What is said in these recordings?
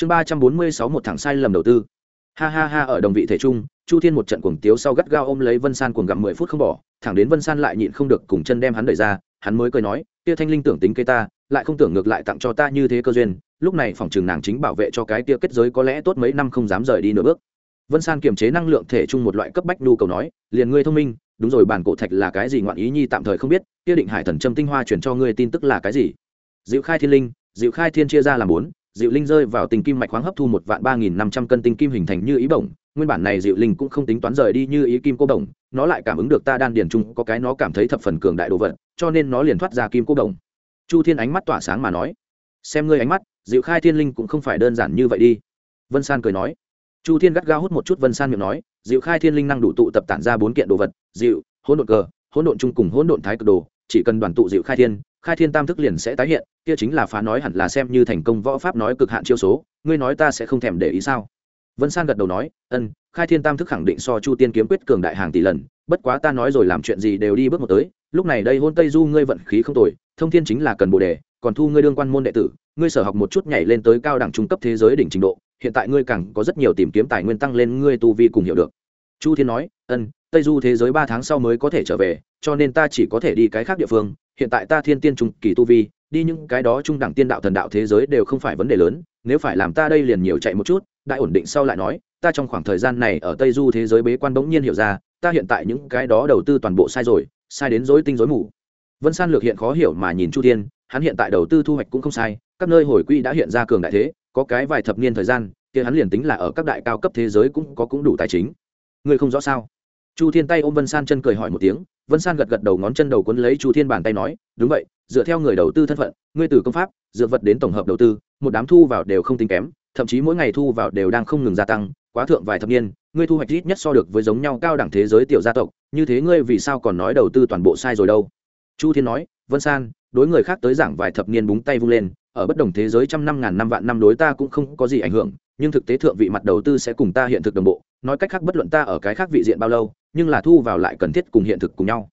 chương ba trăm bốn mươi sáu một thằng sai lầm đầu tư. Ha ha ha, ở đồng vị thể trung chu thiên một trận cuồng tiếu sau gắt gao ôm lấy vân san cuồng gặm mười phút không bỏ, thẳng đến vân san lại nhịn không được cùng chân đem hắn đẩy ra, hắn mới cười nói kia thanh linh tưởng tính cây ta, lại không tưởng ngược lại tặng cho ta như thế cơ duyên, lúc này phòng trường nàng chính bảo vệ cho cái kia kết giới có lẽ tốt mấy năm không dám rời đi nửa bước. Vân san kiềm chế năng lượng thể chung một loại cấp bách nhu cầu nói, liền ngươi thông minh, đúng rồi, bản cổ thạch là cái gì ngoạn ý nhi tạm thời không biết kia định hải thần trâm tinh hoa chuyển cho ngươi tin tức là cái gì? Diệu khai thiên linh, diệu khai thiên chia ra làm bốn diệu linh rơi vào tình kim mạch khoáng hấp thu một vạn ba nghìn năm trăm cân tinh kim hình thành như ý bổng, nguyên bản này diệu linh cũng không tính toán rời đi như ý kim cô bổng, nó lại cảm ứng được ta đan điền chung có cái nó cảm thấy thập phần cường đại đồ vật, cho nên nó liền thoát ra kim cô bổng. Chu thiên ánh mắt tỏa sáng mà nói, xem ngươi ánh mắt, diệu khai thiên linh cũng không phải đơn giản như vậy đi. Vân san cười nói. Chu thiên gắt gao hút một chút vân san miệng nói, diệu khai thiên linh năng đủ tụ tập tản ra bốn kiện đồ vật, diệu, hỗn độn cờ, hỗn độn chung cùng hỗn độn thái cực đồ, chỉ cần đoàn tụ diệu khai thiên khai thiên tam thức liền sẽ tái hiện, kia chính là phá nói hẳn là xem như thành công võ pháp nói cực hạn chiêu số, ngươi nói ta sẽ không thèm để ý sao? Vân san gật đầu nói ân khai thiên tam thức khẳng định so chu tiên kiếm quyết cường đại hàng tỷ lần, bất quá ta nói rồi làm chuyện gì đều đi bước một tới, lúc này đây hôn tây du ngươi vận khí không tồi, thông thiên chính là cần bồ đề, còn thu ngươi đương quan môn đệ tử, ngươi sở học một chút nhảy lên tới cao đẳng trung cấp thế giới đỉnh trình độ, hiện tại ngươi càng có rất nhiều tìm kiếm tài nguyên tăng lên, ngươi tu vi cùng hiểu được. Chu thiên nói ân tây du thế giới ba tháng sau mới có thể trở về, cho nên ta chỉ có thể đi cái khác địa phương hiện tại ta thiên tiên trung kỳ tu vi, đi những cái đó trung đẳng tiên đạo thần đạo thế giới đều không phải vấn đề lớn, nếu phải làm ta đây liền nhiều chạy một chút, đại ổn định sau lại nói, ta trong khoảng thời gian này ở tây du thế giới bế quan bỗng nhiên hiểu ra, ta hiện tại những cái đó đầu tư toàn bộ sai rồi, sai đến dối tinh dối mù. Vân san lược hiện khó hiểu mà nhìn chu thiên, hắn hiện tại đầu tư thu hoạch cũng không sai, các nơi hồi quy đã hiện ra cường đại thế, có cái vài thập niên thời gian, kia hắn liền tính là ở các đại cao cấp thế giới cũng có cũng đủ tài chính. Ngươi không rõ sao? Chu thiên tay ôm vân san chân cười hỏi một tiếng, vân san gật gật đầu ngón chân đầu quấn lấy chu thiên bàn tay nói, đúng vậy, dựa theo người đầu tư thân phận, ngươi từ công pháp dựa vật đến tổng hợp đầu tư, một đám thu vào đều không tính kém, thậm chí mỗi ngày thu vào đều đang không ngừng gia tăng, quá thượng vài thập niên, ngươi thu hoạch ít nhất so được với giống nhau cao đẳng thế giới tiểu gia tộc, như thế ngươi vì sao còn nói đầu tư toàn bộ sai rồi đâu? Chu thiên nói, vân san, đối người khác tới giảng vài thập niên búng tay vung lên, ở bất đồng thế giới trăm năm, ngàn năm, vạn năm đối ta cũng không có gì ảnh hưởng, nhưng thực tế thượng vị mặt đầu tư sẽ cùng ta hiện thực đồng bộ, nói cách khác bất luận ta ở cái khác vị diện bao lâu nhưng là thu vào lại cần thiết cùng hiện thực cùng nhau.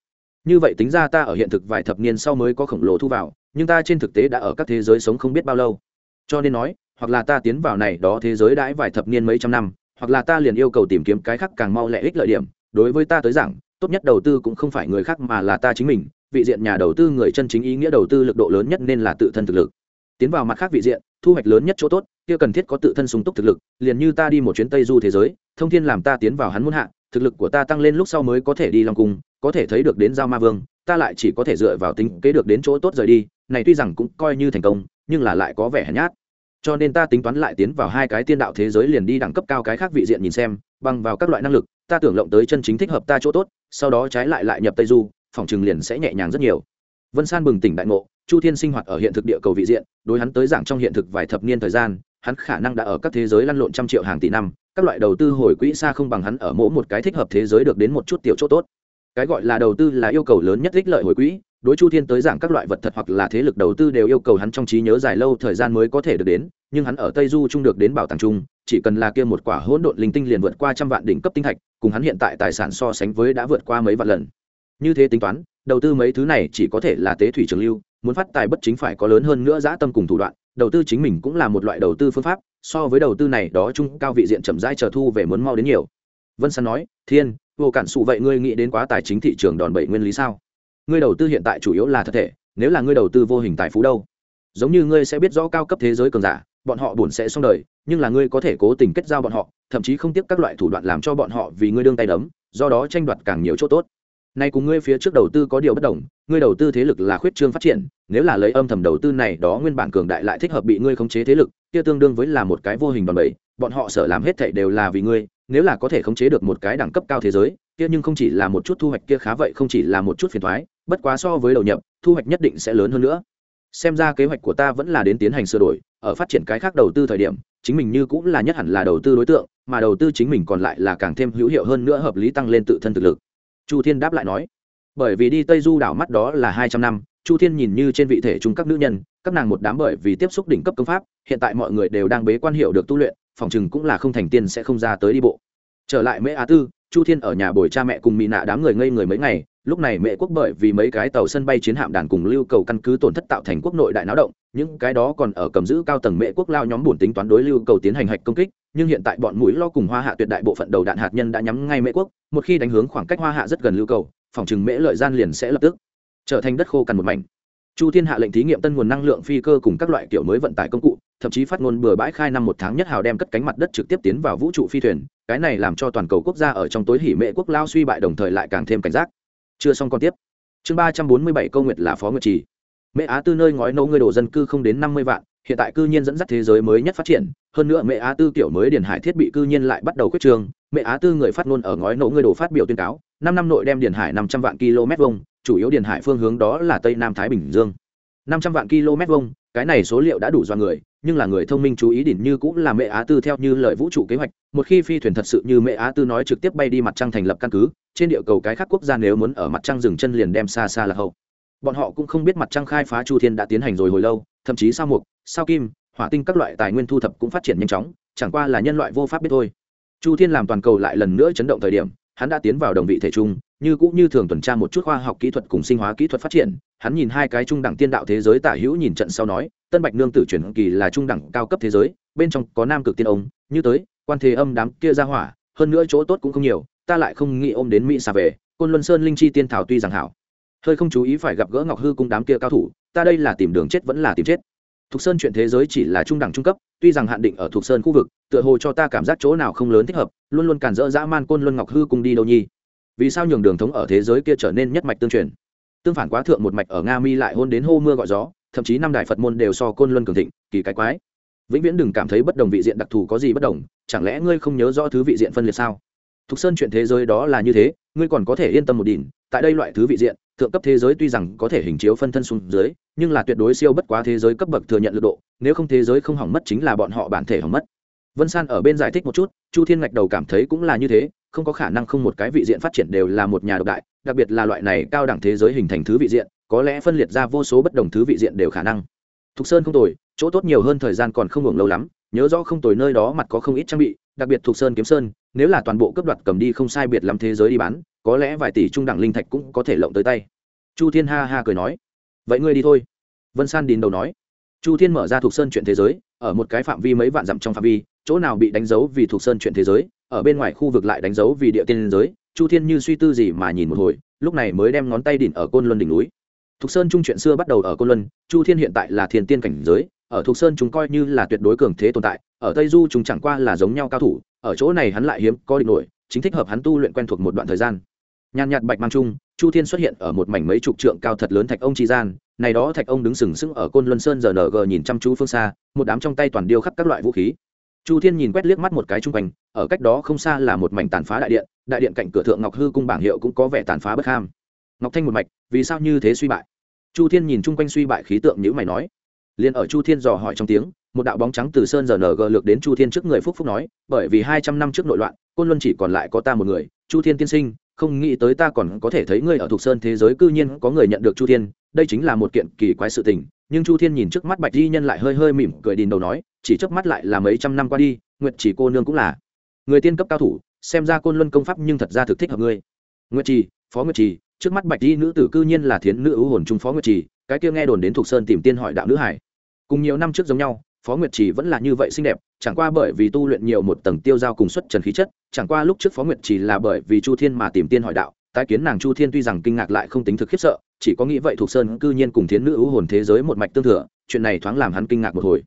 Như vậy tính ra ta ở hiện thực vài thập niên sau mới có khổng lồ thu vào, nhưng ta trên thực tế đã ở các thế giới sống không biết bao lâu. Cho nên nói, hoặc là ta tiến vào này đó thế giới đãi vài thập niên mấy trăm năm, hoặc là ta liền yêu cầu tìm kiếm cái khác càng mau lẹ ích lợi điểm, đối với ta tới rằng tốt nhất đầu tư cũng không phải người khác mà là ta chính mình, vị diện nhà đầu tư người chân chính ý nghĩa đầu tư lực độ lớn nhất nên là tự thân thực lực. Tiến vào mặt khác vị diện, thu hoạch lớn nhất chỗ tốt, kia cần thiết có tự thân sung túc thực lực, liền như ta đi một chuyến tây du thế giới, thông thiên làm ta tiến vào hắn muốn hạ thực lực của ta tăng lên lúc sau mới có thể đi long cung, có thể thấy được đến giao ma vương, ta lại chỉ có thể dựa vào tính kế được đến chỗ tốt rời đi, này tuy rằng cũng coi như thành công, nhưng là lại có vẻ hèn nhát. Cho nên ta tính toán lại tiến vào hai cái tiên đạo thế giới liền đi đẳng cấp cao cái khác vị diện nhìn xem, bằng vào các loại năng lực, ta tưởng lộng tới chân chính thích hợp ta chỗ tốt, sau đó trái lại lại nhập tây du, phòng chừng liền sẽ nhẹ nhàng rất nhiều. Vân san bừng tỉnh đại ngộ, chu thiên sinh hoạt ở hiện thực địa cầu vị diện, đối hắn tới giảng trong hiện thực vài thập niên thời gian hắn khả năng đã ở các thế giới lăn lộn trăm triệu hàng tỷ năm, các loại đầu tư hồi quỹ xa không bằng hắn ở mỗi một cái thích hợp thế giới được đến một chút tiểu chỗ tốt. Cái gọi là đầu tư là yêu cầu lớn nhất ích lợi hồi quỹ, đối chu thiên tới giảng các loại vật thật hoặc là thế lực đầu tư đều yêu cầu hắn trong trí nhớ dài lâu thời gian mới có thể được đến, nhưng hắn ở tây du trung được đến bảo tàng trung chỉ cần là kia một quả hỗn độn linh tinh liền vượt qua trăm vạn đỉnh cấp tinh thạch, cùng hắn hiện tại tài sản so sánh với đã vượt qua mấy vạn lần. Như thế tính toán, đầu tư mấy thứ này chỉ có thể là tế thủy trường lưu, muốn phát tài bất chính phải có lớn hơn nữa dã tâm cùng thủ đoạn đầu tư chính mình cũng là một loại đầu tư phương pháp, so với đầu tư này đó trung cao vị diện chậm rãi chờ thu về muốn mau đến nhiều. Vân san nói, thiên, vô cản sụ vậy ngươi nghĩ đến quá tài chính thị trường đòn bẩy nguyên lý sao? Ngươi đầu tư hiện tại chủ yếu là thật thể, nếu là ngươi đầu tư vô hình tài phú đâu? Giống như ngươi sẽ biết rõ cao cấp thế giới cường giả, bọn họ buồn sẽ xong đời, nhưng là ngươi có thể cố tình kết giao bọn họ, thậm chí không tiếc các loại thủ đoạn làm cho bọn họ vì ngươi đương tay đấm, do đó tranh đoạt càng nhiều chỗ tốt nay cùng ngươi phía trước đầu tư có điều bất đồng, ngươi đầu tư thế lực là khuyết trương phát triển, nếu là lấy âm thầm đầu tư này đó nguyên bản cường đại lại thích hợp bị ngươi khống chế thế lực, kia tương đương với là một cái vô hình đòn bẩy, bọn họ sợ làm hết thảy đều là vì ngươi, nếu là có thể khống chế được một cái đẳng cấp cao thế giới, kia nhưng không chỉ là một chút thu hoạch kia khá vậy, không chỉ là một chút phiền thoái, bất quá so với đầu nhập, thu hoạch nhất định sẽ lớn hơn nữa. Xem ra kế hoạch của ta vẫn là đến tiến hành sửa đổi, ở phát triển cái khác đầu tư thời điểm, chính mình như cũng là nhất hẳn là đầu tư đối tượng, mà đầu tư chính mình còn lại là càng thêm hữu hiệu hơn nữa hợp lý tăng lên tự thân thực lực chu thiên đáp lại nói, bởi vì đi tây du đảo mắt đó là hai trăm năm, chu thiên nhìn như trên vị thể chung các nữ nhân, các nàng một đám bởi vì tiếp xúc đỉnh cấp công pháp, hiện tại mọi người đều đang bế quan hiệu được tu luyện, phòng chừng cũng là không thành tiên sẽ không ra tới đi bộ. Trở lại mễ á tư, chu thiên ở nhà bồi cha mẹ cùng mỹ nạ đám người ngây người mấy ngày, lúc này mẹ quốc bởi vì mấy cái tàu sân bay chiến hạm đàn cùng lưu cầu căn cứ tổn thất tạo thành quốc nội đại náo động, những cái đó còn ở cầm giữ cao tầng mẹ quốc lao nhóm bổn tính toán đối lưu cầu tiến hành hạch công kích nhưng hiện tại bọn mũi lo cùng hoa hạ tuyệt đại bộ phận đầu đạn hạt nhân đã nhắm ngay mẹ quốc, một khi đánh hướng khoảng cách hoa hạ rất gần lưu cầu, phòng chừng mễ lợi gian liền sẽ lập tức trở thành đất khô cằn một mảnh. Chu thiên hạ lệnh thí nghiệm tân nguồn năng lượng phi cơ cùng các loại kiểu mới vận tải công cụ, thậm chí phát ngôn bừa bãi khai năm một tháng nhất hào đem cất cánh mặt đất trực tiếp tiến vào vũ trụ phi thuyền, cái này làm cho toàn cầu quốc gia ở trong tối hỉ mễ quốc lao suy bại đồng thời lại càng thêm cảnh giác. Chưa xong còn tiếp. Chương ba trăm bốn mươi bảy câu nguyệt là phó nguyệt trì. Mẹ á tư nơi ngói nấu người đồ dân cư không đến năm mươi vạn hiện tại cư nhiên dẫn dắt thế giới mới nhất phát triển, hơn nữa mẹ á tư kiểu mới điền hải thiết bị cư nhiên lại bắt đầu khuyết trường mẹ á tư người phát ngôn ở ngói nổ người đồ phát biểu tuyên cáo, năm năm nội đem điền hải năm trăm vạn km vuông, chủ yếu điền hải phương hướng đó là tây nam thái bình dương. Năm trăm vạn km vuông, cái này số liệu đã đủ do người, nhưng là người thông minh chú ý đỉnh như cũng là mẹ á tư theo như lời vũ trụ kế hoạch. Một khi phi thuyền thật sự như mẹ á tư nói trực tiếp bay đi mặt trăng thành lập căn cứ, trên địa cầu cái khác quốc gia nếu muốn ở mặt trăng dừng chân liền đem xa xa là hậu. Bọn họ cũng không biết mặt trăng khai phá chu thiên đã tiến hành rồi hồi lâu, thậm chí sao mục sao kim, hỏa tinh các loại tài nguyên thu thập cũng phát triển nhanh chóng, chẳng qua là nhân loại vô pháp biết thôi. Chu thiên làm toàn cầu lại lần nữa chấn động thời điểm, hắn đã tiến vào đồng vị thể trung, như cũng như thường tuần tra một chút khoa học kỹ thuật cùng sinh hóa kỹ thuật phát triển. Hắn nhìn hai cái trung đẳng tiên đạo thế giới tả hữu nhìn trận sau nói, tân bạch nương tử chuyển kỳ là trung đẳng cao cấp thế giới, bên trong có nam cực tiên ông, như tới, quan thế âm đám kia ra hỏa, hơn nữa chỗ tốt cũng không nhiều, ta lại không nghĩ ôm đến mỹ xà về, côn luân sơn linh chi tiên thảo tuy rằng hảo, hơi không chú ý phải gặp gỡ ngọc hư cung đám kia cao thủ, ta đây là tìm đường chết vẫn là tìm chết thục sơn chuyện thế giới chỉ là trung đẳng trung cấp, tuy rằng hạn định ở thục sơn khu vực, tựa hồ cho ta cảm giác chỗ nào không lớn thích hợp, luôn luôn cản dỡ dã man côn luân ngọc hư cùng đi đâu nhi vì sao nhường đường thống ở thế giới kia trở nên nhất mạch tương truyền? Tương phản quá thượng một mạch ở nga mi lại hôn đến hô mưa gọi gió, thậm chí năm đại phật môn đều so côn luân cường thịnh, kỳ cái quái. Vĩnh viễn đừng cảm thấy bất đồng vị diện đặc thù có gì bất đồng, chẳng lẽ ngươi không nhớ rõ thứ vị diện phân liệt sao? Thục sơn chuyện thế giới đó là như thế, ngươi còn có thể yên tâm một đỉnh, tại đây loại thứ vị diện thượng cấp thế giới tuy rằng có thể hình chiếu phân thân xuống dưới, nhưng là tuyệt đối siêu bất quá thế giới cấp bậc thừa nhận lực độ, nếu không thế giới không hỏng mất chính là bọn họ bản thể hỏng mất. Vân san ở bên giải thích một chút, chu thiên ngạch đầu cảm thấy cũng là như thế, không có khả năng không một cái vị diện phát triển đều là một nhà độc đại, đặc biệt là loại này cao đẳng thế giới hình thành thứ vị diện, có lẽ phân liệt ra vô số bất đồng thứ vị diện đều khả năng. Thục sơn không tồi, chỗ tốt nhiều hơn thời gian còn không hưởng lâu lắm, nhớ rõ không tồi nơi đó mặt có không ít trang bị đặc biệt thuộc sơn kiếm sơn, nếu là toàn bộ cấp đoạt cầm đi không sai biệt lắm thế giới đi bán, có lẽ vài tỷ trung đẳng linh thạch cũng có thể lộng tới tay. Chu thiên ha ha cười nói. Vậy ngươi đi thôi. Vân san đìn đầu nói. Chu thiên mở ra thuộc sơn chuyện thế giới, ở một cái phạm vi mấy vạn dặm trong phạm vi, chỗ nào bị đánh dấu vì thuộc sơn chuyện thế giới, ở bên ngoài khu vực lại đánh dấu vì địa tiên giới. Chu thiên như suy tư gì mà nhìn một hồi, lúc này mới đem ngón tay đỉnh ở côn luân đỉnh núi thục sơn trung chuyện xưa bắt đầu ở côn luân, chu thiên hiện tại là thiên tiên cảnh giới, ở thục sơn chúng coi như là tuyệt đối cường thế tồn tại, ở tây du chúng chẳng qua là giống nhau cao thủ, ở chỗ này hắn lại hiếm có định nổi, chính thích hợp hắn tu luyện quen thuộc một đoạn thời gian. Nhàn nhạt bạch mang trung, chu thiên xuất hiện ở một mảnh mấy chục trượng cao thật lớn thạch ông chi gian, này đó thạch ông đứng sừng sững ở côn luân sơn giờ ng nhìn chăm chú phương xa, một đám trong tay toàn điêu khắc các loại vũ khí. Chu thiên nhìn quét liếc mắt một cái trung quanh, ở cách đó không xa là một mảnh tàn phá đại điện đại điện cạnh cửa thượng ngọc hư cung bảng hiệu cũng có vẻ tàn phá bất ham. Ngọc thanh một mạch, vì sao như thế suy bại? Chu thiên nhìn chung quanh suy bại khí tượng nhữ mày nói. Liền ở chu thiên dò hỏi trong tiếng, một đạo bóng trắng từ sơn giờ ng lược đến chu thiên trước người phúc phúc nói, bởi vì hai trăm năm trước nội loạn, côn luân chỉ còn lại có ta một người, chu thiên tiên sinh, không nghĩ tới ta còn có thể thấy ngươi ở thuộc sơn thế giới cư nhiên có người nhận được chu thiên, đây chính là một kiện kỳ quái sự tình. Nhưng chu thiên nhìn trước mắt bạch di nhân lại hơi hơi mỉm cười đìn đầu nói, chỉ trước mắt lại là mấy trăm năm qua đi, nguyệt chỉ cô nương cũng là người tiên cấp cao thủ, xem ra côn luân công pháp nhưng thật ra thực thích hợp ngươi. Nguyệt trì, phó nguyệt trì trước mắt bạch di nữ tử cư nhiên là thiến nữ ưu hồn trung phó nguyệt trì, cái kia nghe đồn đến thuộc sơn tìm tiên hỏi đạo nữ hải. Cùng nhiều năm trước giống nhau, phó nguyệt trì vẫn là như vậy xinh đẹp, chẳng qua bởi vì tu luyện nhiều một tầng tiêu giao cùng xuất trần khí chất, chẳng qua lúc trước phó nguyệt trì là bởi vì chu thiên mà tìm tiên hỏi đạo, tái kiến nàng chu thiên tuy rằng kinh ngạc lại không tính thực khiếp sợ, chỉ có nghĩ vậy thuộc sơn cư nhiên cùng thiến nữ ưu hồn thế giới một mạch tương thừa, chuyện này thoáng làm hắn kinh ngạc một hồi.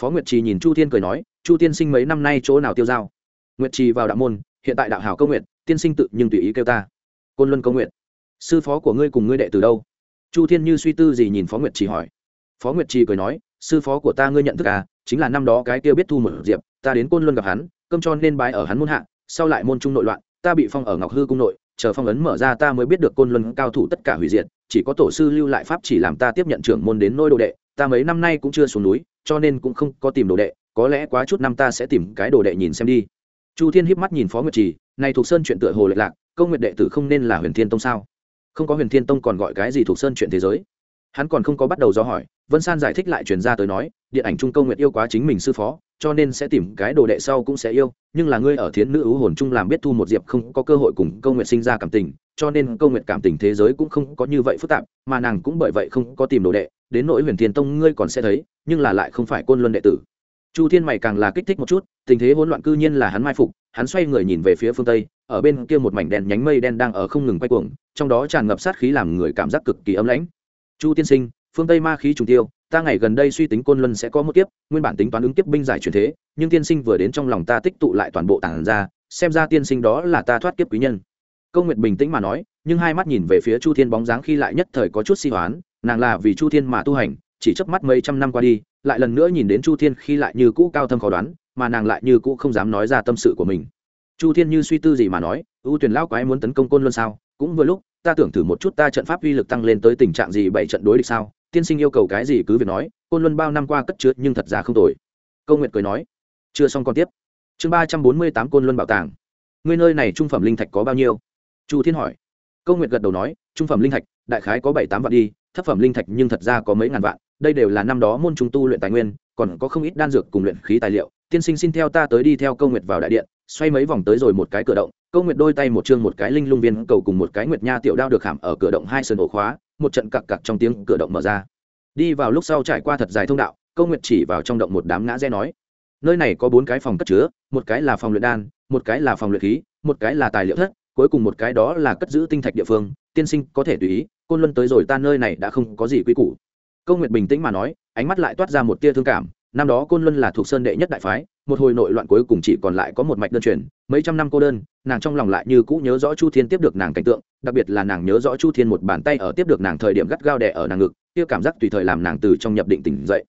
Phó nguyệt trì nhìn chu thiên cười nói, chu tiên sinh mấy năm nay chỗ nào tiêu giao? Nguyệt trì vào đạo môn, hiện tại đạo hào công nguyện, tiên sinh tự nhưng tùy ý kêu ta. Côn luân công nguyện sư phó của ngươi cùng ngươi đệ từ đâu? Chu thiên như suy tư gì nhìn phó nguyệt trì hỏi. Phó nguyệt trì cười nói, sư phó của ta ngươi nhận thức à chính là năm đó cái kia biết thu một diệp, ta đến côn luân gặp hắn, cơm cho nên bái ở hắn môn hạ, sau lại môn trung nội loạn, ta bị phong ở ngọc hư cung nội, chờ phong ấn mở ra ta mới biết được côn luân cao thủ tất cả hủy diệt, chỉ có tổ sư lưu lại pháp chỉ làm ta tiếp nhận trưởng môn đến nôi đồ đệ, ta mấy năm nay cũng chưa xuống núi, cho nên cũng không có tìm đồ đệ, có lẽ quá chút năm ta sẽ tìm cái đồ đệ nhìn xem đi. Chu thiên híp mắt nhìn phó nguyệt trì, này thuộc sơn chuyện tựa hồ lệ lạc, câu nguyệt đệ tử không nên là huyền thiên tông sao? Không có huyền thiên tông còn gọi cái gì thuộc sơn chuyện thế giới. Hắn còn không có bắt đầu do hỏi, vân san giải thích lại truyền ra tới nói, điện ảnh trung câu nguyện yêu quá chính mình sư phó, cho nên sẽ tìm cái đồ đệ sau cũng sẽ yêu, nhưng là ngươi ở thiến nữ ưu hồn chung làm biết thu một diệp không có cơ hội cùng câu nguyện sinh ra cảm tình, cho nên câu nguyện cảm tình thế giới cũng không có như vậy phức tạp, mà nàng cũng bởi vậy không có tìm đồ đệ, đến nỗi huyền thiên tông ngươi còn sẽ thấy, nhưng là lại không phải côn luân đệ tử chu thiên mày càng là kích thích một chút, tình thế hỗn loạn cư nhiên là hắn mai phục, hắn xoay người nhìn về phía phương tây, ở bên kia một mảnh đèn nhánh mây đen đang ở không ngừng quay cuồng, trong đó tràn ngập sát khí làm người cảm giác cực kỳ ấm lãnh. Chu tiên sinh, phương tây ma khí trùng tiêu, ta ngày gần đây suy tính côn luân sẽ có một kiếp, nguyên bản tính toán ứng kiếp binh giải truyền thế, nhưng tiên sinh vừa đến trong lòng ta tích tụ lại toàn bộ tảng ra, xem ra tiên sinh đó là ta thoát kiếp quý nhân. Câu nguyệt bình tĩnh mà nói, nhưng hai mắt nhìn về phía chu thiên bóng dáng khi lại nhất thời có chút si hoán nàng là vì chu thiên mà tu hành chỉ chớp mắt mấy trăm năm qua đi, lại lần nữa nhìn đến chu thiên khi lại như cũ cao thâm khó đoán, mà nàng lại như cũ không dám nói ra tâm sự của mình. Chu thiên như suy tư gì mà nói ưu tuyển Lão quái muốn tấn công côn luân sao? Cũng vừa lúc, ta tưởng thử một chút ta trận pháp uy lực tăng lên tới tình trạng gì bảy trận đối địch sao? Tiên sinh yêu cầu cái gì cứ việc nói, côn luân bao năm qua cất chứa nhưng thật ra không tồi. Câu nguyện cười nói, chưa xong còn tiếp. Chương ba trăm bốn mươi tám côn luân bảo tàng. Ngươi nơi này trung phẩm linh thạch có bao nhiêu? Chu thiên hỏi. Câu nguyện gật đầu nói, trung phẩm linh thạch, đại khái có bảy tám vạn đi, thấp phẩm linh thạch nhưng thật ra có mấy ngàn vạn đây đều là năm đó môn trung tu luyện tài nguyên, còn có không ít đan dược cùng luyện khí tài liệu. Tiên sinh xin theo ta tới đi theo câu nguyệt vào đại điện, xoay mấy vòng tới rồi một cái cửa động. Câu nguyệt đôi tay một chương một cái linh lung viên cầu cùng một cái nguyệt nha tiểu đao được khảm ở cửa động hai sườn ổ khóa, một trận cặc cặc trong tiếng cửa động mở ra. Đi vào lúc sau trải qua thật dài thông đạo, câu nguyệt chỉ vào trong động một đám ngã rẽ nói, nơi này có bốn cái phòng cất chứa, một cái là phòng luyện đan, một cái là phòng luyện khí, một cái là tài liệu thất, cuối cùng một cái đó là cất giữ tinh thạch địa phương. Tiên sinh có thể tùy ý, côn luân tới rồi ta nơi này đã không có gì quy củ câu nguyệt bình tĩnh mà nói, ánh mắt lại toát ra một tia thương cảm, năm đó côn luân là thuộc sơn đệ nhất đại phái, một hồi nội loạn cuối cùng chỉ còn lại có một mạch đơn truyền, mấy trăm năm cô đơn, nàng trong lòng lại như cũ nhớ rõ chu thiên tiếp được nàng cảnh tượng, đặc biệt là nàng nhớ rõ chu thiên một bàn tay ở tiếp được nàng thời điểm gắt gao đẻ ở nàng ngực kia cảm giác tùy thời làm nàng từ trong nhập định tỉnh dậy.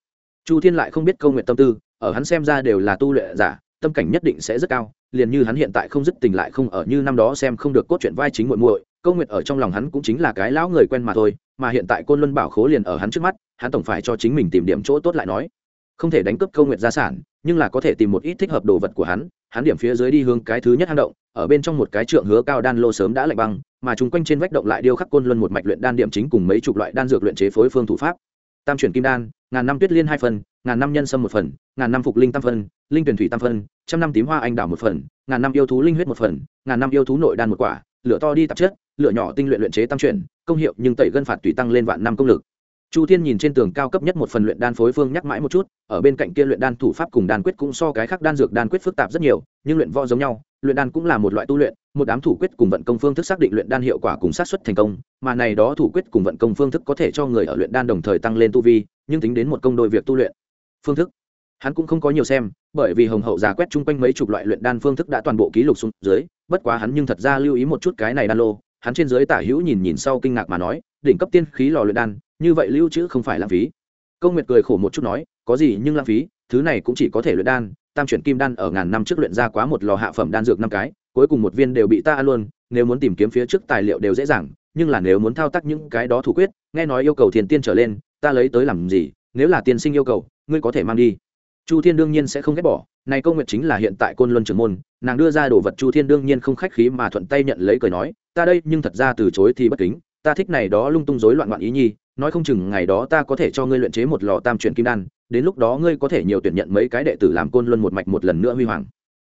Chu thiên lại không biết câu nguyện tâm tư, ở hắn xem ra đều là tu luyện giả, tâm cảnh nhất định sẽ rất cao, liền như hắn hiện tại không dứt tình lại không ở như năm đó xem không được cốt truyện vai chính muội muội, câu nguyện ở trong lòng hắn cũng chính là cái lão người quen mà thôi, mà hiện tại côn luân bảo khố liền ở hắn trước mắt hắn tổng phải cho chính mình tìm điểm chỗ tốt lại nói. Không thể đánh cướp câu nguyện gia sản, nhưng là có thể tìm một ít thích hợp đồ vật của hắn. Hắn điểm phía dưới đi hướng cái thứ nhất hang động, ở bên trong một cái trượng hứa cao đan lô sớm đã lạnh băng, mà chung quanh trên vách động lại điêu khắc côn luân một mạch luyện đan điểm chính cùng mấy chục loại đan dược luyện chế phối phương thủ pháp. Tam chuyển kim đan, ngàn năm tuyết liên hai phần, ngàn năm nhân sâm một phần, ngàn năm phục linh tam phân linh tuyển thủy tam phân trăm năm tím hoa anh đào một phần, ngàn năm yêu thú linh huyết một phần, ngàn năm yêu thú nội đan một quả, lửa to đi tạp chất, lửa nhỏ tinh luyện luyện chế tam chuyển, công hiệu nhưng tẩy gân phạt tùy tăng lên vạn năm công lực chu thiên nhìn trên tường cao cấp nhất một phần luyện đan phối phương nhắc mãi một chút, ở bên cạnh kia luyện đan thủ pháp cùng đan quyết cũng so cái khác đan dược đan quyết phức tạp rất nhiều, nhưng luyện võ giống nhau, luyện đan cũng là một loại tu luyện, một đám thủ quyết cùng vận công phương thức xác định luyện đan hiệu quả cùng sát xuất thành công, mà này đó thủ quyết cùng vận công phương thức có thể cho người ở luyện đan đồng thời tăng lên tu vi, nhưng tính đến một công đôi việc tu luyện. Phương thức. Hắn cũng không có nhiều xem, bởi vì hồng hậu giả quét chung quanh mấy chục loại luyện đan phương thức đã toàn bộ ký lục xuống dưới, bất quá hắn nhưng thật ra lưu ý một chút cái này đan lô. Hắn trên dưới tả hữu nhìn nhìn sau kinh ngạc mà nói, đỉnh cấp tiên khí lò luyện đan như vậy lưu trữ không phải lãng phí. Công nguyệt cười khổ một chút nói, có gì nhưng lãng phí, thứ này cũng chỉ có thể luyện đan, tam chuyển kim đan ở ngàn năm trước luyện ra quá một lò hạ phẩm đan dược năm cái, cuối cùng một viên đều bị ta ăn luôn, nếu muốn tìm kiếm phía trước tài liệu đều dễ dàng, nhưng là nếu muốn thao tác những cái đó thủ quyết, nghe nói yêu cầu thiền tiên trở lên, ta lấy tới làm gì, nếu là tiên sinh yêu cầu, ngươi có thể mang đi. Chu thiên đương nhiên sẽ không ghét bỏ, này công nguyệt chính là hiện tại côn luân trưởng môn, nàng đưa ra đồ vật chu thiên đương nhiên không khách khí mà thuận tay nhận lấy cười nói, ta đây nhưng thật ra từ chối thì bất kính, ta thích này đó lung tung rối loạn loạn ý nhi nói không chừng ngày đó ta có thể cho ngươi luyện chế một lò tam chuyển kim đan, đến lúc đó ngươi có thể nhiều tuyển nhận mấy cái đệ tử làm côn luân một mạch một lần nữa huy hoàng.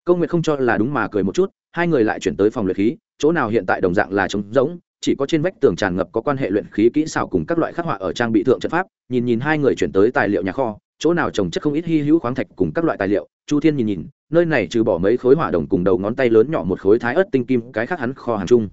Công nguyệt không cho là đúng mà cười một chút, hai người lại chuyển tới phòng luyện khí, chỗ nào hiện tại đồng dạng là trống rỗng, chỉ có trên vách tường tràn ngập có quan hệ luyện khí kỹ xảo cùng các loại khắc họa ở trang bị thượng trận pháp, nhìn nhìn hai người chuyển tới tài liệu nhà kho, chỗ nào trồng chất không ít hy hữu khoáng thạch cùng các loại tài liệu, chu thiên nhìn nhìn, nơi này trừ bỏ mấy khối hỏa đồng cùng đầu ngón tay lớn nhỏ một khối thái ớt tinh kim, cái khác hắn kho hàng chung,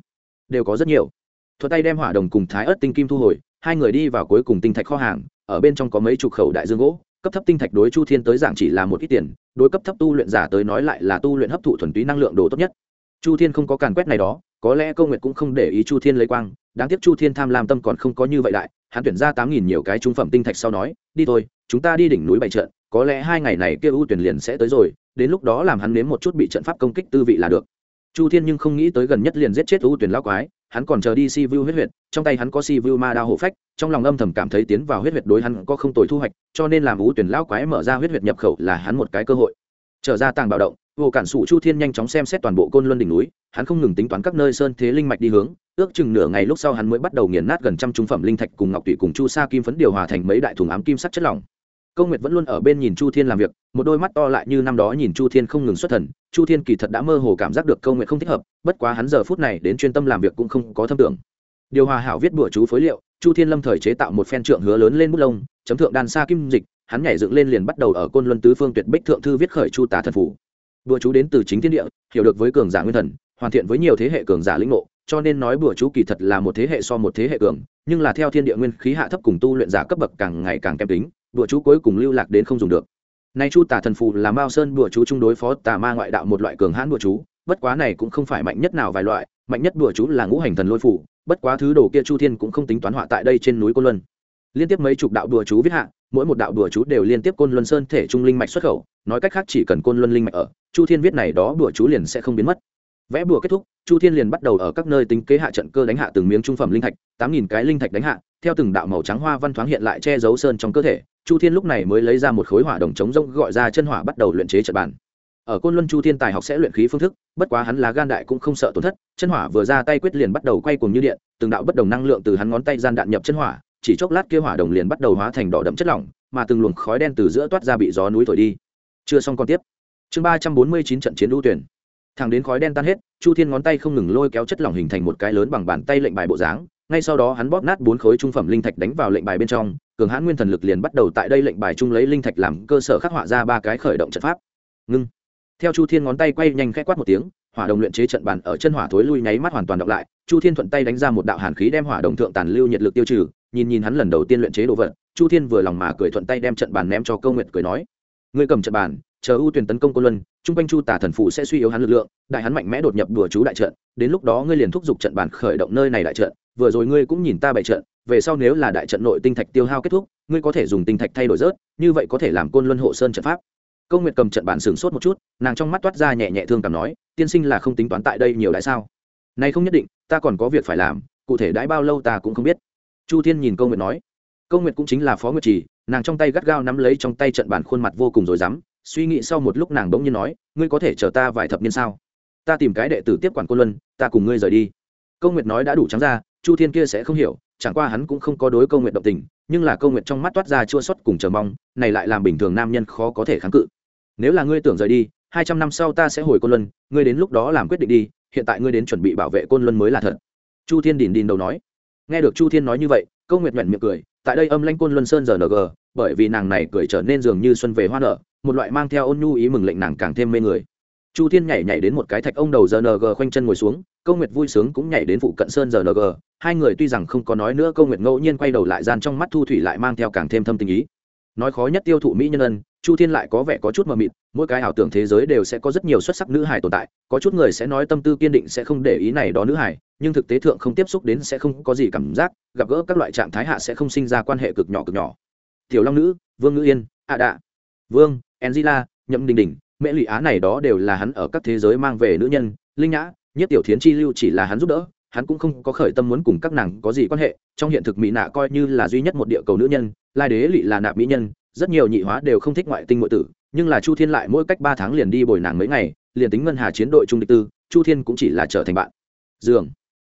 đều có rất nhiều. Thuật tay đem hỏa đồng cùng thái ớt tinh kim thu hồi hai người đi vào cuối cùng tinh thạch kho hàng, ở bên trong có mấy chục khẩu đại dương gỗ, cấp thấp tinh thạch đối chu thiên tới giảng chỉ là một ít tiền, đối cấp thấp tu luyện giả tới nói lại là tu luyện hấp thụ thuần túy năng lượng đồ tốt nhất. Chu thiên không có càn quét này đó, có lẽ câu nguyệt cũng không để ý chu thiên lấy quang, đáng tiếc chu thiên tham lam tâm còn không có như vậy đại, hắn tuyển ra tám nghìn nhiều cái trung phẩm tinh thạch sau nói, đi thôi, chúng ta đi đỉnh núi bày trận, có lẽ hai ngày này kia ưu tuyển liền sẽ tới rồi, đến lúc đó làm hắn nếm một chút bị trận pháp công kích tư vị là được. Chu thiên nhưng không nghĩ tới gần nhất liền giết chết ưu tuyển lao quái hắn còn chờ đi si vu huyết huyệt, trong tay hắn có si vu ma đao hộ phách, trong lòng âm thầm cảm thấy tiến vào huyết huyệt đối hắn có không tồi thu hoạch, cho nên làm ưu tuyển lão quái mở ra huyết huyệt nhập khẩu là hắn một cái cơ hội. Trở ra tàng bảo động, vô cản sụ chu thiên nhanh chóng xem xét toàn bộ côn luân đỉnh núi, hắn không ngừng tính toán các nơi sơn thế linh mạch đi hướng, ước chừng nửa ngày lúc sau hắn mới bắt đầu nghiền nát gần trăm trung phẩm linh thạch cùng ngọc tụy cùng chu sa kim phấn điều hòa thành mấy đại thùng ám kim sắc chất lỏng câu nguyệt vẫn luôn ở bên nhìn chu thiên làm việc, một đôi mắt to lại như năm đó nhìn chu thiên không ngừng xuất thần, chu thiên kỳ thật đã mơ hồ cảm giác được câu nguyệt không thích hợp, bất quá hắn giờ phút này đến chuyên tâm làm việc cũng không có thâm tưởng. Điều hòa hảo viết bữa chú phối liệu, chu thiên lâm thời chế tạo một phen trượng hứa lớn lên bút lông, chấm thượng đàn xa kim dịch, hắn nhảy dựng lên liền bắt đầu ở côn luân tứ phương tuyệt bích thượng thư viết khởi chu tá thần phủ. Bữa chú đến từ chính thiên địa, hiểu được với cường giả nguyên thần, hoàn thiện với nhiều thế hệ cường giả lĩnh ngộ, cho nên nói bữa chú kỳ thật là một thế hệ so một thế hệ cường, nhưng là theo thiên địa nguyên khí hạ thấp cùng tu luyện giả cấp bậc càng ngày càng kém tính bùa chú cuối cùng lưu lạc đến không dùng được. Nay chu tà thần phù là mao sơn bùa chú chung đối phó tà ma ngoại đạo một loại cường hãn bùa chú, bất quá này cũng không phải mạnh nhất nào vài loại, mạnh nhất bùa chú là ngũ hành thần lôi phủ bất quá thứ đồ kia chu thiên cũng không tính toán họa tại đây trên núi côn luân. Liên tiếp mấy chục đạo đùa chú viết hạ, mỗi một đạo đùa chú đều liên tiếp côn luân sơn thể trung linh mạch xuất khẩu, nói cách khác chỉ cần côn luân linh mạch ở, chu thiên viết này đó đùa chú liền sẽ không biến mất vẽ bùa kết thúc, chu thiên liền bắt đầu ở các nơi tính kế hạ trận cơ đánh hạ từng miếng trung phẩm linh thạch, tám nghìn cái linh thạch đánh hạ, theo từng đạo màu trắng hoa văn thoáng hiện lại che giấu sơn trong cơ thể, chu thiên lúc này mới lấy ra một khối hỏa đồng chống rông gọi ra chân hỏa bắt đầu luyện chế trận bản ở côn luân chu thiên tài học sẽ luyện khí phương thức, bất quá hắn là gan đại cũng không sợ tổn thất, chân hỏa vừa ra tay quyết liền bắt đầu quay cuồng như điện, từng đạo bất đồng năng lượng từ hắn ngón tay gian đạn nhập chân hỏa, chỉ chốc lát kia hỏa đồng liền bắt đầu hóa thành đỏ đậm chất lỏng, mà từng luồng khói đen từ giữa toát ra bị gió núi thổi đi. Chưa xong còn tiếp. Chương ba trăm bốn mươi chín trận chiến lưu tuyển thẳng đến khói đen tan hết, chu thiên ngón tay không ngừng lôi kéo chất lỏng hình thành một cái lớn bằng bàn tay lệnh bài bộ dáng, ngay sau đó hắn bóp nát bốn khối trung phẩm linh thạch đánh vào lệnh bài bên trong, cường hãn nguyên thần lực liền bắt đầu tại đây lệnh bài chung lấy linh thạch làm cơ sở khắc họa ra ba cái khởi động trận pháp. Ngưng. Theo chu thiên ngón tay quay nhanh khẽ quát một tiếng, hỏa đồng luyện chế trận bàn ở chân hỏa thối lui nháy mắt hoàn toàn đọc lại, chu thiên thuận tay đánh ra một đạo hàn khí đem hỏa đồng thượng tàn lưu nhiệt lực tiêu trừ, nhìn nhìn hắn lần đầu tiên luyện chế đồ vật, chu thiên vừa lòng mà cười thuận tay đem trận bàn ném cho câu nguyệt cười nói, ngươi cầm trận bàn chờ ưu tuyển tấn công Côn luân, chung quanh chu tả thần phụ sẽ suy yếu hắn lực lượng, đại hắn mạnh mẽ đột nhập đùa chú đại trận, đến lúc đó ngươi liền thúc giục trận bàn khởi động nơi này đại trận, vừa rồi ngươi cũng nhìn ta bày trận, về sau nếu là đại trận nội tinh thạch tiêu hao kết thúc, ngươi có thể dùng tinh thạch thay đổi rớt, như vậy có thể làm côn luân hộ sơn trận pháp. Câu nguyệt cầm trận bản sửng sốt một chút, nàng trong mắt toát ra nhẹ nhẹ thương cảm nói, tiên sinh là không tính toán tại đây nhiều đại sao? Nay không nhất định, ta còn có việc phải làm, cụ thể đãi bao lâu ta cũng không biết. Chu thiên nhìn câu nguyệt nói câu nguyệt cũng chính là phó nguyệt trì, nàng trong tay gắt gao nắm lấy trong tay trận bản khuôn mặt vô cùng rồi dám suy nghĩ sau một lúc nàng bỗng nhiên nói, ngươi có thể chờ ta vài thập niên sao? Ta tìm cái đệ tử tiếp quản cô luân, ta cùng ngươi rời đi. Câu nguyệt nói đã đủ trắng ra, chu thiên kia sẽ không hiểu, chẳng qua hắn cũng không có đối câu nguyệt động tình, nhưng là câu nguyệt trong mắt toát ra chua xót cùng chờ mong, này lại làm bình thường nam nhân khó có thể kháng cự. Nếu là ngươi tưởng rời đi, hai trăm năm sau ta sẽ hồi côn luân, ngươi đến lúc đó làm quyết định đi, hiện tại ngươi đến chuẩn bị bảo vệ côn luân mới là thật. Chu thiên đìn đìn đầu nói. Nghe được chu thiên nói như vậy, câu nguyệt nhuận miệng cười, tại đây âm lanh côn luân sơn giờ bởi vì nàng này cười trở nên dường như xuân về hoa nở, một loại mang theo ôn nhu ý mừng lệnh nàng càng thêm mê người. Chu thiên nhảy nhảy đến một cái thạch ông đầu giờ ng khoanh chân ngồi xuống, câu nguyệt vui sướng cũng nhảy đến phụ cận sơn giờ ng hai người tuy rằng không có nói nữa, câu nguyệt ngẫu nhiên quay đầu lại gian trong mắt thu thủy lại mang theo càng thêm thâm tình ý. Nói khó nhất tiêu thụ mỹ nhân ân, chu thiên lại có vẻ có chút mờ mịt, mỗi cái ảo tưởng thế giới đều sẽ có rất nhiều xuất sắc nữ hải tồn tại, có chút người sẽ nói tâm tư kiên định sẽ không để ý này đó nữ hải nhưng thực tế thượng không tiếp xúc đến sẽ không có gì cảm giác, gặp gỡ các loại trạng thái hạ sẽ không sinh ra quan hệ cực nhỏ cực nhỏ tiểu long nữ, vương ngữ yên a đạ. Vương, angela, nhậm đình đình mễ lụy á này đó đều là hắn ở các thế giới mang về nữ nhân, linh nhã, nhất tiểu thiến chi lưu chỉ là hắn giúp đỡ, hắn cũng không có khởi tâm muốn cùng các nàng có gì quan hệ, trong hiện thực mỹ nạ coi như là duy nhất một địa cầu nữ nhân, lai đế lụy là nạp mỹ nhân, rất nhiều nhị hóa đều không thích ngoại tinh ngoại tử, nhưng là chu thiên lại mỗi cách ba tháng liền đi bồi nàng mấy ngày, liền tính ngân hà chiến đội trung địch tư, chu thiên cũng chỉ là trở thành bạn. Dường.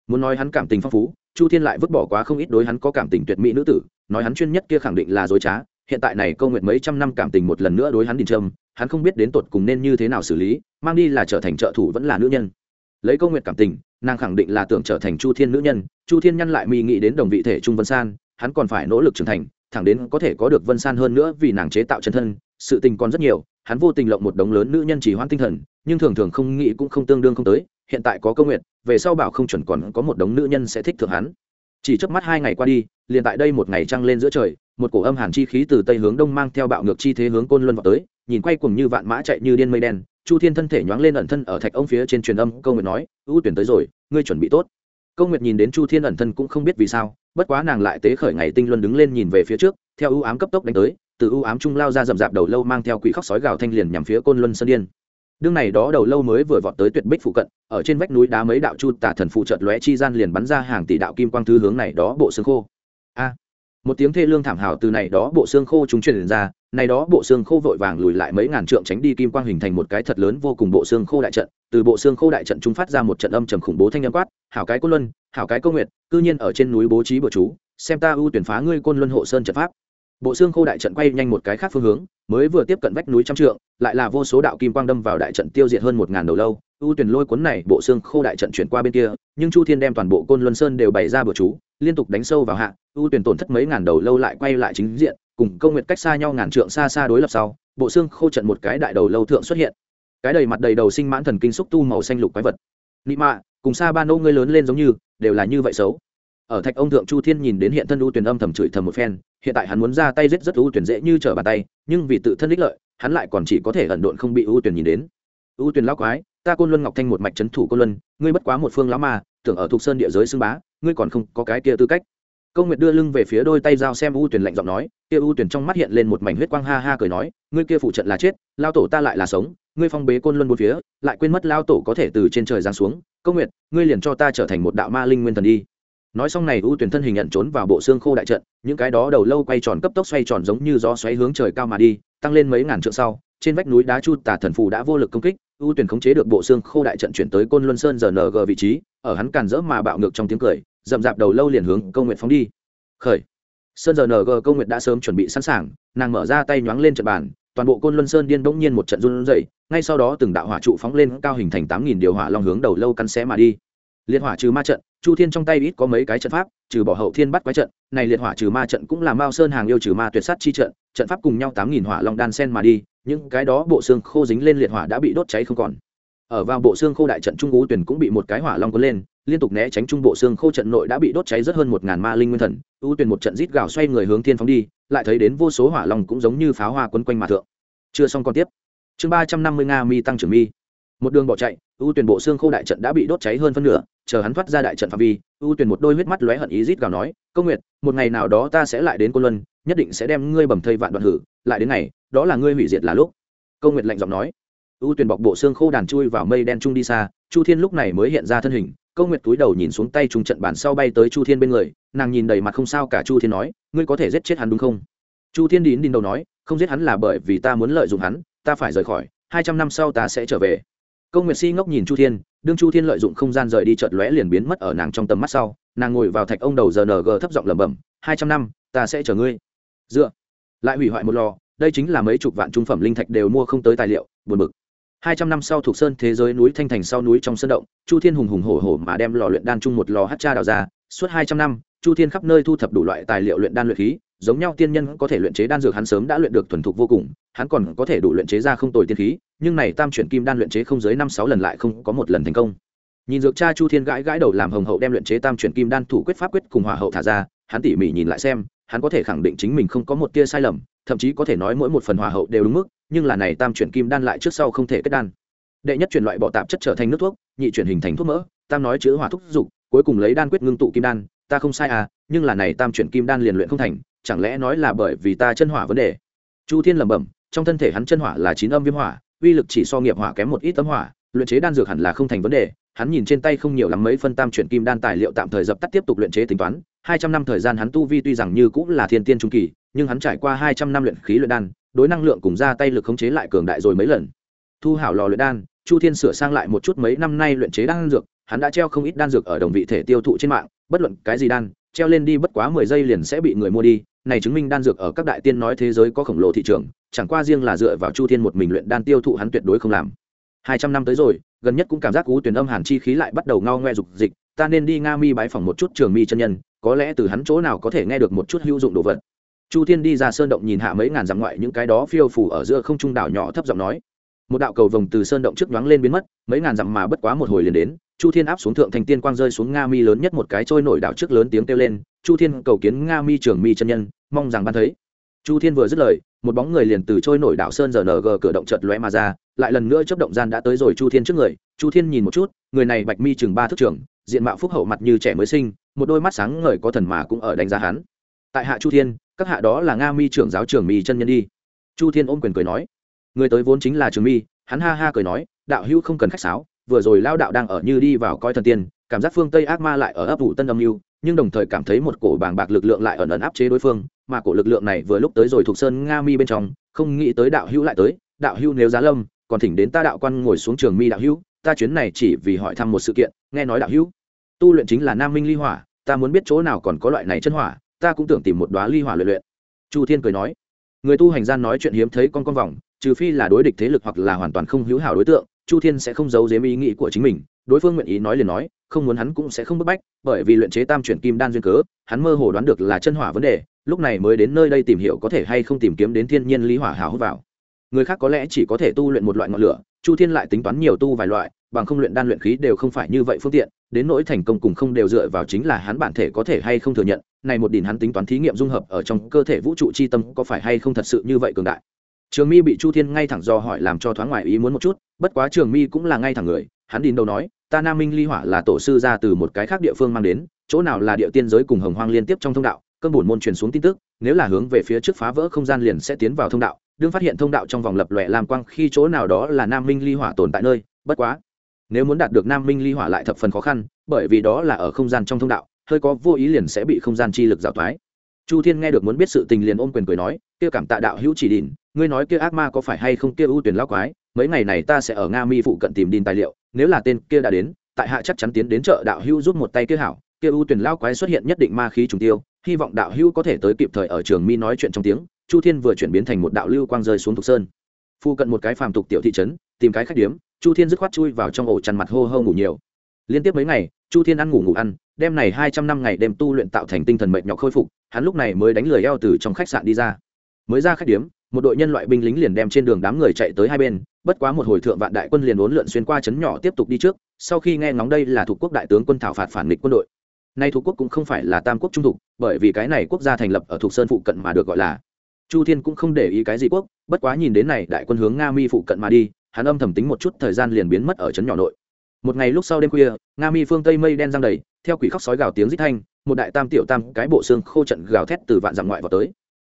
Muốn nói hắn cảm tình phong phú chu thiên lại vứt bỏ quá không ít đối hắn có cảm tình tuyệt mỹ nữ tử, nói hắn chuyên nhất kia khẳng định là dối trá, hiện tại này câu nguyện mấy trăm năm cảm tình một lần nữa đối hắn đình trâm hắn không biết đến tột cùng nên như thế nào xử lý, mang đi là trở thành trợ thủ vẫn là nữ nhân. Lấy câu nguyện cảm tình, nàng khẳng định là tưởng trở thành chu thiên nữ nhân, chu thiên nhăn lại mi nghĩ đến đồng vị thể trung vân san, hắn còn phải nỗ lực trưởng thành, thẳng đến có thể có được vân san hơn nữa vì nàng chế tạo chân thân, sự tình còn rất nhiều hắn vô tình lộng một đống lớn nữ nhân chỉ hoãn tinh thần, nhưng thường thường không nghĩ cũng không tương đương không tới, hiện tại có công nguyện, về sau bảo không chuẩn còn có một đống nữ nhân sẽ thích thượng hắn. Chỉ trước mắt hai ngày qua đi, liền tại đây một ngày trăng lên giữa trời, một cổ âm hàn chi khí từ tây hướng đông mang theo bạo ngược chi thế hướng côn luân vào tới, nhìn quay cùng như vạn mã chạy như điên mây đen, chu thiên thân thể nhoáng lên ẩn thân ở thạch ông phía trên truyền âm, câu nguyệt nói, ưu tuyển tới rồi, ngươi chuẩn bị tốt. Câu nguyệt nhìn đến chu thiên ẩn thân cũng không biết vì sao, bất quá nàng lại tế khởi ngày tinh luân đứng lên nhìn về phía trước, theo ưu ám cấp tốc đánh tới từ ưu ám trung lao ra rậm rạp đầu lâu mang theo quỷ khóc sói gào thanh liền nhằm phía côn luân sơn điên. Đương này đó đầu lâu mới vừa vọt tới tuyệt bích phụ cận, ở trên vách núi đá mấy đạo chu tả thần phụ trợt lóe chi gian liền bắn ra hàng tỷ đạo kim quang thứ hướng này đó bộ xương khô. A! À, một tiếng thê lương thảm hảo từ này đó bộ xương khô chúng truyền ra, này đó bộ xương khô vội vàng lùi lại mấy ngàn trượng tránh đi kim quang hình thành một cái thật lớn vô cùng bộ xương khô đại trận, từ bộ xương khô đại trận chúng phát ra một trận âm trầm khủng bố thanh nhân quát, hảo cái côn luân, hảo cái công nguyệt cư nhiên ở trên núi bố trí bờ chú, xem ta ưu tuyển phá ngươi côn luân hộ sơn trận pháp bộ xương khô đại trận quay nhanh một cái khác phương hướng, mới vừa tiếp cận vách núi trăm trượng, lại là vô số đạo kim quang đâm vào đại trận tiêu diệt hơn một ngàn đầu lâu. Ưu tuyển lôi cuốn này, bộ xương khô đại trận chuyển qua bên kia, nhưng chu thiên đem toàn bộ côn luân sơn đều bày ra bừa chú, liên tục đánh sâu vào hạ, ưu tuyển tổn thất mấy ngàn đầu lâu lại quay lại chính diện, cùng công nguyện cách xa nhau ngàn trượng xa xa đối lập sau, bộ xương khô trận một cái đại đầu lâu thượng xuất hiện. Cái đầy mặt đầy đầu sinh mãn thần kinh xúc tu màu xanh lục quái vật. Nị mạ, cùng xa ba nô ngươi lớn lên giống như, đều là như vậy xấu ở thạch ông thượng chu thiên nhìn đến hiện thân u tuyển âm thầm chửi thầm một phen, hiện tại hắn muốn ra tay giết rất u tuyển dễ như trở bàn tay, nhưng vì tự thân ích lợi, hắn lại còn chỉ có thể ẩn độn không bị u tuyển nhìn đến. U tuyển lão quái, ta côn luân ngọc thanh một mạch trấn thủ côn luân, ngươi bất quá một phương lão ma, tưởng ở thuộc sơn địa giới xưng bá, ngươi còn không có cái kia tư cách. Câu nguyệt đưa lưng về phía đôi tay dao xem u tuyển lạnh giọng nói, kia u tuyển trong mắt hiện lên một mảnh huyết quang ha ha cười nói, ngươi kia phụ trận là chết lao tổ ta lại là sống, ngươi phong bế côn luân bốn phía, lại quên mất lao tổ có thể từ trên trời giáng xuống. Câu nguyệt, ngươi liền cho ta trở thành một đạo ma linh nguyên thần đi nói xong này, U tuyển thân hình nhận trốn vào bộ xương khô đại trận, những cái đó đầu lâu quay tròn cấp tốc xoay tròn giống như gió xoáy hướng trời cao mà đi, tăng lên mấy ngàn trượng sau, trên vách núi đá chu tà thần phù đã vô lực công kích, U tuyển khống chế được bộ xương khô đại trận chuyển tới côn luân sơn giờ ng vị trí, ở hắn càn rỡ mà bạo ngược trong tiếng cười, rậm rạp đầu lâu liền hướng câu nguyện phóng đi. Khởi. Sơn giờ ng câu nguyện đã sớm chuẩn bị sẵn sàng, nàng mở ra tay nhoáng lên trận bàn, toàn bộ côn luân sơn điên bỗng nhiên một trận run rẩy, ngay sau đó từng đạo hỏa trụ phóng lên cao hình thành tám nghìn điều hỏa long hướng đầu lâu căn xé mà đi liệt hỏa trừ ma trận, chu thiên trong tay ít có mấy cái trận pháp, trừ bỏ hậu thiên bắt quái trận, này liệt hỏa trừ ma trận cũng là mao sơn hàng yêu trừ ma tuyệt sát chi trận trận pháp cùng nhau tám nghìn hỏa long đan sen mà đi, những cái đó bộ xương khô dính lên liệt hỏa đã bị đốt cháy không còn. Ở vào bộ xương khô đại trận trung ú tuyển cũng bị một cái hỏa long cuốn lên, liên tục né tránh trung bộ xương khô trận nội đã bị đốt cháy rất hơn một ngàn ma linh nguyên thần ưu tuyển một trận rít gào xoay người hướng thiên phóng đi, lại thấy đến vô số hỏa long cũng giống như pháo hoa quấn quanh mà thượng. Chưa xong còn tiếp. Chương ba trăm năm mươi nga mi tăng trưởng mi. Một đường bỏ chạy ưu tuyển bộ xương khô đại trận đã bị đốt cháy hơn phân nửa chờ hắn thoát ra đại trận phạm vi, ưu tuyển một đôi huyết mắt lóe hận ý rít gào nói, công nguyệt, một ngày nào đó ta sẽ lại đến côn luân, nhất định sẽ đem ngươi bầm thây vạn đoạn hử, lại đến ngày, đó là ngươi hủy diệt là lúc. Công nguyệt lạnh giọng nói. Ưu tuyển bọc bộ xương khô đàn chui vào mây đen trung đi xa, chu thiên lúc này mới hiện ra thân hình Câu nguyệt túi đầu nhìn xuống tay trung trận bản sau bay tới chu thiên bên người, nàng nhìn đầy mặt không sao cả chu thiên nói, ngươi có thể giết chết hắn đúng không? Chu thiên đín đín đầu nói, không giết hắn là bởi vì ta muốn lợi dụng hắn, ta phải rời khỏi, hai trăm năm sau ta sẽ trở về công nguyệt si ngốc nhìn chu thiên, đương chu thiên lợi dụng không gian rời đi chợt lóe liền biến mất ở nàng trong tầm mắt sau, nàng ngồi vào thạch ông đầu giờ ng thấp giọng lẩm bẩm, hai trăm năm, ta sẽ chờ ngươi. Dựa. Lại hủy hoại một lò, đây chính là mấy chục vạn trung phẩm linh thạch đều mua không tới tài liệu, buồn bực. Hai trăm năm sau thuộc sơn thế giới núi thanh thành sau núi trong sơn động, chu thiên hùng hùng hổ hổ mà đem lò luyện đan chung một lò hát cha đào ra, suốt hai trăm năm, chu thiên khắp nơi thu thập đủ loại tài liệu luyện đan luyện khí giống nhau tiên nhân có thể luyện chế đan dược hắn sớm đã luyện được thuần thục vô cùng, hắn còn có thể đủ luyện chế ra không tồi tiên khí, nhưng này tam chuyển kim đan luyện chế không dưới năm sáu lần lại không có một lần thành công. Nhìn dược cha chu thiên gãi gãi đầu làm hồng hậu đem luyện chế tam chuyển kim đan thủ quyết pháp quyết cùng hỏa hậu thả ra, hắn tỉ mỉ nhìn lại xem, hắn có thể khẳng định chính mình không có một tia sai lầm, thậm chí có thể nói mỗi một phần hỏa hậu đều đúng mức, nhưng là này tam chuyển kim đan lại trước sau không thể kết đan. Đệ nhất chuyển loại bọ tạp chất trở thành nước thuốc, nhị chuyển hình thành thuốc mỡ, tam nói chữ hỏa thuốc dục, cuối cùng lấy đan quyết ngưng tụ kim đan, ta không sai à nhưng là này tam chuyển kim đan liền luyện không thành chẳng lẽ nói là bởi vì ta chân hỏa vấn đề? Chu thiên lẩm bẩm, trong thân thể hắn chân hỏa là chín âm viêm hỏa, uy lực chỉ so nghiệp hỏa kém một ít âm hỏa, luyện chế đan dược hẳn là không thành vấn đề, hắn nhìn trên tay không nhiều lắm mấy phân tam chuyển kim đan tài liệu tạm thời dập tắt tiếp tục luyện chế tính toán, hai trăm năm thời gian hắn tu vi tuy rằng như cũng là thiên tiên trung kỳ, nhưng hắn trải qua hai trăm năm luyện khí luyện đan, đối năng lượng cùng ra tay lực khống chế lại cường đại rồi mấy lần. Thu hảo lò luyện đan, chu thiên sửa sang lại một chút mấy năm nay luyện chế đan dược, hắn đã treo không ít đan dược ở đồng vị thể tiêu thụ trên mạng, bất luận cái gì đan, treo lên đi bất quá mười giây liền sẽ bị người mua đi này chứng minh đan dược ở các đại tiên nói thế giới có khổng lồ thị trường, chẳng qua riêng là dựa vào chu thiên một mình luyện đan tiêu thụ hắn tuyệt đối không làm. Hai trăm năm tới rồi, gần nhất cũng cảm giác cú tuyển âm hàn chi khí lại bắt đầu ngao ngoe dục dịch, ta nên đi nga mi bái phỏng một chút trường mi chân nhân, có lẽ từ hắn chỗ nào có thể nghe được một chút hữu dụng đồ vật. Chu thiên đi ra sơn động nhìn hạ mấy ngàn dặm ngoại, những cái đó phiêu phủ ở giữa không trung đảo nhỏ thấp giọng nói. Một đạo cầu vồng từ sơn động trước nhoáng lên biến mất, mấy ngàn dặm mà bất quá một hồi liền đến chu thiên áp xuống thượng thành tiên quang rơi xuống nga mi lớn nhất một cái trôi nổi đảo trước lớn tiếng kêu lên, chu thiên, cầu kiến nga mi trường mi chân nhân, mong rằng ban thấy. Chu thiên vừa dứt lời, một bóng người liền từ trôi nổi đảo sơn giờ cửa động chợt lóe mà ra, lại lần nữa chấp động gian đã tới rồi chu thiên trước người. Chu thiên nhìn một chút, người này bạch mi chừng ba thước trưởng, diện mạo phúc hậu mặt như trẻ mới sinh, một đôi mắt sáng ngời có thần mà cũng ở đánh giá hắn. Tại hạ chu thiên, các hạ đó là nga mi trưởng giáo trưởng mi chân nhân đi. Chu thiên ôm quyền cười nói. Người tới vốn chính là trường mi. Hắn ha ha cười nói, đạo hữu không cần khách sáo vừa rồi lao đạo đang ở như đi vào coi thần tiên, cảm giác phương tây ác ma lại ở ấp vụ tân âm mưu, nhưng đồng thời cảm thấy một cổ bàng bạc lực lượng lại ẩn ẩn áp chế đối phương, mà cổ lực lượng này vừa lúc tới rồi thuộc sơn nga mi bên trong, không nghĩ tới đạo hữu lại tới, đạo hữu nếu giá lâm, còn thỉnh đến ta đạo quan ngồi xuống trường mi đạo hữu, ta chuyến này chỉ vì hỏi thăm một sự kiện, nghe nói đạo hữu, tu luyện chính là nam minh ly hỏa, ta muốn biết chỗ nào còn có loại này chân hỏa, ta cũng tưởng tìm một đoá ly hỏa luyện luyện. Chu thiên cười nói, người tu hành gian nói chuyện hiếm thấy con con vòng, trừ phi là đối địch thế lực hoặc là hoàn toàn không hữu hảo đối tượng chu thiên sẽ không giấu giếm ý nghĩ của chính mình, đối phương nguyện ý nói liền nói, không muốn hắn cũng sẽ không bức bách, bởi vì luyện chế tam chuyển kim đan duyên cớ, hắn mơ hồ đoán được là chân hỏa vấn đề, lúc này mới đến nơi đây tìm hiểu có thể hay không tìm kiếm đến thiên nhiên lý hỏa hào hút vào. Người khác có lẽ chỉ có thể tu luyện một loại ngọn lửa, chu thiên lại tính toán nhiều tu vài loại, bằng không luyện đan luyện khí đều không phải như vậy phương tiện, đến nỗi thành công cùng không đều dựa vào chính là hắn bản thể có thể hay không thừa nhận, này một đỉnh hắn tính toán thí nghiệm dung hợp ở trong cơ thể vũ trụ chi tâm có phải hay không thật sự như vậy cường đại trường mi bị chu thiên ngay thẳng do hỏi làm cho thoáng ngoài ý muốn một chút, bất quá trường mi cũng là ngay thẳng người, hắn đi đầu nói, ta nam minh ly hỏa là tổ sư ra từ một cái khác địa phương mang đến, chỗ nào là địa tiên giới cùng hồng hoang liên tiếp trong thông đạo, cơn bổn môn truyền xuống tin tức, nếu là hướng về phía trước phá vỡ không gian liền sẽ tiến vào thông đạo, đương phát hiện thông đạo trong vòng lập lòe làm quang khi chỗ nào đó là nam minh ly hỏa tồn tại nơi, bất quá, nếu muốn đạt được nam minh ly hỏa lại thập phần khó khăn, bởi vì đó là ở không gian trong thông đạo, hơi có vô ý liền sẽ bị không gian chi lực dạo thoái. Chu thiên nghe được muốn biết sự tình liền ôm quyền cười nói, kia cảm tạ đạo hữu chỉ đỉnh ngươi nói kia ác ma có phải hay không kia ưu tuyển lao quái, mấy ngày này ta sẽ ở nga mi phụ cận tìm đin tài liệu, nếu là tên kia đã đến, tại hạ chắc chắn tiến đến chợ đạo Hưu giúp một tay kia hảo, kia ưu tuyển lao quái xuất hiện nhất định ma khí trùng tiêu, hy vọng đạo Hưu có thể tới kịp thời ở trường mi nói chuyện trong tiếng, chu thiên vừa chuyển biến thành một đạo lưu quang rơi xuống thục sơn. Phụ cận một cái phàm tục tiểu thị trấn, tìm cái khách điếm, chu thiên dứt khoát chui vào trong ổ chăn mặt hô hô ngủ nhiều. Liên tiếp mấy ngày, chu thiên ăn ngủ ngủ ăn, đêm này hai trăm năm ngày đêm tu luyện tạo thành tinh thần mệt nhọc khôi phục, hắn lúc này mới đánh lười eo từ trong khách sạn đi ra. Mới ra khách điếm một đội nhân loại binh lính liền đem trên đường đám người chạy tới hai bên, bất quá một hồi thượng vạn đại quân liền uốn lượn xuyên qua trấn nhỏ tiếp tục đi trước, sau khi nghe ngóng đây là thuộc quốc đại tướng quân thảo phạt phản nghịch quân đội. Nay thuộc quốc cũng không phải là tam quốc trung thục, bởi vì cái này quốc gia thành lập ở thuộc sơn phụ cận mà được gọi là. Chu thiên cũng không để ý cái gì quốc, bất quá nhìn đến này đại quân hướng nga mi phụ cận mà đi, hắn âm thầm tính một chút thời gian liền biến mất ở trấn nhỏ nội. Một ngày lúc sau đêm khuya, nga mi phương tây mây đen giăng đầy, theo quỷ khóc sói gào tiếng rít thanh, một đại tam tiểu tam cái bộ xương khô trận gào thét từ vạn dặm ngoại vào tới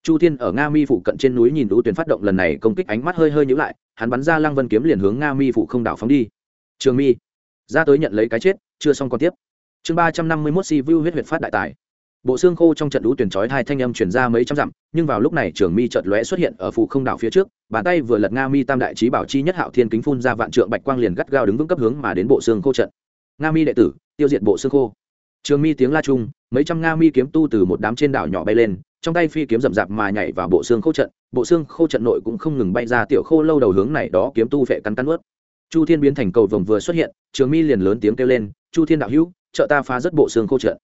chu thiên ở nga mi phụ cận trên núi nhìn đũ tuyển phát động lần này công kích ánh mắt hơi hơi nhữ lại, hắn bắn ra lăng vân kiếm liền hướng nga mi phụ không đảo phóng đi. Trường mi, ra tới nhận lấy cái chết, chưa xong còn tiếp. Chương ba trăm năm mươi mốt si vu huyết huyệt phát đại tài. Bộ xương khô trong trận đũ tuyển chói hai thanh âm chuyển ra mấy trăm dặm, nhưng vào lúc này trường mi trợt lóe xuất hiện ở phụ không đảo phía trước, bàn tay vừa lật nga mi tam đại trí bảo chi nhất hạo thiên kính phun ra vạn trượng bạch quang liền gắt gao đứng vững cấp hướng mà đến bộ xương khô trận. Nga mi đệ tử, tiêu diệt bộ xương khô. Trường mi tiếng la chung mấy trăm nga mi kiếm tu từ một đám trên đảo nhỏ bay lên, trong tay phi kiếm rậm rạp mà nhảy vào bộ xương khô trận, bộ xương khô trận nội cũng không ngừng bay ra tiểu khô lâu đầu hướng này đó kiếm tu vệ cắn cắn ướt chu thiên biến thành cầu vồng vừa xuất hiện, trường mi liền lớn tiếng kêu lên, chu thiên đạo hữu, trợ ta phá rất bộ xương khô trận.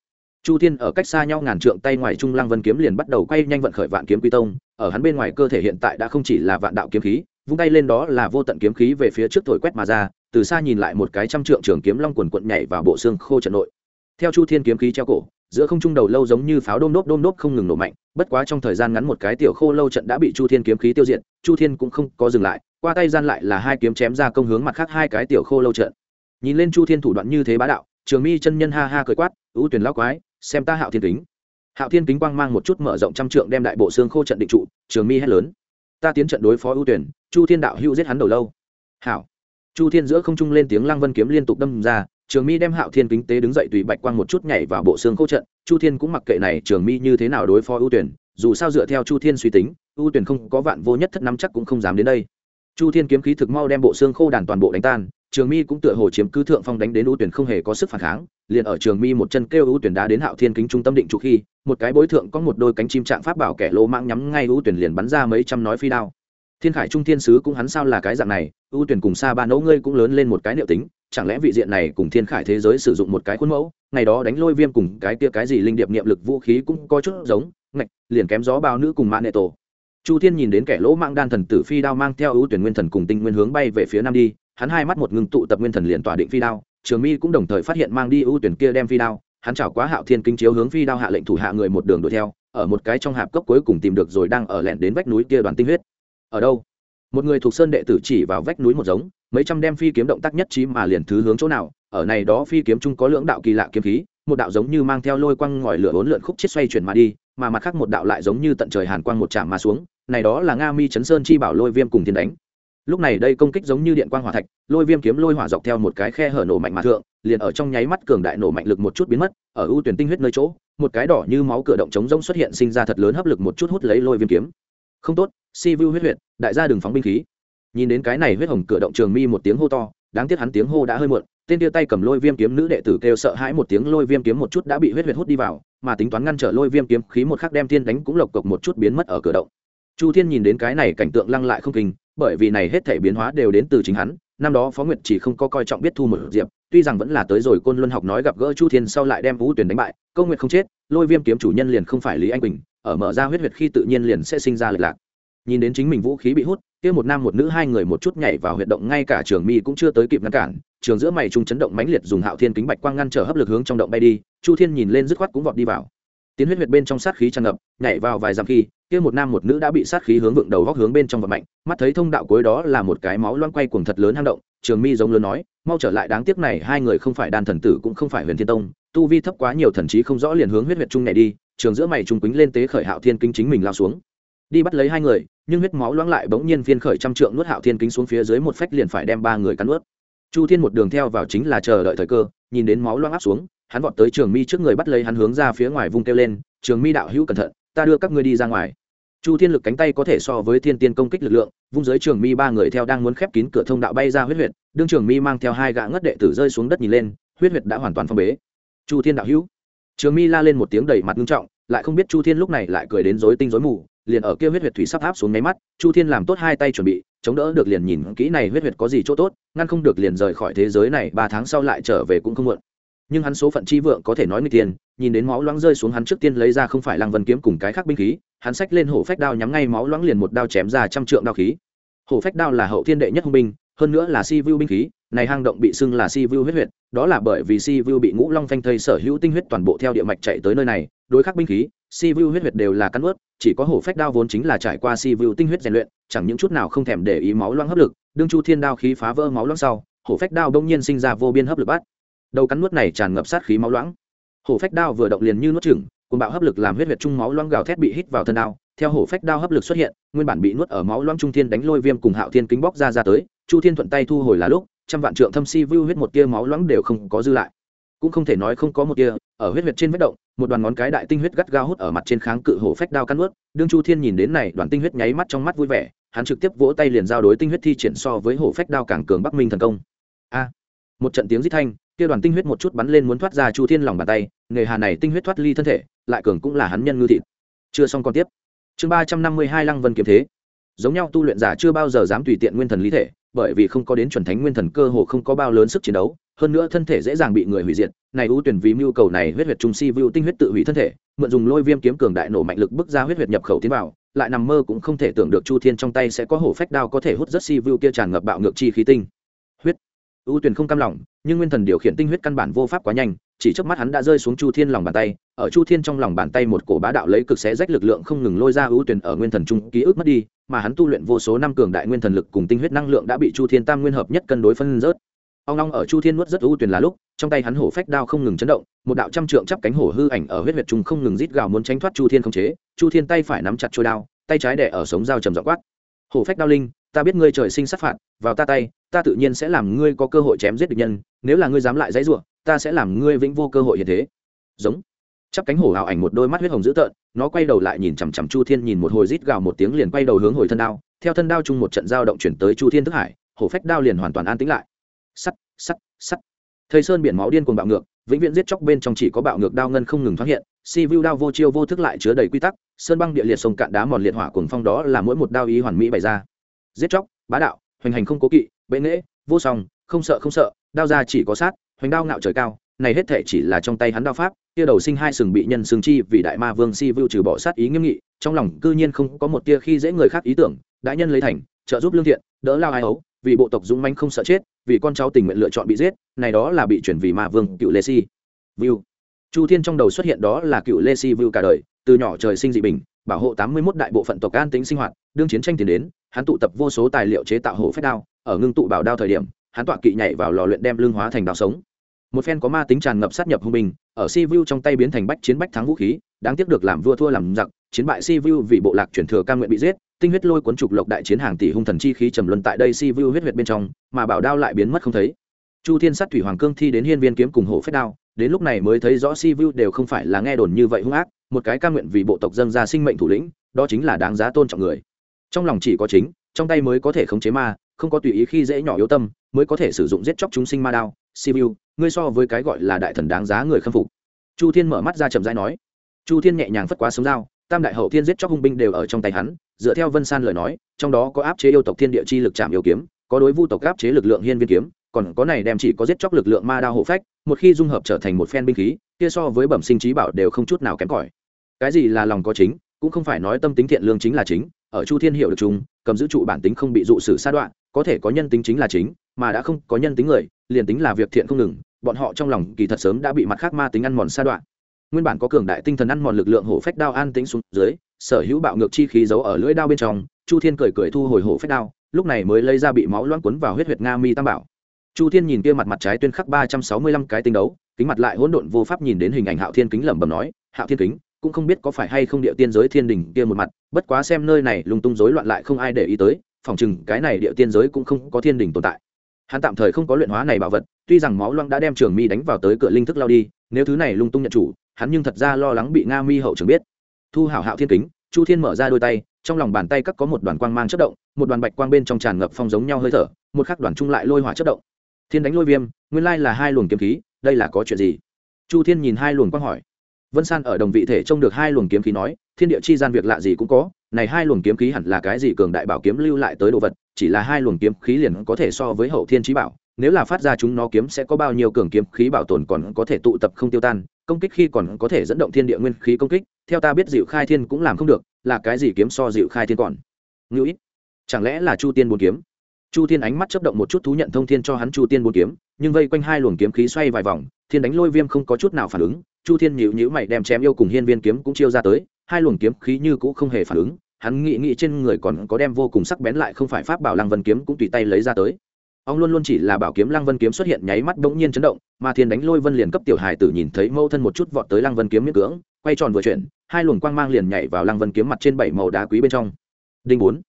Chu thiên ở cách xa nhau ngàn trượng tay ngoài trung lăng vân kiếm liền bắt đầu quay nhanh vận khởi vạn kiếm quy tông, ở hắn bên ngoài cơ thể hiện tại đã không chỉ là vạn đạo kiếm khí, vung tay lên đó là vô tận kiếm khí về phía trước thổi quét mà ra, từ xa nhìn lại một cái trăm trượng trường kiếm long quần quận nhảy vào bộ xương khô trận nội. Theo chu thiên kiếm khí treo cổ giữa không trung đầu lâu giống như pháo đôm đốp đôm đốp không ngừng nổ mạnh, bất quá trong thời gian ngắn một cái tiểu khô lâu trận đã bị chu thiên kiếm khí tiêu diệt, chu thiên cũng không có dừng lại, qua tay gian lại là hai kiếm chém ra công hướng mặt khác hai cái tiểu khô lâu trận. Nhìn lên chu thiên thủ đoạn như thế bá đạo, trường mi chân nhân ha ha cười quát ưu tuyển lao quái, xem ta hạo thiên kính. Hạo thiên kính quang mang một chút mở rộng trăm trượng đem đại bộ xương khô trận định trụ, trường mi hét lớn, ta tiến trận đối phó ưu tuyển chu thiên đạo hữu giết hắn đầu lâu. Hảo. Chu thiên giữa không trung lên tiếng lăng vân kiếm liên tục đâm ra trường mi đem hạo thiên kính tế đứng dậy tùy bạch quang một chút nhảy vào bộ xương khô trận, chu thiên cũng mặc kệ này, trường mi như thế nào đối phó ưu tuyển, dù sao dựa theo chu thiên suy tính, ưu tuyển không có vạn vô nhất thất năm chắc cũng không dám đến đây. Chu thiên kiếm khí thực mau đem bộ xương khô đàn toàn bộ đánh tan, trường mi cũng tựa hồ chiếm cứ thượng phong đánh đến ưu tuyển không hề có sức phản kháng, liền ở trường mi một chân kêu ưu tuyển đá đến hạo thiên kính trung tâm định trụ khi, một cái bối thượng có một đôi cánh chim trạng pháp bảo kẻ lỗ mạng nhắm ngay ưu tuyển liền bắn ra mấy trăm nói phi đao. Thiên khải trung thiên sứ cũng hắn sao là cái dạng này, ưu tuyển cùng xa ba nấu ngươi cũng lớn lên một cái niệu tính chẳng lẽ vị diện này cùng thiên khải thế giới sử dụng một cái khuôn mẫu, ngày đó đánh lôi viêm cùng cái kia cái gì linh điệp niệm lực vũ khí cũng có chút giống, ngạch, liền kém gió bao nữ cùng mã nệ tổ. Chu thiên nhìn đến kẻ lỗ mạng đan thần tử phi đao mang theo ưu tuyển nguyên thần cùng tinh nguyên hướng bay về phía nam đi, hắn hai mắt một ngưng tụ tập nguyên thần liền tỏa định phi đao, trường mi cũng đồng thời phát hiện mang đi ưu tuyển kia đem phi đao, hắn chảo quá hạo thiên kinh chiếu hướng phi đao hạ lệnh thủ hạ người một đường đuổi theo, ở một cái trong hạp cốc cuối cùng tìm được rồi đang ở lẻn đến vách núi kia đoàn tinh huyết. Ở đâu? Một người thuộc sơn đệ tử chỉ vào vách núi một giống mấy trăm đem phi kiếm động tác nhất trí mà liền thứ hướng chỗ nào, ở này đó phi kiếm chung có lưỡng đạo kỳ lạ kiếm khí, một đạo giống như mang theo lôi quăng ngòi lửa bốn lượn khúc chết xoay chuyển mà đi, mà mặt khác một đạo lại giống như tận trời hàn quang một chạm mà xuống, này đó là nga mi chấn sơn chi bảo lôi viêm cùng thiên đánh. Lúc này đây công kích giống như điện quang hỏa thạch, lôi viêm kiếm lôi hỏa dọc theo một cái khe hở nổ mạnh mà thượng, liền ở trong nháy mắt cường đại nổ mạnh lực một chút biến mất, ở ưu tuyển tinh huyết nơi chỗ, một cái đỏ như máu cửa động trống rỗng xuất hiện sinh ra thật lớn hấp lực một chút hút lấy lôi viêm kiếm. Không tốt, si vu huyết huyệt, đại gia đừng phóng binh khí nhìn đến cái này huyết hồng cửa động trường mi một tiếng hô to, đáng tiếc hắn tiếng hô đã hơi muộn, tên tia tay cầm lôi viêm kiếm nữ đệ tử kêu sợ hãi một tiếng, lôi viêm kiếm một chút đã bị huyết huyết hút đi vào, mà tính toán ngăn trở lôi viêm kiếm, khí một khắc đem thiên đánh cũng lộc cộc một chút biến mất ở cửa động. Chu thiên nhìn đến cái này cảnh tượng lăng lại không kinh, bởi vì này hết thể biến hóa đều đến từ chính hắn, năm đó phó nguyệt chỉ không có coi trọng biết thu một diệp, tuy rằng vẫn là tới rồi côn luân học nói gặp gỡ chu thiên sau lại đem vũ tuyển đánh bại, câu nguyệt không chết, lôi viêm kiếm chủ nhân liền không phải lý anh bình ở mở ra huyết huyệt khi tự nhiên liền sẽ sinh ra lệch lạc nhìn đến chính mình vũ khí bị hút, kia một nam một nữ hai người một chút nhảy vào huyệt động ngay cả trường mi cũng chưa tới kịp ngăn cản, trường giữa mày trung chấn động mãnh liệt dùng hạo thiên kính bạch quang ngăn trở hấp lực hướng trong động bay đi, chu thiên nhìn lên dứt khoát cũng vọt đi vào. Tiến huyết huyệt bên trong sát khí tràn ngập, nhảy vào vài dặm khi, kia một nam một nữ đã bị sát khí hướng vượng đầu góc hướng bên trong vật mạnh, mắt thấy thông đạo cuối đó là một cái máu loang quay cuồng thật lớn hang động, trường mi giống lớn nói, mau trở lại, đáng tiếc này hai người không phải đan thần tử cũng không phải huyền thiên tông, tu vi thấp quá nhiều thần trí không rõ liền hướng huyết huyệt trung này đi. Trường giữa mày trung quýnh lên tế khởi hạo thiên kính chính mình lao xuống đi bắt lấy hai người, nhưng huyết máu loãng lại bỗng nhiên phiên khởi trăm trượng nuốt hạo thiên kính xuống phía dưới một phách liền phải đem ba người cắn nuốt. Chu thiên một đường theo vào chính là chờ đợi thời cơ, nhìn đến máu loãng áp xuống, hắn vọt tới trường mi trước người bắt lấy hắn hướng ra phía ngoài vung kêu lên, trường mi đạo hữu cẩn thận, ta đưa các ngươi đi ra ngoài. Chu thiên lực cánh tay có thể so với thiên tiên công kích lực lượng, vung giới trường mi ba người theo đang muốn khép kín cửa thông đạo bay ra huyết huyệt, đương trường mi mang theo hai gã ngất đệ tử rơi xuống đất nhìn lên, huyết huyệt đã hoàn toàn phong bế. Chu thiên đạo hữu. Trường mi la lên một tiếng đầy mặt nghiêm trọng, lại không biết chu thiên lúc này lại cười đến rối tinh rối mù liền ở kia huyết huyệt thủy sắp áp xuống mấy mắt, chu thiên làm tốt hai tay chuẩn bị, chống đỡ được liền nhìn kỹ này huyết huyệt có gì chỗ tốt, ngăn không được liền rời khỏi thế giới này, ba tháng sau lại trở về cũng không muộn. Nhưng hắn số phận chi vượng có thể nói người tiền, nhìn đến máu loãng rơi xuống hắn trước tiên lấy ra không phải lăng vân kiếm cùng cái khác binh khí, hắn xách lên hổ phách đao nhắm ngay máu loãng liền một đao chém ra trăm trượng đao khí. Hổ phách đao là hậu thiên đệ nhất hung binh, hơn nữa là si vu binh khí, này hang động bị xưng là si vu huyết huyệt, đó là bởi vì si vu bị ngũ long phanh thây sở hữu tinh huyết toàn bộ theo địa mạch chạy tới nơi này, đối khắc binh khí si vu huyết huyệt đều là cắn ướt chỉ có hổ phách đao vốn chính là trải qua si vu tinh huyết rèn luyện, chẳng những chút nào không thèm để ý máu loang hấp lực, đương chu thiên đao khí phá vỡ máu loang sau, hổ phách đao đông nhiên sinh ra vô biên hấp lực bắt đầu cắn nuốt này tràn ngập sát khí máu loãng hổ phách đao vừa động liền như nuốt chửng cùng bạo hấp lực làm huyết huyệt trung máu loang gào thét bị hít vào thân đao. Theo hổ phách đao hấp lực xuất hiện, nguyên bản bị nuốt ở máu loang trung thiên đánh lôi viêm cùng hạo thiên kính bóc ra ra tới, chu thiên thuận tay thu hồi là lúc, trăm vạn trượng thâm si vu huyết một tia máu loãng đều không có dư lại. Cũng không thể nói không có một tia, ở huyết huyệt trên vết động một đoàn ngón cái đại tinh huyết gắt gao hút ở mặt trên kháng cự hổ phách đao cắn ướt. Đương chu thiên nhìn đến này, đoàn tinh huyết nháy mắt trong mắt vui vẻ, hắn trực tiếp vỗ tay liền giao đối tinh huyết thi triển so với hổ phách đao càng cường bắc minh thần công. A! Một trận tiếng rít thanh, kia đoàn tinh huyết một chút bắn lên muốn thoát ra chu thiên lòng bàn tay, nghề hà này tinh huyết thoát ly thân thể, lại cường cũng là hắn nhân ngư thịt. Chưa xong còn tiếp. Chương ba trăm năm mươi hai lăng vân kiếm thế giống nhau tu luyện giả chưa bao giờ dám tùy tiện nguyên thần lý thể, bởi vì không có đến chuẩn thánh nguyên thần cơ hồ không có bao lớn sức chiến đấu, hơn nữa thân thể dễ dàng bị người hủy diệt. Này ưu tuyển vì mưu cầu này huyết huyệt trung si view tinh huyết tự hủy thân thể, mượn dùng lôi viêm kiếm cường đại nổ mạnh lực bức ra huyết huyệt nhập khẩu tiến vào, lại nằm mơ cũng không thể tưởng được chu thiên trong tay sẽ có hổ phách đao có thể hút rất si view kia tràn ngập bạo ngược chi khí tinh. Huyết. Ưu tuyển không cam lòng, nhưng nguyên thần điều khiển tinh huyết căn bản vô pháp quá nhanh, chỉ trước mắt hắn đã rơi xuống chu thiên lòng bàn tay, ở chu thiên trong lòng bàn tay một cổ bá đạo lấy cực xé rách lực lượng không ngừng lôi ra ưu tuyển ở nguyên thần trung ký ức mất đi mà hắn tu luyện vô số năm cường đại nguyên thần lực cùng tinh huyết năng lượng đã bị chu thiên tam nguyên hợp nhất cân đối phân rớt. Ông long ở chu thiên nuốt rất ưu tuyền là lúc, trong tay hắn hổ phách đao không ngừng chấn động, một đạo trăm trượng chắp cánh hổ hư ảnh ở huyết huyệt trung không ngừng rít gào muốn tránh thoát chu thiên không chế. Chu thiên tay phải nắm chặt trôi đao, tay trái đẻ ở sống dao trầm dọ quát. Hổ phách đao linh, ta biết ngươi trời sinh sát phạt, vào ta tay, ta tự nhiên sẽ làm ngươi có cơ hội chém giết địch nhân, nếu là ngươi dám lại dãy ruộng ta sẽ làm ngươi vĩnh vô cơ hội hiện thế. Giống chắp cánh hổ hào ảnh một đôi mắt huyết hồng dữ tợn, nó quay đầu lại nhìn chằm chằm chu thiên nhìn một hồi rít gào một tiếng liền quay đầu hướng hồi thân đao, theo thân đao chung một trận dao động chuyển tới chu thiên thức hải, hổ phách đao liền hoàn toàn an tĩnh lại. Sắt sắt sắt. Thầy sơn biển máu điên cuồng bạo ngược, vĩnh viễn giết chóc bên trong chỉ có bạo ngược đao ngân không ngừng thoát hiện, si vu đao vô chiêu vô thức lại chứa đầy quy tắc, sơn băng địa liệt sông cạn đá mòn liệt hỏa cuồng phong đó là mỗi một đao ý hoàn mỹ bày ra. Giết chóc, bá đạo, hoành hành không cố kỵ, bệ nghễ, vô song, không sợ không sợ, đao ra chỉ có sát, hoành đao ngạo trời cao này hết thể chỉ là trong tay hắn đao pháp tia đầu sinh hai sừng bị nhân sừng chi vì đại ma vương si vu trừ bỏ sát ý nghiêm nghị, trong lòng cư nhiên không có một tia khi dễ người khác ý tưởng, đại nhân lấy thành, trợ giúp lương thiện, đỡ lao ai ấu, vì bộ tộc dũng manh không sợ chết, vì con cháu tình nguyện lựa chọn bị giết, này đó là bị chuyển vì ma vương cựu lê si. Vưu. Chu thiên trong đầu xuất hiện đó là cựu lê si vưu cả đời, từ nhỏ trời sinh dị bình, bảo hộ tám mươi 81 đại bộ phận tộc an tính sinh hoạt, đương chiến tranh tiến đến, hắn tụ tập vô số tài liệu chế tạo hổ phách đao, ở ngưng tụ bảo đao thời điểm, hắn tọa kỵ nhảy vào lò luyện đem lương hóa thành đao sống một phen có ma tính tràn ngập sát nhập hung bình ở si vu trong tay biến thành bách chiến bách thắng vũ khí, đáng tiếc được làm vua thua làm giặc, chiến bại si vu vì bộ lạc chuyển thừa cam nguyện bị giết, tinh huyết lôi cuốn trục lộc đại chiến hàng tỷ hung thần chi khí trầm luân tại đây si vu huyết huyệt bên trong, mà bảo đao lại biến mất không thấy. Chu thiên sát thủy hoàng cương thi đến hiên viên kiếm cùng hổ phách đao, đến lúc này mới thấy rõ si vu đều không phải là nghe đồn như vậy hung ác, một cái cam nguyện vì bộ tộc dân ra sinh mệnh thủ lĩnh, đó chính là đáng giá tôn trọng người. Trong lòng chỉ có chính, trong tay mới có thể khống chế ma, không có tùy ý khi dễ nhỏ yếu tâm, mới có thể sử dụng giết chóc chúng sinh ma đao sibiu, ngươi so với cái gọi là đại thần đáng giá người khâm phục. Chu thiên mở mắt ra chậm rãi nói. Chu thiên nhẹ nhàng phất quá sống dao, tam đại hậu thiên giết chóc hung binh đều ở trong tay hắn, dựa theo vân san lời nói, trong đó có áp chế yêu tộc thiên địa chi lực chạm yêu kiếm, có đối vu tộc áp chế lực lượng hiên viên kiếm, còn có này đem chỉ có giết chóc lực lượng ma đao hộ phách, một khi dung hợp trở thành một phen binh khí, kia so với bẩm sinh trí bảo đều không chút nào kém cỏi. Cái gì là lòng có chính, cũng không phải nói tâm tính thiện lương chính là chính, ở chu thiên hiểu được chúng cầm giữ trụ bản tính không bị dụ sử sa đoạn, có thể có nhân tính chính là chính, mà đã không có nhân tính người liền tính là việc thiện không ngừng, bọn họ trong lòng kỳ thật sớm đã bị mặt khác ma tính ăn mòn sa đoạn nguyên bản có cường đại tinh thần ăn mòn lực lượng hổ phách đao an tính xuống dưới, sở hữu bạo ngược chi khí giấu ở lưỡi đao bên trong, chu thiên cười cười thu hồi hổ phách đao, lúc này mới lấy ra bị máu loãng cuốn vào huyết huyệt nga mi tam bảo. Chu thiên nhìn kia mặt mặt trái tuyên khắc ba trăm sáu mươi lăm cái tinh đấu, kính mặt lại hỗn độn vô pháp nhìn đến hình ảnh hạo thiên kính lẩm bẩm nói, hạo thiên kính, cũng không biết có phải hay không địa tiên giới thiên đình kia một mặt, bất quá xem nơi này lung tung rối loạn lại không ai để ý tới, phòng chừng cái này địa tiên giới cũng không có thiên đình tồn tại hắn tạm thời không có luyện hóa này bảo vật, tuy rằng máu loang đã đem trường mi đánh vào tới cửa linh thức lao đi, nếu thứ này lung tung nhận chủ, hắn nhưng thật ra lo lắng bị nga mi hậu trường biết. Thu hảo hạo thiên kính, chu thiên mở ra đôi tay, trong lòng bàn tay các có một đoàn quang mang chất động, một đoàn bạch quang bên trong tràn ngập phong giống nhau hơi thở, một khắc đoàn trung lại lôi hỏa chất động. Thiên đánh lôi viêm, nguyên lai là hai luồng kiếm khí, đây là có chuyện gì? Chu thiên nhìn hai luồng quang hỏi. Vân san ở đồng vị thể trông được hai luồng kiếm khí nói, thiên địa chi gian việc lạ gì cũng có, này hai luồng kiếm khí hẳn là cái gì cường đại bảo kiếm lưu lại tới đồ vật chỉ là hai luồng kiếm khí liền có thể so với hậu thiên trí bảo, nếu là phát ra chúng nó kiếm sẽ có bao nhiêu cường kiếm khí bảo tồn còn có thể tụ tập không tiêu tan, công kích khi còn có thể dẫn động thiên địa nguyên khí công kích, theo ta biết dịu khai thiên cũng làm không được, là cái gì kiếm so dịu khai thiên còn? Ngữ ít chẳng lẽ là chu tiên bốn kiếm? Chu tiên ánh mắt chấp động một chút thú nhận thông thiên cho hắn chu tiên bốn kiếm, nhưng vây quanh hai luồng kiếm khí xoay vài vòng, thiên đánh lôi viêm không có chút nào phản ứng, chu thiên nhịu nhữ mày đem chém yêu cùng hiên viên kiếm cũng chiêu ra tới, hai luồng kiếm khí như cũ không hề phản ứng hắn nghĩ nghĩ trên người còn có đem vô cùng sắc bén lại không phải pháp bảo lăng vân kiếm cũng tùy tay lấy ra tới. Ông luôn luôn chỉ là bảo kiếm lăng vân kiếm xuất hiện nháy mắt bỗng nhiên chấn động, mà thiên đánh lôi vân liền cấp tiểu hài tử nhìn thấy mâu thân một chút vọt tới lăng vân kiếm miễn cưỡng, quay tròn vừa chuyển, hai luồng quang mang liền nhảy vào lăng vân kiếm mặt trên bảy màu đá quý bên trong. Đinh bốn.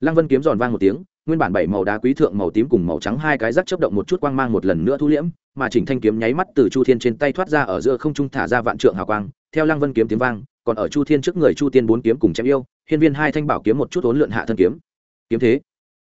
Lăng vân kiếm giòn vang một tiếng, nguyên bản bảy màu đá quý thượng màu tím cùng màu trắng hai cái rắc chớp động một chút quang mang một lần nữa thu liễm, mà chỉnh thanh kiếm nháy mắt từ chu thiên trên tay thoát ra ở giữa không trung thả ra vạn trượng hào quang, theo lăng vân kiếm tiếng vang còn ở chu thiên trước người chu tiên bốn kiếm cùng chém yêu, hiên viên hai thanh bảo kiếm một chút ốn lượn hạ thân kiếm. Kiếm thế.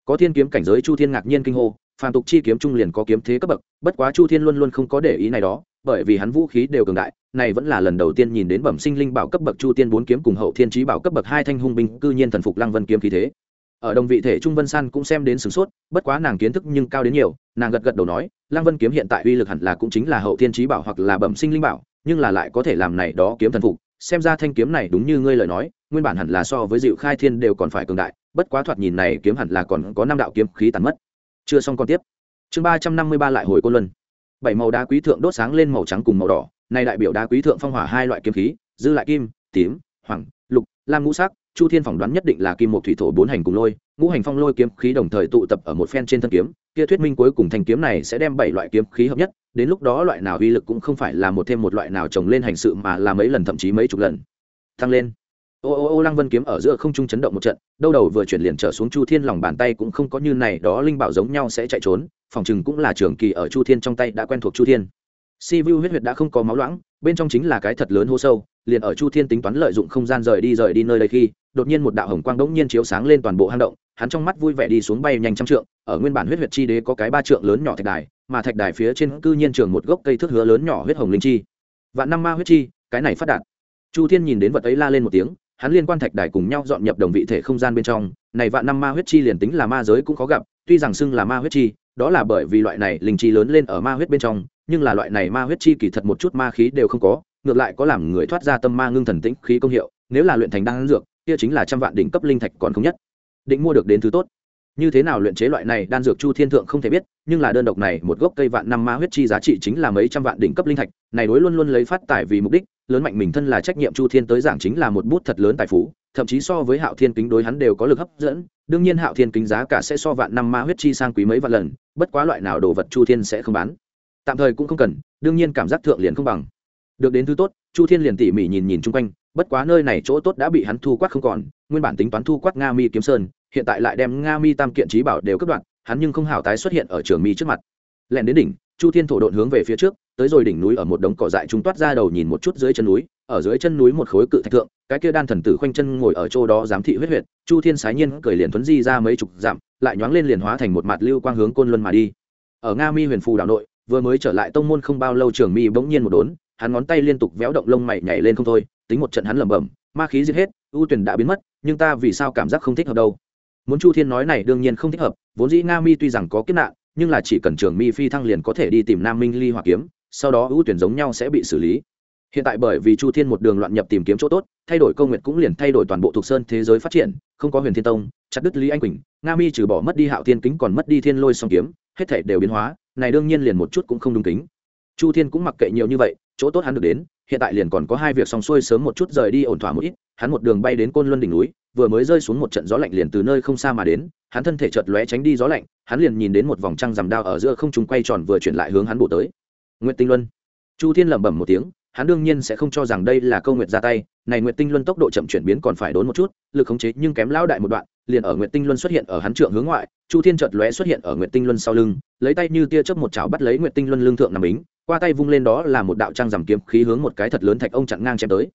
Có thiên kiếm cảnh giới chu thiên ngạc nhiên kinh hô, phàm tục chi kiếm trung liền có kiếm thế cấp bậc, bất quá chu thiên luôn luôn không có để ý này đó, bởi vì hắn vũ khí đều cường đại, này vẫn là lần đầu tiên nhìn đến bẩm sinh linh bảo cấp bậc chu tiên bốn kiếm cùng hậu thiên trí bảo cấp bậc hai thanh hung binh, cư nhiên thần phục lăng vân kiếm khí thế. Ở đồng vị thể trung vân san cũng xem đến sửng sốt, bất quá nàng kiến thức nhưng cao đến nhiều, nàng gật gật đầu nói, lăng vân kiếm hiện tại uy lực hẳn là cũng chính là hậu thiên trí bảo hoặc là bẩm sinh linh bảo, nhưng là lại có thể làm này đó kiếm thần phục xem ra thanh kiếm này đúng như ngươi lời nói, nguyên bản hẳn là so với dịu khai thiên đều còn phải cường đại, bất quá thoạt nhìn này kiếm hẳn là còn có năm đạo kiếm khí tàn mất. Chưa xong còn tiếp. Chương ba trăm năm mươi ba lại hồi côn luân. Bảy màu đá quý thượng đốt sáng lên màu trắng cùng màu đỏ nay đại biểu đá quý thượng phong hỏa hai loại kiếm khí, dư lại kim, tím, hoàng, lục, lam ngũ sắc, chu thiên phỏng đoán nhất định là kim một thủy thổ bốn hành cùng lôi, ngũ hành phong lôi kiếm khí đồng thời tụ tập ở một phen trên thân kiếm, kia thuyết minh cuối cùng thanh kiếm này sẽ đem bảy loại kiếm khí hợp nhất đến lúc đó loại nào uy lực cũng không phải là một thêm một loại nào trồng lên hành sự mà là mấy lần thậm chí mấy chục lần. Tăng lên. Ô ô ô, lăng vân kiếm ở giữa không trung chấn động một trận, đâu đầu vừa chuyển liền trở xuống chu thiên lòng bàn tay cũng không có như này, đó linh bảo giống nhau sẽ chạy trốn, phòng chừng cũng là trường kỳ ở chu thiên trong tay đã quen thuộc chu thiên. Si vu huyết huyệt đã không có máu loãng, bên trong chính là cái thật lớn hô sâu, liền ở chu thiên tính toán lợi dụng không gian rời đi rời đi nơi đây khi, đột nhiên một đạo hồng quang đống nhiên chiếu sáng lên toàn bộ hang động, hắn trong mắt vui vẻ đi xuống bay nhanh trăm trượng, ở nguyên bản huyết huyệt chi đế có cái ba trượng lớn nhỏ thạch đài mà thạch đài phía trên cư nhiên trường một gốc cây thước hứa lớn nhỏ huyết hồng linh chi. Vạn năm ma huyết chi, cái này phát đạt. Chu thiên nhìn đến vật ấy la lên một tiếng, hắn liên quan thạch đài cùng nhau dọn nhập đồng vị thể không gian bên trong, này vạn năm ma huyết chi liền tính là ma giới cũng có gặp, tuy rằng xưng là ma huyết chi, đó là bởi vì loại này linh chi lớn lên ở ma huyết bên trong, nhưng là loại này ma huyết chi kỳ thật một chút ma khí đều không có, ngược lại có làm người thoát ra tâm ma ngưng thần tĩnh khí công hiệu, nếu là luyện thành đan dược, kia chính là trăm vạn đỉnh cấp linh thạch còn không nhất. Định mua được đến thứ tốt như thế nào luyện chế loại này, đan dược chu thiên thượng không thể biết, nhưng là đơn độc này, một gốc cây vạn năm ma huyết chi giá trị chính là mấy trăm vạn đỉnh cấp linh thạch, này đối luôn luôn lấy phát tài vì mục đích, lớn mạnh mình thân là trách nhiệm chu thiên tới giảng chính là một bút thật lớn tài phú, thậm chí so với hạo thiên kính đối hắn đều có lực hấp dẫn, đương nhiên hạo thiên kính giá cả sẽ so vạn năm ma huyết chi sang quý mấy vạn lần, bất quá loại nào đồ vật chu thiên sẽ không bán. Tạm thời cũng không cần, đương nhiên cảm giác thượng liền không bằng. Được đến thứ tốt, chu thiên liền tỉ mỉ nhìn nhìn chung quanh, bất quá nơi này chỗ tốt đã bị hắn thu quát không còn, nguyên bản tính toán thu quát nga mi kiếm sơn hiện tại lại đem nga mi tam kiện trí bảo đều cất đoạn hắn nhưng không hảo tái xuất hiện ở trường mi trước mặt. Lẻn đến đỉnh, chu thiên thổ độn hướng về phía trước, tới rồi đỉnh núi ở một đống cỏ dại chúng toát ra đầu nhìn một chút dưới chân núi, ở dưới chân núi một khối cự thạch thượng, cái kia đan thần tử khoanh chân ngồi ở chỗ đó giám thị huyết huyệt, chu thiên sái nhiên cười liền thuấn di ra mấy chục dặm, lại nhoáng lên liền hóa thành một mặt lưu quang hướng côn luân mà đi. Ở nga mi huyền phù đảo nội, vừa mới trở lại tông môn không bao lâu trường mi bỗng nhiên một đốn, hắn ngón tay liên tục véo động lông mày nhảy lên không thôi, tính một trận hắn lẩm bẩm, ma khí giết hết, ưu tuyển đã biến mất, nhưng ta vì sao cảm giác không thích hợp đâu? Muốn chu thiên nói này đương nhiên không thích hợp, vốn dĩ nga mi tuy rằng có kiếp nạn, nhưng là chỉ cần trường mi phi thăng liền có thể đi tìm nam minh ly hỏa kiếm, sau đó ưu tuyển giống nhau sẽ bị xử lý. Hiện tại bởi vì chu thiên một đường loạn nhập tìm kiếm chỗ tốt, thay đổi công nguyện cũng liền thay đổi toàn bộ thuộc sơn thế giới phát triển, không có huyền thiên tông, chặt đứt lý anh quỳnh, nga mi trừ bỏ mất đi hạo thiên kính còn mất đi thiên lôi song kiếm, hết thể đều biến hóa, này đương nhiên liền một chút cũng không đúng tính chu thiên cũng mặc kệ nhiều như vậy, chỗ tốt hắn được đến, hiện tại liền còn có hai việc xong xuôi sớm một chút rời đi ổn thỏa một ít, hắn một đường bay đến côn luân đỉnh núi vừa mới rơi xuống một trận gió lạnh liền từ nơi không xa mà đến, hắn thân thể chợt lóe tránh đi gió lạnh, hắn liền nhìn đến một vòng trăng rằm đao ở giữa không trung quay tròn vừa chuyển lại hướng hắn bổ tới. Nguyệt tinh luân. Chu thiên lẩm bẩm một tiếng, hắn đương nhiên sẽ không cho rằng đây là câu nguyệt ra tay, này nguyệt tinh luân tốc độ chậm chuyển biến còn phải đốn một chút, lực khống chế nhưng kém lão đại một đoạn, liền ở nguyệt tinh luân xuất hiện ở hắn trượng hướng ngoại, chu thiên chợt lóe xuất hiện ở nguyệt tinh luân sau lưng, lấy tay như tia chớp một chảo bắt lấy nguyệt tinh luân lưng thượng nằm bính, qua tay vung lên đó là một đạo trăng rằm kiếm khí hướng một cái thật lớn thạch ông chặn ngang chém tới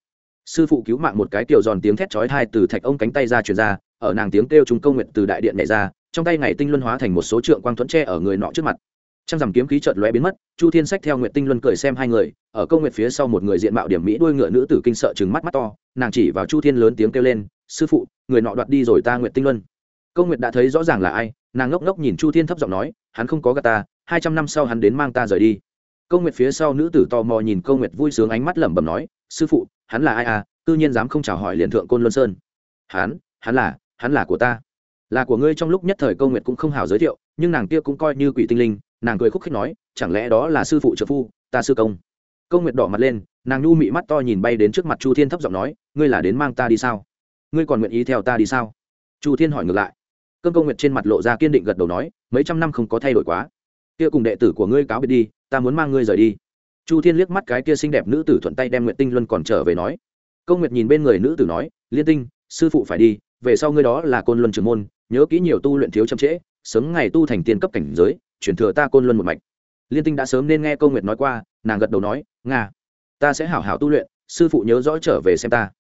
sư phụ cứu mạng một cái kiểu giòn tiếng thét chói tai từ thạch ông cánh tay ra truyền ra, ở nàng tiếng kêu chúng công nguyệt từ đại điện nhảy ra, trong tay ngày tinh luân hóa thành một số trượng quang thuẫn tre ở người nọ trước mặt. Trang giảm kiếm khí chợt lóe biến mất, chu thiên sách theo nguyệt tinh luân cười xem hai người, ở câu nguyệt phía sau một người diện mạo điểm mỹ đuôi ngựa nữ tử kinh sợ chừng mắt mắt to, nàng chỉ vào chu thiên lớn tiếng kêu lên, sư phụ, người nọ đoạt đi rồi ta nguyệt tinh luân. Câu nguyệt đã thấy rõ ràng là ai, nàng ngốc ngốc nhìn chu thiên thấp giọng nói, hắn không có gà ta, hai trăm năm sau hắn đến mang ta rời đi. Câu nguyệt phía sau nữ tử tò mò nhìn câu nguyệt vui sướng ánh mắt lẩm bẩm nói sư phụ, hắn là ai à? Tự nhiên dám không chào hỏi liền thượng côn luân sơn. Hắn hắn là hắn là của ta. Là của ngươi trong lúc nhất thời câu nguyệt cũng không hào giới thiệu, nhưng nàng kia cũng coi như quỷ tinh linh, nàng cười khúc khích nói, chẳng lẽ đó là sư phụ trợ phu, ta sư công. Câu nguyệt đỏ mặt lên, nàng nhu mị mắt to nhìn bay đến trước mặt chu thiên thấp giọng nói, ngươi là đến mang ta đi sao? Ngươi còn nguyện ý theo ta đi sao? Chu thiên hỏi ngược lại. Cơn Công nguyệt trên mặt lộ ra kiên định gật đầu nói, mấy trăm năm không có thay đổi quá. Kia cùng đệ tử của ngươi cáo biệt đi, ta muốn mang ngươi rời đi chu thiên liếc mắt cái kia xinh đẹp nữ tử thuận tay đem nguyện tinh luân còn trở về nói. Câu nguyệt nhìn bên người nữ tử nói, liên tinh, sư phụ phải đi, về sau ngươi đó là côn luân trưởng môn, nhớ kỹ nhiều tu luyện thiếu chậm trễ, sớm ngày tu thành tiên cấp cảnh giới, chuyển thừa ta côn luân một mạch. Liên tinh đã sớm nên nghe câu nguyệt nói qua, nàng gật đầu nói, nga, ta sẽ hảo hảo tu luyện, sư phụ nhớ rõ trở về xem ta.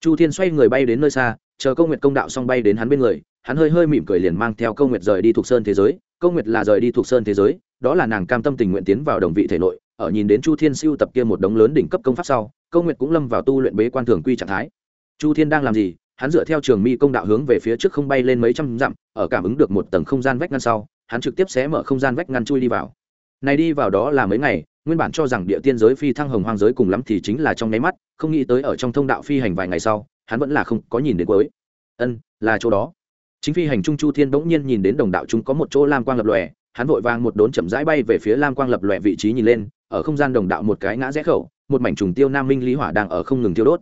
Chu thiên xoay người bay đến nơi xa, chờ câu nguyệt công đạo xong bay đến hắn bên người, hắn hơi hơi mỉm cười liền mang theo câu nguyệt rời đi thuộc sơn thế giới câu nguyệt là rời đi thuộc sơn thế giới, đó là nàng cam tâm tình nguyện tiến vào đồng vị thể nội, ở nhìn đến chu thiên siêu tập kia một đống lớn đỉnh cấp công pháp sau, câu nguyệt cũng lâm vào tu luyện bế quan thường quy trạng thái. Chu thiên đang làm gì? Hắn dựa theo trường mi công đạo hướng về phía trước không bay lên mấy trăm dặm, ở cảm ứng được một tầng không gian vách ngăn sau, hắn trực tiếp xé mở không gian vách ngăn chui đi vào. Này đi vào đó là mấy ngày, nguyên bản cho rằng địa tiên giới phi thăng hồng hoang giới cùng lắm thì chính là trong nháy mắt, không nghĩ tới ở trong thông đạo phi hành vài ngày sau, hắn vẫn là không có nhìn đến cuối. Ân, là chỗ đó chính phi hành trung chu thiên bỗng nhiên nhìn đến đồng đạo chúng có một chỗ lam quang lập lòe, hắn vội vàng một đốn chậm rãi bay về phía lam quang lập lòe vị trí nhìn lên, ở không gian đồng đạo một cái ngã rẽ khẩu, một mảnh trùng tiêu nam minh lý hỏa đang ở không ngừng tiêu đốt.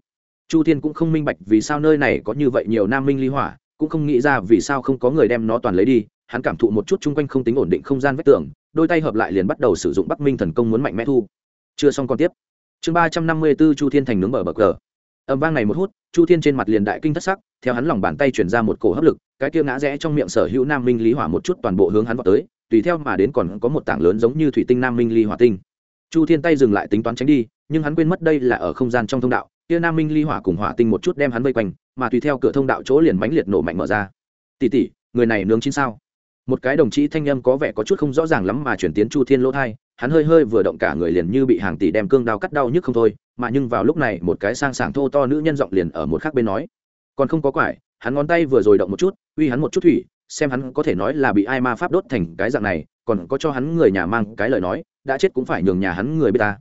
Chu thiên cũng không minh bạch vì sao nơi này có như vậy nhiều nam minh lý hỏa, cũng không nghĩ ra vì sao không có người đem nó toàn lấy đi, hắn cảm thụ một chút chung quanh không tính ổn định không gian vách tường, đôi tay hợp lại liền bắt đầu sử dụng bắc minh thần công muốn mạnh mẽ thu. Chưa xong còn tiếp. Chương ba trăm năm mươi b ố chu thiên thành nướng bờ bờ cờ âm vang này một hút, chu thiên trên mặt liền đại kinh thất sắc, theo hắn lòng bàn tay chuyển ra một cổ hấp lực, cái kia ngã rẽ trong miệng sở hữu nam minh lý hỏa một chút toàn bộ hướng hắn vào tới, tùy theo mà đến còn có một tảng lớn giống như thủy tinh nam minh ly hỏa tinh. Chu thiên tay dừng lại tính toán tránh đi, nhưng hắn quên mất đây là ở không gian trong thông đạo, kia nam minh ly hỏa cùng hỏa tinh một chút đem hắn vây quanh, mà tùy theo cửa thông đạo chỗ liền mãnh liệt nổ mạnh mở ra. Tỷ tỷ, người này nướng chín sao? Một cái đồng chí thanh âm có vẻ có chút không rõ ràng lắm mà chuyển tiến chu thiên lỗ thai hắn hơi hơi vừa động cả người liền như bị hàng tỷ đem cương đao cắt đau nhức không thôi mà nhưng vào lúc này một cái sang sảng thô to nữ nhân giọng liền ở một khác bên nói. Còn không có quải, hắn ngón tay vừa rồi động một chút, uy hắn một chút thủy, xem hắn có thể nói là bị ai ma pháp đốt thành cái dạng này, còn có cho hắn người nhà mang cái lời nói, đã chết cũng phải nhường nhà hắn người b ta.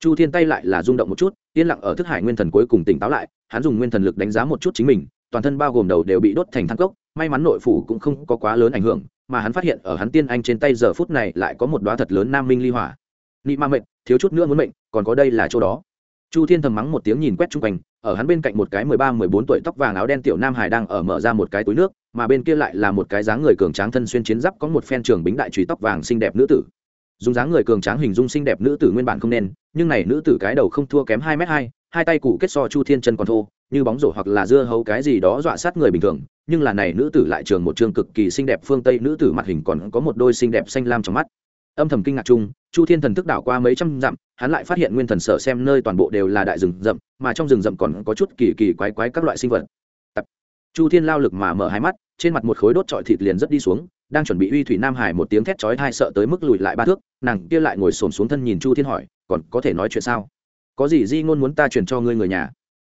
Chu thiên tay lại là rung động một chút, yên lặng ở thức hải nguyên thần cuối cùng tỉnh táo lại, hắn dùng nguyên thần lực đánh giá một chút chính mình, toàn thân bao gồm đầu đều bị đốt thành thang cốc, may mắn nội phủ cũng không có quá lớn ảnh hưởng, mà hắn phát hiện ở hắn tiên anh trên tay giờ phút này lại có một đoá thật lớn nam minh ly hỏa. Nị ma mệnh, thiếu chút nữa muốn mệnh, còn có đây là chỗ đó chu thiên thầm mắng một tiếng nhìn quét chung quanh, ở hắn bên cạnh một cái mười ba, mười bốn tuổi tóc vàng áo đen tiểu nam hải đang ở mở ra một cái túi nước, mà bên kia lại là một cái dáng người cường tráng thân xuyên chiến giáp có một phen trường bính đại trùy tóc vàng xinh đẹp nữ tử. Dùng dáng người cường tráng hình dung xinh đẹp nữ tử nguyên bản không nên, nhưng này nữ tử cái đầu không thua kém hai m hai hai tay cụ kết so chu thiên chân còn thô, như bóng rổ hoặc là dưa hấu cái gì đó dọa sát người bình thường, nhưng là này nữ tử lại trường một trường cực kỳ xinh đẹp, phương tây nữ tử mặt hình còn có một đôi xinh đẹp xanh lam trong mắt âm thầm kinh ngạc chung, chu thiên thần thức đảo qua mấy trăm dặm, hắn lại phát hiện nguyên thần sở xem nơi toàn bộ đều là đại rừng rậm, mà trong rừng rậm còn có chút kỳ kỳ quái quái các loại sinh vật. Tập. chu thiên lao lực mà mở hai mắt, trên mặt một khối đốt trọi thịt liền rất đi xuống, đang chuẩn bị uy thủy nam hải một tiếng thét chói thai sợ tới mức lùi lại ba thước, nàng kia lại ngồi xổm xuống thân nhìn chu thiên hỏi, còn có thể nói chuyện sao? Có gì di ngôn muốn ta truyền cho ngươi người nhà?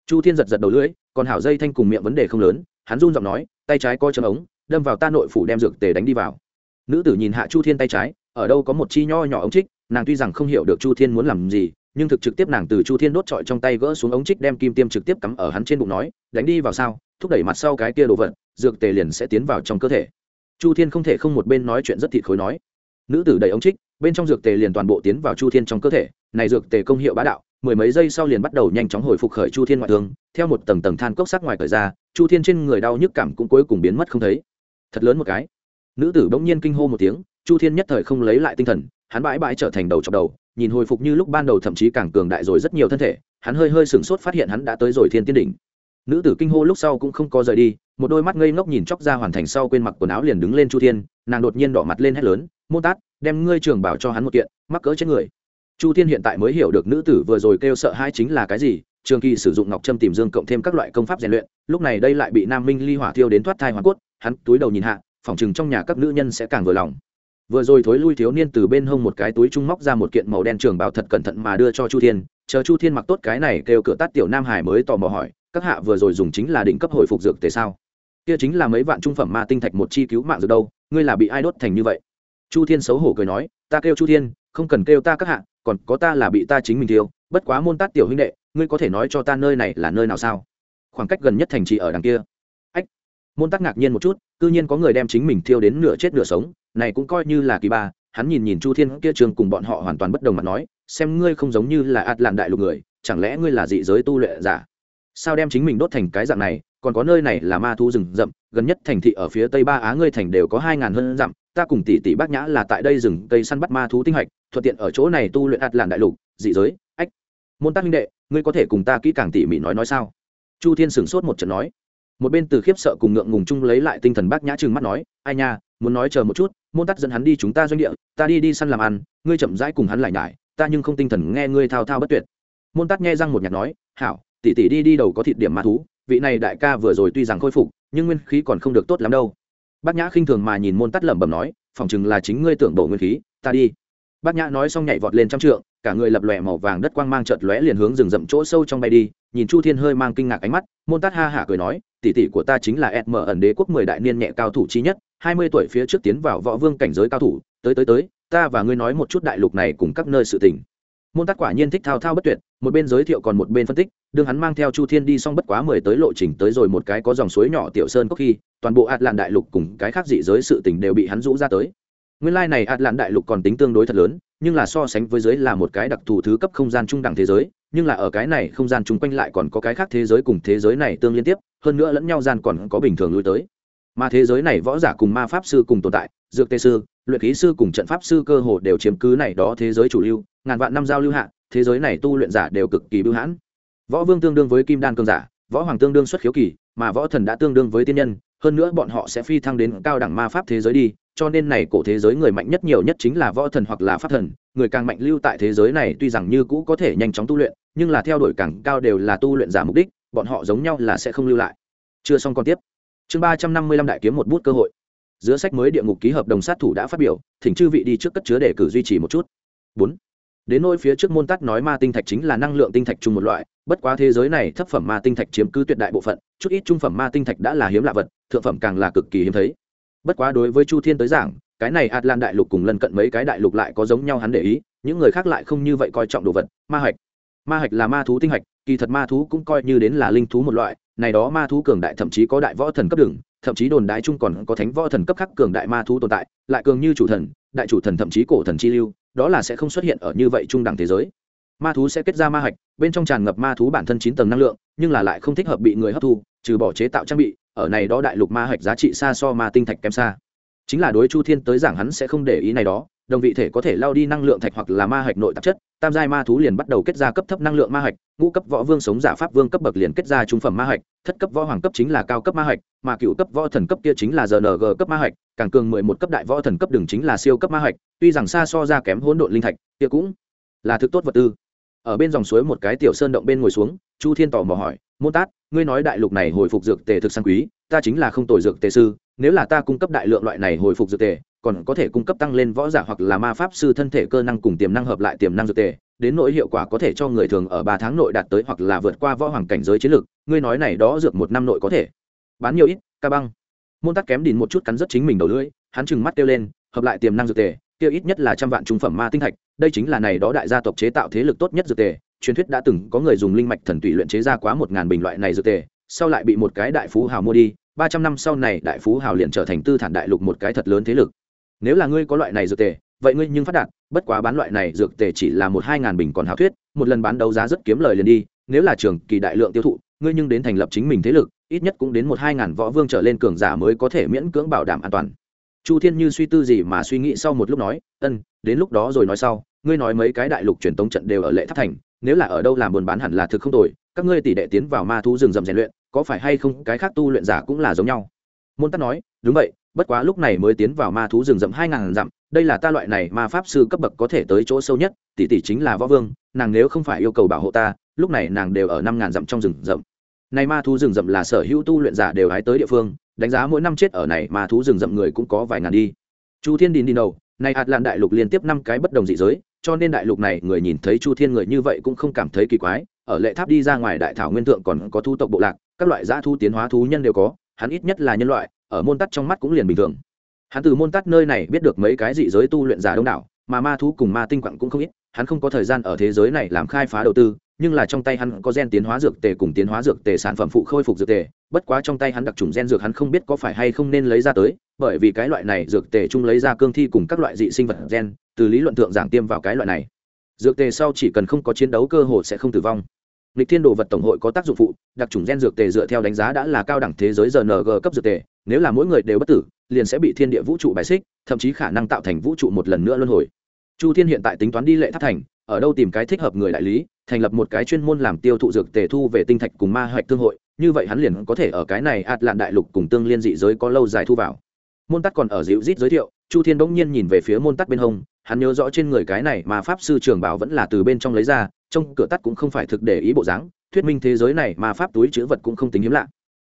Chu thiên giật giật đầu lưỡi, còn hảo dây thanh cùng miệng vấn đề không lớn, hắn run giọng nói, tay trái coi chân ống, đâm vào ta nội phủ đem dược tề đánh đi vào. Nữ tử nhìn hạ chu thiên tay trái ở đâu có một chi nho nhỏ ống trích, nàng tuy rằng không hiểu được chu thiên muốn làm gì, nhưng thực trực tiếp nàng từ chu thiên đốt trọi trong tay gỡ xuống ống trích đem kim tiêm trực tiếp cắm ở hắn trên bụng nói, đánh đi vào sao, thúc đẩy mặt sau cái kia đồ vật, dược tề liền sẽ tiến vào trong cơ thể. Chu thiên không thể không một bên nói chuyện rất thịt khối nói. Nữ tử đẩy ống trích, bên trong dược tề liền toàn bộ tiến vào chu thiên trong cơ thể, này dược tề công hiệu bá đạo, mười mấy giây sau liền bắt đầu nhanh chóng hồi phục khởi chu thiên ngoại thương, theo một tầng tầng than cốc sắc ngoài cởi ra, chu thiên trên người đau nhức cảm cũng cuối cùng biến mất không thấy. Thật lớn một cái. Nữ tử bỗng nhiên kinh hô một tiếng chu thiên nhất thời không lấy lại tinh thần, hắn bãi bãi trở thành đầu chọc đầu, nhìn hồi phục như lúc ban đầu thậm chí càng cường đại rồi rất nhiều thân thể, hắn hơi hơi sửng sốt phát hiện hắn đã tới rồi thiên tiên đỉnh. Nữ tử kinh hô lúc sau cũng không có rời đi, một đôi mắt ngây ngốc nhìn chóc ra hoàn thành sau quên mặc quần áo liền đứng lên chu thiên, nàng đột nhiên đỏ mặt lên hét lớn mô tát, đem ngươi trường bảo cho hắn một kiện, mắc cỡ trên người. Chu thiên hiện tại mới hiểu được nữ tử vừa rồi kêu sợ hai chính là cái gì, trường kỳ sử dụng ngọc trâm tìm dương cộng thêm các loại công pháp rèn luyện, lúc này đây lại bị nam minh ly hỏa thiêu đến thoát thai hoa cốt, hắn túi đầu nhìn hạ, phỏng chừng trong nhà các nữ nhân sẽ càng vừa lòng vừa rồi thối lui thiếu niên từ bên hông một cái túi trung móc ra một kiện màu đen trường bảo thật cẩn thận mà đưa cho chu thiên. Chờ chu thiên mặc tốt cái này kêu cửa tát tiểu nam hải mới tò mò hỏi, các hạ vừa rồi dùng chính là đỉnh cấp hồi phục dược tề sao? Kia chính là mấy vạn trung phẩm ma tinh thạch một chi cứu mạng dược đâu, ngươi là bị ai đốt thành như vậy? Chu thiên xấu hổ cười nói, ta kêu chu thiên, không cần kêu ta các hạ, còn có ta là bị ta chính mình thiêu, bất quá môn tát tiểu huynh đệ, ngươi có thể nói cho ta nơi này là nơi nào sao? Khoảng cách gần nhất thành trì ở đằng kia. Ách! Môn tát ngạc nhiên một chút tự nhiên có người đem chính mình thiêu đến nửa chết nửa sống này cũng coi như là kỳ ba, hắn nhìn nhìn chu thiên kia trường cùng bọn họ hoàn toàn bất đồng mặt nói, xem ngươi không giống như là ạt làn đại lục người, chẳng lẽ ngươi là dị giới tu luyện giả? Sao đem chính mình đốt thành cái dạng này, còn có nơi này là ma thu rừng rậm, gần nhất thành thị ở phía tây ba á ngươi thành đều có hai ngàn hơn dặm, ta cùng tỷ tỷ bác nhã là tại đây rừng cây săn bắt ma thú tinh hạch, thuận tiện ở chỗ này tu luyện ạt làn đại lục, dị giới, ách. Môn tác minh đệ, ngươi có thể cùng ta kỹ càng tỉ mỉ nói nói sao? Chu thiên sửng sốt một trận nói. Một bên từ khiếp sợ cùng ngượng ngùng chung lấy lại tinh thần bác nhã trừng mắt nói, ai nha muốn nói chờ một chút, môn tắt dẫn hắn đi chúng ta doanh địa, ta đi đi săn làm ăn, ngươi chậm rãi cùng hắn lại nhải, ta nhưng không tinh thần nghe ngươi thao thao bất tuyệt. Môn tắt nghe răng một nhạc nói, hảo, tỷ tỷ đi đi đầu có thịt điểm ma thú, vị này đại ca vừa rồi tuy rằng khôi phục, nhưng nguyên khí còn không được tốt lắm đâu. Bác nhã khinh thường mà nhìn môn tắt lẩm bẩm nói phỏng chừng là chính ngươi tưởng đổ nguyên khí, ta đi. Bác nhã nói xong nhảy vọt lên trăm trượng, cả người lập lòe màu vàng đất quang mang chợt lóe liền hướng rừng rậm chỗ sâu trong bay đi, nhìn chu thiên hơi mang kinh ngạc ánh mắt, môn tát ha hả cười nói, tỷ tỷ của ta chính là ed mở ẩn đế quốc mười đại niên nhẹ cao thủ chi nhất hai mươi tuổi phía trước tiến vào võ vương cảnh giới cao thủ, tới tới tới, ta và ngươi nói một chút đại lục này cùng các nơi sự tình. Môn tát quả nhiên thích thao thao bất tuyệt, một bên giới thiệu còn một bên phân tích, đương hắn mang theo chu thiên đi xong bất quá mười tới lộ trình tới rồi một cái có dòng suối nhỏ tiểu sơn có khi, toàn bộ ạt lạn đại lục cùng cái khác dị giới sự tình đều bị hắn rũ ra tới. Nguyên lai này ạt lạn đại lục còn tính tương đối thật lớn, nhưng là so sánh với giới là một cái đặc thù thứ cấp không gian trung đẳng thế giới, nhưng là ở cái này không gian chung quanh lại còn có cái khác thế giới cùng thế giới này tương liên tiếp, hơn nữa lẫn nhau gian còn có bình thường lui tới mà thế giới này võ giả cùng ma pháp sư cùng tồn tại, dược tê sư, luyện khí sư cùng trận pháp sư cơ hồ đều chiếm cứ này đó thế giới chủ lưu, ngàn vạn năm giao lưu hạ, thế giới này tu luyện giả đều cực kỳ bưu hãn. Võ vương tương đương với kim đan cương giả, võ hoàng tương đương xuất khiếu kỳ, mà võ thần đã tương đương với tiên nhân, hơn nữa bọn họ sẽ phi thăng đến cao đẳng ma pháp thế giới đi, cho nên này cổ thế giới người mạnh nhất nhiều nhất chính là võ thần hoặc là pháp thần, người càng mạnh lưu tại thế giới này tuy rằng như cũ có thể nhanh chóng tu luyện, nhưng là theo đuổi càng cao đều là tu luyện giả mục đích, bọn họ giống nhau là sẽ không lưu lại. Chưa xong còn tiếp chương ba trăm năm mươi lăm đại kiếm một bút cơ hội. Giữa sách mới địa ngục ký hợp đồng sát thủ đã phát biểu, thỉnh chư vị đi trước cất chứa để cử duy trì một chút. Bốn. Đến nỗi phía trước môn tắt nói ma tinh thạch chính là năng lượng tinh thạch chung một loại, bất quá thế giới này thấp phẩm ma tinh thạch chiếm cứ tuyệt đại bộ phận, chút ít trung phẩm ma tinh thạch đã là hiếm lạ vật, thượng phẩm càng là cực kỳ hiếm thấy. Bất quá đối với chu thiên tới giảng, cái này atlan đại lục cùng lân cận mấy cái đại lục lại có giống nhau hắn để ý, những người khác lại không như vậy coi trọng đồ vật, ma hạch. Ma hạch là ma thú tinh hạch, kỳ thật ma thú cũng coi như đến là linh thú một loại này đó ma thú cường đại thậm chí có đại võ thần cấp đường, thậm chí đồn đại chung còn có thánh võ thần cấp khác cường đại ma thú tồn tại, lại cường như chủ thần, đại chủ thần thậm chí cổ thần chi lưu, đó là sẽ không xuất hiện ở như vậy trung đẳng thế giới. Ma thú sẽ kết ra ma hạch, bên trong tràn ngập ma thú bản thân chín tầng năng lượng, nhưng là lại không thích hợp bị người hấp thu, trừ bỏ chế tạo trang bị, ở này đó đại lục ma hạch giá trị xa so ma tinh thạch kém xa. Chính là đối chu thiên tới giảng hắn sẽ không để ý này đó, đồng vị thể có thể lao đi năng lượng thạch hoặc là ma hạch nội tạp chất tam giai ma thú liền bắt đầu kết ra cấp thấp năng lượng ma hạch, ngũ cấp võ vương sống giả pháp vương cấp bậc liền kết ra trung phẩm ma hạch, thất cấp võ hoàng cấp chính là cao cấp ma hạch, mà cựu cấp võ thần cấp kia chính là rng cấp ma hạch, càng cường mười một cấp đại võ thần cấp đường chính là siêu cấp ma hạch, tuy rằng xa so ra kém hỗn độn linh thạch, kia cũng là thực tốt vật tư. Ở bên dòng suối một cái tiểu sơn động bên ngồi xuống, chu thiên tỏ mò hỏi, môn tát, ngươi nói đại lục này hồi phục dược tề thực sang quý, ta chính là không tồi dược tề sư, nếu là ta cung cấp đại lượng loại này hồi phục dược tề còn có thể cung cấp tăng lên võ giả hoặc là ma pháp sư thân thể cơ năng cùng tiềm năng hợp lại tiềm năng dược tề, đến nỗi hiệu quả có thể cho người thường ở ba tháng nội đạt tới hoặc là vượt qua võ hoàng cảnh giới chiến lược, ngươi nói này đó dược một năm nội có thể. Bán nhiều ít, ca băng. Môn tắc kém đìn một chút cắn rất chính mình đầu lưỡi, hắn trừng mắt kêu lên, hợp lại tiềm năng dược tề, kêu ít nhất là trăm vạn trung phẩm ma tinh thạch, đây chính là này đó đại gia tộc chế tạo thế lực tốt nhất dược tề, truyền thuyết đã từng có người dùng linh mạch thần tùy luyện chế ra quá một ngàn bình loại này dược tề, sau lại bị một cái đại phú hào mua đi, ba trăm năm sau này đại phú hào liền trở thành tư thản đại lục một cái thật lớn thế lực nếu là ngươi có loại này dược tề, vậy ngươi nhưng phát đạt, bất quá bán loại này dược tề chỉ là một hai ngàn bình còn hào thuyết, một lần bán đấu giá rất kiếm lời liền đi, nếu là trường kỳ đại lượng tiêu thụ, ngươi nhưng đến thành lập chính mình thế lực, ít nhất cũng đến một hai ngàn võ vương trở lên cường giả mới có thể miễn cưỡng bảo đảm an toàn. Chu thiên như suy tư gì mà suy nghĩ sau một lúc nói, ân, đến lúc đó rồi nói sau, ngươi nói mấy cái đại lục truyền tống trận đều ở lệ tháp thành, nếu là ở đâu làm buôn bán hẳn là thực không tồi, các ngươi tỷ đệ tiến vào ma thú rừng rậm rèn luyện, có phải hay không, cái khác tu luyện giả cũng là giống nhau? Môn tắc nói, đúng vậy bất quá lúc này mới tiến vào ma thú rừng rậm hai ngàn dặm, đây là ta loại này ma pháp sư cấp bậc có thể tới chỗ sâu nhất, tỷ tỷ chính là võ vương, nàng nếu không phải yêu cầu bảo hộ ta, lúc này nàng đều ở năm ngàn dặm trong rừng rậm. Này ma thú rừng rậm là sở hữu tu luyện giả đều hái tới địa phương, đánh giá mỗi năm chết ở này ma thú rừng rậm người cũng có vài ngàn đi. Chu thiên đi đi đầu, này hạt lạn đại lục liên tiếp năm cái bất đồng dị giới, cho nên đại lục này người nhìn thấy chu thiên người như vậy cũng không cảm thấy kỳ quái, ở lệ tháp đi ra ngoài đại thảo nguyên thượng còn có thu tộc bộ lạc, các loại dã thu tiến hóa thú nhân đều có, hắn ít nhất là nhân loại ở môn tắt trong mắt cũng liền bình thường. Hắn từ môn tắt nơi này biết được mấy cái dị giới tu luyện giả đông đảo, mà ma thú cùng ma tinh quặng cũng không ít, hắn không có thời gian ở thế giới này làm khai phá đầu tư, nhưng là trong tay hắn có gen tiến hóa dược tề cùng tiến hóa dược tề sản phẩm phụ khôi phục dược tề, bất quá trong tay hắn đặc trùng gen dược hắn không biết có phải hay không nên lấy ra tới, bởi vì cái loại này dược tề chung lấy ra cương thi cùng các loại dị sinh vật gen, từ lý luận thượng giảng tiêm vào cái loại này. Dược tề sau chỉ cần không có chiến đấu cơ hội sẽ không tử vong. Lịch thiên đồ vật tổng hội có tác dụng phụ, đặc trùng gen dược tề dựa theo đánh giá đã là cao đẳng thế giới rng cấp dược tề nếu là mỗi người đều bất tử, liền sẽ bị thiên địa vũ trụ bài xích, thậm chí khả năng tạo thành vũ trụ một lần nữa luân hồi. Chu thiên hiện tại tính toán đi lệ tháp thành, ở đâu tìm cái thích hợp người đại lý, thành lập một cái chuyên môn làm tiêu thụ dược tề thu về tinh thạch cùng ma hoạch thương hội, như vậy hắn liền có thể ở cái này ạt lạn đại lục cùng tương liên dị giới có lâu dài thu vào. Môn tắt còn ở dịu rít giới thiệu, chu thiên bỗng nhiên nhìn về phía môn tắt bên hông, hắn nhớ rõ trên người cái này mà pháp sư trường bảo vẫn là từ bên trong lấy ra, trong cửa tắt cũng không phải thực để ý bộ dáng, thuyết minh thế giới này mà pháp túi chữ vật cũng không tính hiếm lạ.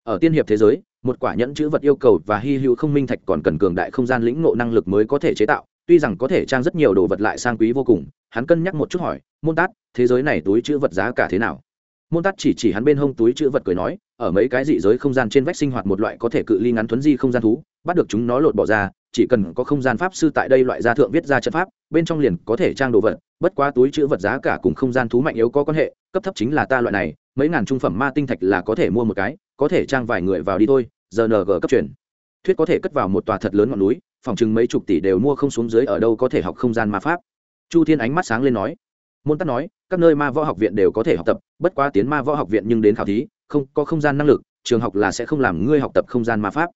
Ở tiên hiệp thế giới một quả nhẫn chữ vật yêu cầu và hy hữu không minh thạch còn cần cường đại không gian lĩnh ngộ năng lực mới có thể chế tạo, tuy rằng có thể trang rất nhiều đồ vật lại sang quý vô cùng, hắn cân nhắc một chút hỏi, môn tát, thế giới này túi chữ vật giá cả thế nào? Môn tát chỉ chỉ hắn bên hông túi chữ vật cười nói, ở mấy cái dị giới không gian trên vách sinh hoạt một loại có thể cự ly ngắn thuấn di không gian thú, bắt được chúng nó lột bỏ ra, chỉ cần có không gian pháp sư tại đây loại gia thượng viết ra trận pháp, bên trong liền có thể trang đồ vật, bất quá túi chữ vật giá cả cùng không gian thú mạnh yếu có quan hệ, cấp thấp chính là ta loại này, mấy ngàn trung phẩm ma tinh thạch là có thể mua một cái, có thể trang vài người vào đi thôi giờ cấp truyền. Thuyết có thể cất vào một tòa thật lớn ngọn núi, phòng chừng mấy chục tỷ đều mua không xuống dưới ở đâu có thể học không gian ma pháp. Chu thiên ánh mắt sáng lên nói. Môn tắc nói, các nơi ma võ học viện đều có thể học tập, bất quá tiến ma võ học viện nhưng đến khảo thí, không có không gian năng lực, trường học là sẽ không làm ngươi học tập không gian ma pháp.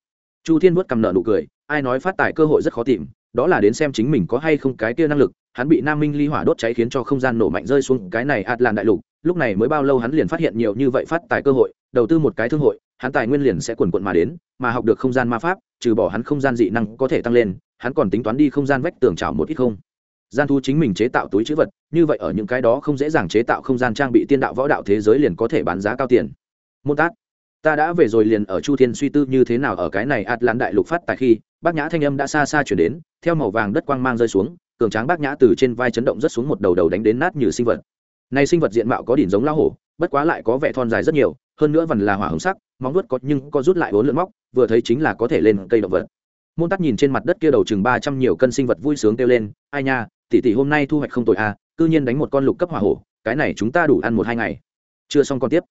Chu thiên vuốt cầm nợ nụ cười, ai nói phát tài cơ hội rất khó tìm, đó là đến xem chính mình có hay không cái kia năng lực, hắn bị nam minh ly hỏa đốt cháy khiến cho không gian nổ mạnh rơi xuống cái này ạt làn đại lục lúc này mới bao lâu hắn liền phát hiện nhiều như vậy phát tài cơ hội, đầu tư một cái thương hội, hắn tài nguyên liền sẽ quần quận mà đến, mà học được không gian ma pháp, trừ bỏ hắn không gian dị năng có thể tăng lên, hắn còn tính toán đi không gian vách tường trào một ít không. Gian thu chính mình chế tạo túi chữ vật, như vậy ở những cái đó không dễ dàng chế tạo không gian trang bị tiên đạo võ đạo thế giới liền có thể bán giá cao tiền. Môn tát, ta đã về rồi liền ở chu thiên suy tư như thế nào ở cái này ạt lan đại lục phát tại khi, bác nhã thanh âm đã xa xa chuyển đến, theo màu vàng đất quang mang rơi xuống, cường tráng bác nhã từ trên vai chấn động rất xuống một đầu đầu đánh đến nát như sinh vật này sinh vật diện mạo có đỉnh giống lao hổ, bất quá lại có vẻ thon dài rất nhiều, hơn nữa vẫn là hỏa hồng sắc, móng vuốt có nhưng có rút lại bốn lượn móc, vừa thấy chính là có thể lên cây động vật. Môn tắt nhìn trên mặt đất kia đầu chừng ba trăm nhiều cân sinh vật vui sướng kêu lên, ai nha, tỷ tỷ hôm nay thu hoạch không tội à cư nhiên đánh một con lục cấp hỏa hổ, cái này chúng ta đủ ăn một hai ngày. Chưa xong còn tiếp.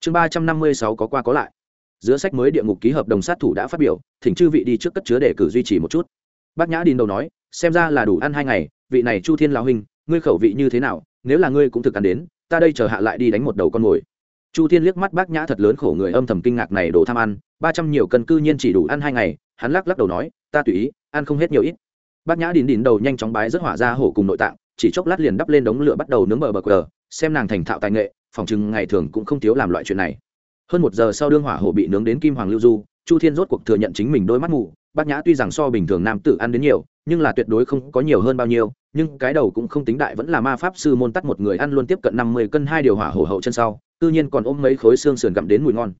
Chương ba trăm năm mươi sáu có qua có lại. Giữa sách mới địa ngục ký hợp đồng sát thủ đã phát biểu, thỉnh chư vị đi trước cất chứa để cử duy trì một chút. Bác nhã đình đầu nói, xem ra là đủ ăn hai ngày, vị này chu thiên lão huynh, ngươi khẩu vị như thế nào nếu là ngươi cũng thực ăn đến, ta đây chờ hạ lại đi đánh một đầu con mồi. Chu thiên liếc mắt bác nhã thật lớn khổ người âm thầm kinh ngạc này đồ tham ăn, ba trăm nhiều cân cư nhiên chỉ đủ ăn hai ngày, hắn lắc lắc đầu nói, ta tùy ý, ăn không hết nhiều ít. Bác nhã đìn đìn đầu nhanh chóng bái rất hỏa ra hổ cùng nội tạng, chỉ chốc lát liền đắp lên đống lửa bắt đầu nướng bờ bờ cờ xem nàng thành thạo tài nghệ, phòng chừng ngày thường cũng không thiếu làm loại chuyện này. Hơn một giờ sau đương hỏa hổ bị nướng đến kim hoàng lưu du, chu thiên rốt cuộc thừa nhận chính mình đôi mắt mù bác nhã tuy rằng so bình thường nam tử ăn đến nhiều, nhưng là tuyệt đối không có nhiều hơn bao nhiêu, nhưng cái đầu cũng không tính đại, vẫn là ma pháp sư môn tắt một người ăn luôn tiếp cận năm mươi cân hai điều hỏa hổ hậu chân sau, tự nhiên còn ôm mấy khối xương sườn gặm đến mùi ngon.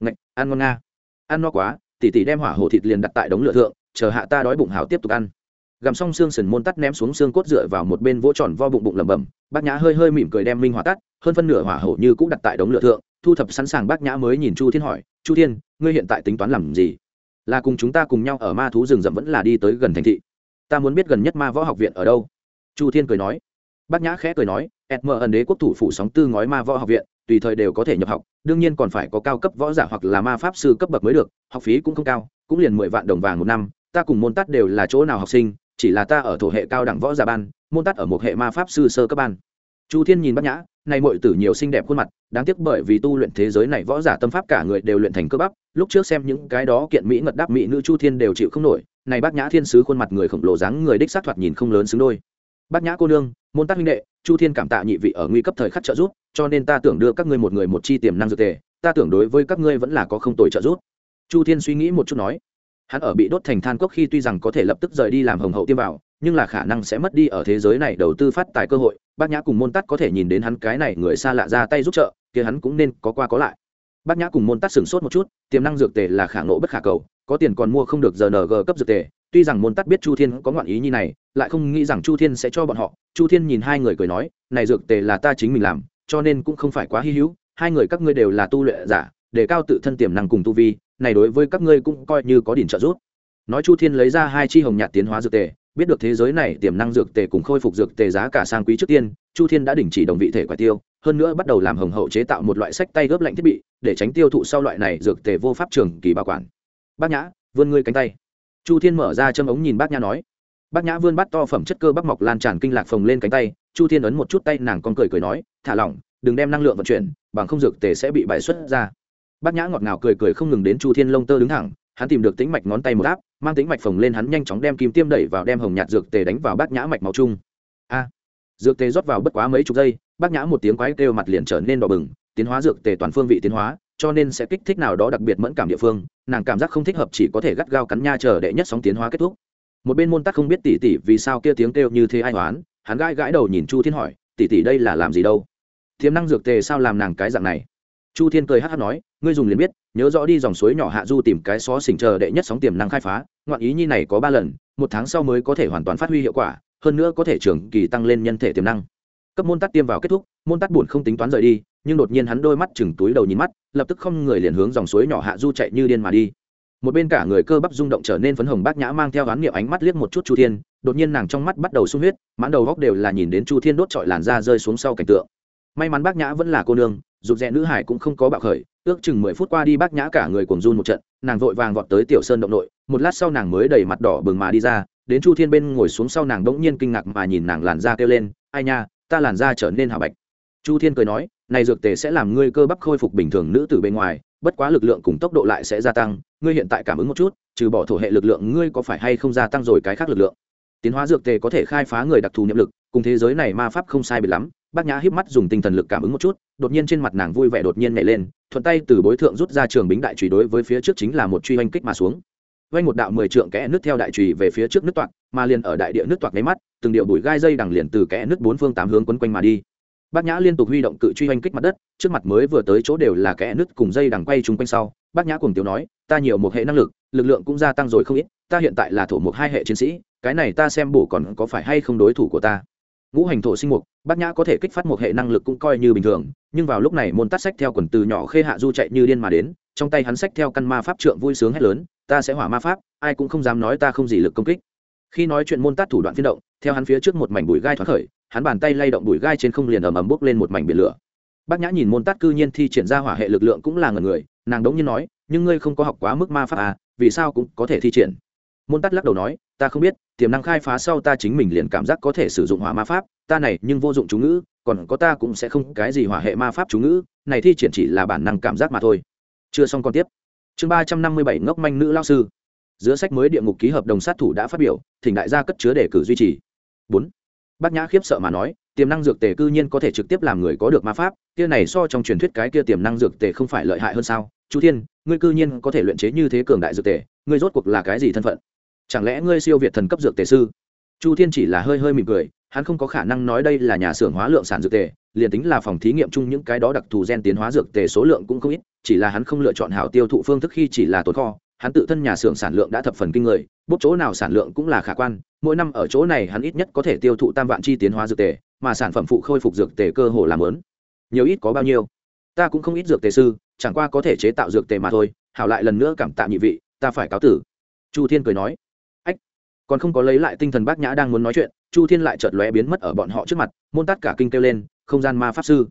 Ngạch ăn ngon nga. Ăn no quá, tỉ tỉ đem hỏa hổ thịt liền đặt tại đống lửa thượng, chờ hạ ta đói bụng hào tiếp tục ăn. Gặm xong xương sườn môn tắt ném xuống xương cốt dựa vào một bên vỗ tròn vo bụng bụng lẩm bẩm bác nhã hơi hơi mỉm cười đem minh hỏa tắt, hơn phân nửa hỏa hổ như cũng đặt tại đống lửa thượng, thu thập sẵn sàng bác nhã mới nhìn chu thiên hỏi, chu thiên, ngươi hiện tại tính toán làm gì? Là cùng chúng ta cùng nhau ở ma thú rừng rậm vẫn là đi tới gần thành thị. Ta muốn biết gần nhất ma võ học viện ở đâu. Chu thiên cười nói. Bác nhã khẽ cười nói ed mờ ẩn đế quốc thủ phủ sóng tư ngói ma võ học viện, tùy thời đều có thể nhập học, đương nhiên còn phải có cao cấp võ giả hoặc là ma pháp sư cấp bậc mới được, học phí cũng không cao, cũng liền mười vạn đồng vàng một năm, ta cùng môn tắt đều là chỗ nào học sinh, chỉ là ta ở thổ hệ cao đẳng võ giả ban, môn tắt ở một hệ ma pháp sư sơ cấp ban. Chu thiên nhìn bác nhã nay mọi tử nhiều xinh đẹp khuôn mặt, đáng tiếc bởi vì tu luyện thế giới này võ giả tâm pháp cả người đều luyện thành cơ bắp, lúc trước xem những cái đó kiện mỹ ngật đáp mỹ nữ chu thiên đều chịu không nổi, này bác nhã thiên sứ khuôn mặt người khổng lồ dáng người đích sát thoạt nhìn không lớn xứng đôi. Bác nhã cô nương, môn tác huynh đệ, chu thiên cảm tạ nhị vị ở nguy cấp thời khắc trợ giúp, cho nên ta tưởng đưa các ngươi một người một chi tiềm năng dược tề, ta tưởng đối với các ngươi vẫn là có không tồi trợ giúp. Chu thiên suy nghĩ một chút nói, hắn ở bị đốt thành than cốc khi tuy rằng có thể lập tức rời đi làm hồng hậu tiêm vào nhưng là khả năng sẽ mất đi ở thế giới này đầu tư phát tài cơ hội, bác nhã cùng môn tắt có thể nhìn đến hắn cái này người xa lạ ra tay giúp trợ, kia hắn cũng nên có qua có lại. Bác nhã cùng môn tắt sửng sốt một chút, tiềm năng dược tề là khả nộ bất khả cầu, có tiền còn mua không được giờ ng cấp dược tề, tuy rằng môn tắt biết chu thiên có ngoạn ý như này, lại không nghĩ rằng chu thiên sẽ cho bọn họ. Chu thiên nhìn hai người cười nói, này dược tề là ta chính mình làm, cho nên cũng không phải quá hy hữu, hai người các ngươi đều là tu luyện giả, để cao tự thân tiềm năng cùng tu vi, này đối với các ngươi cũng coi như có điểm trợ giúp. Nói chu thiên lấy ra hai chi hồng nhạt tiến hóa dược tề biết được thế giới này tiềm năng dược tề cùng khôi phục dược tề giá cả sang quý trước tiên, chu thiên đã đình chỉ đồng vị thể quả tiêu, hơn nữa bắt đầu làm hồng hậu chế tạo một loại sách tay gớp lạnh thiết bị, để tránh tiêu thụ sau loại này dược tề vô pháp trường kỳ bảo quản. Bác nhã, vươn ngươi cánh tay. Chu thiên mở ra châm ống nhìn bác nhã nói. Bác nhã vươn bắt to phẩm chất cơ bắp mọc lan tràn kinh lạc phồng lên cánh tay, chu thiên ấn một chút tay nàng con cười cười nói, thả lỏng, đừng đem năng lượng vận chuyển, bằng không dược tề sẽ bị bại xuất ra. Bác nhã ngọt ngào cười cười không ngừng đến chu thiên lông tơ đứng thẳng hắn tìm được tính mạch ngón tay một áp mang tính mạch phồng lên hắn nhanh chóng đem kim tiêm đẩy vào đem hồng nhạt dược tề đánh vào bát nhã mạch máu chung. A dược tề rót vào bất quá mấy chục giây bát nhã một tiếng quái kêu mặt liền trở nên đỏ bừng tiến hóa dược tề toàn phương vị tiến hóa cho nên sẽ kích thích nào đó đặc biệt mẫn cảm địa phương nàng cảm giác không thích hợp chỉ có thể gắt gao cắn nha chờ đệ nhất sóng tiến hóa kết thúc. Một bên môn tắc không biết tỉ tỉ vì sao kia tiếng kêu như thế ai hoán, hắn gãi gãi đầu nhìn chu thiên hỏi tỉ tỉ đây là làm gì đâu? Tiềm năng dược tề sao làm nàng cái dạng này? Chu thiên cười hát hát nói ngươi dùng liền biết nhớ rõ đi dòng suối nhỏ hạ du tìm cái xó xỉnh chờ đệ nhất sóng tiềm năng khai phá, ngoạn ý nhi này có ba lần, một tháng sau mới có thể hoàn toàn phát huy hiệu quả, hơn nữa có thể trường kỳ tăng lên nhân thể tiềm năng. Cấp môn tắt tiêm vào kết thúc, môn tắt buồn không tính toán rời đi, nhưng đột nhiên hắn đôi mắt chừng túi đầu nhìn mắt, lập tức không người liền hướng dòng suối nhỏ hạ du chạy như điên mà đi. Một bên cả người cơ bắp rung động trở nên phấn hồng bác nhã mang theo oán niệm ánh mắt liếc một chút chu thiên, đột nhiên nàng trong mắt bắt đầu sung huyết, mãn đầu góc đều là nhìn đến chu thiên đốt trọi làn da rơi xuống sau cảnh tượng may mắn bác nhã vẫn là cô nương, rụt rè nữ hải cũng không có bạo khởi, ước chừng mười phút qua đi bác nhã cả người cuồng run một trận, nàng vội vàng vọt tới tiểu sơn động nội, một lát sau nàng mới đầy mặt đỏ bừng mà đi ra, đến chu thiên bên ngồi xuống sau nàng đỗng nhiên kinh ngạc mà nhìn nàng làn da kêu lên, ai nha, ta làn da trở nên hào bạch. Chu thiên cười nói, này dược tề sẽ làm ngươi cơ bắp khôi phục bình thường nữ từ bên ngoài, bất quá lực lượng cùng tốc độ lại sẽ gia tăng, ngươi hiện tại cảm ứng một chút, trừ bỏ thổ hệ lực lượng ngươi có phải hay không gia tăng rồi cái khác lực lượng? Tiến hóa dược tề có thể khai phá người đặc thù nhiệm lực, cùng thế giới này ma pháp không sai biệt lắm bác nhã híp mắt dùng tinh thần lực cảm ứng một chút, đột nhiên trên mặt nàng vui vẻ đột nhiên nhảy lên, thuận tay từ bối thượng rút ra trường bính đại trùy đối với phía trước chính là một truy oanh kích mà xuống. Oanh một đạo mười trượng kẽ nước theo đại trùy về phía trước nước toạc, mà liền ở đại địa nước toạc máy mắt, từng điệu bụi gai dây đằng liền từ kẽ nước bốn phương tám hướng quấn quanh mà đi. Bác nhã liên tục huy động cự truy oanh kích mặt đất, trước mặt mới vừa tới chỗ đều là kẽ nước cùng dây đằng quay chung quanh sau, bác nhã cùng tiểu nói, ta nhiều một hệ năng lực lực lượng cũng gia tăng rồi không ít, ta hiện tại là thổ một hai hệ chiến sĩ, cái này ta xem bổ còn có phải hay không đối thủ của ta? Ngũ hành thổ sinh mục, Bát nhã có thể kích phát một hệ năng lực cũng coi như bình thường, nhưng vào lúc này môn tắt sách theo quần từ nhỏ khê hạ du chạy như điên mà đến, trong tay hắn sách theo căn ma pháp trượng vui sướng hét lớn, ta sẽ hỏa ma pháp, ai cũng không dám nói ta không gì lực công kích. Khi nói chuyện môn tắt thủ đoạn phiên động, theo hắn phía trước một mảnh bụi gai thoát khởi, hắn bàn tay lay động bụi gai trên không liền ầm ầm bốc lên một mảnh biển lửa. Bác nhã nhìn môn tắt cư nhiên thi triển ra hỏa hệ lực lượng cũng là ngần người, nàng đống như nói, nhưng ngươi không có học quá mức ma pháp à vì sao cũng có thể thi triển? Môn tắt lắc đầu nói, ta không biết, tiềm năng khai phá sau ta chính mình liền cảm giác có thể sử dụng hỏa ma pháp, ta này nhưng vô dụng chú ngữ, còn có ta cũng sẽ không cái gì hỏa hệ ma pháp chú ngữ, này thi triển chỉ là bản năng cảm giác mà thôi. Chưa xong còn tiếp. Chương ba trăm năm mươi bảy, ngốc manh nữ lao sư. Giữa sách mới địa ngục ký hợp đồng sát thủ đã phát biểu, thỉnh đại gia cất chứa để cử duy trì. Bốn. Bác nhã khiếp sợ mà nói, tiềm năng dược tề cư nhiên có thể trực tiếp làm người có được ma pháp, kia này so trong truyền thuyết cái kia tiềm năng dược tề không phải lợi hại hơn sao? Chú thiên, ngươi cư nhiên có thể luyện chế như thế cường đại dược tề, ngươi rốt cuộc là cái gì thân phận? Chẳng lẽ ngươi siêu việt thần cấp dược tề sư? Chu thiên chỉ là hơi hơi mỉm cười, hắn không có khả năng nói đây là nhà xưởng hóa lượng sản dược tề, liền tính là phòng thí nghiệm chung những cái đó đặc thù gen tiến hóa dược tề số lượng cũng không ít, chỉ là hắn không lựa chọn hảo tiêu thụ phương thức khi chỉ là tồn kho, hắn tự thân nhà xưởng sản lượng đã thập phần kinh người bốc chỗ nào sản lượng cũng là khả quan, mỗi năm ở chỗ này hắn ít nhất có thể tiêu thụ tam vạn chi tiến hóa dược tề, mà sản phẩm phụ khôi phục dược tề cơ hồ làm lớn nhiều ít có bao nhiêu? Ta cũng không ít dược tề sư, chẳng qua có thể chế tạo dược tề mà thôi, hảo lại lần nữa cảm tạ nhị vị, ta phải cáo tử. Chu thiên cười nói còn không có lấy lại tinh thần bác nhã đang muốn nói chuyện, chu thiên lại chợt lóe biến mất ở bọn họ trước mặt, môn tắt cả kinh kêu lên, không gian ma pháp sư.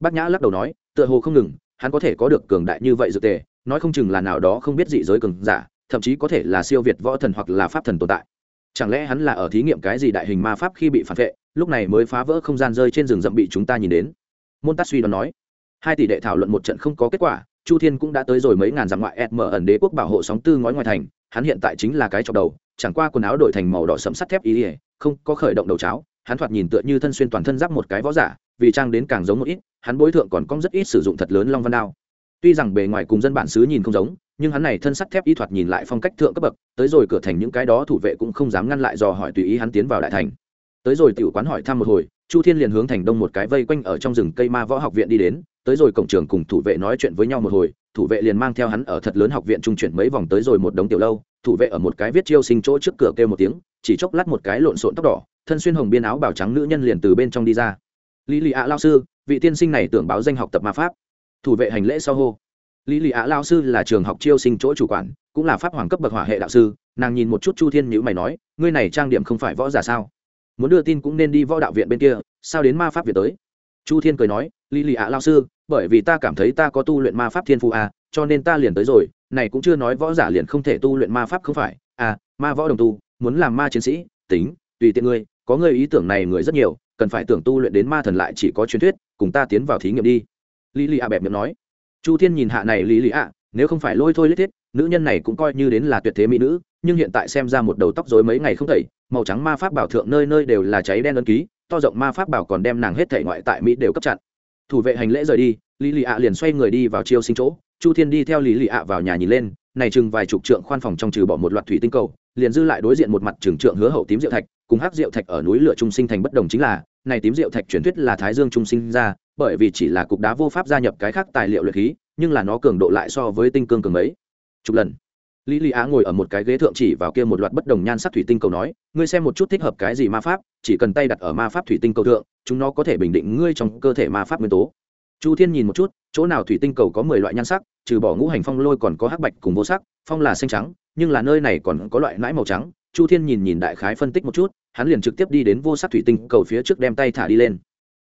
Bác nhã lắc đầu nói, tựa hồ không ngừng, hắn có thể có được cường đại như vậy dược tề, nói không chừng là nào đó không biết dị giới cường giả, thậm chí có thể là siêu việt võ thần hoặc là pháp thần tồn tại. Chẳng lẽ hắn là ở thí nghiệm cái gì đại hình ma pháp khi bị phản vệ, lúc này mới phá vỡ không gian rơi trên rừng rậm bị chúng ta nhìn đến? Môn tát suy đoán nói. Hai tỷ đệ thảo luận một trận không có kết quả, chu thiên cũng đã tới rồi mấy ngàn dặm ngoại mở ẩn đế quốc bảo hộ sóng tư ngói ngoài thành, hắn hiện tại chính là cái chọc đầu chẳng qua quần áo đổi thành màu đỏ sẫm sắt thép ý ỉa, không có khởi động đầu cháo, hắn thoạt nhìn tựa như thân xuyên toàn thân giáp một cái võ giả, vì trang đến càng giống một ít, hắn bối thượng còn có rất ít sử dụng thật lớn long văn đao. Tuy rằng bề ngoài cùng dân bản xứ nhìn không giống, nhưng hắn này thân sắt thép y thoạt nhìn lại phong cách thượng cấp bậc, tới rồi cửa thành những cái đó thủ vệ cũng không dám ngăn lại dò hỏi tùy ý hắn tiến vào đại thành. Tới rồi tiểu quán hỏi thăm một hồi, chu thiên liền hướng thành đông một cái vây quanh ở trong rừng cây ma võ học viện đi đến, tới rồi cổng trường cùng thủ vệ nói chuyện với nhau một hồi, thủ vệ liền mang theo hắn ở thật lớn học viện trung chuyển mấy vòng tới rồi một đống tiểu lâu thủ vệ ở một cái viết chiêu sinh chỗ trước cửa kêu một tiếng chỉ chốc lát một cái lộn xộn tóc đỏ thân xuyên hồng biên áo bảo trắng nữ nhân liền từ bên trong đi ra. Lý lì ạ lao sư vị tiên sinh này tưởng báo danh học tập ma pháp. Thủ vệ hành lễ sau hô. Lý lì ạ lao sư là trường học chiêu sinh chỗ chủ quản cũng là pháp hoàng cấp bậc hỏa hệ đạo sư nàng nhìn một chút chu thiên nhữ mày nói ngươi này trang điểm không phải võ giả sao? Muốn đưa tin cũng nên đi võ đạo viện bên kia sao đến ma pháp viện tới? Chu thiên cười nói lý lì ạ lao sư bởi vì ta cảm thấy ta có tu luyện ma pháp thiên phụ à, cho nên ta liền tới rồi này cũng chưa nói võ giả liền không thể tu luyện ma pháp không phải. À ma võ đồng tu, muốn làm ma chiến sĩ, tính, tùy tiện ngươi, có ngươi ý tưởng này người rất nhiều, cần phải tưởng tu luyện đến ma thần lại chỉ có truyền thuyết, cùng ta tiến vào thí nghiệm đi. Lý lì ạ bẹp miệng nói. Chu thiên nhìn hạ này lý lì ạ nếu không phải lôi thôi lết thiết, nữ nhân này cũng coi như đến là tuyệt thế mỹ nữ, nhưng hiện tại xem ra một đầu tóc rối mấy ngày không tẩy, màu trắng ma pháp bảo thượng nơi nơi đều là cháy đen ấn ký, to rộng ma pháp bảo còn đem nàng hết thể ngoại tại mỹ đều cấp chặn. Thủ vệ hành lễ rời đi, lý lì ạ liền xoay người đi vào chiêu sinh chỗ chu thiên đi theo lý lì ạ vào nhà nhìn lên, này chừng vài chục trượng khoan phòng trong trừ bỏ một loạt thủy tinh cầu, liền dư lại đối diện một mặt trường trượng hứa hậu tím diệu thạch, cùng hắc diệu thạch ở núi lửa trung sinh thành bất đồng chính là, này tím diệu thạch truyền thuyết là thái dương trung sinh ra, bởi vì chỉ là cục đá vô pháp gia nhập cái khác tài liệu luyện khí, nhưng là nó cường độ lại so với tinh cương cường ấy. chục lần lý lý á ngồi ở một cái ghế thượng chỉ vào kia một loạt bất đồng nhan sắc thủy tinh cầu nói, ngươi xem một chút thích hợp cái gì ma pháp, chỉ cần tay đặt ở ma pháp thủy tinh cầu thượng, chúng nó có thể bình định ngươi trong cơ thể ma pháp nguyên tố chu thiên nhìn một chút, chỗ nào thủy tinh cầu có mười loại nhan sắc, trừ bỏ ngũ hành phong lôi còn có hắc bạch cùng vô sắc, phong là xanh trắng, nhưng là nơi này còn có loại nãi màu trắng. Chu thiên nhìn nhìn đại khái phân tích một chút, hắn liền trực tiếp đi đến vô sắc thủy tinh cầu phía trước đem tay thả đi lên.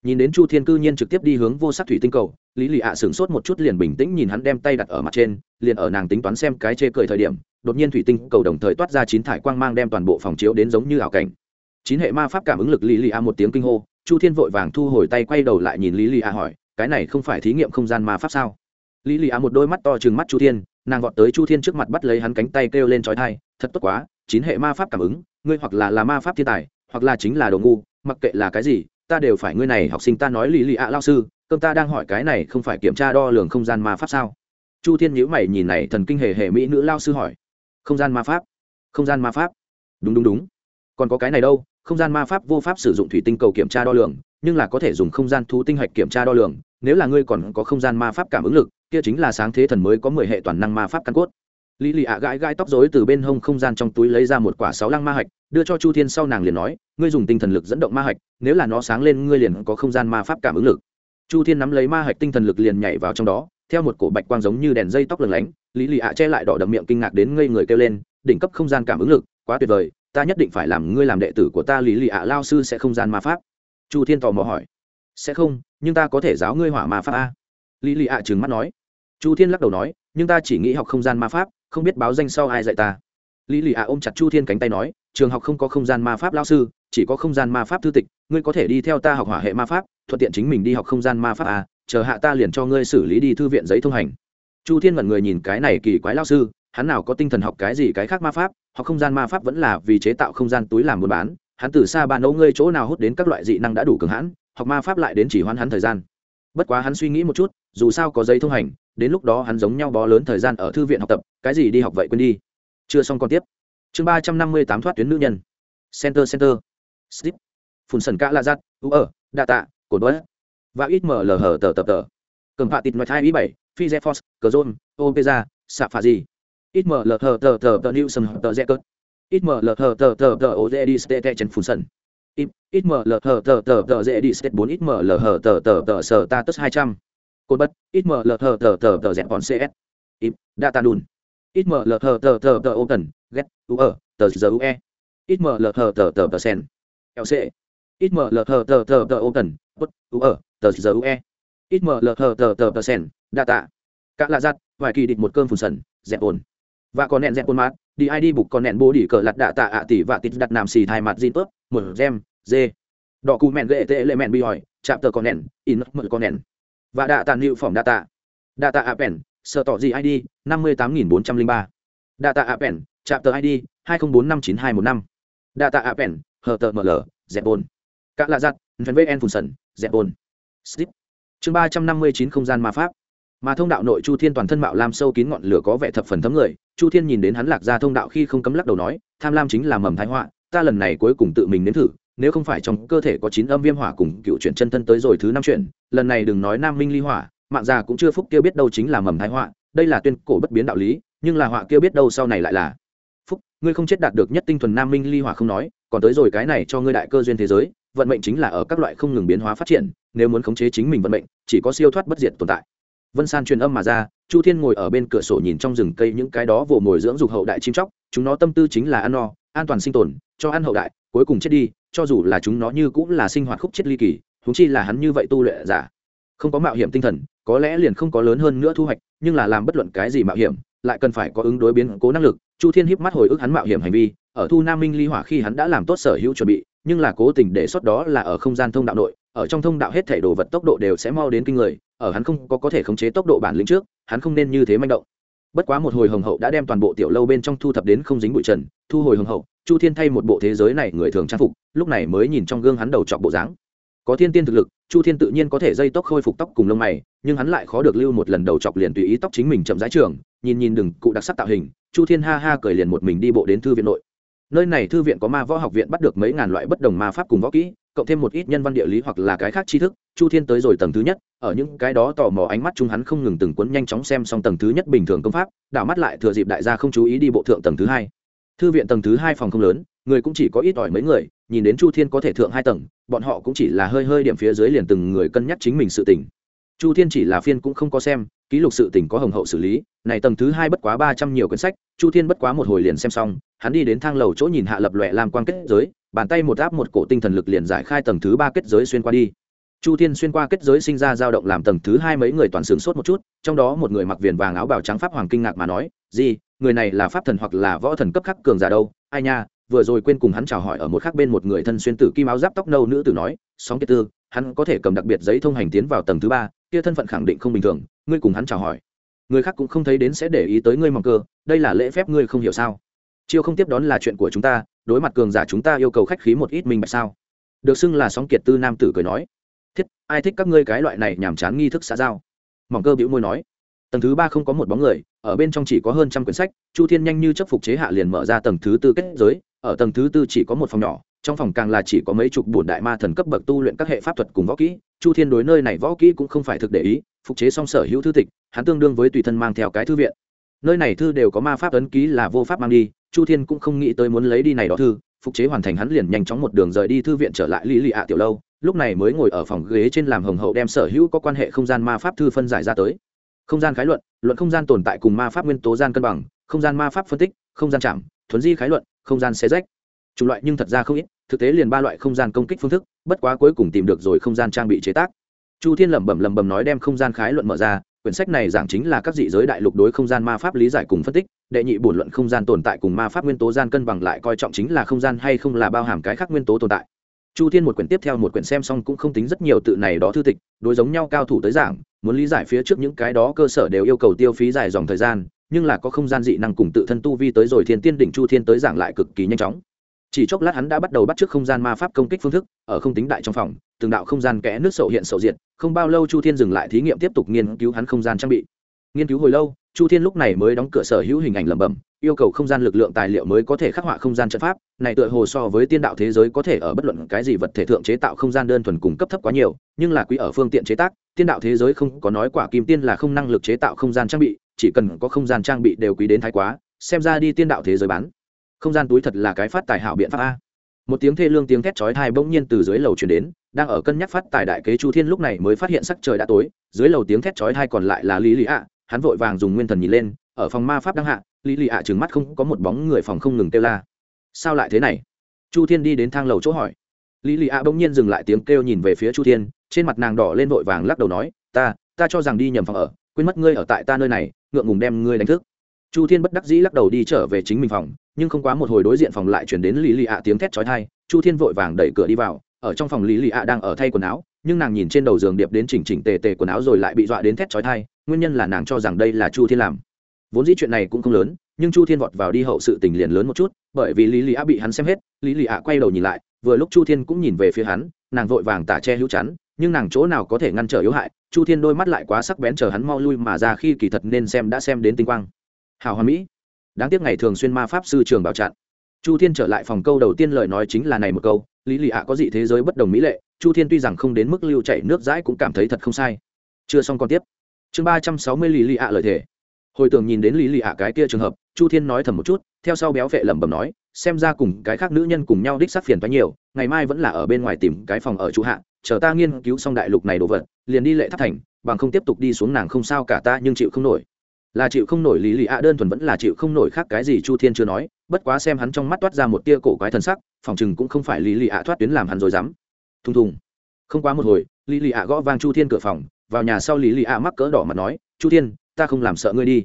Nhìn đến chu thiên cư nhiên trực tiếp đi hướng vô sắc thủy tinh cầu, lý lì ạ à sửng sốt một chút liền bình tĩnh nhìn hắn đem tay đặt ở mặt trên, liền ở nàng tính toán xem cái chê cười thời điểm, đột nhiên thủy tinh cầu đồng thời toát ra chín thải quang mang đem toàn bộ phòng chiếu đến giống như ảo cảnh. Chín hệ ma pháp cảm ứng lực lý lì ạ một tiếng kinh hô, chu thiên vội vàng thu hồi tay quay đầu lại nhìn lý lì ạ hỏi cái này không phải thí nghiệm không gian ma pháp sao? Lý lì Á một đôi mắt to chừng mắt chu thiên, nàng vọt tới chu thiên trước mặt bắt lấy hắn cánh tay kêu lên trói thai, thật tốt quá, chín hệ ma pháp cảm ứng, ngươi hoặc là là ma pháp thiên tài, hoặc là chính là đồ ngu, mặc kệ là cái gì, ta đều phải ngươi này học sinh ta nói lì lì ạ lao sư, cơm ta đang hỏi cái này không phải kiểm tra đo lường không gian ma pháp sao? Chu thiên nhữ mày nhìn này thần kinh hề hề mỹ nữ lao sư hỏi, không gian ma pháp? Không gian ma pháp? Đúng đúng đúng. Còn có cái này đâu, không gian ma pháp vô pháp sử dụng thủy tinh cầu kiểm tra đo lường nhưng là có thể dùng không gian thú tinh hạch kiểm tra đo lường, nếu là ngươi còn có không gian ma pháp cảm ứng lực, kia chính là sáng thế thần mới có mười hệ toàn năng ma pháp căn cốt. Lý lì ạ gãi gãi tóc dối từ bên hông không gian trong túi lấy ra một quả sáu lăng ma hạch, đưa cho chu thiên sau nàng liền nói, ngươi dùng tinh thần lực dẫn động ma hạch, nếu là nó sáng lên ngươi liền có không gian ma pháp cảm ứng lực. Chu thiên nắm lấy ma hạch tinh thần lực liền nhảy vào trong đó, theo một cổ bạch quang giống như đèn dây tóc lừng lánh, lý lì ạ che lại đỏ đậm miệng kinh ngạc đến ngây người kêu lên, đỉnh cấp không gian cảm ứng lực, quá tuyệt vời, ta nhất định phải làm ngươi làm đệ tử của ta, lý lì ạ, lao sư sẽ không gian ma pháp chu thiên tò mò hỏi. Sẽ không, nhưng ta có thể giáo ngươi hỏa ma pháp a? Lý lì ạ trừng mắt nói. Chu thiên lắc đầu nói, nhưng ta chỉ nghĩ học không gian ma pháp, không biết báo danh sau ai dạy ta. Lý lì ạ ôm chặt chu thiên cánh tay nói, trường học không có không gian ma pháp lao sư, chỉ có không gian ma pháp thư tịch, ngươi có thể đi theo ta học hỏa hệ ma pháp, thuận tiện chính mình đi học không gian ma pháp à chờ hạ ta liền cho ngươi xử lý đi thư viện giấy thông hành. Chu thiên mật người nhìn cái này kỳ quái lao sư, hắn nào có tinh thần học cái gì cái khác ma pháp, học không gian ma pháp vẫn là vì chế tạo không gian túi làm buôn bán hắn từ xa bàn nấu ngươi chỗ nào hút đến các loại dị năng đã đủ cường hãn, học ma pháp lại đến chỉ hoãn hắn thời gian. Bất quá hắn suy nghĩ một chút, dù sao có giấy thông hành, đến lúc đó hắn giống nhau bó lớn thời gian ở thư viện học tập, cái gì đi học vậy quên đi. Chưa xong còn tiếp. Chương ba trăm năm mươi tám thoát tuyến nữ nhân. Center center. Slip phun sần cả la giắt u ở đa tạ, cổ đuối và ít mở lờ hở tờ tờ tờ. Cầm phạ tịt nói hai ý bảy, phi zephos cờ zôn opeza xạ phà gì ít mở lờ hở tờ tờ tờ new sầm tờ rẽ cớt ít mở lờ thờ tờ tờ tờ ô dê đi stê chân phun sân ít mở lờ thờ tờ tờ tờ dê đi stê bốn ít mở lờ hờ tờ tờ tờ sờ ta tức hai trăm cột bất ít mở lờ thờ tờ tờ tờ dẹp bọn cs ít data đùn ít mở lờ thờ tờ tờ tờ ô cần ghét u ở tờ giờ u e ít mở lờ thờ tờ tờ tờ sen lc ít mở lờ thờ tờ tờ tờ ô cần bất u ở tờ giờ u e ít mở lờ thờ tờ tờ tờ sen data cả lạ giặt vài kỳ định một cơn phun sần dẹp ồn và còn nẹn dẹp quân mát, đi id bục còn nẹn bố đi cờ lặt đạ tạ ạ tỷ và tít đặt nằm xì thai mặt zin tớp một gem, dê. Đỏ cù mẹn ghệ tệ lệ mẹn bị hỏi, chạm tờ con nẹn, in mở con nẹn. Và đạ tàn hiệu phỏng đạ tạ. Đạ tạ appen sợ tỏ gì id năm mươi tám nghìn bốn trăm linh ba. Đạ tạ appen chạm tờ id hai nghìn bốn năm chín hai một năm. Đạ tạ appen hờ tờ ml dẹp bồn. Các lạ giặt vn phun sần, dẹp bồn. Slip chương ba trăm năm mươi chín không gian ma pháp mà thông đạo nội chu thiên toàn thân mạo lam sâu kín ngọn lửa có vẻ thập phần thấm người. Chu thiên nhìn đến hắn lạc ra thông đạo khi không cấm lắc đầu nói, tham lam chính là mầm thái họa, ta lần này cuối cùng tự mình nếm thử, nếu không phải trong cơ thể có chín âm viêm hỏa cùng cựu chuyển chân thân tới rồi thứ năm chuyển lần này đừng nói nam minh ly hỏa, mạng già cũng chưa phúc kia biết đâu chính là mầm thái họa, đây là tuyên cổ bất biến đạo lý, nhưng là họa kia biết đâu sau này lại là phúc, ngươi không chết đạt được nhất tinh thuần nam minh ly hỏa không nói, còn tới rồi cái này cho ngươi đại cơ duyên thế giới, vận mệnh chính là ở các loại không ngừng biến hóa phát triển, nếu muốn khống chế chính mình vận mệnh, chỉ có siêu thoát bất diệt tồn tại vân san truyền âm mà ra, chu thiên ngồi ở bên cửa sổ nhìn trong rừng cây những cái đó vồ mồi dưỡng dục hậu đại chim chóc, chúng nó tâm tư chính là ăn no, an toàn sinh tồn, cho ăn hậu đại, cuối cùng chết đi, cho dù là chúng nó như cũng là sinh hoạt khúc chết ly kỳ húng chi là hắn như vậy tu luyện giả. Không có mạo hiểm tinh thần, có lẽ liền không có lớn hơn nữa thu hoạch, nhưng là làm bất luận cái gì mạo hiểm, lại cần phải có ứng đối biến cố năng lực. Chu thiên híp mắt hồi ức hắn mạo hiểm hành vi, ở thu nam minh ly hỏa khi hắn đã làm tốt sở hữu chuẩn bị, nhưng là cố tình để sót đó là ở không gian thông đạo nội ở trong thông đạo hết thảy đồ vật tốc độ đều sẽ mau đến kinh người, ở hắn không có có thể khống chế tốc độ bản lĩnh trước, hắn không nên như thế manh động. Bất quá một hồi hồng hậu đã đem toàn bộ tiểu lâu bên trong thu thập đến không dính bụi trần, thu hồi hồng hậu, chu thiên thay một bộ thế giới này người thường trang phục, lúc này mới nhìn trong gương hắn đầu chọc bộ dáng. Có thiên tiên thực lực, chu thiên tự nhiên có thể dây tóc khôi phục tóc cùng lông mày, nhưng hắn lại khó được lưu một lần đầu chọc liền tùy ý tóc chính mình chậm rãi trường, nhìn nhìn đừng, cụ đặc sắc tạo hình, chu thiên ha ha cười liền một mình đi bộ đến thư viện nội. Nơi này thư viện có ma võ học viện bắt được mấy ngàn loại bất đồng ma pháp cùng võ kỹ cộng thêm một ít nhân văn địa lý hoặc là cái khác tri thức, chu thiên tới rồi tầng thứ nhất, ở những cái đó tò mò ánh mắt chung hắn không ngừng từng cuốn nhanh chóng xem xong tầng thứ nhất bình thường công pháp, đảo mắt lại thừa dịp đại gia không chú ý đi bộ thượng tầng thứ hai. Thư viện tầng thứ hai phòng không lớn, người cũng chỉ có ít ỏi mấy người, nhìn đến chu thiên có thể thượng hai tầng, bọn họ cũng chỉ là hơi hơi điểm phía dưới liền từng người cân nhắc chính mình sự tỉnh chu thiên chỉ là phiên cũng không có xem, ký lục sự tỉnh có hồng hậu xử lý, này tầng thứ hai bất quá ba trăm nhiều quyển sách, chu thiên bất quá một hồi liền xem xong, hắn đi đến thang lầu chỗ nhìn hạ lập lòe làm quan kết giới bàn tay một áp một cổ tinh thần lực liền giải khai tầng thứ ba kết giới xuyên qua đi. Chu thiên xuyên qua kết giới sinh ra dao động làm tầng thứ hai mấy người toàn sướng sốt một chút, trong đó một người mặc viền vàng áo bào trắng pháp hoàng kinh ngạc mà nói, gì, người này là pháp thần hoặc là võ thần cấp khắc cường giả đâu? Ai nha, vừa rồi quên cùng hắn chào hỏi ở một khác bên một người thân xuyên tử kim áo giáp tóc nâu nữ tử nói, sóng kiệt tư, hắn có thể cầm đặc biệt giấy thông hành tiến vào tầng thứ ba, kia thân phận khẳng định không bình thường, ngươi cùng hắn chào hỏi. Người khác cũng không thấy đến sẽ để ý tới ngươi mong cơ, đây là lễ phép ngươi không hiểu sao? Chiêu không tiếp đón là chuyện của chúng ta đối mặt cường giả chúng ta yêu cầu khách khí một ít minh bạch sao? Được xưng là sóng kiệt tư nam tử cười nói. Thiết, ai thích các ngươi cái loại này nhàm chán nghi thức xã giao? Mỏng cơ bĩu môi nói. Tầng thứ ba không có một bóng người, ở bên trong chỉ có hơn trăm quyển sách, chu thiên nhanh như chấp phục chế hạ liền mở ra tầng thứ tư kết giới, ở tầng thứ tư chỉ có một phòng nhỏ, trong phòng càng là chỉ có mấy chục bổn đại ma thần cấp bậc tu luyện các hệ pháp thuật cùng võ kỹ, chu thiên đối nơi này võ kỹ cũng không phải thực để ý, phục chế song sở hữu thư tịch, hắn tương đương với tùy thân mang theo cái thư viện. Nơi này thư đều có ma pháp ấn ký là vô pháp mang đi chu thiên cũng không nghĩ tới muốn lấy đi này đó thư, phục chế hoàn thành hắn liền nhanh chóng một đường rời đi thư viện trở lại lý lì ạ tiểu lâu, lúc này mới ngồi ở phòng ghế trên làm hồng hậu đem sở hữu có quan hệ không gian ma pháp thư phân giải ra tới. Không gian khái luận luận không gian tồn tại cùng ma pháp nguyên tố gian cân bằng, không gian ma pháp phân tích, không gian chạm thuấn di khái luận, không gian xe rách. Chủng loại nhưng thật ra không ít, thực tế liền ba loại không gian công kích phương thức, bất quá cuối cùng tìm được rồi không gian trang bị chế tác. Chu thiên lẩm bẩm lẩm bẩm nói đem không gian khái luận mở ra, quyển sách này giảng chính là các dị giới đại lục đối không gian ma pháp lý giải cùng phân tích đệ nhị bổn luận không gian tồn tại cùng ma pháp nguyên tố gian cân bằng lại coi trọng chính là không gian hay không là bao hàm cái khác nguyên tố tồn tại. Chu thiên một quyển tiếp theo một quyển xem xong cũng không tính rất nhiều tự này đó thư tịch, đối giống nhau cao thủ tới giảng, muốn lý giải phía trước những cái đó cơ sở đều yêu cầu tiêu phí dài dòng thời gian, nhưng là có không gian dị năng cùng tự thân tu vi tới rồi thiên tiên đỉnh chu thiên tới giảng lại cực kỳ nhanh chóng. Chỉ chốc lát hắn đã bắt đầu bắt t r ư ớ c không gian ma pháp công kích phương thức, ở không tính đại trong phòng, từng đạo không gian kẽ nước sậu hiện sậu diện không bao lâu chu thiên dừng lại thí nghiệm tiếp tục nghiên cứu hắn không gian trang bị nghiên cứu hồi lâu, chu thiên lúc này mới đóng cửa sở hữu hình ảnh lẩm bẩm, yêu cầu không gian lực lượng tài liệu mới có thể khắc họa không gian trận pháp, này tựa hồ so với tiên đạo thế giới có thể ở bất luận cái gì vật thể thượng chế tạo không gian đơn thuần cùng cấp thấp quá nhiều, nhưng là quý ở phương tiện chế tác, tiên đạo thế giới không có nói quả kim tiên là không năng lực chế tạo không gian trang bị, chỉ cần có không gian trang bị đều quý đến thái quá, xem ra đi tiên đạo thế giới bán. Không gian túi thật là cái phát tài hảo biện pháp a. Một tiếng thê lương tiếng thét chói tai bỗng nhiên từ dưới lầu chuyển đến, đang ở cân nhắc phát tài đại kế chu thiên lúc này mới phát hiện sắc trời đã tối, dưới lầu tiếng thét chói tai còn lại là lý lý ạ hắn vội vàng dùng nguyên thần nhìn lên, ở phòng ma pháp đang hạ, lý lì ạ trừng mắt không có một bóng người phòng không ngừng kêu la. Sao lại thế này? Chu thiên đi đến thang lầu chỗ hỏi. Lý lì ạ bỗng nhiên dừng lại tiếng kêu nhìn về phía chu thiên, trên mặt nàng đỏ lên vội vàng lắc đầu nói, ta ta cho rằng đi nhầm phòng ở, quên mất ngươi ở tại ta nơi này, ngượng ngùng đem ngươi đánh thức. Chu thiên bất đắc dĩ lắc đầu đi trở về chính mình phòng, nhưng không quá một hồi đối diện phòng lại chuyển đến lý lì ạ tiếng thét trói thai chu thiên vội vàng đẩy cửa đi vào, ở trong phòng lý lì ạ đang ở thay quần áo, nhưng nàng nhìn trên đầu giường điệp đến chỉnh chỉnh tề tề quần áo rồi lại bị dọa đến thét trói thai nguyên nhân là nàng cho rằng đây là chu thiên làm. Vốn dĩ chuyện này cũng không lớn, nhưng chu thiên vọt vào đi hậu sự tình liền lớn một chút, bởi vì lý lì Á bị hắn xem hết, lý lì Á quay đầu nhìn lại, vừa lúc chu thiên cũng nhìn về phía hắn, nàng vội vàng tả che hữu chắn, nhưng nàng chỗ nào có thể ngăn trở yếu hại, chu thiên đôi mắt lại quá sắc bén chờ hắn mau lui mà ra khi kỳ thật nên xem đã xem đến tinh quang. Hào hoa mỹ. Đáng tiếc ngày thường xuyên ma pháp sư trường bảo chặn. Chu thiên trở lại phòng câu đầu tiên lời nói chính là này một câu, lý lì ạ có dị thế giới bất đồng mỹ lệ, chu thiên tuy rằng không đến mức lưu chạy nước dãi cũng cảm thấy thật không sai. Chưa xong còn tiếp chương ba trăm sáu mươi lý lì ạ lời thề. Hồi tưởng nhìn đến lý lì ạ cái kia trường hợp, chu thiên nói thầm một chút, theo sau béo vệ lẩm bẩm nói, xem ra cùng cái khác nữ nhân cùng nhau đích sắc phiền toái nhiều, ngày mai vẫn là ở bên ngoài tìm cái phòng ở chủ hạ, chờ ta nghiên cứu xong đại lục này đồ vật, liền đi lệ tháp thành, bằng không tiếp tục đi xuống nàng không sao cả ta nhưng chịu không nổi. Là chịu không nổi lý lì ạ đơn thuần vẫn là chịu không nổi khác cái gì chu thiên chưa nói, bất quá xem hắn trong mắt toát ra một tia cổ quái thần sắc, phòng chừng cũng không phải lý lì ạ thoát tuyến làm hắn rồi dám. Thùng thùng. Không quá một hồi lý lì ạ gõ vang chu thiên cửa phòng vào nhà sau lý lì ạ mắc cỡ đỏ mặt nói, chu thiên, ta không làm sợ ngươi đi.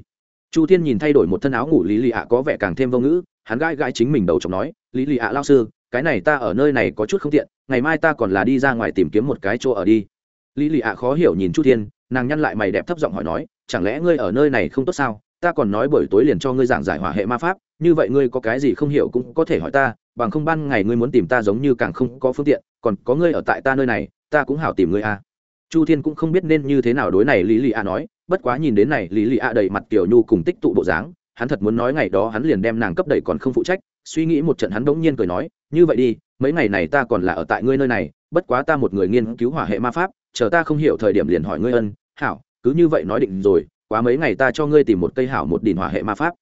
Chu thiên nhìn thay đổi một thân áo ngủ lý lì ạ có vẻ càng thêm vô ngữ, hắn gãi gãi chính mình đầu chọc nói, lý lì ạ lao sư, cái này ta ở nơi này có chút không tiện, ngày mai ta còn là đi ra ngoài tìm kiếm một cái chỗ ở đi. Lý lì ạ khó hiểu nhìn chu thiên, nàng nhăn lại mày đẹp thấp giọng hỏi nói, chẳng lẽ ngươi ở nơi này không tốt sao? Ta còn nói buổi tối liền cho ngươi giảng giải hỏa hệ ma pháp, như vậy ngươi có cái gì không hiểu cũng có thể hỏi ta, bằng không ban ngày ngươi muốn tìm ta giống như càng không có phương tiện, còn có ngươi ở tại ta nơi này, ta cũng hảo tìm ngươi à chu thiên cũng không biết nên như thế nào đối này lý lì a nói, bất quá nhìn đến này lý lì a đầy mặt kiểu nhu cùng tích tụ bộ dáng, hắn thật muốn nói ngày đó hắn liền đem nàng cấp đầy còn không phụ trách, suy nghĩ một trận hắn bỗng nhiên cười nói, như vậy đi, mấy ngày này ta còn là ở tại ngươi nơi này, bất quá ta một người nghiên cứu hỏa hệ ma pháp, chờ ta không hiểu thời điểm liền hỏi ngươi ân, hảo, cứ như vậy nói định rồi, quá mấy ngày ta cho ngươi tìm một cây hảo một đỉnh hỏa hệ ma pháp.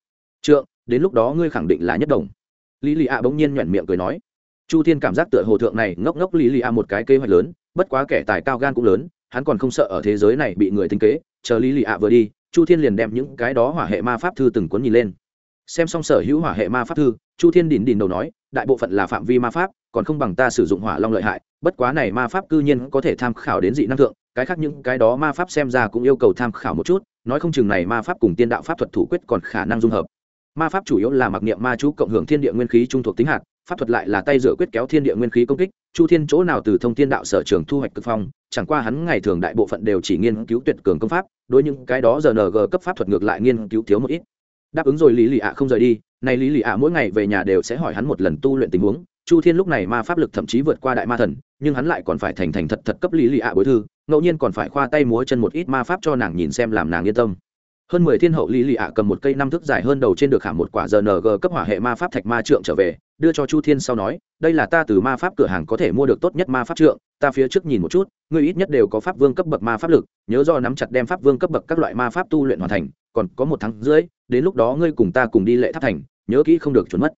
Trượng, đến lúc đó ngươi khẳng định là nhất đồng. Lý lì a bỗng nhiên nhoẻn miệng cười nói. Chu thiên cảm giác tựa hồ thượng này ngốc ngốc lý lì a một cái kế hoạch lớn, bất quá kẻ tài cao gan cũng lớn hắn còn không sợ ở thế giới này bị người tinh kế, chờ lý lì ạ vừa đi, chu thiên liền đem những cái đó hỏa hệ ma pháp thư từng cuốn nhìn lên. Xem xong sở hữu hỏa hệ ma pháp thư, chu thiên đỉnh đỉnh đầu nói, đại bộ phận là phạm vi ma pháp, còn không bằng ta sử dụng hỏa long lợi hại, bất quá này ma pháp cư nhiên có thể tham khảo đến dị năng thượng, cái khác những cái đó ma pháp xem ra cũng yêu cầu tham khảo một chút, nói không chừng này ma pháp cùng tiên đạo pháp thuật thủ quyết còn khả năng dung hợp. Ma pháp chủ yếu là mặc niệm ma chú cộng hưởng thiên địa nguyên khí trung thuộc tính hạt, pháp thuật lại là tay dựa quyết kéo thiên địa nguyên khí công kích chu thiên chỗ nào từ thông thiên đạo sở trường thu hoạch cực phong, chẳng qua hắn ngày thường đại bộ phận đều chỉ nghiên cứu tuyệt cường công pháp, đối những cái đó giờ ng cấp pháp thuật ngược lại nghiên cứu thiếu một ít. Đáp ứng rồi lý lì ạ không rời đi, nay lý lì ạ mỗi ngày về nhà đều sẽ hỏi hắn một lần tu luyện tình huống. Chu thiên lúc này ma pháp lực thậm chí vượt qua đại ma thần, nhưng hắn lại còn phải thành thành thật thật cấp lý lì ạ bối thư, ngẫu nhiên còn phải khoa tay múa chân một ít ma pháp cho nàng nhìn xem làm nàng yên tâm hơn mười thiên hậu lý lì ạ cầm một cây năm thước dài hơn đầu trên được khảm một quả rng cấp hỏa hệ ma pháp thạch ma trượng trở về, đưa cho chu thiên sau nói, đây là ta từ ma pháp cửa hàng có thể mua được tốt nhất ma pháp trượng, ta phía trước nhìn một chút, ngươi ít nhất đều có pháp vương cấp bậc ma pháp lực, nhớ do nắm chặt đem pháp vương cấp bậc các loại ma pháp tu luyện hoàn thành, còn có một tháng rưỡi, đến lúc đó ngươi cùng ta cùng đi lệ tháp thành, nhớ kỹ không được trốn mất.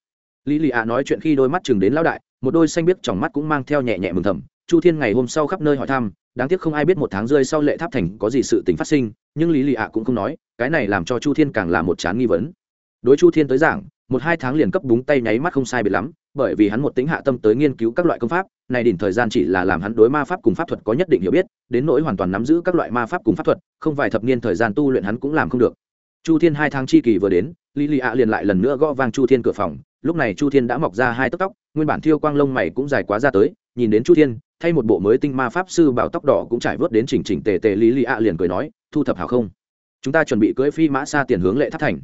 Lý lì ạ nói chuyện khi đôi mắt chừng đến lão đại, một đôi xanh biết trong mắt cũng mang theo nhẹ nhẹ mừng thầm. Chu thiên ngày hôm sau khắp nơi hỏi thăm đáng tiếc không ai biết một tháng rơi sau lệ tháp thành có gì sự tình phát sinh, nhưng lý lì ạ cũng không nói, cái này làm cho chu thiên càng là một chán nghi vấn. Đối chu thiên tới giảng, một hai tháng liền cấp búng tay nháy mắt không sai biệt lắm, bởi vì hắn một tính hạ tâm tới nghiên cứu các loại công pháp, này đỉnh thời gian chỉ là làm hắn đối ma pháp cùng pháp thuật có nhất định hiểu biết, đến nỗi hoàn toàn nắm giữ các loại ma pháp cùng pháp thuật, không vài thập niên thời gian tu luyện hắn cũng làm không được. Chu thiên hai tháng chi kỳ vừa đến, lý lì ạ liền lại lần nữa gõ vang chu thiên cửa phòng, lúc này chu thiên đã mọc ra hai tóc tóc, nguyên bản thiêu quang lông mày cũng dài quá ra tới, nhìn đến chu thiên thay một bộ mới tinh ma pháp sư bảo tóc đỏ cũng trải vớt đến chỉnh chỉnh tề tề lý lì ạ liền cười nói, thu thập hảo không? Chúng ta chuẩn bị cưỡi phi mã xa tiền hướng lệ tháp thành.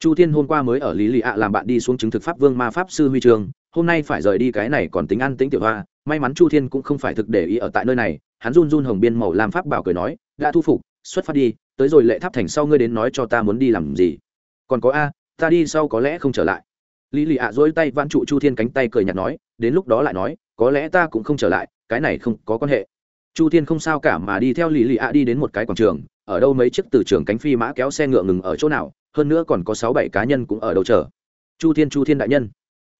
Chu thiên hôm qua mới ở lý lì ạ làm bạn đi xuống chứng thực pháp vương ma pháp sư huy trường hôm nay phải rời đi cái này còn tính ăn tính tiểu hoa. May mắn chu thiên cũng không phải thực để ý ở tại nơi này, hắn run run hồng biên màu làm pháp bảo cười nói đã thu phục, xuất phát đi, tới rồi lệ tháp thành sau ngươi đến nói cho ta muốn đi làm gì. Còn có a, ta đi sau có lẽ không trở lại. Lý lì ạ dỗi tay vãn trụ chu thiên cánh tay cười nhạt nói, đến lúc đó lại nói, có lẽ ta cũng không trở lại cái này không có quan hệ. Chu thiên không sao cả mà đi theo lì lì ạ đi đến một cái quảng trường, ở đâu mấy chiếc từ trường cánh phi mã kéo xe ngựa ngừng ở chỗ nào, hơn nữa còn có sáu bảy cá nhân cũng ở đầu chờ. Chu thiên chu thiên đại nhân.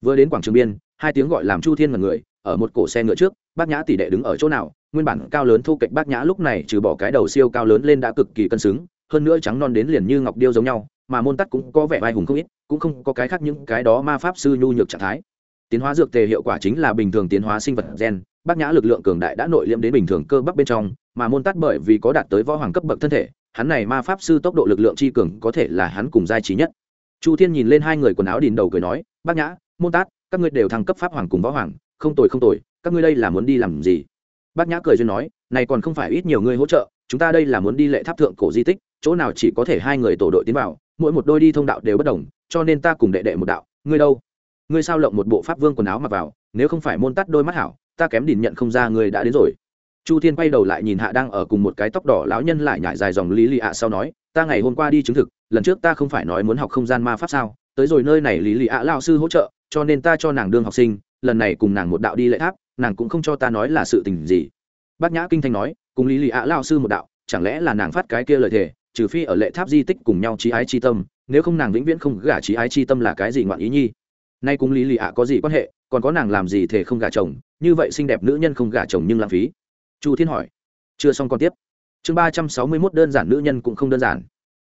Vừa đến quảng trường biên, hai tiếng gọi làm chu thiên mật người, ở một cổ xe ngựa trước, bác nhã tỷ đệ đứng ở chỗ nào, nguyên bản cao lớn thu kịch bác nhã lúc này trừ bỏ cái đầu siêu cao lớn lên đã cực kỳ cân xứng, hơn nữa trắng non đến liền như ngọc điêu giống nhau, mà môn tắt cũng có vẻ vai hùng không ít, cũng không có cái khác những cái đó ma pháp sư nhu nhược trạng thái. Tiến hóa dược tề hiệu quả chính là bình thường tiến hóa sinh vật gen bác nhã lực lượng cường đại đã nội liễm đến bình thường cơ bắp bên trong, mà môn tắt bởi vì có đạt tới võ hoàng cấp bậc thân thể, hắn này ma pháp sư tốc độ lực lượng chi cường có thể là hắn cùng giai trí nhất. Chu thiên nhìn lên hai người quần áo đìn đầu cười nói bác nhã, môn tát, các ngươi đều thăng cấp pháp hoàng cùng võ hoàng, không tồi không tồi, các ngươi đây là muốn đi làm gì? Bác nhã cười duyên nói, này còn không phải ít nhiều người hỗ trợ, chúng ta đây là muốn đi lệ tháp thượng cổ di tích, chỗ nào chỉ có thể hai người tổ đội tiến vào, mỗi một đôi đi thông đạo đều bất đồng, cho nên ta cùng đệ đệ một đạo, ngươi đâu? Ngươi sao lộng một bộ pháp vương quần áo mặc vào, nếu không phải môn tắt đôi mắt hảo ta kém đỉn nhận không ra ngươi đã đến rồi. Chu thiên quay đầu lại nhìn hạ đang ở cùng một cái tóc đỏ lão nhân lại nhải dài dòng lý lì ạ sau nói, ta ngày hôm qua đi chứng thực, lần trước ta không phải nói muốn học không gian ma pháp sao? Tới rồi nơi này lý lì ạ lao sư hỗ trợ, cho nên ta cho nàng đương học sinh, lần này cùng nàng một đạo đi lễ tháp, nàng cũng không cho ta nói là sự tình gì. Bác nhã kinh thanh nói, cùng lý lì ạ lao sư một đạo, chẳng lẽ là nàng phát cái kia lời thề, trừ phi ở lệ tháp di tích cùng nhau trí ái chi tâm, nếu không nàng vĩnh viễn không gả trí ái chi tâm là cái gì ngoạn ý nhi? Nay cùng lý lì ạ có gì quan hệ? Còn có nàng làm gì thể không gả chồng, như vậy xinh đẹp nữ nhân không gả chồng nhưng lãng phí. Chu thiên hỏi. Chưa xong còn tiếp. Chương ba trăm sáu mươi mốt đơn giản nữ nhân cũng không đơn giản.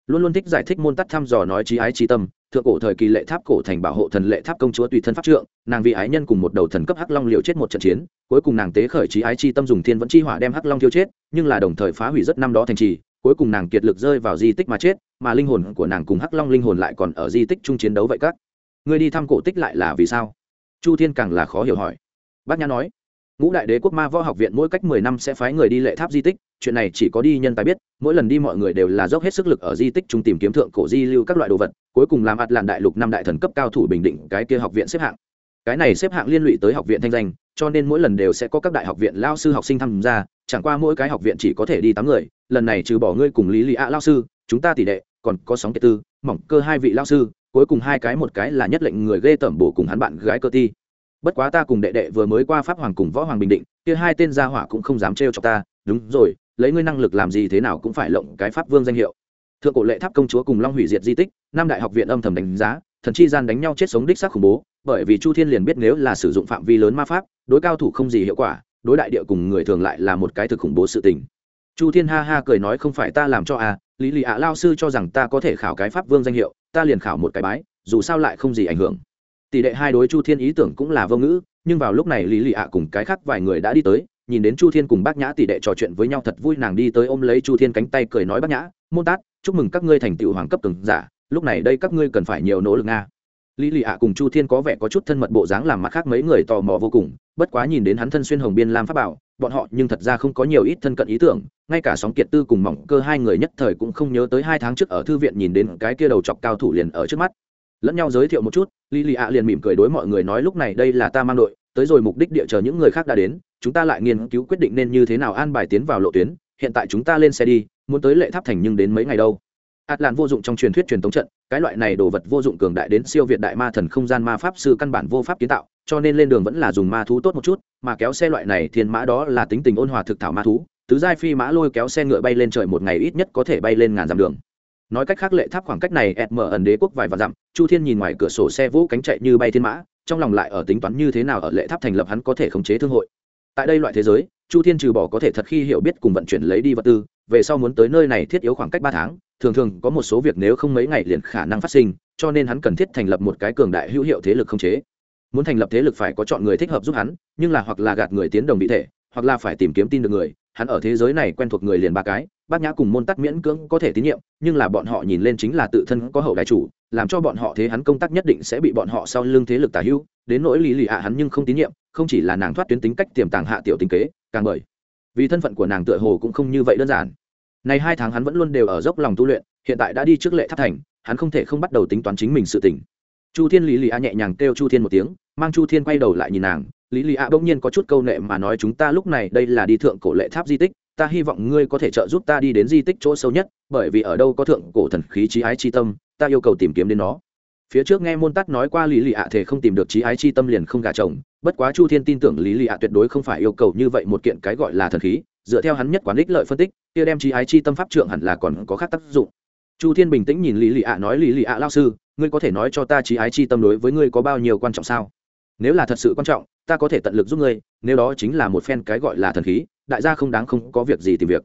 Luôn luôn thích giải thích môn tắt thăm dò nói trí ái trí tâm, thượng cổ thời kỳ lệ tháp cổ thành bảo hộ thần lệ tháp công chúa tùy thân pháp trượng, nàng vì ái nhân cùng một đầu thần cấp hắc long liều chết một trận chiến, cuối cùng nàng tế khởi trí ái chi tâm dùng thiên vẫn chi hỏa đem hắc long thiêu chết, nhưng là đồng thời phá hủy rất năm đó thành trì, cuối cùng nàng kiệt lực rơi vào di tích mà chết, mà linh hồn của nàng cùng hắc long linh hồn lại còn ở di tích chung chiến đấu vậy các. Người đi thăm cổ tích lại là vì sao? Chu thiên càng là khó hiểu hỏi. Bác nhã nói, ngũ đại đế quốc ma võ học viện mỗi cách mười năm sẽ phái người đi lệ tháp di tích, chuyện này chỉ có đi nhân tài biết, mỗi lần đi mọi người đều là dốc hết sức lực ở di tích chúng tìm kiếm thượng cổ di lưu các loại đồ vật, cuối cùng làm ạt làn đại lục năm đại thần cấp cao thủ bình định cái kia học viện xếp hạng. Cái này xếp hạng liên lụy tới học viện thanh danh, cho nên mỗi lần đều sẽ có các đại học viện lao sư học sinh tham gia, chẳng qua mỗi cái học viện chỉ có thể đi tám người, lần này trừ bỏ ngươi cùng lý lý ạ lao sư, chúng ta tỷ đệ, còn có sóng kiệt tư, mỏng cơ hai vị lao sư cuối cùng hai cái một cái là nhất lệnh người ghê tẩm bổ cùng hắn bạn gái cơ ti. Bất quá ta cùng đệ đệ vừa mới qua pháp hoàng cùng võ hoàng bình định, kia hai tên gia hỏa cũng không dám trêu cho ta. Đúng rồi, lấy ngươi năng lực làm gì thế nào cũng phải lộng cái pháp vương danh hiệu. Thượng cổ lệ tháp công chúa cùng long hủy diệt di tích Nam đại học viện âm thầm đánh giá, thần chi gian đánh nhau chết sống đích xác khủng bố, bởi vì chu thiên liền biết nếu là sử dụng phạm vi lớn ma pháp, đối cao thủ không gì hiệu quả, đối đại địa cùng người thường lại là một cái thực khủng bố sự tình. Chu thiên ha ha cười nói không phải ta làm cho à lý lì ạ, lao sư cho rằng ta có thể khảo cái pháp vương danh hiệu ta liền khảo một cái bái, dù sao lại không gì ảnh hưởng. Tỷ đệ hai đối chu thiên ý tưởng cũng là vô ngữ, nhưng vào lúc này lý lì ạ cùng cái khác vài người đã đi tới, nhìn đến chu thiên cùng bác nhã tỷ đệ trò chuyện với nhau thật vui, nàng đi tới ôm lấy chu thiên cánh tay cười nói bác nhã, môn tát, chúc mừng các ngươi thành tựu hoàng cấp từng giả, lúc này đây các ngươi cần phải nhiều nỗ lực nga lý lì ạ cùng chu thiên có vẻ có chút thân mật bộ dáng làm mặt khác mấy người tò mò vô cùng, bất quá nhìn đến hắn thân xuyên hồng biên lam pháp bảo bọn họ nhưng thật ra không có nhiều ít thân cận ý tưởng, ngay cả sóng kiệt tư cùng mỏng cơ hai người nhất thời cũng không nhớ tới hai tháng trước ở thư viện nhìn đến cái kia đầu chọc cao thủ liền ở trước mắt. Lẫn nhau giới thiệu một chút, lý lì ạ liền mỉm cười đối mọi người nói lúc này đây là ta mang đội, tới rồi mục đích địa chờ những người khác đã đến, chúng ta lại nghiên cứu quyết định nên như thế nào an bài tiến vào lộ tuyến, hiện tại chúng ta lên xe đi, muốn tới lệ tháp thành nhưng đến mấy ngày đâu ạt làn vô dụng trong truyền thuyết truyền thống trận, cái loại này đồ vật vô dụng cường đại đến siêu việt đại ma thần không gian ma pháp sư căn bản vô pháp kiến tạo, cho nên lên đường vẫn là dùng ma thú tốt một chút, mà kéo xe loại này thiên mã đó là tính tình ôn hòa thực thảo ma thú, tứ giai phi mã lôi kéo xe ngựa bay lên trời một ngày ít nhất có thể bay lên ngàn dặm đường. Nói cách khác lệ tháp khoảng cách này ẹt mở ẩn đế quốc vài vạn dặm, chu thiên nhìn ngoài cửa sổ xe vũ cánh chạy như bay thiên mã, trong lòng lại ở tính toán như thế nào ở lệ tháp thành lập hắn có thể khống chế thương hội. Tại đây loại thế giới, chu thiên trừ bỏ có thể thật khi hiểu biết cùng vận chuyển lấy đi vật tư về sau muốn tới nơi này thiết yếu khoảng cách ba tháng, thường thường có một số việc nếu không mấy ngày liền khả năng phát sinh, cho nên hắn cần thiết thành lập một cái cường đại hữu hiệu thế lực không chế. Muốn thành lập thế lực phải có chọn người thích hợp giúp hắn, nhưng là hoặc là gạt người tiến đồng bị thể, hoặc là phải tìm kiếm tin được người. Hắn ở thế giới này quen thuộc người liền ba cái bác nhã cùng môn tắt miễn cưỡng có thể tín nhiệm, nhưng là bọn họ nhìn lên chính là tự thân có hậu đại chủ, làm cho bọn họ thế hắn công tác nhất định sẽ bị bọn họ sau lưng thế lực tả hữu. Đến nỗi lý lì ạ hắn nhưng không tín nhiệm, không chỉ là nàng thoát tuyến tính cách tiềm tàng hạ tiểu tính kế, càng bởi vì thân phận của nàng tựa hồ cũng không như vậy đơn giản. Này hai tháng hắn vẫn luôn đều ở dốc lòng tu luyện, hiện tại đã đi trước lệ tháp thành, hắn không thể không bắt đầu tính toán chính mình sự tỉnh chu thiên lý lì a nhẹ nhàng kêu chu thiên một tiếng, mang chu thiên quay đầu lại nhìn nàng, lý lì a, bỗng nhiên có chút câu nệ mà nói chúng ta lúc này đây là đi thượng cổ lệ tháp di tích, ta hy vọng ngươi có thể trợ giúp ta đi đến di tích chỗ sâu nhất, bởi vì ở đâu có thượng cổ thần khí trí ái chi tâm, ta yêu cầu tìm kiếm đến nó phía trước nghe môn tắt nói qua lý lì ạ thể không tìm được trí ái chi tâm liền không gả chồng, bất quá chu thiên tin tưởng lý lì ạ tuyệt đối không phải yêu cầu như vậy một kiện cái gọi là thần khí, dựa theo hắn nhất quán ích lợi phân tích, kia đem trí ái chi tâm pháp trượng hẳn là còn có khác tác dụng. Chu thiên bình tĩnh nhìn lý lì ạ nói, lý lì ạ lao sư, ngươi có thể nói cho ta trí ái chi tâm đối với ngươi có bao nhiêu quan trọng sao? Nếu là thật sự quan trọng, ta có thể tận lực giúp ngươi, nếu đó chính là một phen cái gọi là thần khí, đại gia không đáng không có việc gì tìm việc.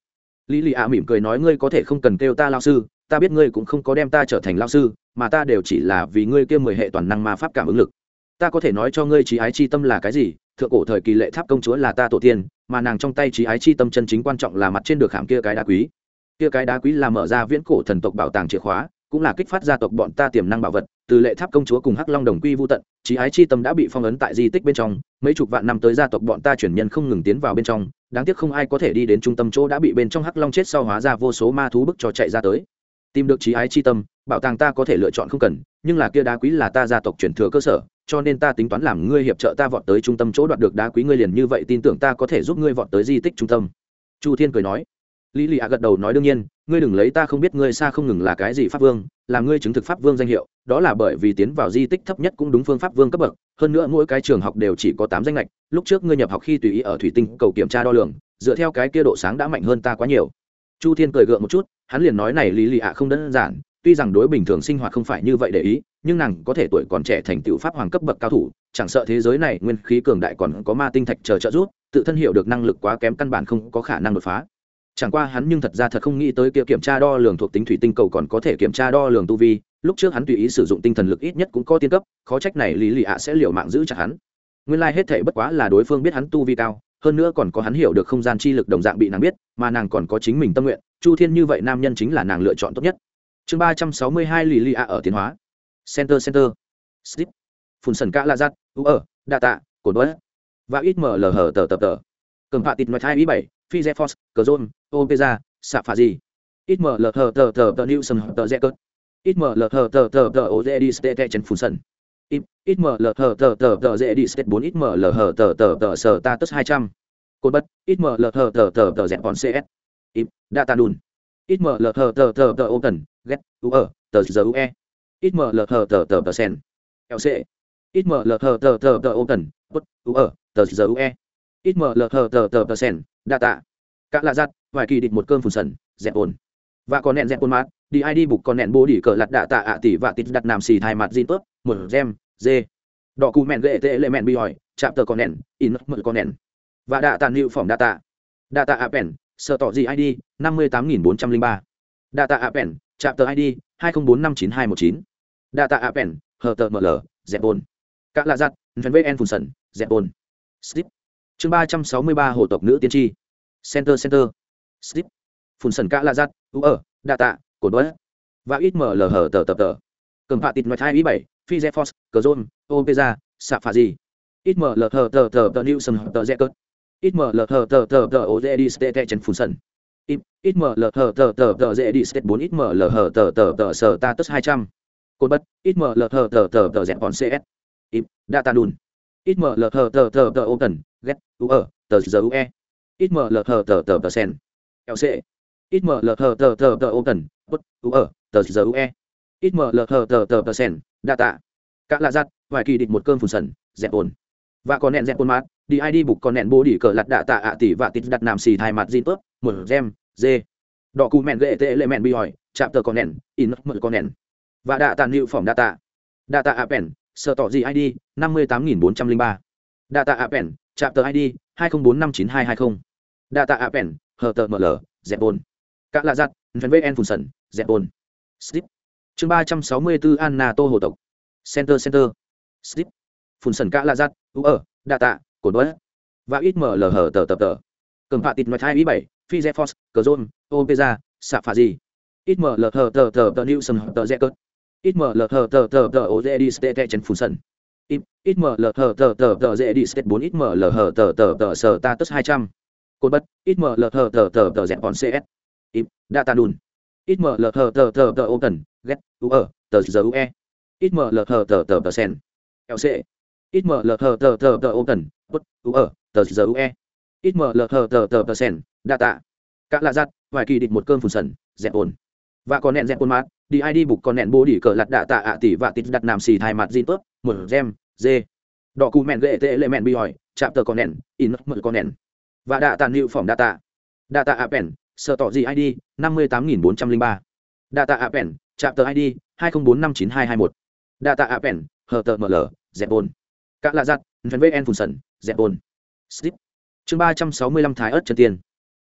Lý lì ạ mỉm cười nói, ngươi có thể không cần kêu ta lao sư ta biết ngươi cũng không có đem ta trở thành lao sư, mà ta đều chỉ là vì ngươi kia mười hệ toàn năng ma pháp cảm ứng lực. Ta có thể nói cho ngươi trí ái chi tâm là cái gì, thượng cổ thời kỳ lệ tháp công chúa là ta tổ tiên, mà nàng trong tay trí ái chi tâm chân chính quan trọng là mặt trên được hàm kia cái đá quý. Kia cái đá quý là mở ra viễn cổ thần tộc bảo tàng chìa khóa, cũng là kích phát gia tộc bọn ta tiềm năng bảo vật, từ lệ tháp công chúa cùng hắc long đồng quy vô tận, trí ái chi tâm đã bị phong ấn tại di tích bên trong, mấy chục vạn năm tới gia tộc bọn ta chuyển nhân không ngừng tiến vào bên trong, đáng tiếc không ai có thể đi đến trung tâm chỗ đã bị bên trong hắc long chết sau hóa ra vô số ma thú bức cho chạy ra tới tìm được trí ái chi tâm, bảo tàng ta có thể lựa chọn không cần, nhưng là kia đá quý là ta gia tộc chuyển thừa cơ sở, cho nên ta tính toán làm ngươi hiệp trợ ta vọt tới trung tâm chỗ đoạt được đá quý ngươi liền như vậy tin tưởng ta có thể giúp ngươi vọt tới di tích trung tâm. Chu thiên cười nói. Lý lì a gật đầu nói đương nhiên, ngươi đừng lấy ta không biết ngươi xa không ngừng là cái gì pháp vương, là ngươi chứng thực pháp vương danh hiệu, đó là bởi vì tiến vào di tích thấp nhất cũng đúng phương pháp vương cấp bậc, hơn nữa mỗi cái trường học đều chỉ có tám danh lệch lúc trước ngươi nhập học khi tùy ý ở thủy tinh cầu kiểm tra đo lường, dựa theo cái kia độ sáng đã mạnh hơn ta quá nhiều. Chu thiên cười gượng một chút hắn liền nói này lý lì ạ không đơn giản, tuy rằng đối bình thường sinh hoạt không phải như vậy để ý, nhưng nàng có thể tuổi còn trẻ thành tựu pháp hoàng cấp bậc cao thủ, chẳng sợ thế giới này nguyên khí cường đại còn có ma tinh thạch chờ trợ giúp, tự thân hiểu được năng lực quá kém căn bản không có khả năng đột phá. Chẳng qua hắn nhưng thật ra thật không nghĩ tới kia kiểm tra đo lường thuộc tính thủy tinh cầu còn có thể kiểm tra đo lường tu vi, lúc trước hắn tùy ý sử dụng tinh thần lực ít nhất cũng có tiên cấp, khó trách này lý lì ạ sẽ liều mạng giữ chặt hắn. Nguyên lai、like、hết thể bất quá là đối phương biết hắn tu vi cao, hơn nữa còn có hắn hiểu được không gian chi lực đồng dạng bị nàng biết, mà nàng còn có chính mình tâm nguyện chu thiên như vậy nam nhân chính là nàng lựa chọn tốt nhất chương ba trăm sáu mươi hai lì lì a ở tiến hóa center center slip phun sần cả la giặt u ở đa tạ cồn bớt và ít mở lờ hở tờ tờ tờ cầm phạ tịt ngoài hai ý bảy phi zephos cờ zôn opeza xạ phà gì ít mở lờ hở tờ tờ tờ new sân tờ z cớt ít mở lờ hở tờ tờ tờ ô dê đi stê chân phun sần ít mở lờ hở tờ tờ tờ dễ đi stê bốn ít mở lờ hở tờ tờ tờ sờ ta tất hai trăm cột bất ít mở lờ hở tờ tờ tờ rẽ còn cs ít data đùn ít mở lờ thờ tờ tờ tờ ô tần ghét u ở tờ giờ ue ít mở lờ thờ tờ tờ tờ sen lc ít mở lờ thờ tờ tờ tờ ô tần bút u ở tờ giờ ue ít mở lờ thờ tờ tờ tờ sen data cả lạ giặt vài kỳ địch một cơn phun sần dẹp ồn và còn nẹn dẹp ồn mát đi id bục còn nẹn bố đỉ cờ lặt đạ tạ ạ tỷ và tít đặt nằm xì thai mặt zin tốt một gem dê đỏ cù mẹn gệ tệ lệ mẹn bi hỏi chạm tờ còn nẹn in mờ con nẹn và đạ tàn hiệu phỏng data ạ bèn sợ tỏ gì id năm mươi tám nghìn bốn trăm linh ba. Data appen chạm tờ id hai nghìn bốn năm chín hai một chín. Data appen hờ tờ ml zepon cả lạ giặt en phun sần zepon slip chương ba trăm sáu mươi ba, hồ tộc nữ tiên tri. Center center. Slip phun sần cả lạ giặt, u ở data cổ đuối và ít mở lờ hờ tờ tờ tờ. Cầm phạ tịt ngoài hai ý bảy phi zephos cờ zôn opeza xạ phà gì ít mở lờ hờ tờ tờ tờ new sân tờ zecot ít mở lờ thờ tờ tờ tờ ô dê đi stê chân phun sân ít mở lờ thờ tờ tờ tờ dê đi stê bốn ít mở hờ tờ tờ tờ sờ ta tất hai trăm cột bất ít mở lờ thờ tờ tờ tờ dẹp bọn cs ít data đùn ít mở lờ thờ tờ tờ tờ ô tần ghét u ở tờ giờ u e ít mở lờ thờ tờ tờ tờ sen lc ít mở lờ thờ tờ tờ tờ open bất u ở tờ giờ u e ít mở lờ thờ tờ tờ tờ sen data cả là giặt vài kỳ định một cơn phun sần dẹp ồn và còn nẹn dẹp ồn mát, đi ai đi bục còn nẹn bố đi cờ lặt đạ tạ ạ tỷ và tít đặt nằm xì thai mặt zin tớp, một gem, dê. Đỏ cù mẹn gệ tệ lệ mẹn bi hỏi, chạm tờ con nẹn, in mật con nẹn. Và đạ tàn hiệu đạ tạ. Ạ pèn sợ tỏ gì id năm mươi tám nghìn bốn trăm linh ba. Đạ tạ ạ pèn, chạm tờ id hai nghìn bốn năm chín hai hai mươi ạ pèn, hờ tờ ml bồn. Cả lạ giặt vn phùn sần zepon slip. Chương ba trăm sáu mươi bốn anna tô hồ tộc. Center center. Slip phun sần cả là giặt u ở data cồn đuối và ít mở lờ hở tờ tờ tờ cầm phạ tịt nói hai ý bảy phi zephos cờ zôn opeza xạ phà gì ít mở lờ hở tờ tờ tờ new sân tờ rẽ cớt ít mở lờ hở tờ tờ tờ ô dê đi stê tè chân phun sần ít mở lờ hở tờ tờ tờ dễ đi stê bốn ít mở lờ hở tờ tờ tờ sờ ta tất hai trăm cột bất ít mở lờ hở tờ tờ tờ dẹp còn cs ít data đùn ít mở lờ hở tờ tờ tờ ô tần ghét u ở tờ giờ e, ít mở lờ hở tờ tờ tờ sen lc ít mở lờ thờ tờ tờ tờ open bất u ở tờ giờ ue ít mở lờ thờ tờ tờ tờ sen tạ. Cả lạ giặt vài kỳ địch một cơn phun sần dẹp ồn. Và còn nẹn dẹp ồn mát đi ai đi bục còn nẹn bố đi cờ lặt đạ tạ ạ tỷ và tít đặt nằm xì thai mặt zin tớp một gem dê. Đỏ cù mẹn gệ tệ lệ mẹn bi hỏi chạm tờ còn nẹn in mờ con nẹn. Và đạ tàn hiệu phỏng đạ tạ. Đạ tạ ạ pèn, sợ tỏ gì id năm mươi tám nghìn bốn trăm linh ba. Đạ tạ ạ pèn, chạm tờ id hai nghìn bốn năm chín hai hai một. Đạ tạ ạ pèn, hờ tờ ml dẹp ổn. Cả lạ giặt vn Phùn sần dẹp bồn. Slip chương ba trăm sáu mươi lăm thái ớt chân tiên.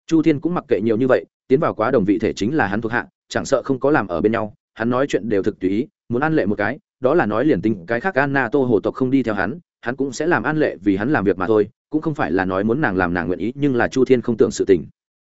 Chu thiên cũng mặc kệ nhiều như vậy tiến vào quá đồng vị thể chính là hắn thuộc hạ chẳng sợ không có làm ở bên nhau hắn nói chuyện đều thực tùy ý muốn ăn lệ một cái đó là nói liền tình, cái khác anna tô hồ tộc không đi theo hắn hắn cũng sẽ làm an lệ vì hắn làm việc mà thôi cũng không phải là nói muốn nàng làm nàng nguyện ý nhưng là chu thiên không tưởng sự tình.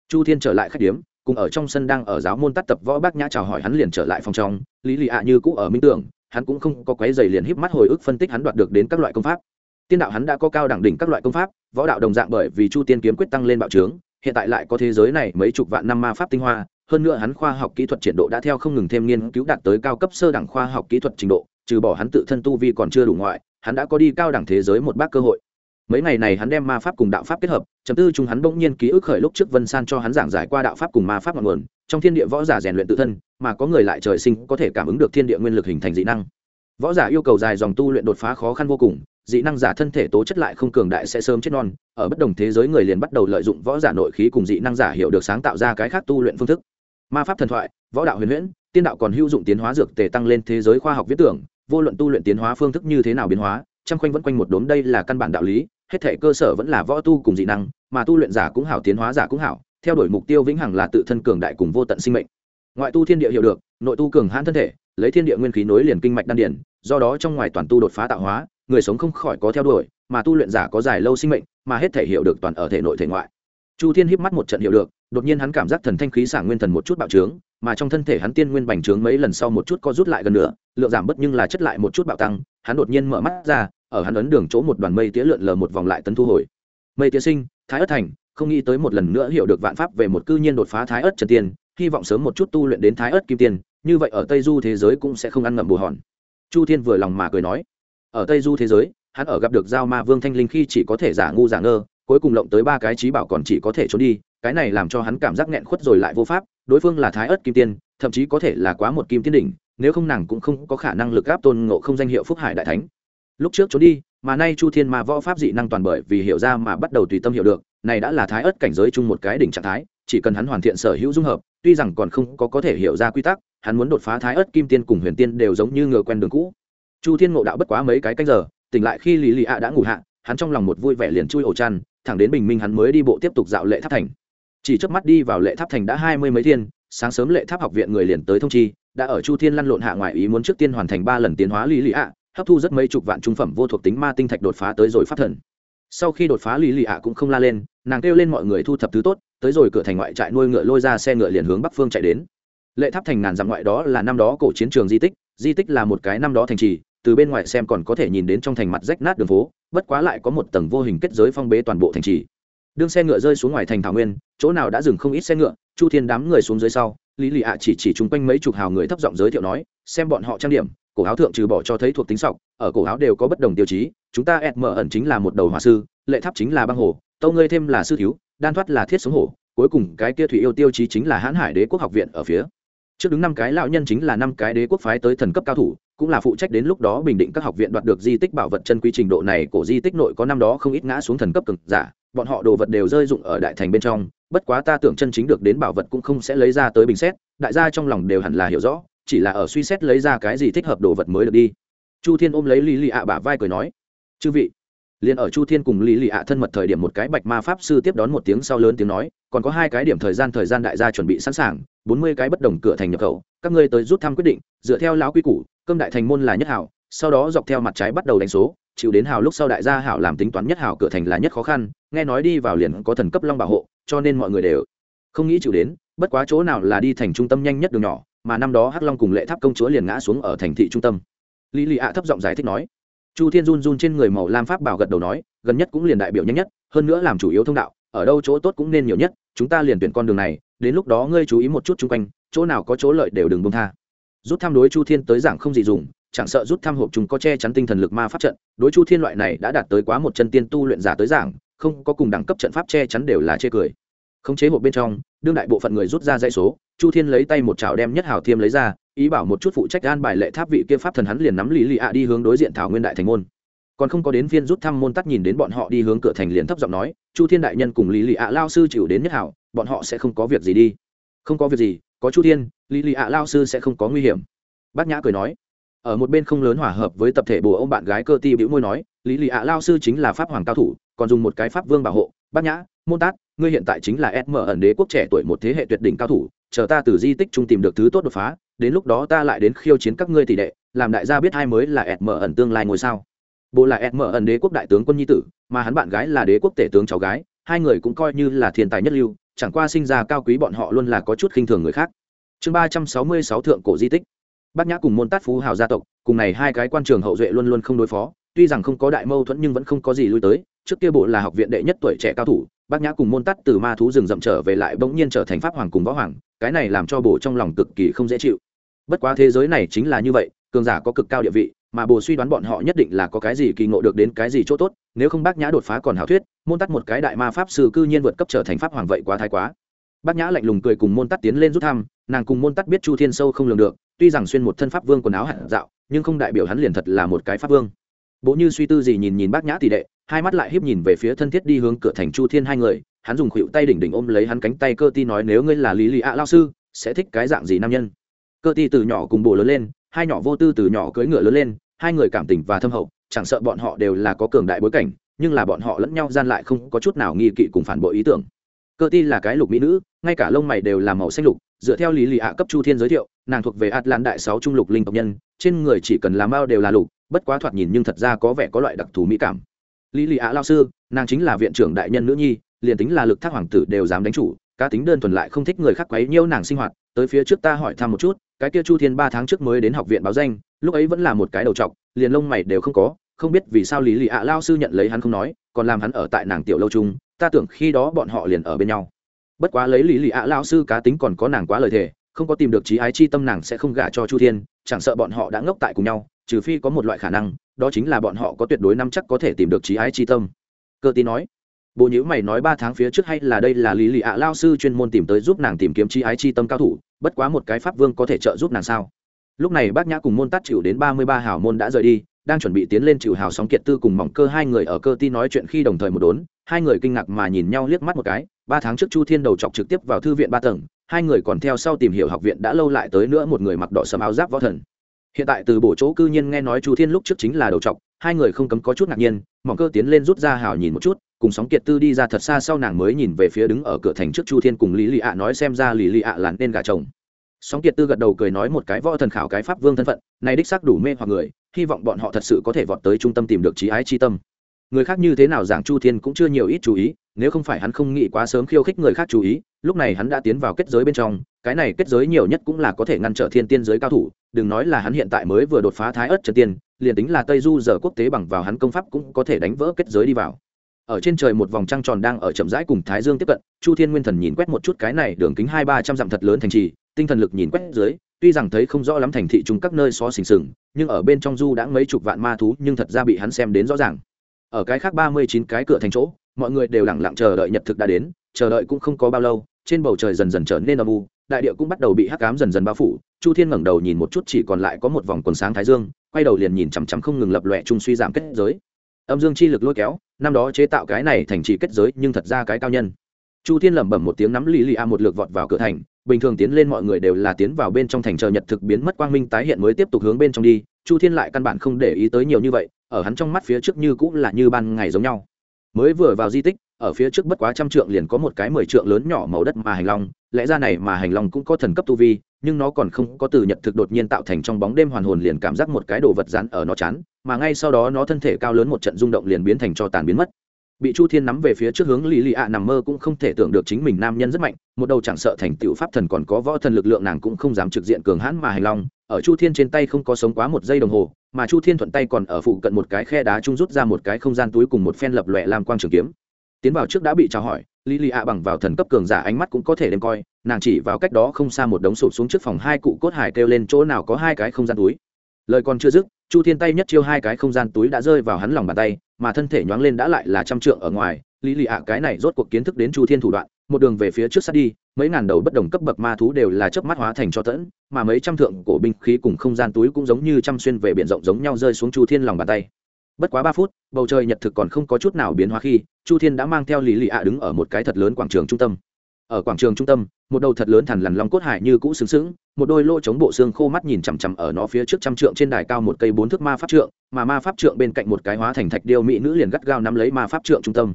Chu thiên trở lại khách điếm cùng ở trong sân đang ở giáo môn tắt tập võ bác nhã chào hỏi hắn liền trở lại phòng trong lý lì ạ như cũ ở minh tưởng hắn cũng không có quấy giày liền híp mắt hồi ức phân tích hắn đoạt được đến các loại công pháp. Tiên đạo hắn đã có cao đẳng đỉnh các loại công pháp, võ đạo đồng dạng bởi vì chu tiên kiếm quyết tăng lên bạo trướng, hiện tại lại có thế giới này mấy chục vạn năm ma pháp tinh hoa, hơn nữa hắn khoa học kỹ thuật triển độ đã theo không ngừng thêm nghiên cứu đạt tới cao cấp sơ đẳng khoa học kỹ thuật trình độ, trừ bỏ hắn tự thân tu vi còn chưa đủ ngoại, hắn đã có đi cao đẳng thế giới một bác cơ hội. Mấy ngày này hắn đem ma pháp cùng đạo pháp kết hợp, chấm tư chúng hắn bỗng nhiên ký ức khởi lúc trước vân san cho hắn giảng giải qua đạo pháp cùng ma pháp ngọn nguồn trong thiên địa võ giả rèn luyện tự thân, mà có người lại trời sinh có thể cảm ứng được thiên địa nguyên lực hình thành dị năng. Võ giả yêu cầu dài dòng tu luyện đột phá khó khăn vô cùng, dị năng giả thân thể tố chất lại không cường đại sẽ sớm chết non, ở bất đồng thế giới người liền bắt đầu lợi dụng võ giả nội khí cùng dị năng giả hiểu được sáng tạo ra cái khác tu luyện phương thức. Ma pháp thần thoại, võ đạo huyền huyễn, tiên đạo còn hữu dụng tiến hóa dược tề tăng lên thế giới khoa học viết tưởng, vô luận tu luyện tiến hóa phương thức như thế nào biến hóa, trăm khoanh vẫn quanh một đốm đây là căn bản đạo lý, hết thể cơ sở vẫn là võ tu cùng dị năng, mà tu luyện giả cũng hảo, tiến hóa giả cũng hảo theo đuổi mục tiêu vĩnh hằng là tự thân cường đại cùng vô tận sinh mệnh. Ngoại tu thiên địa hiểu được, nội tu cường hãn thân thể, lấy thiên địa nguyên khí nối liền kinh mạch đan điển do đó trong ngoài toàn tu đột phá tạo hóa, người sống không khỏi có theo đuổi, mà tu luyện giả có dài lâu sinh mệnh, mà hết thể hiểu được toàn ở thể nội thể ngoại. Chu thiên híp mắt một trận hiểu được, đột nhiên hắn cảm giác thần thanh khí sảng nguyên thần một chút bạo trướng, mà trong thân thể hắn tiên nguyên bành trướng mấy lần sau một chút co rút lại gần nữa, lượng giảm bớt nhưng là chất lại một chút bạo tăng, hắn đột nhiên mở mắt ra, ở hắn ấn đường chỗ một đoàn mây tía lượn lờ một vòng lại tấn thu hồi. Mây tía sinh, thái ất thành không nghĩ tới một lần nữa hiểu được vạn pháp về một cư nhiên đột phá thái ớt trần tiên, hy vọng sớm một chút tu luyện đến thái ớt kim tiên, như vậy ở tây du thế giới cũng sẽ không ăn ngậm bù hòn. Chu thiên vừa lòng mà cười nói, ở tây du thế giới, hắn ở gặp được giao ma vương thanh linh khi chỉ có thể giả ngu giả ngơ, cuối cùng lộng tới ba cái trí bảo còn chỉ có thể trốn đi, cái này làm cho hắn cảm giác nghẹn khuất rồi lại vô pháp, đối phương là thái ớt kim tiên, thậm chí có thể là quá một kim tiên đỉnh, nếu không nàng cũng không có khả năng lực gáp tôn ngộ không danh hiệu phúc hải đại thánh. Lúc trước trốn đi, mà nay chu thiên ma võ pháp dị năng toàn bởi vì hiểu ra mà bắt đầu tùy tâm hiểu được này đã là thái ớt cảnh giới chung một cái đỉnh trạng thái, chỉ cần hắn hoàn thiện sở hữu dung hợp, tuy rằng còn không có có thể hiểu ra quy tắc, hắn muốn đột phá thái ớt kim tiên cùng huyền tiên đều giống như ngựa quen đường cũ. Chu thiên ngộ đạo bất quá mấy cái canh giờ, tỉnh lại khi lý lì ạ đã ngủ hạ, hắn trong lòng một vui vẻ liền chui ổ chăn, thẳng đến bình minh hắn mới đi bộ tiếp tục dạo lệ tháp thành. Chỉ trước mắt đi vào lệ tháp thành đã hai mươi mấy thiên, sáng sớm lệ tháp học viện người liền tới thông chi, đã ở chu thiên lăn lộn hạ ngoại ý muốn trước tiên hoàn thành ba lần tiến hóa lý lì ạ hấp thu rất mấy chục vạn trung phẩm vô thuộc tính ma tinh thạch đột phá tới rồi phát thần. Sau khi đột phá lý lì ạ cũng không la lên nàng kêu lên mọi người thu thập thứ tốt, tới rồi cửa thành ngoại trại nuôi ngựa lôi ra xe ngựa liền hướng bắc phương chạy đến. Lệ tháp thành ngàn dặm ngoại đó là năm đó cổ chiến trường di tích di tích là một cái năm đó thành trì, từ bên ngoài xem còn có thể nhìn đến trong thành mặt rách nát đường phố, bất quá lại có một tầng vô hình kết giới phong bế toàn bộ thành trì. Đương xe ngựa rơi xuống ngoài thành thảo nguyên, chỗ nào đã dừng không ít xe ngựa, chu thiên đám người xuống dưới sau, lý lì ạ chỉ chỉ chung quanh mấy chục hào người thấp giọng giới thiệu nói, xem bọn họ trang điểm, cổ áo thượng trừ bỏ cho thấy thuộc tính sọc, ở cổ áo đều có bất đồng tiêu chí, chúng ta ẹt mở ẩn chính là một đầu hòa sư, lệ tháp chính là băng hồ tâu ngươi thêm là sư thiếu, đan thoát là thiết sống hổ, cuối cùng cái kia thủy yêu tiêu chí chính là hãn hải đế quốc học viện ở phía. Trước đứng năm cái lão nhân chính là năm cái đế quốc phái tới thần cấp cao thủ, cũng là phụ trách đến lúc đó bình định các học viện đoạt được di tích bảo vật chân quy trình độ này của di tích nội có năm đó không ít ngã xuống thần cấp cực giả, bọn họ đồ vật đều rơi dụng ở đại thành bên trong, bất quá ta tưởng chân chính được đến bảo vật cũng không sẽ lấy ra tới bình xét, đại gia trong lòng đều hẳn là hiểu rõ, chỉ là ở suy xét lấy ra cái gì thích hợp đồ vật mới được đi. Chu thiên ôm lấy lý lì ạ bả vai cười nói, chư vị liền ở chu thiên cùng lý lì ạ thân mật thời điểm một cái bạch ma pháp sư tiếp đón một tiếng sau lớn tiếng nói, còn có hai cái điểm thời gian thời gian đại gia chuẩn bị sẵn sàng, bốn mươi cái bất đồng cửa thành nhập khẩu, các ngươi tới rút thăm quyết định, dựa theo lão quy củ, cơm đại thành môn là nhất hảo, sau đó dọc theo mặt trái bắt đầu đánh số, chịu đến hảo lúc sau đại gia hảo làm tính toán nhất hảo cửa thành là nhất khó khăn, nghe nói đi vào liền có thần cấp long bảo hộ, cho nên mọi người đều không nghĩ chịu đến, bất quá chỗ nào là đi thành trung tâm nhanh nhất đường nhỏ, mà năm đó hắc long cùng lệ tháp công chúa liền ngã xuống ở thành thị trung tâm. Lý lì ạ thấp giọng giải thích nói chu thiên run run trên người màu lam pháp bảo gật đầu nói, gần nhất cũng liền đại biểu nhanh nhất, hơn nữa làm chủ yếu thông đạo, ở đâu chỗ tốt cũng nên nhiều nhất, chúng ta liền tuyển con đường này, đến lúc đó ngươi chú ý một chút chung quanh, chỗ nào có chỗ lợi đều đừng bông tha. Rút thăm đối chu thiên tới giảng không gì dùng, chẳng sợ rút thăm hộp chúng có che chắn tinh thần lực ma pháp trận, đối chu thiên loại này đã đạt tới quá một chân tiên tu luyện giả tới giảng, không có cùng đẳng cấp trận pháp che chắn đều là chê cười. Khống chế hộp bên trong, đương đại bộ phận người rút ra dãy số, chu thiên lấy tay một chảo đem nhất hảo thiêm lấy ra ý bảo một chút phụ trách an bài lệ tháp vị kia pháp thần hắn liền nắm Lý lì ạ đi hướng đối diện thảo nguyên đại thành môn. Còn không có đến phiên rút thăm môn tắt nhìn đến bọn họ đi hướng cửa thành liền thấp giọng nói, chu thiên đại nhân cùng lý lì ạ lao sư chịu đến nhất hảo, bọn họ sẽ không có việc gì đi. Không có việc gì, có chu thiên lý lì ạ lao sư sẽ không có nguy hiểm. Bác nhã cười nói. Ở một bên không lớn hòa hợp với tập thể bùa ông bạn gái cơ ti bĩu môi nói lý lì ạ lao sư chính là pháp hoàng cao thủ, còn dùng một cái pháp vương bảo hộ. Bác nhã, môn tát ngươi hiện tại chính là sm ẩn đế quốc trẻ tuổi một thế hệ tuyệt đỉnh cao thủ, chờ ta từ di tích chung tìm được thứ tốt đột phá đến lúc đó ta lại đến khiêu chiến các ngươi tỷ đệ, làm đại gia biết hai mới là ẹt mở ẩn tương lai ngôi sao. Bộ là ẹt mở ẩn đế quốc đại tướng quân nhi tử, mà hắn bạn gái là đế quốc tể tướng cháu gái, hai người cũng coi như là thiên tài nhất lưu, chẳng qua sinh ra cao quý bọn họ luôn là có chút khinh thường người khác. Chương ba trăm sáu mươi sáu thượng cổ di tích. Bác nhã cùng môn tát phú hào gia tộc, cùng này hai cái quan trường hậu duệ luôn luôn không đối phó, tuy rằng không có đại mâu thuẫn nhưng vẫn không có gì lui tới, trước kia bộ là học viện đệ nhất tuổi trẻ cao thủ bác nhã cùng môn tắt từ ma thú rừng rậm trở về lại bỗng nhiên trở thành pháp hoàng cùng võ hoàng, cái này làm cho bộ trong lòng cực kỳ không dễ chịu bất quá thế giới này chính là như vậy, cường giả có cực cao địa vị, mà bồ suy đoán bọn họ nhất định là có cái gì kỳ ngộ được đến cái gì chỗ tốt, nếu không bác nhã đột phá còn hảo thuyết, môn tắt một cái đại ma pháp sư cư nhiên vượt cấp trở thành pháp hoàng vậy quá thái quá. Bác nhã lạnh lùng cười cùng môn tắt tiến lên rút thăm, nàng cùng môn tắt biết chu thiên sâu không lường được, tuy rằng xuyên một thân pháp vương quần áo hạt dạo, nhưng không đại biểu hắn liền thật là một cái pháp vương. Bố như suy tư gì nhìn nhìn bác nhã tỷ đệ, hai mắt lại hiếp nhìn về phía thân thiết đi hướng cửa thành chu thiên hai người, hắn dùng khuỷu tay đỉnh đỉnh ôm lấy hắn cánh tay cơ ti nói, nếu ngươi là lý lì ạ lao sư, sẽ thích cái dạng gì nam nhân? Cơ ti từ nhỏ cùng bồ lớn lên, hai nhỏ vô tư từ nhỏ cưỡi ngựa lớn lên, hai người cảm tình và thâm hậu, chẳng sợ bọn họ đều là có cường đại bối cảnh, nhưng là bọn họ lẫn nhau gian lại không có chút nào nghi kỵ cùng phản bội ý tưởng. Cơ ti là cái lục mỹ nữ, ngay cả lông mày đều là màu xanh lục, dựa theo lý lì ạ cấp chu thiên giới thiệu, nàng thuộc về atlan đại sáu trung lục linh tộc nhân, trên người chỉ cần làm bao đều là lục, bất quá thoạt nhìn nhưng thật ra có vẻ có loại đặc thù mỹ cảm. Lý lì ạ lao sư, nàng chính là viện trưởng đại nhân nữ nhi, liền tính là lực thác hoàng tử đều dám đánh chủ cá tính đơn thuần lại không thích người khác quấy nhiễu nàng sinh hoạt, tới phía trước ta hỏi thăm một chút, cái kia chu thiên ba tháng trước mới đến học viện báo danh, lúc ấy vẫn là một cái đầu trọc, liền lông mày đều không có, không biết vì sao lý lì ạ lao sư nhận lấy hắn không nói, còn làm hắn ở tại nàng tiểu lâu chung, ta tưởng khi đó bọn họ liền ở bên nhau. Bất quá lấy lý lì ạ lao sư cá tính còn có nàng quá lời thề, không có tìm được trí ái chi tâm nàng sẽ không gả cho chu thiên, chẳng sợ bọn họ đã ngốc tại cùng nhau, trừ phi có một loại khả năng, đó chính là bọn họ có tuyệt đối năm chắc có thể tìm được trí ái chi tâm. Cơ tí nói bộ nhữ mày nói ba tháng phía trước hay là đây là lý lì ạ lao sư chuyên môn tìm tới giúp nàng tìm kiếm chi ái chi tâm cao thủ, bất quá một cái pháp vương có thể trợ giúp nàng sao? Lúc này bác nhã cùng môn tắt chịu đến ba mươi ba hào môn đã rời đi, đang chuẩn bị tiến lên chịu hào sóng kiệt tư cùng mỏng cơ hai người ở cơ ti nói chuyện khi đồng thời một đốn, hai người kinh ngạc mà nhìn nhau liếc mắt một cái, ba tháng trước chu thiên đầu chọc trực tiếp vào thư viện ba tầng, hai người còn theo sau tìm hiểu học viện đã lâu lại tới nữa một người mặc đỏ sầm áo giáp võ thần. Hiện tại từ bổ chỗ cư nhiên nghe nói chu thiên lúc trước chính là đầu chọc, hai người không cấm có chút ngạc nhiên, mỏng cơ tiến lên rút ra hào nhìn một chút cùng sóng kiệt tư đi ra thật xa sau nàng mới nhìn về phía đứng ở cửa thành trước chu thiên cùng lý lị ạ nói xem ra lý lị ạ là nên gà chồng. Sóng kiệt tư gật đầu cười nói một cái võ thần khảo cái pháp vương thân phận, này đích xác đủ mê hoặc người, hy vọng bọn họ thật sự có thể vọt tới trung tâm tìm được trí ái chi tâm. Người khác như thế nào giảng chu thiên cũng chưa nhiều ít chú ý, nếu không phải hắn không nghĩ quá sớm khiêu khích người khác chú ý, lúc này hắn đã tiến vào kết giới bên trong, cái này kết giới nhiều nhất cũng là có thể ngăn trở thiên tiên giới cao thủ, đừng nói là hắn hiện tại mới vừa đột phá thái ớt trần tiên, liền tính là tây du giờ quốc tế bằng vào hắn công pháp cũng có thể đánh vỡ kết giới đi vào ở trên trời một vòng trăng tròn đang ở chậm rãi cùng thái dương tiếp cận, chu thiên nguyên thần nhìn quét một chút cái này đường kính hai ba trăm dặm thật lớn thành trì, tinh thần lực nhìn quét dưới, tuy rằng thấy không rõ lắm thành thị chúng các nơi xó xình sừng, nhưng ở bên trong du đã mấy chục vạn ma thú, nhưng thật ra bị hắn xem đến rõ ràng. Ở cái khác ba mươi chín cái cửa thành chỗ, mọi người đều lặng lặng chờ đợi nhật thực đã đến, chờ đợi cũng không có bao lâu, trên bầu trời dần dần trở nên âm u, đại địa cũng bắt đầu bị hắc cám dần dần bao phủ, chu thiên ngẩng đầu nhìn một chút chỉ còn lại có một vòng quần sáng thái dương, quay đầu liền nhìn chằm chằm không ngừng lập lòe chung suy giảm kết giới âm dương chi lực lôi kéo, năm đó chế tạo cái này thành trì kết giới nhưng thật ra cái cao nhân. Chu thiên lẩm bẩm một tiếng nắm lì lì a một lượt vọt vào cửa thành, bình thường tiến lên mọi người đều là tiến vào bên trong thành chờ nhật thực biến mất quang minh tái hiện mới tiếp tục hướng bên trong đi, chu thiên lại căn bản không để ý tới nhiều như vậy, ở hắn trong mắt phía trước như cũng là như ban ngày giống nhau. Mới vừa vào di tích, ở phía trước bất quá trăm trượng liền có một cái mười trượng lớn nhỏ màu đất mà hành long, lẽ ra này mà hành long cũng có thần cấp tu vi, nhưng nó còn không có từ nhật thực đột nhiên tạo thành trong bóng đêm hoàn hồn liền cảm giác một cái đồ vật rắn ở nó chán mà ngay sau đó nó thân thể cao lớn một trận rung động liền biến thành cho tàn biến mất. Bị chu thiên nắm về phía trước hướng lì lì ạ nằm mơ cũng không thể tưởng được chính mình nam nhân rất mạnh, một đầu chẳng sợ thành tựu pháp thần còn có võ thần lực lượng nàng cũng không dám trực diện cường hãn mà hành long, ở chu thiên trên tay không có sống quá một giây đồng hồ, mà chu thiên thuận tay còn ở phụ cận một cái khe đá trung rút ra một cái không gian túi cùng một phen lập lòe làm quang trường kiếm. Tiến vào trước đã bị trao hỏi lý lì ạ bằng vào thần cấp cường giả ánh mắt cũng có thể đem coi, nàng chỉ vào cách đó không xa một đống sụp xuống trước phòng hai cụ cốt hải kêu lên chỗ nào có hai cái không gian túi lời còn chưa dứt, chu thiên tay nhất chiêu hai cái không gian túi đã rơi vào hắn lòng bàn tay, mà thân thể nhoáng lên đã lại là trăm trượng ở ngoài. Lý lì ạ, cái này rốt cuộc kiến thức đến chu thiên thủ đoạn, một đường về phía trước sát đi, mấy ngàn đầu bất đồng cấp bậc ma thú đều là chớp mắt hóa thành cho tẫn, mà mấy trăm thượng cổ binh khí cùng không gian túi cũng giống như trăm xuyên về biển rộng giống nhau rơi xuống chu thiên lòng bàn tay. Bất quá ba phút, bầu trời nhật thực còn không có chút nào biến hóa khi chu thiên đã mang theo lý lì ạ đứng ở một cái thật lớn quảng trường trung tâm ở quảng trường trung tâm, một đầu thật lớn thằn lằn long cốt hải như cũ xứng xứng một đôi lỗ chống bộ xương khô mắt nhìn chằm chằm ở nó phía trước trăm trượng trên đài cao một cây bốn thước ma pháp trượng, mà ma pháp trượng bên cạnh một cái hóa thành thạch điêu mỹ nữ liền gắt gao nắm lấy ma pháp trượng trung tâm.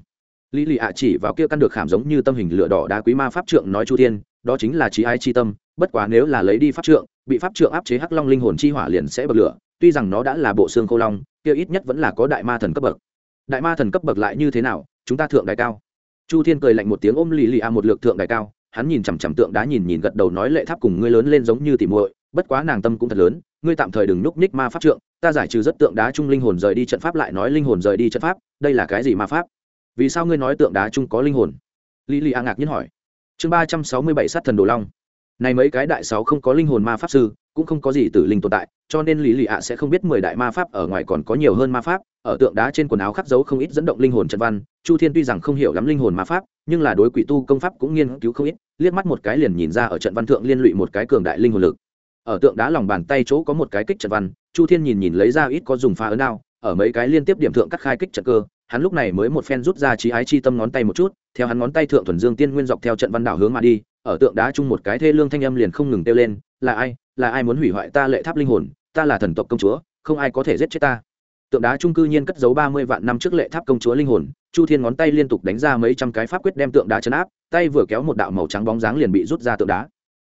Lý lì ạ chỉ vào kia căn được khảm giống như tâm hình lửa đỏ đá quý ma pháp trượng nói chu thiên, đó chính là trí ái chi tâm, bất quá nếu là lấy đi pháp trượng, bị pháp trượng áp chế hắc long linh hồn chi hỏa liền sẽ bật lửa, tuy rằng nó đã là bộ xương khô long, kia ít nhất vẫn là có đại ma thần cấp bậc. Đại ma thần cấp bậc lại như thế nào, chúng ta thượng đại cao chu thiên cười lạnh một tiếng ôm lì lì a một lượt thượng đại cao, hắn nhìn chằm chằm tượng đá nhìn nhìn gật đầu nói lệ tháp cùng ngươi lớn lên giống như tỉ muội, bất quá nàng tâm cũng thật lớn, ngươi tạm thời đừng núp ních ma pháp trượng, ta giải trừ rất tượng đá chung linh hồn rời đi trận pháp lại nói linh hồn rời đi trận pháp, đây là cái gì ma pháp? Vì sao ngươi nói tượng đá chung có linh hồn? Lý lì a ngạc nhiên hỏi. Chương ba trăm sáu mươi bảy sát thần đồ long. Này mấy cái đại sáu không có linh hồn ma pháp sư cũng không có gì tử linh tồn tại, cho nên lý lì ạ sẽ không biết mười đại ma pháp ở ngoài còn có nhiều hơn ma pháp, ở tượng đá trên quần áo khắc dấu không ít dẫn động linh hồn trận văn, chu thiên tuy rằng không hiểu lắm linh hồn ma pháp, nhưng là đối quỷ tu công pháp cũng nghiên cứu không ít, liếc mắt một cái liền nhìn ra ở trận văn thượng liên lụy một cái cường đại linh hồn lực. Ở tượng đá lòng bàn tay chỗ có một cái kích trận văn, chu thiên nhìn nhìn lấy ra ít có dùng phá ấn đao, ở mấy cái liên tiếp điểm thượng cắt khai kích trận cơ, hắn lúc này mới một phen rút ra trí ái chi tâm ngón tay một chút, theo hắn ngón tay thượng thuần dương tiên nguyên dọc theo trận văn đảo hướng mà đi, ở tượng đá chung một cái thê lương thanh âm liền không ngừng kêu lên là ai là ai muốn hủy hoại ta lệ tháp linh hồn, ta là thần tộc công chúa, không ai có thể giết chết ta. Tượng đá trung cư nhiên cất giấu ba mươi vạn năm trước lệ tháp công chúa linh hồn, chu thiên ngón tay liên tục đánh ra mấy trăm cái pháp quyết đem tượng đá chấn áp, tay vừa kéo một đạo màu trắng bóng dáng liền bị rút ra tượng đá.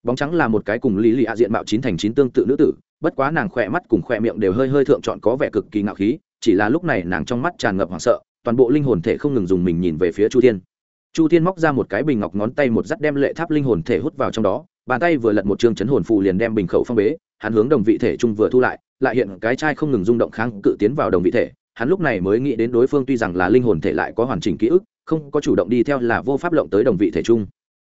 Bóng trắng là một cái cùng lý lì ạ diện mạo chín thành chín tương tự nữ tử, bất quá nàng khỏe mắt cùng khỏe miệng đều hơi hơi thượng trọn có vẻ cực kỳ ngạo khí, chỉ là lúc này nàng trong mắt tràn ngập hoảng sợ, toàn bộ linh hồn thể không ngừng dùng mình nhìn về phía chu thiên. Chu thiên móc ra một cái bình ngọc ngón tay một dắt đem lệ tháp linh hồn thể hút vào trong đó bàn tay vừa lật một chương chấn hồn phù liền đem bình khẩu phong bế, hắn hướng đồng vị thể trung vừa thu lại lại hiện cái chai không ngừng rung động kháng cự tiến vào đồng vị thể. Hắn lúc này mới nghĩ đến đối phương tuy rằng là linh hồn thể lại có hoàn chỉnh ký ức, không có chủ động đi theo là vô pháp lộng tới đồng vị thể trung.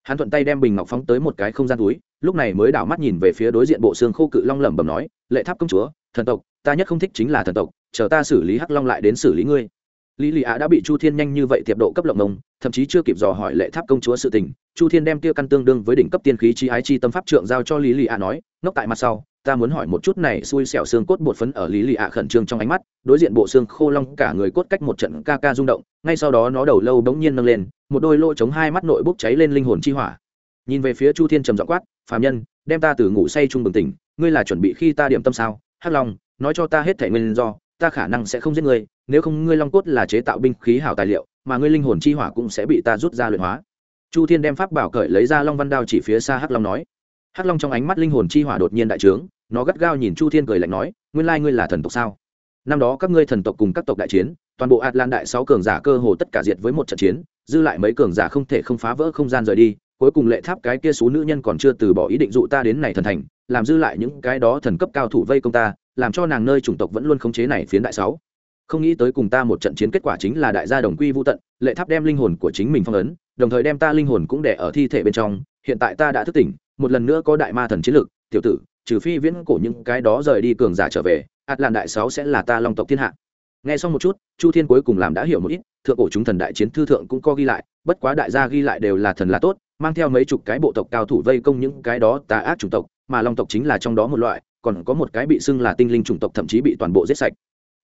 Hắn thuận tay đem bình ngọc phóng tới một cái không gian túi, lúc này mới đảo mắt nhìn về phía đối diện bộ xương khô cự long lẩm bẩm nói, lệ tháp công chúa, thần tộc, ta nhất không thích chính là thần tộc, chờ ta xử lý hắc long lại đến xử lý ngươi. Lý lì ạ đã bị chu thiên nhanh như vậy tiệp độ cấp lộng mông, thậm chí chưa kịp dò hỏi lệ tháp công chúa sự tình chu thiên đem kia căn tương đương với đỉnh cấp tiên khí chi ái chi tâm pháp trượng giao cho lý lì ạ nói, ngốc tại mặt sau, ta muốn hỏi một chút này xui xẻo xương cốt bột phấn ở lý lì ạ khẩn trương trong ánh mắt, đối diện bộ xương khô long cả người cốt cách một trận ca ca rung động, ngay sau đó nó đầu lâu bỗng nhiên nâng lên, một đôi lỗ chống hai mắt nội bốc cháy lên linh hồn chi hỏa. Nhìn về phía chu thiên trầm giọng quát phàm nhân, đem ta từ ngủ say chung bừng tỉnh, ngươi là chuẩn bị khi ta điểm tâm sao? Hắc long, nói cho ta hết thể nguyên do, ta khả năng sẽ không giết ngươi, nếu không ngươi long cốt là chế tạo binh khí hảo tài liệu, mà ngươi linh hồn chi hỏa cũng sẽ bị ta rút ra luyện hóa chu thiên đem pháp bảo cởi lấy ra long văn đao chỉ phía xa hắc long nói. Hắc long trong ánh mắt linh hồn chi hỏa đột nhiên đại trướng, nó gắt gao nhìn chu thiên cười lạnh nói, nguyên lai ngươi là thần tộc sao? Năm đó các ngươi thần tộc cùng các tộc đại chiến, toàn bộ atlan đại sáu cường giả cơ hồ tất cả diệt với một trận chiến, dư lại mấy cường giả không thể không phá vỡ không gian rời đi, cuối cùng lệ tháp cái kia số nữ nhân còn chưa từ bỏ ý định dụ ta đến này thần thành, làm dư lại những cái đó thần cấp cao thủ vây công ta, làm cho nàng nơi chủng tộc vẫn luôn khống chế này phiến đại sáu. Không nghĩ tới cùng ta một trận chiến kết quả chính là đại gia đồng quy vô tận, lệ tháp đem linh hồn của chính mình phong ấn đồng thời đem ta linh hồn cũng để ở thi thể bên trong hiện tại ta đã thức tỉnh một lần nữa có đại ma thần chiến lược, tiểu tử trừ phi viễn cổ những cái đó rời đi cường giả trở về ạt làn đại sáu sẽ là ta long tộc thiên hạ. Nghe xong một chút chu thiên cuối cùng làm đã hiểu một ít thượng cổ chúng thần đại chiến thư thượng cũng có ghi lại bất quá đại gia ghi lại đều là thần là tốt mang theo mấy chục cái bộ tộc cao thủ vây công những cái đó tà ác chủng tộc mà long tộc chính là trong đó một loại còn có một cái bị xưng là tinh linh chủng tộc thậm chí bị toàn bộ giết sạch.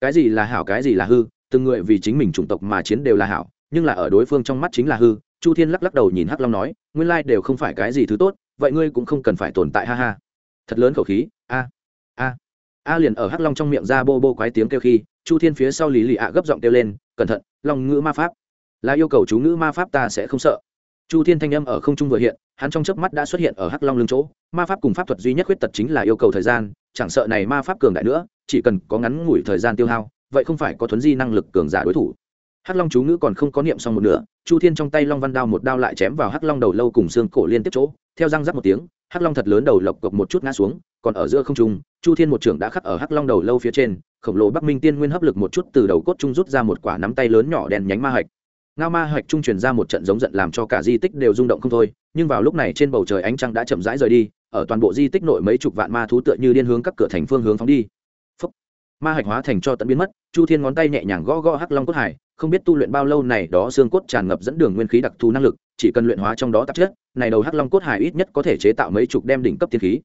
Cái gì là hảo cái gì là hư từng người vì chính mình chủng tộc mà chiến đều là hảo nhưng là ở đối phương trong mắt chính là hư chu thiên lắc lắc đầu nhìn hắc long nói, nguyên lai đều không phải cái gì thứ tốt, vậy ngươi cũng không cần phải tồn tại, ha ha. Thật lớn khẩu khí, a a a. Liền ở hắc long trong miệng ra bô bô quái tiếng kêu khi, chu thiên phía sau lý lì ạ gấp giọng kêu lên, cẩn thận, long ngữ ma pháp. Là yêu cầu chú ngữ ma pháp ta sẽ không sợ. Chu thiên thanh âm ở không trung vừa hiện, hắn trong chớp mắt đã xuất hiện ở hắc long lưng chỗ. Ma pháp cùng pháp thuật duy nhất khuyết tật chính là yêu cầu thời gian, chẳng sợ này ma pháp cường đại nữa, chỉ cần có ngắn ngủi thời gian tiêu hao, vậy không phải có thuấn di năng lực cường giả đối thủ. Hắc long chú ngữ còn không có niệm xong một nửa chu thiên trong tay long văn đao một đao lại chém vào hắc long đầu lâu cùng xương cổ liên tiếp chỗ, theo răng rắc một tiếng, hắc long thật lớn đầu lộc cộc một chút ngã xuống, còn ở giữa không trung, chu thiên một trưởng đã khắc ở hắc long đầu lâu phía trên, khổng lồ bắc minh tiên nguyên hấp lực một chút từ đầu cốt trung rút ra một quả nắm tay lớn nhỏ đèn nhánh ma hạch ngao ma hạch trung truyền ra một trận giống giận làm cho cả di tích đều rung động không thôi, nhưng vào lúc này trên bầu trời ánh trăng đã chậm rãi rời đi, ở toàn bộ di tích nội mấy chục vạn ma thú tựa như điên hướng các cửa thành phương hướng phóng đi Phúc. ma hạch hóa thành cho tận biến mất, chu thiên ngón tay nhẹ nhàng gõ gõ hắc long cốt hải không biết tu luyện bao lâu này đó xương cốt tràn ngập dẫn đường nguyên khí đặc thù năng lực, chỉ cần luyện hóa trong đó tạp chất, này đầu hắc long cốt hải ít nhất có thể chế tạo mấy chục đem đỉnh cấp thiên khí.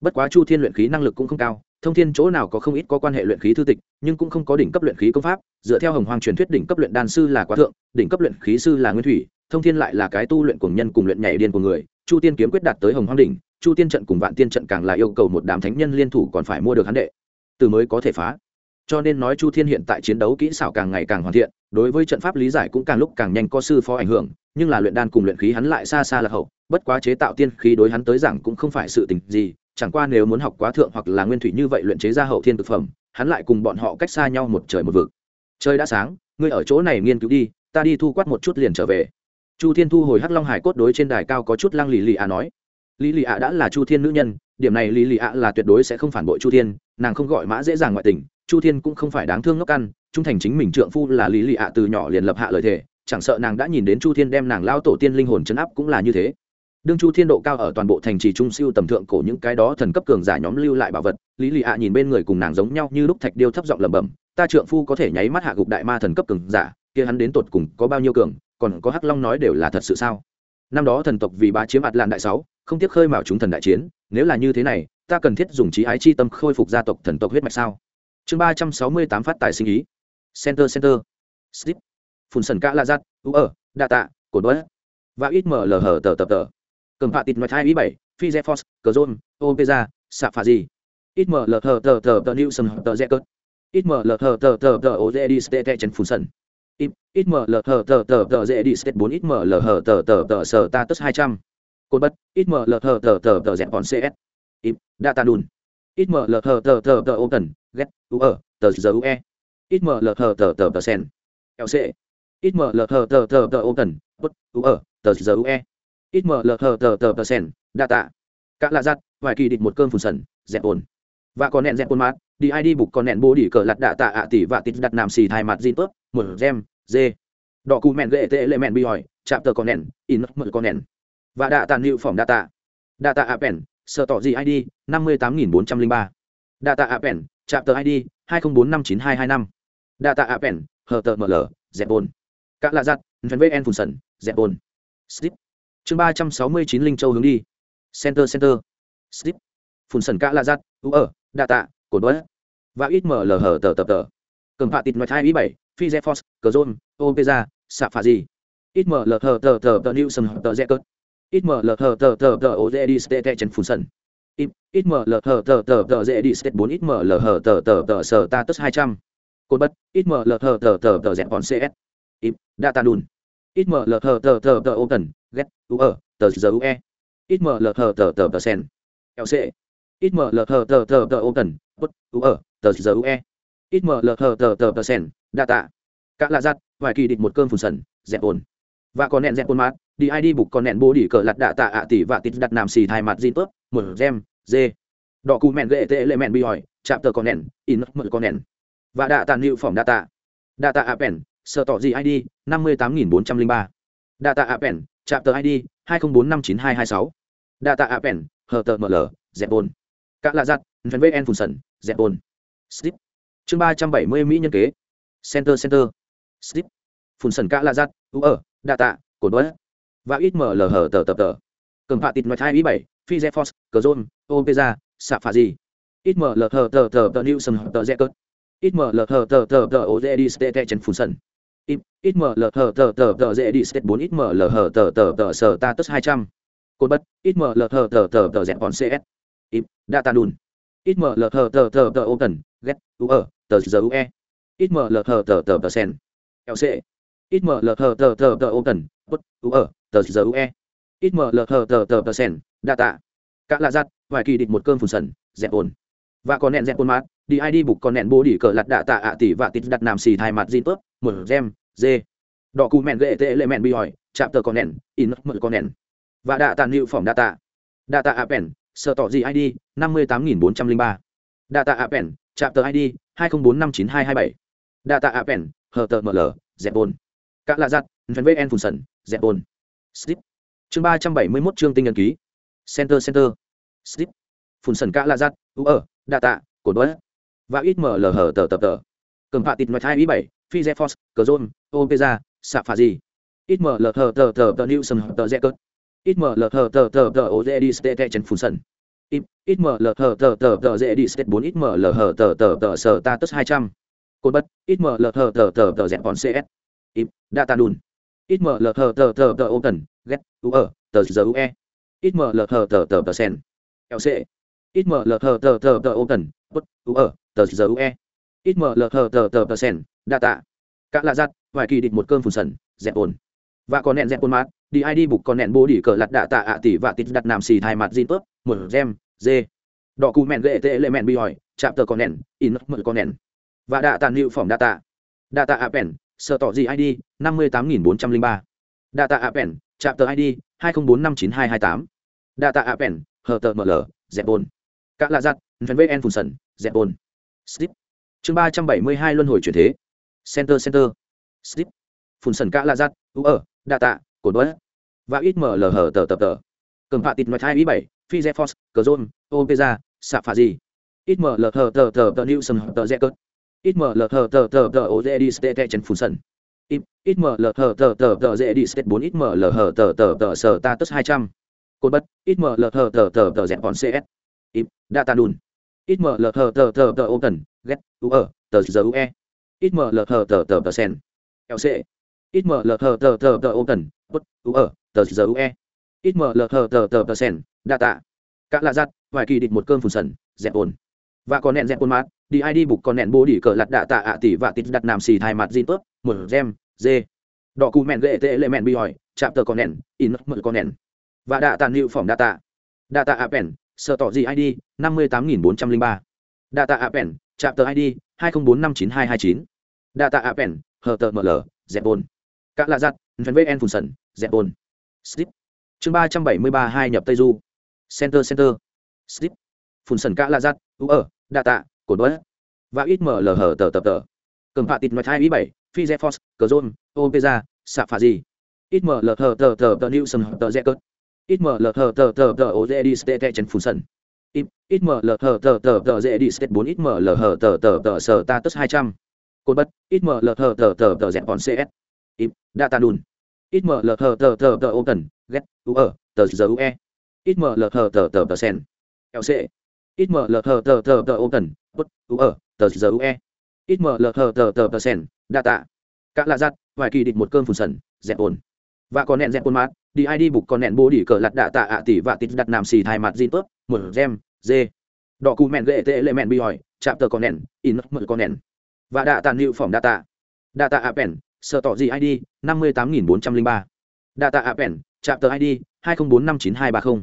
Bất quá chu thiên luyện khí năng lực cũng không cao, thông thiên chỗ nào có không ít có quan hệ luyện khí thư tịch, nhưng cũng không có đỉnh cấp luyện khí công pháp, dựa theo hồng hoàng truyền thuyết đỉnh cấp luyện đan sư là quá thượng, đỉnh cấp luyện khí sư là nguyên thủy, thông thiên lại là cái tu luyện cùng nhân cùng luyện nhảy điên của người. Chu tiên kiếm quyết đạt tới hồng hoàng đỉnh, chu tiên trận cùng vạn tiên trận càng là yêu cầu một đám thánh nhân liên thủ còn phải mua được hắn đệ. Từ mới có thể phá. Cho nên nói chu thiên hiện tại chiến đấu kỹ xảo càng ngày càng hoàn thiện đối với trận pháp lý giải cũng càng lúc càng nhanh có sư phó ảnh hưởng, nhưng là luyện đan cùng luyện khí hắn lại xa xa là hậu, bất quá chế tạo tiên khí đối hắn tới rằng cũng không phải sự tình gì, chẳng qua nếu muốn học quá thượng hoặc là nguyên thủy như vậy luyện chế ra hậu thiên thực phẩm, hắn lại cùng bọn họ cách xa nhau một trời một vực. Trời đã sáng, ngươi ở chỗ này nghiên cứu đi, ta đi thu quát một chút liền trở về. Chu thiên thu hồi hắc long hải cốt đối trên đài cao có chút lăng lì lì ạ nói. Lý lì ạ đã là chu thiên nữ nhân, điểm này lý lì ạ là tuyệt đối sẽ không phản bội chu thiên, nàng không gọi mã dễ dàng ngoại tình, chu thiên cũng không phải đáng thương ngốc ăn trung thành chính mình trượng phu là lý lì ạ từ nhỏ liền lập hạ lời thề, chẳng sợ nàng đã nhìn đến chu thiên đem nàng lao tổ tiên linh hồn chấn áp cũng là như thế. Đương chu thiên độ cao ở toàn bộ thành trì trung siêu tầm thượng cổ những cái đó thần cấp cường giả nhóm lưu lại bảo vật, lý lì ạ nhìn bên người cùng nàng giống nhau như lúc thạch điêu thấp giọng lẩm bẩm, ta trượng phu có thể nháy mắt hạ gục đại ma thần cấp cường giả, kia hắn đến tột cùng có bao nhiêu cường, còn có hắc long nói đều là thật sự sao? Năm đó thần tộc vì ba chiếm ạt lan đại sáu, không tiếc khơi mào chúng thần đại chiến, nếu là như thế này, ta cần thiết dùng trí ái chi tâm khôi phục gia tộc thần tộc huyết mạch sao? Chương ba trăm sáu mươi tám phát tài sinh ý center center slip phun sần Cả la giặt u ở đa tạ cột đuối và ít mở lờ hở tờ tập tờ cầm phạt tịt ngoài hai ý bảy phi z force cờ zone opeza xạ phà gì ít mở lờ hở tờ tờ tờ new sân tờ z cớt ít mở lờ hở tờ tờ tờ ô dê đi stê chân phun sần ít mở lờ hở tờ tờ tờ dê đi stê bốn ít mở lờ hở tờ tờ tờ sờ ta tức hai trăm cột bất, ít mở lờ hở tờ tờ tờ dẹp còn cs ít data Đùn, ít mở lờ hở tờ tờ tờ ô tần ghét u ở tờ giờ U E ít mở lờ thờ tờ tờ tờ sen. Lc ít mở lờ thờ tờ tờ tờ ô tần bất u ở tờ giờ ue ít mở lờ thờ tờ tờ tờ sen. Đa tạ, cả lạ giặt vài kỳ địch một cơn phun sần. Dẹp ổn và còn nẹn dẹp ổn mát. Đi id bục còn nẹn bố đi cờ lặt đạ tạ ạ tỷ và tít đặt nam xì thai mặt zin tớp một gem dê. Đỏ cù mẹn gệ tệ lệ mẹn bi hỏi chạm tờ còn nẹn in mật còn nẹn. Và đạ tàn hiệu phỏng tạ ạ appen sợ tỏ gì id năm mươi tám nghìn bốn trăm linh ba. Data appen chạm tờ id hai nghìn bốn năm chín hai hai năm data appen hờ tờ ml dẹp cả lạ giặt vn phun sần dẹp slip. Chương ba trăm sáu mươi chín linh châu hướng đi. Center center. Slip. Phun sần cả lạ giặt, u ở data cột bớt và ít mở lờ hở tờ tập tờ. Cầm phạ tịt ngoài hai ý bảy, phi z force cờ zone opeza xạ phà gì ít mở lờ hở tờ tờ tờ new sân tờ z cớt ít mở lờ hở tờ tờ tờ ô dê đi stê chân phun sân ít mở lờ hở tờ tờ tờ dê đi stê bốn, ít mở lờ hở tờ tờ tờ sờ ta tất hai trăm cột bất ít mở lờ thờ thờ thờ thờ dẹp còn cs ít data đun ít mở lờ thờ thờ thờ thờ ô tần ghét u ở tờ giờ u e ít mở lờ thờ thờ thờ thờ sen lc ít mở lờ thờ thờ thờ thờ ô tần bút u ở tờ giờ u e ít mở lờ thờ thờ thờ thờ sen đa tạ cả lạ giặt vài kỳ định một cơn phun sần dẹp ồn và còn nẹn dẹp ồn mát đi id bục còn nẹn bố đi cờ lặt đạ tạ ạ tỷ và tít đặt nằm xì thai mặt zin tớp một gem dê đỏ cù mẹn gệ tệ lệ mẹn bi hỏi chạm tờ còn nẹn in mật còn nẹn và đạ tàn hiệu phỏng data data appen sợ tỏ gì id năm mươi tám nghìn bốn trăm linh ba. Data appen chạm tờ id hai nghìn bốn năm chín hai hai sáu. Data appen hờ tờ ml dẹp ồn cả lạ giặt vn phun sần, dẹp bồn. Slip. Chương ba trăm bảy mươi mỹ nhân kế. Center center. Slip. Phun sần cả lạ giặt, u ở đạ tạ cồn bớt và ít mở lờ hở tờ tờ tờ. Cầm phạ tịt ngoài hai ý bảy, phi z force cờ zone opeza xạ phà gì ít mở lờ hở tờ tờ tờ new sân tờ z cớt ít mở lờ hở tờ tờ tờ ô dê đi stê tè chân phun sần ít mở lờ hở tờ tờ tờ dê đi stê bốn ít mở lờ hở tờ tờ tờ sờ ta tất hai trăm cột bất ít mở lờ hở tờ tờ tờ dẹp bọn cs ít data đùn ít mở lờ hở tờ tờ tờ open get u ờ tờ giờ ue ít mở lờ hờ tờ tờ tờ sen lc ít mở lờ hờ tờ tờ tờ ô tần bất u ờ tờ giờ ue ít mở lờ hờ tờ tờ tờ sen data cả lạ giặt vài kỳ địch một cơn phun sần dẹp ồn và còn nẹn dẹp quân mát, đi id bục còn nẹn bố đi cờ lặt đạ tạ ạ tỷ và tít đặt nằm xì thai mặt zin tốt mở gem, dê. Đỏ cù mẹn gệ tệ lệ mẹn bi hỏi, chạm tờ con nẹn, in mở con nẹn. Và đạ tàn hiệu phỏng tạ. Ạ pèn sợ tỏ gì id năm mươi tám nghìn bốn trăm linh ba. Đạ tạ ạ pèn, chạm tờ id hai nghìn bốn năm chín hai hai bảy. Đạ tạ ạ pèn, hờ tờ ml dẹp bồn. Các lạ giặt vn vn phùn sần, dẹp bồn. Slip. Chương ba trăm bảy mươi mốt chương tinh nhân ký. Center center. Slip. Phùn sần các lạ giặt, u ở đa tạ, cột đuối và ít mở lờ hở tờ tập tờ cầm phạ tịt mặt hai ý bảy phi z force cờ zone opeza xạ phà gì ít mở lờ hở tờ tờ tờ new sầm tờ z cớt ít mở lờ hở tờ tờ tờ ô dê đi stê chân phun sần ít mở lờ hở tờ tờ tờ dễ đi stê bốn ít mở lờ hở tờ tờ tờ sờ ta tức hai trăm cột bất ít mở lờ hở tờ tờ tờ dẹp còn cs ít data đùn ít mở lờ hở tờ tờ tờ ô tần ghét u ở tờ giờ u e ít mở lờ hở tờ tờ tờ sen lc ít mở lờ thờ tờ tờ tờ ô tần bất u, ở, tờ giờ, u e. Ít mở lờ thờ tờ tờ tờ sen tạ cả lạ giặt, vài kỳ địch một cơn phùn sần, dẹp ồn và còn nẹn dẹp ồn mát, đi ai đi bục còn nẹn bố đi cờ lặt đạ tạ ạ tỷ và tít đặt nằm xì thai mặt gì tớp một gem dê đỏ cù mẹn gệ tệ lệ mẹn bi hỏi, chạm tờ còn nẹn, in mở con nẹn. Và đạ tàn hiệu phỏng đa tạ đa tạ apen sợ tỏ gì id năm mươi tám nghìn bốn trăm linh ba. Đa tạ apen chạm tờ id hai không bốn năm chín hai hai tám. Đa tạ apen hờ tờ ml dẹp ồn cả lạ giặt với En phùn sần dẹp Bồn. slip chương ba trăm bảy mươi hai luân hồi chuyển thế center center slip Phùn sần cả là giặt u ở đa tạ Cổ Đuối. và ít mở lờ hở tờ tập tờ cầm phạ tịt ngoài hai ý bảy phi Dẹp force cờ zôn opeza xạ phà gì ít mở lờ hở tờ tờ tờ new hở tờ rẽ cớt ít mở lờ hở tờ tờ tờ ô dê đi stê chân Phùn sần ít mở lờ hở tờ tờ tờ dễ đi stê bốn ít mở lờ hở tờ tờ tờ sở ta tất hai trăm cột bất, ít mở lờ hở tờ tờ tờ rẽ còn cs ít data đùn. Ít mở lờ thờ tờ tờ tờ ô tần ghét u ở tờ giờ u e, ít mở lờ thờ tờ tờ tờ sen lc ít mở lờ thờ tờ tờ tờ ô tần bút u ở tờ giờ u e, ít mở lờ thờ tờ tờ tờ sen data cả là giặt vài kỳ địch một cơn phùn sần dẹp ồn. Và còn nẹn dẹp ồn mát đi id bục còn nẹn bố đi cờ lặt đạ tạ ạ tỷ và tít đặt nam xì thai mặt gì tốt một gem dê đỏ cù mẹn gệ tệ lệ mẹn bi hỏi chạm tờ con nẹn in mở con nẹn. Và đạ tàn hiệu phỏng tạ. Ạ appen sợ tỏ gì id năm mươi tám nghìn bốn trăm linh ba. Data appen chạm tờ id hai nghìn bốn năm chín hai hai chín. Data appen hờ tờ ml dẹp ồn cả lạ giặt vn vn phun sần dẹp ồn slip chương ba trăm bảy mươi ba hai nhập tây du. Center center. Slip phun sần các lạ giặt, u ở đa tạ cổ đuối và ít mở lờ hở tờ tờ tờ cầm phạ tịt ngoài hai ý bảy, phi z force cờ zôn opeza xạ phà gì ít mở lờ hở tờ tờ tờ new sân tờ rẽ cớt ít mở lờ thờ tờ tờ tờ ô dê đi stê tè chân phun sân ít mở lờ thờ tờ tờ tờ dê đi stê bốn ít mở lờ hở tờ tờ tờ sờ ta tức hai trăm cột bất ít mở lờ thờ tờ tờ tờ dẹp bọn cs ít data đùn ít mở lờ thờ tờ tờ tờ ô tần ghét u ở tờ giờ ue ít mở lờ thờ tờ tờ tờ sen lc ít mở lờ thờ tờ tờ tờ ô tần bất u ở tờ giờ ue ít mở lờ thờ tờ tờ tờ sen data các lạ giặt vài kỳ địch một cơn phun sần dẹp ồn và còn nẹn dẹp ồn mát, đi ai đi bục còn nẹn bố đi cờ lặt đạ tạ ạ tỷ và tít đặt nằm xì thai mặt zin tớp một gem, dê. Đỏ cù mẹn gệ tệ lệ mẹn bi hỏi, chạm tờ con nẹn, in mượn con nẹn. Và đạ tàn hiệu đạ tạ. Ạ pèn sợ tỏ gì id năm mươi tám nghìn bốn trăm linh ba. Đạ tạ ạ pèn, chạm tờ id hai nghìn bốn năm chín hai ba mươi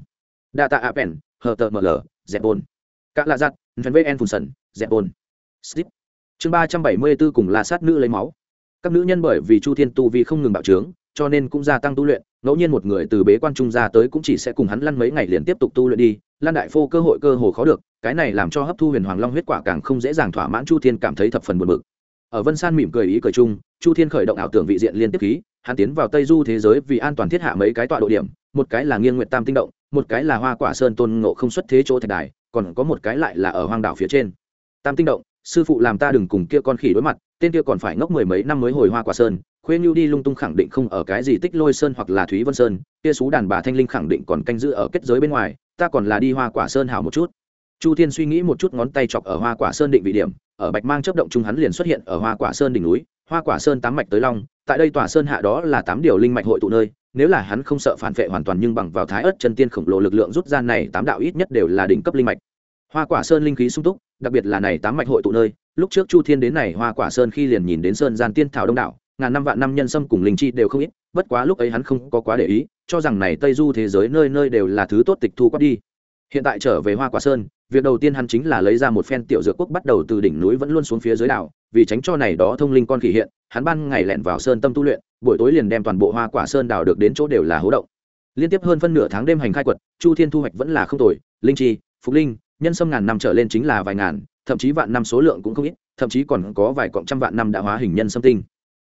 ạ pèn, hờ tờ ml dẹp bồn. Các lạ giặt vn vn phun sần, dẹp bồn. Slip chương ba trăm bảy mươi b ố cùng là sát nữ lấy máu. Các nữ nhân bởi vì chu thiên tu vi không ngừng bạo trướng cho nên cũng gia tăng tu luyện, ngẫu nhiên một người từ bế quan trung ra tới cũng chỉ sẽ cùng hắn lăn mấy ngày liền tiếp tục tu luyện đi lan đại phô cơ hội cơ hồ khó được, cái này làm cho hấp thu huyền hoàng long huyết quả càng không dễ dàng thỏa mãn chu thiên cảm thấy thập phần buồn bực. Ở vân san mỉm cười ý cười chung, chu thiên khởi động ảo tưởng vị diện liên tiếp khí, hắn tiến vào tây du thế giới vì an toàn thiết hạ mấy cái tọa độ điểm, một cái là nghiêng nguyện tam tinh động, một cái là hoa quả sơn tôn ngộ không xuất thế chỗ thạch đài, còn có một cái lại là ở hoang đảo phía trên. Tam tinh động, sư phụ làm ta đừng cùng kia con khỉ đối mặt tên kia còn phải ngốc mười mấy năm mới hồi hoa quả sơn, khuê nhu đi lung tung khẳng định không ở cái gì tích lôi sơn hoặc là thúy vân sơn, kia xú đàn bà thanh linh khẳng định còn canh giữ ở kết giới bên ngoài, ta còn là đi hoa quả sơn hảo một chút. Chu thiên suy nghĩ một chút ngón tay chọc ở hoa quả sơn định vị điểm, ở bạch mang chấp động chung hắn liền xuất hiện ở hoa quả sơn đỉnh núi, hoa quả sơn tám mạch tới long, tại đây tòa sơn hạ đó là tám điều linh mạch hội tụ nơi, nếu là hắn không sợ phản vệ hoàn toàn nhưng bằng vào thái ớt chân tiên khổng lồ lực lượng rút ra này tám đạo ít nhất đều là đỉnh cấp linh mạch. Hoa quả sơn linh khí sung túc đặc biệt là này tám mạch hội tụ nơi, lúc trước chu thiên đến này hoa quả sơn khi liền nhìn đến sơn gian tiên thảo đông đảo, ngàn năm vạn năm nhân sâm cùng linh chi đều không ít, bất quá lúc ấy hắn không có quá để ý, cho rằng này tây du thế giới nơi nơi đều là thứ tốt tịch thu quát đi. Hiện tại trở về hoa quả sơn, việc đầu tiên hắn chính là lấy ra một phen tiểu dược quốc bắt đầu từ đỉnh núi vẫn luôn xuống phía dưới đảo, vì tránh cho này đó thông linh con khỉ hiện, hắn ban ngày lẹn vào sơn tâm tu luyện, buổi tối liền đem toàn bộ hoa quả sơn đảo được đến chỗ đều là hố động. Liên tiếp hơn phân nửa tháng đêm hành khai quật, chu thiên thu hoạch vẫn là không tồi, linh chi, phục linh nhân sâm ngàn năm trở lên chính là vài ngàn, thậm chí vạn năm số lượng cũng không ít, thậm chí còn có vài cọng trăm vạn năm đã hóa hình nhân sâm tinh.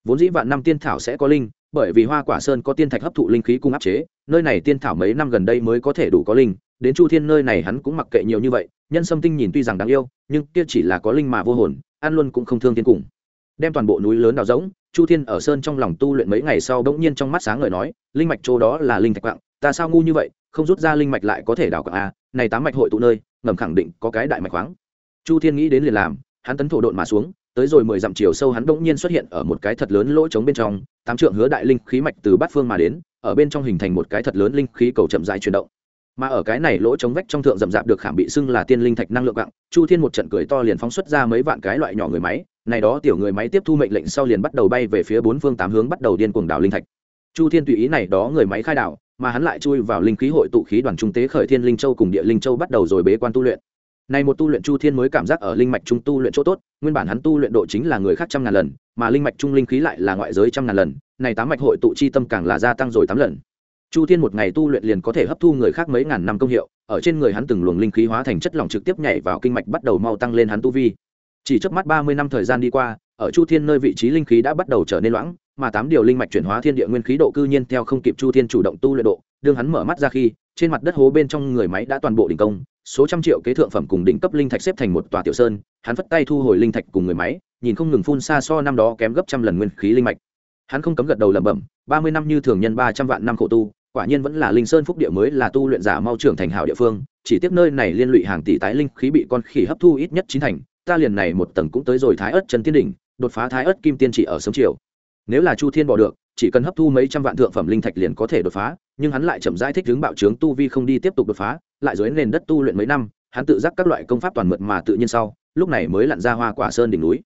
Vốn dĩ vạn năm tiên thảo sẽ có linh, bởi vì hoa quả sơn có tiên thạch hấp thụ linh khí cung áp chế, nơi này tiên thảo mấy năm gần đây mới có thể đủ có linh, đến chu thiên nơi này hắn cũng mặc kệ nhiều như vậy, nhân sâm tinh nhìn tuy rằng đáng yêu, nhưng kia chỉ là có linh mà vô hồn, ăn luôn cũng không thương tiên cùng. Đem toàn bộ núi lớn đào rỗng, chu thiên ở sơn trong lòng tu luyện mấy ngày sau bỗng nhiên trong mắt sáng ngời nói, linh mạch chỗ đó là linh thạch quạng, ta sao ngu như vậy, không rút ra linh mạch lại có thể đào quạng a này tám mạch hội tụ nơi ngầm khẳng định có cái đại mạch khoáng chu thiên nghĩ đến liền làm, hắn tấn thổ độn mà xuống, tới rồi mười dặm chiều sâu hắn bỗng nhiên xuất hiện ở một cái thật lớn lỗ trống bên trong, tám trượng hứa đại linh khí mạch từ bát phương mà đến, ở bên trong hình thành một cái thật lớn linh khí cầu chậm dài chuyển động mà ở cái này lỗ trống vách trong thượng rậm rạp được khảm bị xưng là tiên linh thạch năng lượng vạn. chu thiên một trận cười to liền phóng xuất ra mấy vạn cái loại nhỏ người máy, này đó tiểu người máy tiếp thu mệnh lệnh sau liền bắt đầu bay về phía bốn phương tám hướng bắt đầu điên cuồng đảo linh thạch chu thiên tùy ý này đó người máy khai đảo mà hắn lại chui vào linh khí hội tụ khí đoàn trung tế khởi thiên linh châu cùng địa linh châu bắt đầu rồi bế quan tu luyện. Này một tu luyện chu thiên mới cảm giác ở linh mạch trung tu luyện chỗ tốt, nguyên bản hắn tu luyện độ chính là người khác trăm ngàn lần, mà linh mạch trung linh khí lại là ngoại giới trăm ngàn lần, này tám mạch hội tụ chi tâm càng là gia tăng rồi tám lần. Chu thiên một ngày tu luyện liền có thể hấp thu người khác mấy ngàn năm công hiệu, ở trên người hắn từng luồng linh khí hóa thành chất lỏng trực tiếp nhảy vào kinh mạch bắt đầu mau tăng lên hắn tu vi. Chỉ trước mắt ba mươi năm thời gian đi qua ở chu thiên nơi vị trí linh khí đã bắt đầu trở nên loãng, mà tám điều linh mạch chuyển hóa thiên địa nguyên khí độ cư nhiên theo không kịp chu thiên chủ động tu luyện độ, đương hắn mở mắt ra khi, trên mặt đất hố bên trong người máy đã toàn bộ đình công, số trăm triệu kế thượng phẩm cùng đỉnh cấp linh thạch xếp thành một tòa tiểu sơn, hắn phất tay thu hồi linh thạch cùng người máy, nhìn không ngừng phun xa so năm đó kém gấp trăm lần nguyên khí linh mạch. Hắn không cấm gật đầu lẩm bẩm, ba mươi năm như thường nhân ba trăm vạn năm khổ tu, quả nhiên vẫn là linh sơn phúc địa mới là tu luyện giả mau trưởng thành hảo địa phương, chỉ tiếp nơi này liên lụy hàng tỷ tái linh khí bị con khỉ hấp thu ít nhất chín thành, ta liền này một tầng cũng tới rồi thái ớt chân tiên đỉnh đột phá thái ớt kim tiên chỉ ở sớm chiều nếu là chu thiên bỏ được, chỉ cần hấp thu mấy trăm vạn thượng phẩm linh thạch liền có thể đột phá, nhưng hắn lại chậm rãi thích hướng bạo trướng tu vi không đi tiếp tục đột phá, lại dưới nền đất tu luyện mấy năm, hắn tự giác các loại công pháp toàn mượt mà tự nhiên sau, lúc này mới lặn ra hoa quả sơn đỉnh núi.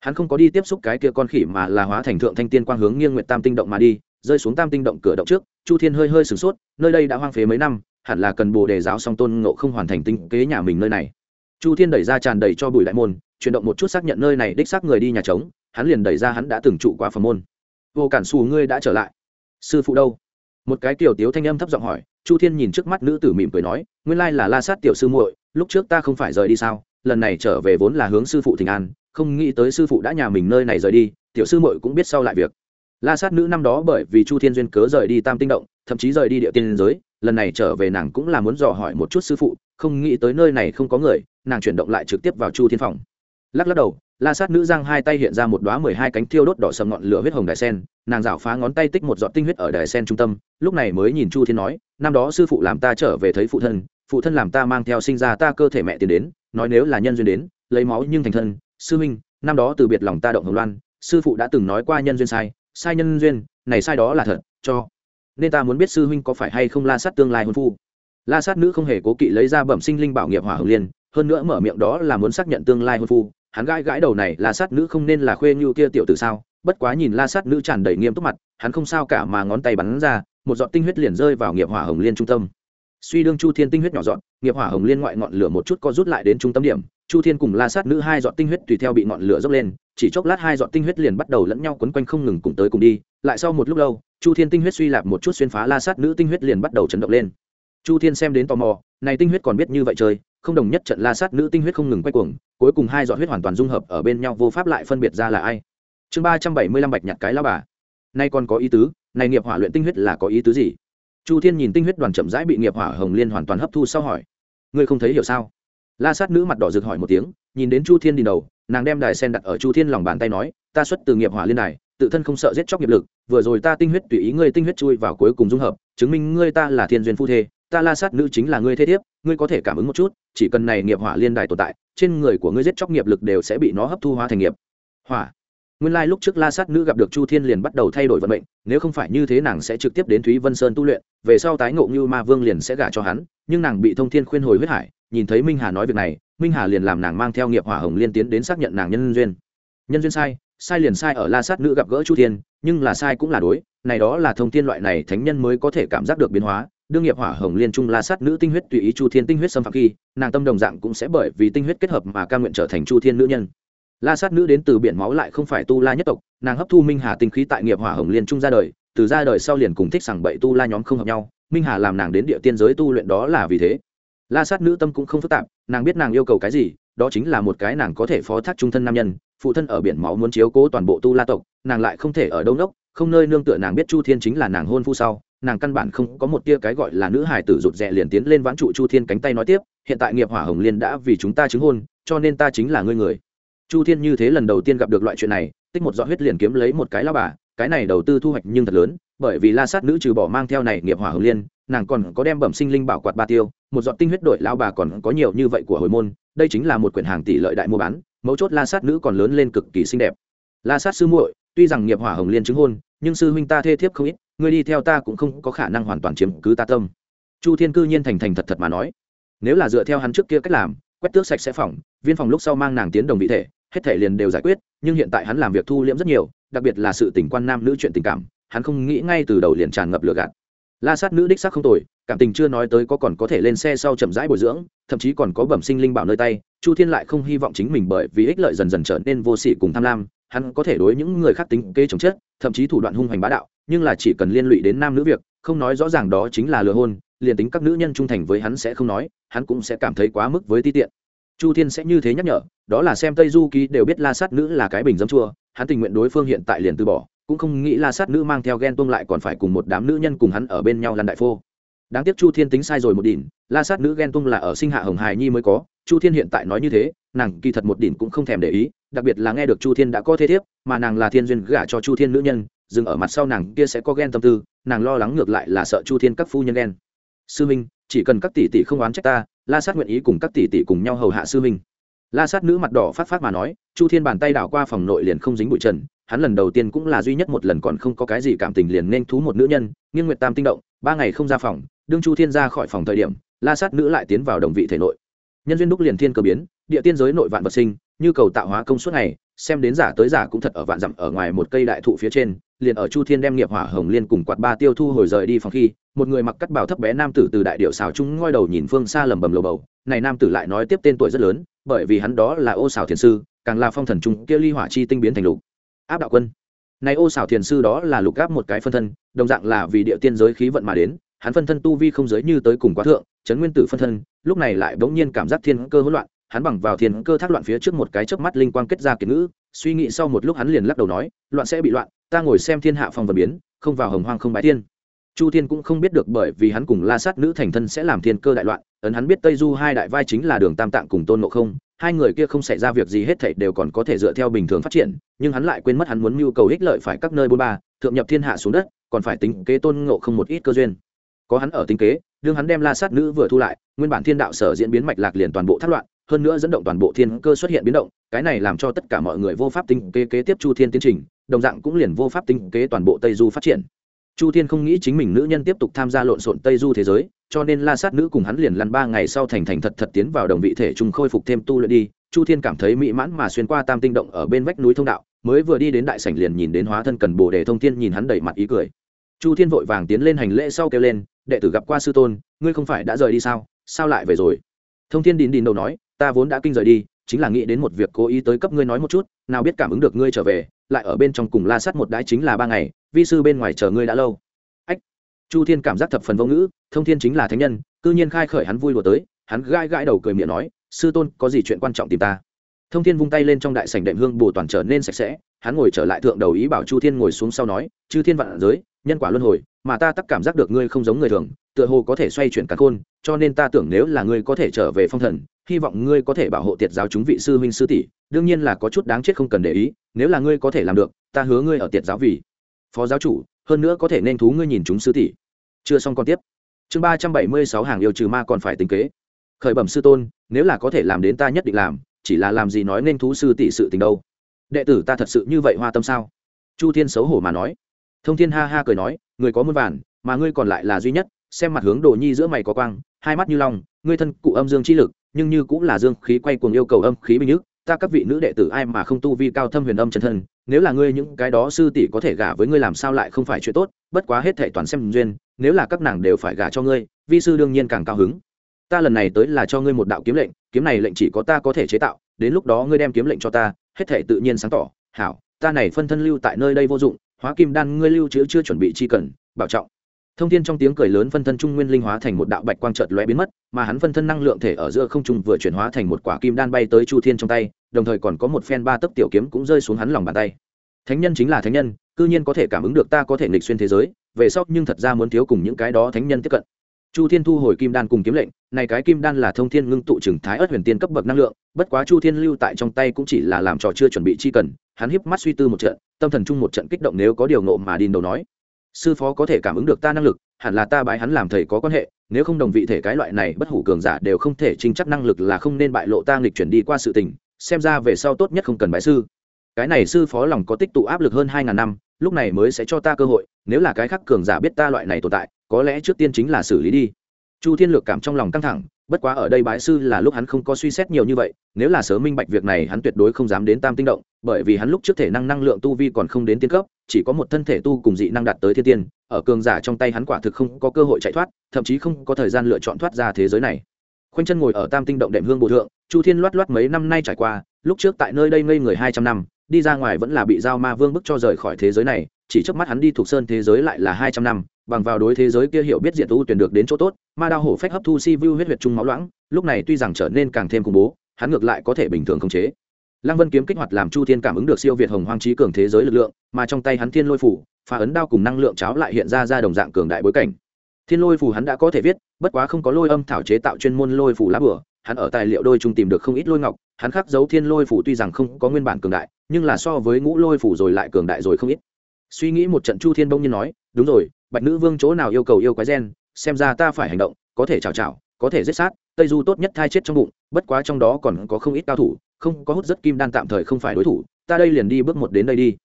Hắn không có đi tiếp xúc cái kia con khỉ mà là hóa thành thượng thanh tiên quang hướng nghiêng nguyện tam tinh động mà đi, rơi xuống tam tinh động cửa động trước, chu thiên hơi hơi sửng sốt, nơi đây đã hoang phế mấy năm, hẳn là cần bồ đề giáo song tôn ngộ không hoàn thành tinh kế nhà mình nơi này. Chu thiên đẩy ra tràn đầy cho bùi đại môn chuyển động một chút xác nhận nơi này đích xác người đi nhà trống, hắn liền đẩy ra hắn đã từng trụ qua phòng môn. Vô cản xù, ngươi đã trở lại. Sư phụ đâu? Một cái tiểu tiếu thanh âm thấp giọng hỏi, chu thiên nhìn trước mắt nữ tử mỉm cười nói, nguyên lai là la sát tiểu sư muội, lúc trước ta không phải rời đi sao? Lần này trở về vốn là hướng sư phụ thỉnh an, không nghĩ tới sư phụ đã nhà mình nơi này rời đi, tiểu sư muội cũng biết sau lại việc. La sát nữ năm đó bởi vì chu thiên duyên cớ rời đi tam tinh động, thậm chí rời đi địa tiên giới, lần này trở về nàng cũng là muốn dò hỏi một chút sư phụ, không nghĩ tới nơi này không có người, nàng chuyển động lại trực tiếp vào chu thiên phòng lắc lắc đầu, la sát nữ giang hai tay hiện ra một đoá mười hai cánh thiêu đốt đỏ sầm ngọn lửa huyết hồng đài sen, nàng rảo phá ngón tay tích một giọt tinh huyết ở đài sen trung tâm, lúc này mới nhìn chu thiên nói, năm đó sư phụ làm ta trở về thấy phụ thân phụ thân làm ta mang theo sinh ra ta cơ thể mẹ tiền đến, nói nếu là nhân duyên đến, lấy máu nhưng thành thân, sư minh năm đó từ biệt lòng ta động hồng loan, sư phụ đã từng nói qua nhân duyên sai sai nhân duyên, này sai đó là thật, cho nên ta muốn biết sư huynh có phải hay không la sát tương lai hôn phu. La sát nữ không hề cố kỵ lấy ra bẩm sinh linh bảo nghiệp hỏa hồng liên, hơn nữa mở miệng đó là muốn xác nhận tương lai hôn phu hắn gãi gãi đầu này, la sát nữ không nên là khuê như kia tiểu tử sao? Bất quá nhìn la sát nữ tràn đầy nghiêm túc mặt, hắn không sao cả mà ngón tay bắn ra, một giọt tinh huyết liền rơi vào nghiệp hỏa hồng liên trung tâm. Suy đương chu thiên tinh huyết nhỏ dọn nghiệp hỏa hồng liên ngoại ngọn lửa một chút co rút lại đến trung tâm điểm, chu thiên cùng la sát nữ hai giọt tinh huyết tùy theo bị ngọn lửa dốc lên, chỉ chốc lát hai giọt tinh huyết liền bắt đầu lẫn nhau quấn quanh không ngừng cùng tới cùng đi, lại sau một lúc lâu, chu thiên tinh huyết suy lạp một chút xuyên phá la sát nữ tinh huyết liền bắt đầu chấn động lên. Chu thiên xem đến tò mò, này tinh huyết còn biết như vậy chơi không đồng nhất trận la sát nữ tinh huyết không ngừng quay cuồng, cuối cùng hai giọt huyết hoàn toàn dung hợp ở bên nhau, vô pháp lại phân biệt ra là ai. Chương ba trăm bảy mươi lăm bạch nhặt cái lao bà. Nay còn có ý tứ, này nghiệp hỏa luyện tinh huyết là có ý tứ gì? Chu thiên nhìn tinh huyết đoàn chậm rãi bị nghiệp hỏa hồng liên hoàn toàn hấp thu sau hỏi. Ngươi không thấy hiểu sao? La sát nữ mặt đỏ rực hỏi một tiếng, nhìn đến chu thiên đi đầu, nàng đem đài sen đặt ở chu thiên lòng bàn tay nói, ta xuất từ nghiệp hỏa liên đài, tự thân không sợ giết chóc nghiệp lực, vừa rồi ta tinh huyết tùy ý ngươi tinh huyết chui vào cuối cùng dung hợp, chứng minh ngươi ta là thiên duyên phu thê ta la sát nữ chính là ngươi thế thiếp, ngươi có thể cảm ứng một chút, chỉ cần này nghiệp hỏa liên đài tồn tại, trên người của ngươi giết chóc nghiệp lực đều sẽ bị nó hấp thu hóa thành nghiệp. Hỏa. Nguyên lai lúc trước la sát nữ gặp được chu thiên liền bắt đầu thay đổi vận mệnh, nếu không phải như thế nàng sẽ trực tiếp đến thúy vân sơn tu luyện, về sau tái ngộ như ma vương liền sẽ gả cho hắn, nhưng nàng bị thông thiên khuyên hồi huyết hải, nhìn thấy minh hà nói việc này, minh hà liền làm nàng mang theo nghiệp hỏa hồng liên tiến đến xác nhận nàng nhân duyên. Nhân duyên sai sai liền sai ở la sát nữ gặp gỡ chu thiên, nhưng là sai cũng là đối, này đó là thông tin loại này thánh nhân mới có thể cảm giác được biến hóa đương nghiệp hỏa hồng liên trung la sát nữ tinh huyết tùy ý chu thiên tinh huyết xâm phạm khi, nàng tâm đồng dạng cũng sẽ bởi vì tinh huyết kết hợp mà ca nguyện trở thành chu thiên nữ nhân. La sát nữ đến từ biển máu lại không phải tu la nhất tộc, nàng hấp thu minh hà tinh khí tại nghiệp hỏa hồng liên trung ra đời, từ ra đời sau liền cùng thích sảng bậy tu la nhóm không hợp nhau, minh hà làm nàng đến địa tiên giới tu luyện đó là vì thế. La sát nữ tâm cũng không phức tạp, nàng biết nàng yêu cầu cái gì, đó chính là một cái nàng có thể phó thác trung thân nam nhân, phụ thân ở biển máu muốn chiếu cố toàn bộ tu la tộc, nàng lại không thể ở đâu nốc không nơi nương tựa nàng biết chu thiên chính là nàng hôn phu sau nàng căn bản không có một tia cái gọi là nữ hài tử rụt rè liền tiến lên vãn trụ chu thiên cánh tay nói tiếp, hiện tại nghiệp hỏa hồng liên đã vì chúng ta chứng hôn, cho nên ta chính là ngươi người. Chu thiên như thế lần đầu tiên gặp được loại chuyện này, tích một giọt huyết liền kiếm lấy một cái lao bà, cái này đầu tư thu hoạch nhưng thật lớn, bởi vì la sát nữ trừ bỏ mang theo này nghiệp hỏa hồng liên, nàng còn có đem bẩm sinh linh bảo quạt ba tiêu, một giọt tinh huyết đội lao bà còn có nhiều như vậy của hồi môn, đây chính là một quyển hàng tỷ lợi đại mua bán, mấu chốt la sát nữ còn lớn lên cực kỳ xinh đẹp. La sát sư muội, tuy rằng nghiệp hỏa hồng liên chứng hôn, nhưng sư huynh ta thê thiếp không ít ngươi đi theo ta cũng không có khả năng hoàn toàn chiếm cứ ta tâm. Chu thiên cư nhiên thành thành thật thật mà nói. Nếu là dựa theo hắn trước kia cách làm, quét tước sạch sẽ phòng, viên phòng lúc sau mang nàng tiến đồng vị thể, hết thể liền đều giải quyết, nhưng hiện tại hắn làm việc thu liễm rất nhiều, đặc biệt là sự tình quan nam nữ chuyện tình cảm, hắn không nghĩ ngay từ đầu liền tràn ngập lửa gạt. La sát nữ đích sắc không tồi, cảm tình chưa nói tới có còn có thể lên xe sau chậm rãi bồi dưỡng, thậm chí còn có bẩm sinh linh bảo nơi tay, chu thiên lại không hy vọng chính mình bởi vì ích lợi dần dần trở nên vô sỉ cùng tham lam, hắn có thể đối những người khác tính kê chống chết thậm chí thủ đoạn hung hoành bá đạo nhưng là chỉ cần liên lụy đến nam nữ việc, không nói rõ ràng đó chính là lừa hôn, liền tính các nữ nhân trung thành với hắn sẽ không nói, hắn cũng sẽ cảm thấy quá mức với ti tiện. Chu thiên sẽ như thế nhắc nhở, đó là xem tây du ký đều biết la sát nữ là cái bình dấm chua, hắn tình nguyện đối phương hiện tại liền từ bỏ, cũng không nghĩ la sát nữ mang theo ghen tuông lại còn phải cùng một đám nữ nhân cùng hắn ở bên nhau lăn đại phô. Đáng tiếc chu thiên tính sai rồi một đỉnh, la sát nữ ghen tuông là ở sinh hạ hồng hài nhi mới có, chu thiên hiện tại nói như thế, nàng kỳ thật một đỉnh cũng không thèm để ý, đặc biệt là nghe được chu thiên đã có thế thiếp, mà nàng là thiên duyên gả cho chu thiên nữ nhân dừng ở mặt sau nàng kia sẽ có ghen tâm tư, nàng lo lắng ngược lại là sợ chu thiên các phu nhân ghen. Sư minh, chỉ cần các tỷ tỷ không oán trách ta, la sát nguyện ý cùng các tỷ tỷ cùng nhau hầu hạ sư minh. La sát nữ mặt đỏ phát phát mà nói, chu thiên bàn tay đảo qua phòng nội liền không dính bụi trần, hắn lần đầu tiên cũng là duy nhất một lần còn không có cái gì cảm tình liền nên thú một nữ nhân nghiêng nguyệt tam tinh động, ba ngày không ra phòng, đương chu thiên ra khỏi phòng thời điểm, la sát nữ lại tiến vào đồng vị thể nội. Nhân duyên đúc liền thiên cơ biến, địa tiên giới nội vạn vật sinh như cầu tạo hóa công suốt ngày xem đến giả tới giả cũng thật ở vạn dặm ở ngoài một cây đại thụ phía trên, liền ở chu thiên đem nghiệp hỏa hồng liên cùng quạt ba tiêu thu hồi rời đi phòng khi, một người mặc cắt bào thấp bé nam tử từ đại điệu xào trung ngoi đầu nhìn phương xa lầm bầm lầu bầu. Này nam tử lại nói tiếp tên tuổi rất lớn, bởi vì hắn đó là ô xào thiền sư, càng là phong thần trung kia ly hỏa chi tinh biến thành lục. Áp đạo quân. Này ô xào thiền sư đó là lục gáp một cái phân thân, đồng dạng là vì địa tiên giới khí vận mà đến, hắn phân thân tu vi không giới như tới cùng quá thượng, chấn nguyên tử phân thân, lúc này lại bỗng nhiên cảm giác thiên cơ hỗn loạn hắn bằng vào thiên cơ thác loạn phía trước một cái chớp mắt linh quang kết ra kiệt ngữ, suy nghĩ sau một lúc hắn liền lắc đầu nói, loạn sẽ bị loạn, ta ngồi xem thiên hạ phong vật biến, không vào hồng hoang không bái thiên. Chu thiên cũng không biết được bởi vì hắn cùng la sát nữ thành thân sẽ làm thiên cơ đại loạn, ấn hắn biết tây du hai đại vai chính là đường tam tạng cùng tôn ngộ không, hai người kia không xảy ra việc gì hết thảy đều còn có thể dựa theo bình thường phát triển, nhưng hắn lại quên mất hắn muốn mưu cầu ích lợi phải các nơi bôn ba, thượng nhập thiên hạ xuống đất, còn phải tính kế tôn ngộ không một ít cơ duyên. Có hắn ở tính kế, đương hắn đem la sát nữ vừa thu lại, nguyên bản thiên đạo sở diễn biến mạch lạc liền toàn bộ thất loạn hơn nữa dẫn động toàn bộ thiên cơ xuất hiện biến động, cái này làm cho tất cả mọi người vô pháp tính kế kế tiếp chu thiên tiến trình, đồng dạng cũng liền vô pháp tính kế toàn bộ tây du phát triển. Chu thiên không nghĩ chính mình nữ nhân tiếp tục tham gia lộn xộn tây du thế giới, cho nên la sát nữ cùng hắn liền lăn ba ngày sau thành thành thật thật tiến vào đồng vị thể trùng khôi phục thêm tu luyện đi. Chu thiên cảm thấy mỹ mãn mà xuyên qua tam tinh động ở bên vách núi thông đạo, mới vừa đi đến đại sảnh liền nhìn đến hóa thân cần bồ đề thông thiên nhìn hắn đẩy mặt ý cười. Chu thiên vội vàng tiến lên hành lễ sau kêu lên, đệ tử gặp qua sư tôn, ngươi không phải đã rời đi sao? Sao lại về rồi? Thông thiên đìn đìn đầu nói ta vốn đã kinh rời đi, chính là nghĩ đến một việc cố ý tới cấp ngươi nói một chút, nào biết cảm ứng được ngươi trở về, lại ở bên trong cùng la sắt một đái chính là ba ngày, vi sư bên ngoài chờ ngươi đã lâu. Ách. Chu thiên cảm giác thập phần vô ngữ, thông thiên chính là thánh nhân, cư nhiên khai khởi hắn vui lùa tới, hắn gãi gãi đầu cười miệng nói, sư tôn, có gì chuyện quan trọng tìm ta? Thông thiên vung tay lên trong đại sảnh đệm hương bồ toàn trở nên sạch sẽ, hắn ngồi trở lại thượng đầu ý bảo chu thiên ngồi xuống sau nói, chư thiên vạn giới, nhân quả luân hồi, mà ta tắc cảm giác được ngươi không giống người thường, tựa hồ có thể xoay chuyển cả khôn, cho nên ta tưởng nếu là ngươi có thể trở về phong thần hy vọng ngươi có thể bảo hộ tiệt giáo chúng vị sư huynh sư tỷ, đương nhiên là có chút đáng chết không cần để ý, nếu là ngươi có thể làm được, ta hứa ngươi ở tiệt giáo vì phó giáo chủ, hơn nữa có thể nên thú ngươi nhìn chúng sư tỷ. Chưa xong còn tiếp. Chương ba trăm bảy mươi sáu hàng yêu trừ ma còn phải tính kế. Khởi bẩm sư tôn, nếu là có thể làm đến ta nhất định làm, chỉ là làm gì nói nên thú sư tỷ sự tình đâu. Đệ tử ta thật sự như vậy hoa tâm sao? Chu thiên xấu hổ mà nói. Thông thiên ha ha cười nói, người có muôn vàn, mà ngươi còn lại là duy nhất, xem mặt hướng đồ nhi giữa mày có quang, hai mắt như long, ngươi thân cụ âm dương chi lực nhưng như cũng là dương khí quay cuồng yêu cầu âm khí bình nhức ta các vị nữ đệ tử ai mà không tu vi cao thâm huyền âm chân thân, nếu là ngươi những cái đó sư tỷ có thể gả với ngươi làm sao lại không phải chuyện tốt, bất quá hết thể toàn xem duyên, nếu là các nàng đều phải gả cho ngươi, vi sư đương nhiên càng cao hứng. Ta lần này tới là cho ngươi một đạo kiếm lệnh, kiếm này lệnh chỉ có ta có thể chế tạo, đến lúc đó ngươi đem kiếm lệnh cho ta, hết thể tự nhiên sáng tỏ. Hảo, ta này phân thân lưu tại nơi đây vô dụng, hóa kim đan ngươi lưu trữ chưa chuẩn bị chi cần, bảo trọng thông thiên trong tiếng cười lớn phân thân trung nguyên linh hóa thành một đạo bạch quang chợt lóe biến mất, mà hắn phân thân năng lượng thể ở giữa không trung vừa chuyển hóa thành một quả kim đan bay tới chu thiên trong tay, đồng thời còn có một phen ba tấc tiểu kiếm cũng rơi xuống hắn lòng bàn tay. Thánh nhân chính là thánh nhân, cư nhiên có thể cảm ứng được ta có thể nghịch xuyên thế giới, về sau nhưng thật ra muốn thiếu cùng những cái đó thánh nhân tiếp cận. Chu thiên thu hồi kim đan cùng kiếm lệnh, này cái kim đan là thông thiên ngưng tụ trừng thái ớt huyền tiên cấp bậc năng lượng, bất quá chu thiên lưu tại trong tay cũng chỉ là làm trò chưa chuẩn bị chi cần, hắn híp mắt suy tư một trận, tâm thần chung một trận kích động nếu có điều ngộ mà đi đầu nói sư phó có thể cảm ứng được ta năng lực, hẳn là ta bái hắn làm thầy có quan hệ, nếu không đồng vị thể cái loại này bất hủ cường giả đều không thể chính chắc năng lực là không nên bại lộ ta nghịch chuyển đi qua sự tình, xem ra về sau tốt nhất không cần bái sư. Cái này sư phó lòng có tích tụ áp lực hơn hai ngàn năm, lúc này mới sẽ cho ta cơ hội, nếu là cái khác cường giả biết ta loại này tồn tại, có lẽ trước tiên chính là xử lý đi. Chu thiên lược cảm trong lòng căng thẳng bất quá ở đây bái sư là lúc hắn không có suy xét nhiều như vậy, nếu là sớm minh bạch việc này hắn tuyệt đối không dám đến tam tinh động, bởi vì hắn lúc trước thể năng năng lượng tu vi còn không đến tiên cấp, chỉ có một thân thể tu cùng dị năng đạt tới thiên tiên, ở cường giả trong tay hắn quả thực không có cơ hội chạy thoát, thậm chí không có thời gian lựa chọn thoát ra thế giới này. Khoanh chân ngồi ở tam tinh động đệm hương bộ thượng, chu thiên loát loát mấy năm nay trải qua, lúc trước tại nơi đây ngây người hai trăm năm, đi ra ngoài vẫn là bị giao ma vương bức cho rời khỏi thế giới này, chỉ trước mắt hắn đi thuộc sơn thế giới lại là hai trăm năm bằng vào đối thế giới kia hiểu biết diện tu tuyển được đến chỗ tốt, ma đao hổ phách hấp thu si vu huyết huyệt trung máu loãng, lúc này tuy rằng trở nên càng thêm khủng bố, hắn ngược lại có thể bình thường khống chế. Lăng vân kiếm kích hoạt làm chu thiên cảm ứng được siêu việt hồng hoang trí cường thế giới lực lượng, mà trong tay hắn thiên lôi phủ, phá ấn đao cùng năng lượng cháo lại hiện ra ra đồng dạng cường đại bối cảnh. Thiên lôi phủ hắn đã có thể viết, bất quá không có lôi âm thảo chế tạo chuyên môn lôi phủ lá bửa hắn ở tài liệu đôi chung tìm được không ít lôi ngọc, hắn khắc dấu thiên lôi phủ tuy rằng không có nguyên bản cường đại, nhưng là so với ngũ lôi phủ rồi lại cường đại rồi không ít. Suy nghĩ một trận chu thiên bông nhiên nói, đúng rồi bạch nữ vương chỗ nào yêu cầu yêu quái gen, xem ra ta phải hành động, có thể chào chào có thể giết sát, tây du tốt nhất thai chết trong bụng, bất quá trong đó còn có không ít cao thủ, không có hút rất kim đan tạm thời không phải đối thủ, ta đây liền đi bước một đến đây đi.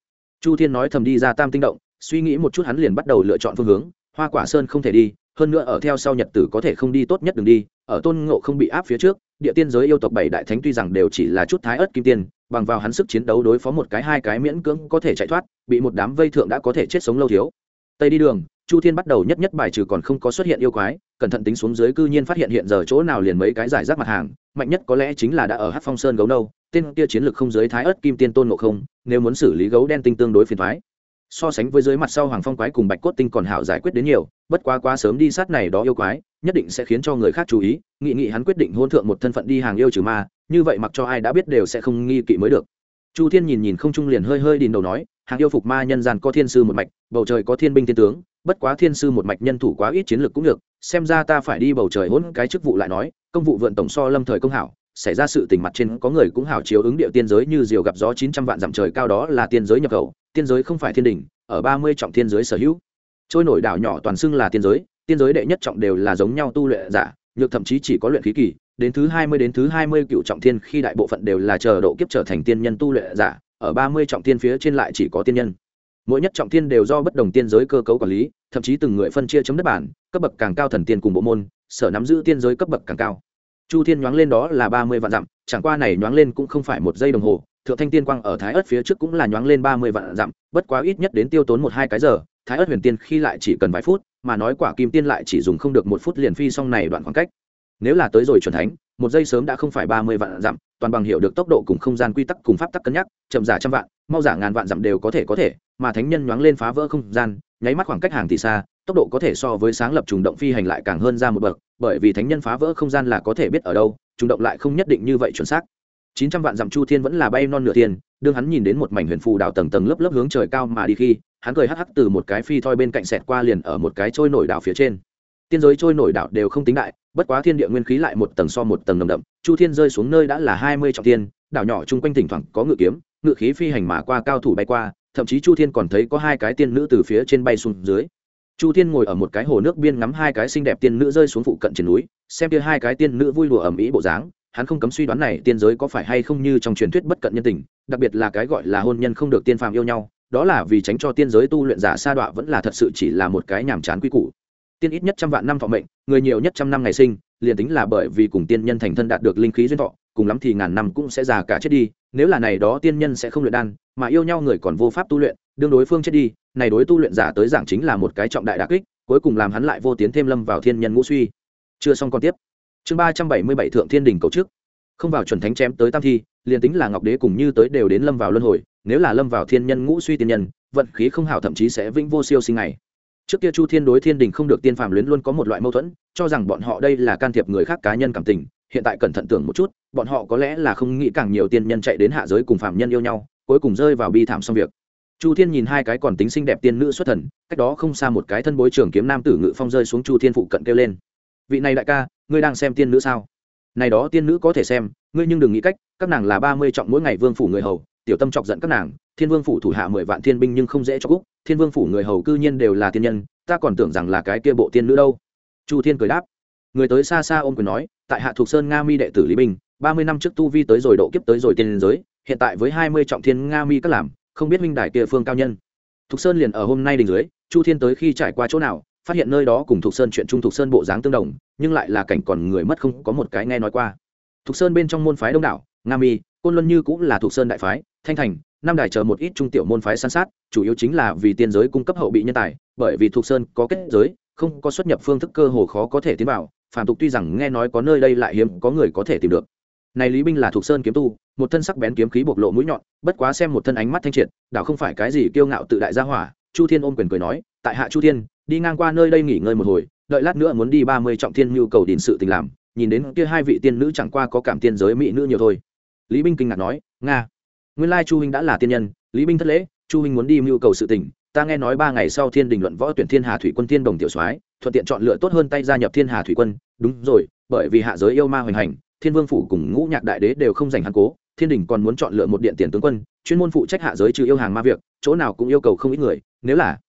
Chu thiên nói thầm đi ra tam tinh động, suy nghĩ một chút hắn liền bắt đầu lựa chọn phương hướng, hoa quả sơn không thể đi, hơn nữa ở theo sau nhật tử có thể không đi tốt nhất đừng đi, ở tôn ngộ không bị áp phía trước, địa tiên giới yêu tộc bảy đại thánh tuy rằng đều chỉ là chút thái ớt kim tiên, bằng vào hắn sức chiến đấu đối phó một cái hai cái miễn cưỡng có thể chạy thoát, bị một đám vây thượng đã có thể chết sống lâu thiếu tây đi đường, chu thiên bắt đầu nhất nhất bài trừ còn không có xuất hiện yêu quái, cẩn thận tính xuống dưới cư nhiên phát hiện hiện giờ chỗ nào liền mấy cái giải rác mặt hàng, mạnh nhất có lẽ chính là đã ở hát phong sơn gấu nâu, tên kia chiến lược không giới thái ớt kim tiên tôn ngộ không, nếu muốn xử lý gấu đen tinh tương đối phiền thoái so sánh với dưới mặt sau hoàng phong quái cùng bạch cốt tinh còn hảo giải quyết đến nhiều, bất quá quá sớm đi sát này đó yêu quái, nhất định sẽ khiến cho người khác chú ý, nghị nghị hắn quyết định hôn thượng một thân phận đi hàng yêu trừ ma, như vậy mặc cho ai đã biết đều sẽ không nghi kỵ mới được chu thiên nhìn nhìn không trung liền hơi hơi đìn đầu nói, hàng yêu phục ma nhân gian có thiên sư một mạch, bầu trời có thiên binh thiên tướng, bất quá thiên sư một mạch nhân thủ quá ít chiến lược cũng được, xem ra ta phải đi bầu trời hỗn cái chức vụ lại nói, công vụ vượn tổng so lâm thời công hảo, xảy ra sự tình mặt trên có người cũng hảo chiếu ứng địa tiên giới như diều gặp gió chín trăm vạn dặm trời cao đó là tiên giới nhập khẩu, tiên giới không phải thiên đình, ở ba mươi trọng thiên giới sở hữu. Trôi nổi đảo nhỏ toàn xưng là tiên giới tiên giới đệ nhất trọng đều là giống nhau tu luyện giả, nhược thậm chí chỉ có luyện khí kỳ đến thứ hai mươi đến thứ hai mươi cựu trọng thiên khi đại bộ phận đều là chờ độ kiếp trở thành tiên nhân tu luyện giả, ở ba mươi trọng thiên phía trên lại chỉ có tiên nhân. Mỗi nhất trọng thiên đều do bất đồng tiên giới cơ cấu quản lý, thậm chí từng người phân chia chấm đất bản, cấp bậc càng cao thần tiên cùng bộ môn, sở nắm giữ tiên giới cấp bậc càng cao. Chu thiên nhoáng lên đó là ba mươi vạn dặm, chẳng qua này nhoáng lên cũng không phải một giây đồng hồ, thượng thanh tiên quang ở thái ớt phía trước cũng là nhoáng lên ba mươi vạn dặm, bất quá ít nhất đến tiêu tốn một hai cái giờ, thái ớt huyền tiên khi lại chỉ cần vài phút, mà nói quả kim tiên lại chỉ dùng không được một phút liền phi xong này đoạn khoảng cách nếu là tới rồi chuẩn thánh, một giây sớm đã không phải ba mươi vạn dặm, toàn bằng hiểu được tốc độ cùng không gian quy tắc cùng pháp tắc cân nhắc, chậm giả trăm vạn, mau giả ngàn vạn dặm đều có thể có thể, mà thánh nhân nhoáng lên phá vỡ không gian, nháy mắt khoảng cách hàng tỷ xa, tốc độ có thể so với sáng lập trùng động phi hành lại càng hơn ra một bậc, bởi vì thánh nhân phá vỡ không gian là có thể biết ở đâu, trùng động lại không nhất định như vậy chuẩn xác. Chín trăm vạn dặm chu thiên vẫn là bay non nửa thiên, đương hắn nhìn đến một mảnh huyền phù đảo tầng tầng lớp lớp hướng trời cao mà đi khi, hắn cười hắc hắc từ một cái phi thoi bên cạnh xẹt qua liền ở một cái trôi nổi đảo phía trên tiên giới trôi nổi đảo đều không tính đại bất quá thiên địa nguyên khí lại một tầng so một tầng nồng đậm chu thiên rơi xuống nơi đã là hai mươi trọng tiên, đảo nhỏ chung quanh thỉnh thoảng có ngự kiếm ngự khí phi hành mà qua cao thủ bay qua thậm chí chu thiên còn thấy có hai cái tiên nữ từ phía trên bay xuống dưới. Chu thiên ngồi ở một cái hồ nước biên ngắm hai cái xinh đẹp tiên nữ rơi xuống phụ cận trên núi xem kia hai cái tiên nữ vui lùa ẩm ý bộ dáng hắn không cấm suy đoán này tiên giới có phải hay không như trong truyền thuyết bất cận nhân tình đặc biệt là cái gọi là hôn nhân không được tiên phàm yêu nhau đó là vì tránh cho tiên giới tu luyện giả sa đọa vẫn là thật sự chỉ là một cái nhàm chán quy củ tiên ít nhất trăm vạn năm thọ mệnh, người nhiều nhất trăm năm ngày sinh, liền tính là bởi vì cùng tiên nhân thành thân đạt được linh khí duyên thọ, cùng lắm thì ngàn năm cũng sẽ già cả chết đi, nếu là này đó tiên nhân sẽ không luyện đan, mà yêu nhau người còn vô pháp tu luyện, đương đối phương chết đi, này đối tu luyện giả tới giảng chính là một cái trọng đại đặc kích, cuối cùng làm hắn lại vô tiến thêm lâm vào thiên nhân ngũ suy. Chưa xong còn tiếp. Chương ba trăm bảy mươi bảy thượng thiên đình cầu trước. Không vào chuẩn thánh chém tới tam thi, liền tính là ngọc đế cùng như tới đều đến lâm vào luân hồi, nếu là lâm vào thiên nhân ngũ suy tiên nhân, vận khí không hảo thậm chí sẽ vĩnh vô siêu sinh này trước kia chu thiên đối thiên đình không được tiên phàm luyến luôn có một loại mâu thuẫn, cho rằng bọn họ đây là can thiệp người khác cá nhân cảm tình, hiện tại cẩn thận tưởng một chút, bọn họ có lẽ là không nghĩ càng nhiều tiên nhân chạy đến hạ giới cùng phạm nhân yêu nhau, cuối cùng rơi vào bi thảm xong việc. Chu thiên nhìn hai cái còn tính xinh đẹp tiên nữ xuất thần, cách đó không xa một cái thân bối trưởng kiếm nam tử ngự phong rơi xuống chu thiên phụ cận kêu lên. Vị này đại ca, ngươi đang xem tiên nữ sao? Này đó tiên nữ có thể xem, ngươi nhưng đừng nghĩ cách, các nàng là ba mươi trọng mỗi ngày vương phủ người hầu tiểu tâm chọc giận các nàng, thiên vương phủ thủ hạ mười vạn thiên binh nhưng không dễ cho cúc, thiên vương phủ người hầu cư nhiên đều là tiên nhân, ta còn tưởng rằng là cái kia bộ tiên nữ đâu. Chu thiên cười đáp. Người tới xa xa ôm quyền nói, tại hạ thuộc sơn nga mi đệ tử lý binh ba mươi năm trước tu vi tới rồi độ kiếp tới rồi tiên giới, hiện tại với hai mươi trọng thiên nga mi các làm, không biết minh đại kia phương cao nhân. Thục sơn liền ở hôm nay đình dưới, chu thiên tới khi trải qua chỗ nào, phát hiện nơi đó cùng thục sơn chuyện trung thục sơn bộ dáng tương đồng, nhưng lại là cảnh còn người mất không có một cái nghe nói qua. Thục sơn bên trong môn phái đông đảo nga mi côn luân như cũng là thuộc sơn đại phái thanh thành năm đài chờ một ít trung tiểu môn phái san sát chủ yếu chính là vì tiên giới cung cấp hậu bị nhân tài bởi vì thuộc sơn có kết giới không có xuất nhập phương thức cơ hồ khó có thể tiến vào phàm tục tuy rằng nghe nói có nơi đây lại hiếm có người có thể tìm được này lý binh là thuộc sơn kiếm tu một thân sắc bén kiếm khí bộc lộ mũi nhọn bất quá xem một thân ánh mắt thanh triệt đảo không phải cái gì kiêu ngạo tự đại gia hỏa chu thiên ôm quyền cười nói tại hạ chu thiên đi ngang qua nơi đây nghỉ ngơi một hồi đợi lát nữa muốn đi ba mươi trọng thiên nhu cầu đình sự tình làm nhìn đến kia hai vị tiên nữ chẳng qua có cảm tiên giới mỹ nữ nhiều thôi lý binh kinh ngạc nói, nga, nguyên lai chu huynh đã là tiên nhân, lý binh thất lễ, chu huynh muốn đi mưu cầu sự tình, ta nghe nói ba ngày sau thiên đình luận võ tuyển thiên hà thủy quân thiên đồng tiểu soái, thuận tiện chọn lựa tốt hơn tay gia nhập thiên hà thủy quân. Đúng rồi, bởi vì hạ giới yêu ma hoành hành, thiên vương phủ cùng ngũ nhạc đại đế đều không giành hắn cố, thiên đình còn muốn chọn lựa một điện tiền tướng quân, chuyên môn phụ trách hạ giới trừ yêu hàng ma việc, chỗ nào cũng yêu cầu không ít người, nếu là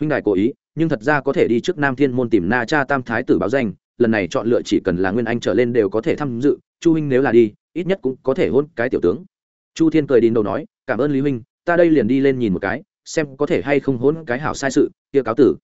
huynh đài cố ý, nhưng thật ra có thể đi trước nam thiên môn tìm na cha tam thái tử báo danh, lần này chọn lựa chỉ cần là nguyên anh trở lên đều có thể tham dự, chu huynh nếu là đi ít nhất cũng có thể hôn cái tiểu tướng chu thiên cười đi đầu nói, cảm ơn lý huynh, ta đây liền đi lên nhìn một cái, xem có thể hay không hôn cái hảo sai sự, kia cáo tử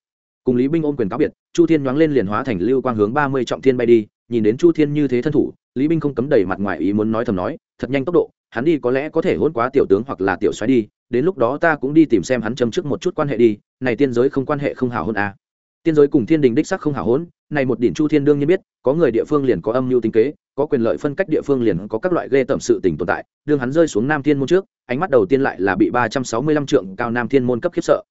cùng lý binh ôm quyền cáo biệt, chu thiên nhoáng lên liền hóa thành lưu quang hướng ba mươi trọng thiên bay đi, nhìn đến chu thiên như thế thân thủ, lý binh không cấm đầy mặt ngoài ý muốn nói thầm nói, thật nhanh tốc độ, hắn đi có lẽ có thể hôn quá tiểu tướng hoặc là tiểu xoáy đi, đến lúc đó ta cũng đi tìm xem hắn châm trước một chút quan hệ đi, này tiên giới không quan hệ không hảo hôn à tiên giới cùng thiên đình đích sắc không hảo hôn này một đỉnh chu thiên đương nhiên biết, có người địa phương liền có âm mưu tính kế, có quyền lợi phân cách địa phương liền có các loại ghê tẩm sự tình tồn tại, đương hắn rơi xuống nam thiên môn trước, ánh mắt đầu tiên lại là bị ba trăm sáu mươi lăm trượng cao nam thiên môn cấp khiếp sợ.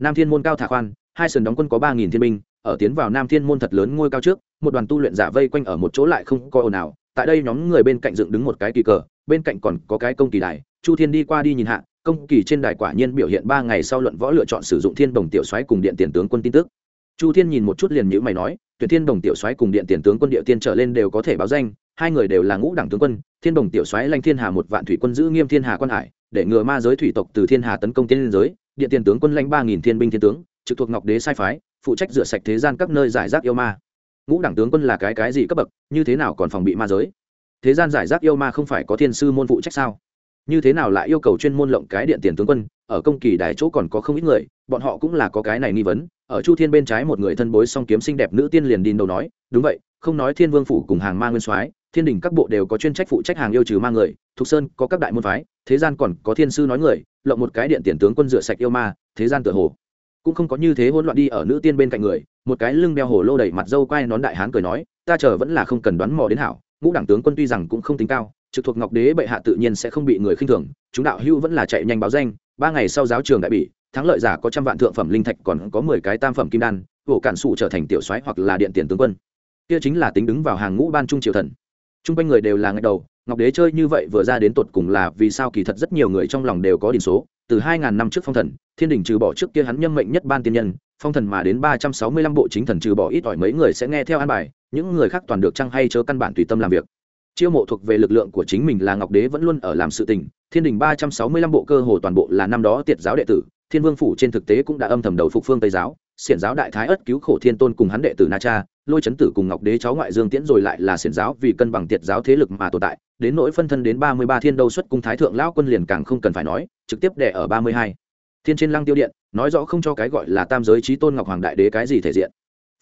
Nam thiên môn cao thả khoan, hai sườn đóng quân có ba nghìn thiên binh, ở tiến vào nam thiên môn thật lớn ngôi cao trước, một đoàn tu luyện giả vây quanh ở một chỗ lại không có ồn nào tại đây nhóm người bên cạnh dựng đứng một cái kỳ cờ, bên cạnh còn có cái công kỳ đài, chu thiên đi qua đi nhìn hạ, công kỳ trên đài quả nhiên biểu hiện ba ngày sau luận võ lựa chọn sử dụng thiên đồng tiểu xoáy cùng điện tiền tướng quân tin tức chu thiên nhìn một chút liền nhữ mày nói, tuyển thiên đồng tiểu soái cùng điện tiền tướng quân địa tiên trở lên đều có thể báo danh, hai người đều là ngũ đẳng tướng quân, thiên đồng tiểu soái lanh thiên hà một vạn thủy quân giữ nghiêm thiên hà quan hải, để ngừa ma giới thủy tộc từ thiên hà tấn công tiên liên giới, điện tiền tướng quân lanh ba nghìn thiên binh thiên tướng, trực thuộc ngọc đế sai phái, phụ trách rửa sạch thế gian các nơi giải rác yêu ma. Ngũ đẳng tướng quân là cái cái gì cấp bậc, như thế nào còn phòng bị ma giới? Thế gian giải rác yêu ma không phải có thiên sư môn phụ trách sao? Như thế nào lại yêu cầu chuyên môn lộng cái điện tiền tướng quân ở công kỳ đài chỗ còn có không ít người, bọn họ cũng là có cái này nghi vấn. Ở chu thiên bên trái một người thân bối song kiếm xinh đẹp nữ tiên liền đi đầu nói, đúng vậy, không nói thiên vương phủ cùng hàng ma nguyên soái, thiên đình các bộ đều có chuyên trách phụ trách hàng yêu trừ ma người, thục sơn có các đại môn phái, thế gian còn có thiên sư nói người, lộng một cái điện tiền tướng quân rửa sạch yêu ma, thế gian tựa hồ cũng không có như thế hỗn loạn đi ở nữ tiên bên cạnh người. Một cái lưng đeo hồ lô đầy mặt dâu quai nón đại hán cười nói, ta chờ vẫn là không cần đoán mò đến hảo, ngũ đảng tướng quân tuy rằng cũng không tính cao, trực thuộc ngọc đế bệ hạ tự nhiên sẽ không bị người khinh thường, chúng đạo hưu vẫn là chạy nhanh báo danh ba ngày sau giáo trường đại bỉ, thắng lợi giả có trăm vạn thượng phẩm linh thạch, còn có mười cái tam phẩm kim đan, hổ cản sụ trở thành tiểu soái hoặc là điện tiền tướng quân. Kia chính là tính đứng vào hàng ngũ ban trung triều thần. Chung quanh người đều là ngày đầu, ngọc đế chơi như vậy vừa ra đến tột cùng là vì sao kỳ thật rất nhiều người trong lòng đều có điểm số. Từ hai ngàn năm trước phong thần, thiên đình trừ bỏ trước kia hắn nhâm mệnh nhất ban tiên nhân, phong thần mà đến ba trăm sáu mươi lăm bộ chính thần trừ bỏ ít ỏi mấy người sẽ nghe theo an bài, những người khác toàn được trăng hay chớ căn bản tùy tâm làm việc. Chiêu mộ thuộc về lực lượng của chính mình là ngọc đế vẫn luôn ở làm sự tình thiên đình ba trăm sáu mươi lăm bộ cơ hồ toàn bộ là năm đó tiệt giáo đệ tử, thiên vương phủ trên thực tế cũng đã âm thầm đầu phục phương tây giáo, xiển giáo đại thái ất cứu khổ thiên tôn cùng hắn đệ tử na cha, lôi chấn tử cùng ngọc đế cháu ngoại dương tiễn rồi lại là xiển giáo vì cân bằng tiệt giáo thế lực mà tồn tại, đến nỗi phân thân đến ba mươi ba thiên đâu xuất cung thái thượng lão quân liền càng không cần phải nói, trực tiếp đẻ ở ba mươi hai. Thiên trên lăng tiêu điện, nói rõ không cho cái gọi là tam giới trí tôn ngọc hoàng đại đế cái gì thể diện.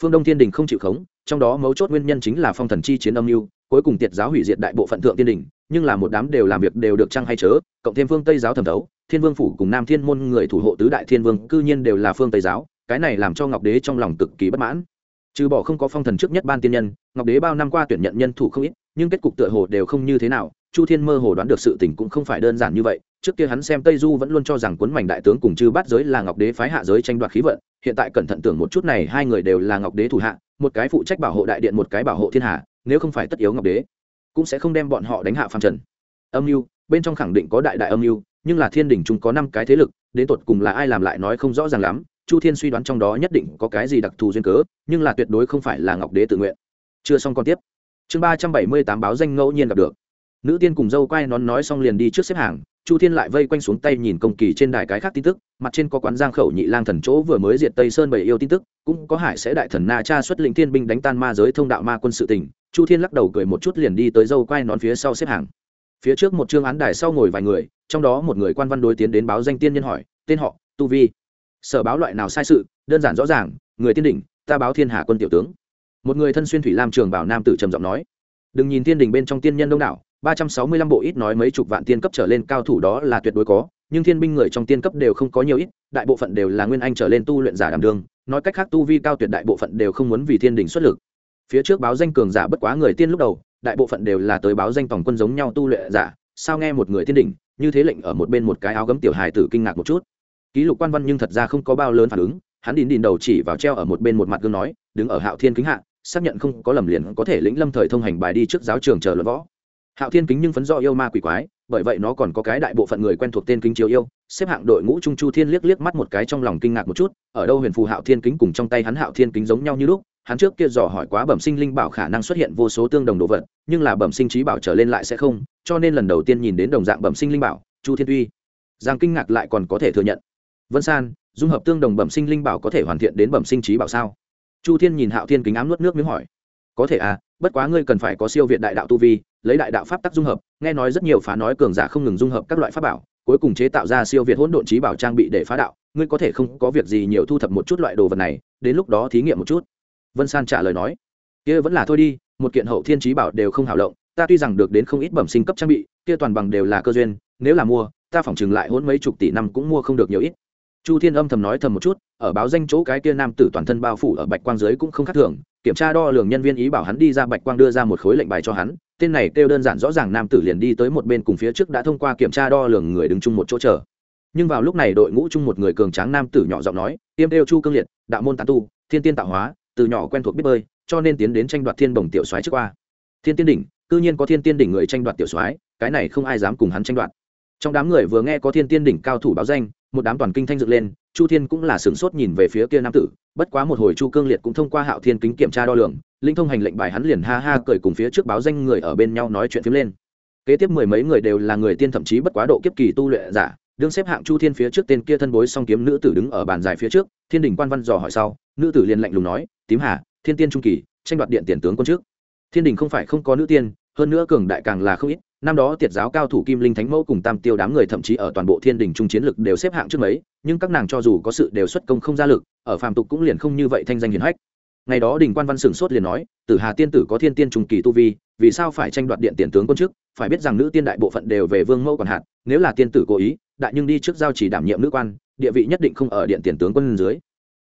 Phương đông thiên đình không chịu khống, trong đó mấu chốt nguyên nhân chính là phong thần chi chiến âm mưu, cuối cùng tiệt giáo hủy diệt đại bộ phận thượng tiên đình nhưng là một đám đều làm việc đều được chăng hay chớ, cộng thêm phương tây giáo thẩm thấu, thiên vương phủ cùng nam thiên môn người thủ hộ tứ đại thiên vương cư nhiên đều là phương tây giáo, cái này làm cho ngọc đế trong lòng cực kỳ bất mãn. Trừ bỏ không có phong thần trước nhất ban tiên nhân, ngọc đế bao năm qua tuyển nhận nhân thủ không ít, nhưng kết cục tựa hồ đều không như thế nào, chu thiên mơ hồ đoán được sự tình cũng không phải đơn giản như vậy, trước kia hắn xem tây du vẫn luôn cho rằng cuốn mảnh đại tướng cùng chư bát giới là ngọc đế phái hạ giới tranh đoạt khí vận, hiện tại cẩn thận tưởng một chút này, hai người đều là ngọc đế thủ hạ, một cái phụ trách bảo hộ đại điện, một cái bảo hộ thiên hạ, nếu không phải tất yếu ngọc đế cũng sẽ không đem bọn họ đánh hạ phàm trần. Âm mưu, bên trong khẳng định có đại đại âm mưu, nhưng là thiên đình chúng có năm cái thế lực, đến tột cùng là ai làm lại nói không rõ ràng lắm, chu thiên suy đoán trong đó nhất định có cái gì đặc thù duyên cớ, nhưng là tuyệt đối không phải là ngọc đế tự nguyện. Chưa xong còn tiếp. Chương ba trăm bảy mươi tám báo danh ngẫu nhiên gặp được. Nữ tiên cùng dâu quay nón nói xong liền đi trước xếp hàng, chu thiên lại vây quanh xuống tay nhìn công kỳ trên đài cái khác tin tức, mặt trên có quán giang khẩu nhị lang thần chỗ vừa mới diệt tây sơn bảy yêu tin tức, cũng có hải sẽ đại thần na cha xuất lĩnh thiên binh đánh tan ma giới thông đạo ma quân sự tỉnh chu thiên lắc đầu cười một chút liền đi tới dâu quay nón phía sau xếp hàng. Phía trước một chương án đài sau ngồi vài người trong đó một người quan văn đối tiến đến báo danh tiên nhân hỏi tên họ tu vi. Sở báo loại nào sai sự? Đơn giản rõ ràng người tiên Đình, ta báo thiên hà quân tiểu tướng. Một người thân xuyên thủy lam trường bảo nam tử trầm giọng nói đừng nhìn tiên Đình bên trong tiên nhân đông đảo ba trăm sáu mươi lăm bộ ít nói mấy chục vạn tiên cấp trở lên cao thủ đó là tuyệt đối có nhưng thiên binh người trong tiên cấp đều không có nhiều ít đại bộ phận đều là nguyên anh trở lên tu luyện giả đảm đường, nói cách khác tu vi cao tuyệt đại bộ phận đều không muốn vì thiên đình xuất lực phía trước báo danh cường giả bất quá người tiên lúc đầu, đại bộ phận đều là tới báo danh tổng quân giống nhau tu luyện giả, sao nghe một người tiên đỉnh, như thế lệnh ở một bên một cái áo gấm tiểu hài tử kinh ngạc một chút. Ký lục quan văn nhưng thật ra không có bao lớn phản ứng, hắn đìn đìn đầu chỉ vào treo ở một bên một mặt gương nói, đứng ở hạo thiên kính hạ, xác nhận không có lầm liền có thể lĩnh lâm thời thông hành bài đi trước giáo trường chờ luận võ. Hạo thiên kính nhưng phấn do yêu ma quỷ quái, bởi vậy nó còn có cái đại bộ phận người quen thuộc tên kính chiếu yêu, xếp hạng đội ngũ trung chu thiên liếc liếc mắt một cái trong lòng kinh ngạc một chút, ở đâu huyền phù hạo thiên kính cùng trong tay hắn hạo thiên kính giống nhau như lúc hắn trước kia dò hỏi quá bẩm sinh linh bảo khả năng xuất hiện vô số tương đồng đồ vật, nhưng là bẩm sinh trí bảo trở lên lại sẽ không, cho nên lần đầu tiên nhìn đến đồng dạng bẩm sinh linh bảo, chu thiên tuy. Giang kinh ngạc lại còn có thể thừa nhận. Vân san, dung hợp tương đồng bẩm sinh linh bảo có thể hoàn thiện đến bẩm sinh trí bảo sao? Chu thiên nhìn hạo thiên kính ám nuốt nước miếng hỏi. Có thể à bất quá ngươi cần phải có siêu việt đại đạo tu vi, lấy đại đạo pháp tắc dung hợp, nghe nói rất nhiều phá nói cường giả không ngừng dung hợp các loại pháp bảo, cuối cùng chế tạo ra siêu việt hỗn độn trí bảo trang bị để phá đạo, ngươi có thể không có việc gì nhiều thu thập một chút loại đồ vật này, đến lúc đó thí nghiệm một chút vân san trả lời nói, kia vẫn là thôi đi, một kiện hậu thiên trí bảo đều không hảo lộng, ta tuy rằng được đến không ít bẩm sinh cấp trang bị, kia toàn bằng đều là cơ duyên, nếu là mua, ta phỏng chừng lại hôn mấy chục tỷ năm cũng mua không được nhiều ít. Chu thiên âm thầm nói thầm một chút, ở báo danh chỗ cái kia nam tử toàn thân bao phủ ở bạch quang dưới cũng không khác thường, kiểm tra đo lường nhân viên ý bảo hắn đi ra bạch quang đưa ra một khối lệnh bài cho hắn, tên này kêu đơn giản rõ ràng nam tử liền đi tới một bên cùng phía trước đã thông qua kiểm tra đo lường người đứng chung một chỗ chờ. Nhưng vào lúc này đội ngũ chung một người cường tráng nam tử nhỏ giọng nói, tiêm kêu chu cương liệt, đạo môn tán tu, thiên tiên tạo hóa từ nhỏ quen thuộc biết bơi, cho nên tiến đến tranh đoạt thiên bồng tiểu soái trước qua. Thiên tiên đỉnh, cư nhiên có thiên tiên đỉnh người tranh đoạt tiểu soái, cái này không ai dám cùng hắn tranh đoạt. Trong đám người vừa nghe có thiên tiên đỉnh cao thủ báo danh, một đám toàn kinh thanh dựng lên, chu thiên cũng là sửng sốt nhìn về phía kia nam tử, bất quá một hồi chu cương liệt cũng thông qua hạo thiên kính kiểm tra đo lường, linh thông hành lệnh bài hắn liền ha ha cười cùng phía trước báo danh người ở bên nhau nói chuyện phím lên. Kế tiếp mười mấy người đều là người tiên thậm chí bất quá độ kiếp kỳ tu luyện giả, đương xếp hạng chu thiên phía trước tên kia thân bối song kiếm nữ tử đứng ở bàn dài phía trước, thiên đình quan văn dò hỏi sau nữ tử liền lạnh lùng nói, tím hà, thiên tiên trung kỳ, tranh đoạt điện tiền tướng quân trước. Thiên đình không phải không có nữ tiên, hơn nữa cường đại càng là không ít. Năm đó tiệt giáo cao thủ kim linh thánh mẫu cùng tam tiêu đám người thậm chí ở toàn bộ thiên đình trung chiến lực đều xếp hạng trước mấy, nhưng các nàng cho dù có sự đều xuất công không ra lực, ở phàm tục cũng liền không như vậy thanh danh hiền hách. Ngày đó đình quan văn sửng sốt liền nói, tử hà tiên tử có thiên tiên trung kỳ tu vi, vì sao phải tranh đoạt điện tiền tướng quân trước? Phải biết rằng nữ tiên đại bộ phận đều về vương mẫu còn hạt, nếu là tiên tử cố ý, đại nhưng đi trước giao chỉ đảm nhiệm nữ quan, địa vị nhất định không ở điện tiền tướng quân dưới.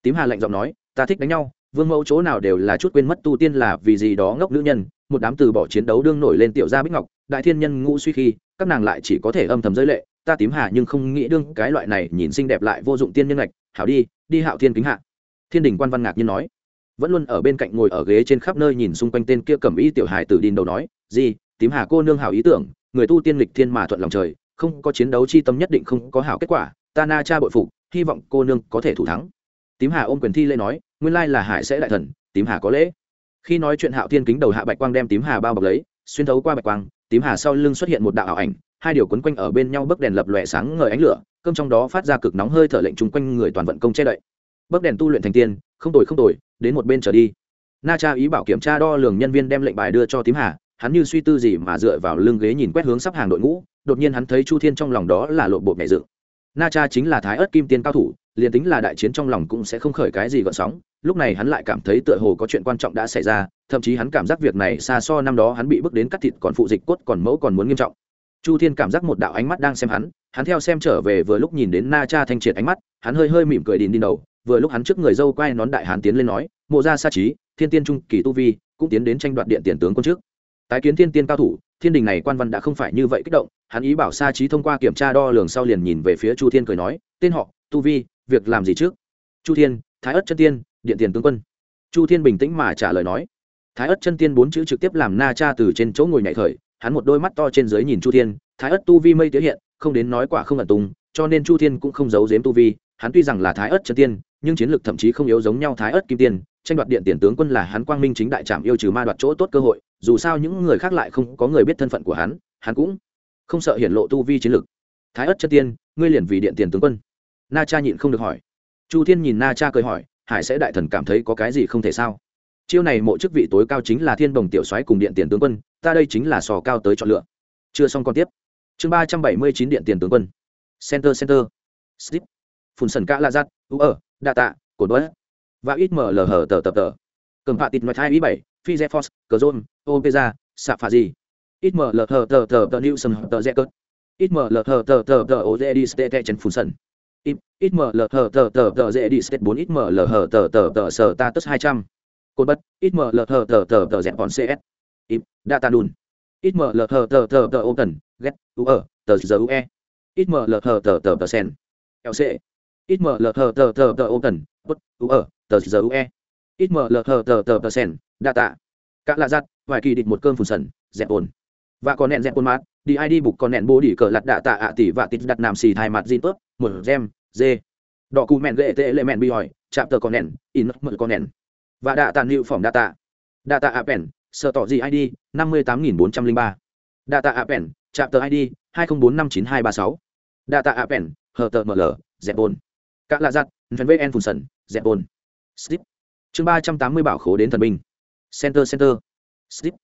Tím hà lạnh giọng nói ta thích đánh nhau, vương mẫu chỗ nào đều là chút quên mất tu tiên là vì gì đó ngốc nữ nhân, một đám từ bỏ chiến đấu đương nổi lên tiểu gia bích ngọc, đại thiên nhân ngũ suy khi, các nàng lại chỉ có thể âm thầm giới lệ, ta tím hà nhưng không nghĩ đương cái loại này nhìn xinh đẹp lại vô dụng tiên nhân lệch hảo đi đi hạo thiên kính hạ. Thiên đình quan văn ngạc nhiên nói. Vẫn luôn ở bên cạnh ngồi ở ghế trên khắp nơi nhìn xung quanh tên kia cầm y tiểu hài tử đin đầu nói, gì, tím hà cô nương hảo ý tưởng, người tu tiên lịch thiên mà thuận lòng trời, không có chiến đấu chi tâm nhất định không có hảo kết quả, ta na cha bội phục hy vọng cô nương có thể thủ thắng tím hà ôm quyền thi lễ nói, nguyên lai là hải sẽ đại thần, tím hà có lễ. Khi nói chuyện hạo thiên kính đầu hạ bạch quang đem tím hà bao bọc lấy, xuyên thấu qua bạch quang, tím hà sau lưng xuất hiện một đạo ảo ảnh, hai điều quấn quanh ở bên nhau bấc đèn lập lòe sáng ngời ánh lửa, cơm trong đó phát ra cực nóng hơi thở lệnh chung quanh người toàn vận công che đậy. Bấc đèn tu luyện thành tiên, không tồi không tồi, đến một bên trở đi. Na cha ý bảo kiểm tra đo lường nhân viên đem lệnh bài đưa cho tím hà, hắn như suy tư gì mà dựa vào lưng ghế nhìn quét hướng sắp hàng đội ngũ, đột nhiên hắn thấy chu thiên trong lòng đó là lộ bộ mẹ dựng na cha chính là thái ớt kim tiên cao thủ, liền tính là đại chiến trong lòng cũng sẽ không khởi cái gì gợn sóng. Lúc này hắn lại cảm thấy tựa hồ có chuyện quan trọng đã xảy ra, thậm chí hắn cảm giác việc này xa so năm đó hắn bị bước đến cắt thịt còn phụ dịch cốt còn mẫu còn muốn nghiêm trọng. Chu thiên cảm giác một đạo ánh mắt đang xem hắn hắn theo xem trở về vừa lúc nhìn đến na cha thanh triệt ánh mắt, hắn hơi hơi mỉm cười đìn đi đầu, vừa lúc hắn trước người dâu quay nón đại hán tiến lên nói, mộ gia sa trí thiên tiên trung kỳ tu vi, cũng tiến đến tranh đoạt điện tiền tướng quân trước. Tái kiến thiên tiên cao thủ thiên đình này quan văn đã không phải như vậy kích động, hắn ý bảo sa trí thông qua kiểm tra đo lường sau liền nhìn về phía chu thiên cười nói, tên họ, tu vi, việc làm gì trước? Chu thiên, thái ất chân tiên, điện tiền tướng quân. Chu thiên bình tĩnh mà trả lời nói. Thái ất chân tiên bốn chữ trực tiếp làm na cha từ trên chỗ ngồi nhảy khởi, hắn một đôi mắt to trên dưới nhìn chu thiên, thái ất tu vi mây tía hiện, không đến nói quả không ẩn tung cho nên chu thiên cũng không giấu giếm tu vi, hắn tuy rằng là thái ất chân tiên, nhưng chiến lược thậm chí không yếu giống nhau thái ất kim tiên tranh đoạt điện tiền tướng quân là hắn quang minh chính đại trạm yêu trừ ma đoạt chỗ tốt cơ hội, dù sao những người khác lại không có người biết thân phận của hắn hắn cũng không sợ hiển lộ tu vi chiến lược thái ất chất tiên, ngươi liền vì điện tiền tướng quân. Na cha nhịn không được hỏi. Chu thiên nhìn na cha cười hỏi, hải sẽ đại thần cảm thấy có cái gì không thể sao? Chiêu này mộ chức vị tối cao chính là thiên đồng tiểu soái cùng điện tiền tướng quân, ta đây chính là sò cao tới chọn lựa. Chưa xong còn tiếp. Chương ba trăm bảy mươi chín điện tiền tướng quân. Center center. Slip phun sần cả la giắt u ở đa tạ, cổ đuối và ít mở lờ hở tờ tờ tờ cầm phạ tịt nói hai ý bảy phi z force cờ zôn opeza xạ phà gì ít mở lờ hở tờ tờ tờ new sân tờ z cớt ít mở lờ hở tờ tờ tờ ô dê đi stê chân phun sần ít mở lờ hở tờ tờ tờ dê đi stê bốn ít mở lờ hở tờ tờ tờ sờ ta tất hai trăm cột bất ít mở lờ hở tờ tờ tờ dẹp bọn cs ít data đùn ít mở lờ hở tờ tờ tờ ô cần ghét u ở tờ giờ ue ít mở lờ hở tờ tờ tờ sen lc ít mở lờ thờ tờ tờ tờ ô tần bất u ở tờ giờ ue ít mở lờ thờ tờ tờ tờ sen tạ. Các lạ giặt, vài kỳ địch một cơm phùn sần, dẹp ồn. Và còn nẹn dẹp ồn mát, đi ai đi bục còn nẹn bố đi cờ lặt đạ tạ ạ tỷ và tít đặt nằm xì thai mặt zin ướp một gem, dê. Đỏ cù mẹn gệ tệ lệ mẹn bị hỏi, chạm tờ con nẹn, in mượn con nẹn. Và đạ tàn hiệu phỏng tạ. Data pèn sợ tỏ gì id năm mươi tám nghìn bốn trăm linh ba. Data pèn, chạm tờ id hai nghìn bốn năm chín hai ba sáu. Data pèn, hờ tờ ml dẹp ồn các lạ giặt Phần vn phun sần dẹp bồn, slip chương ba trăm tám mươi bảo khố đến thần binh center center slip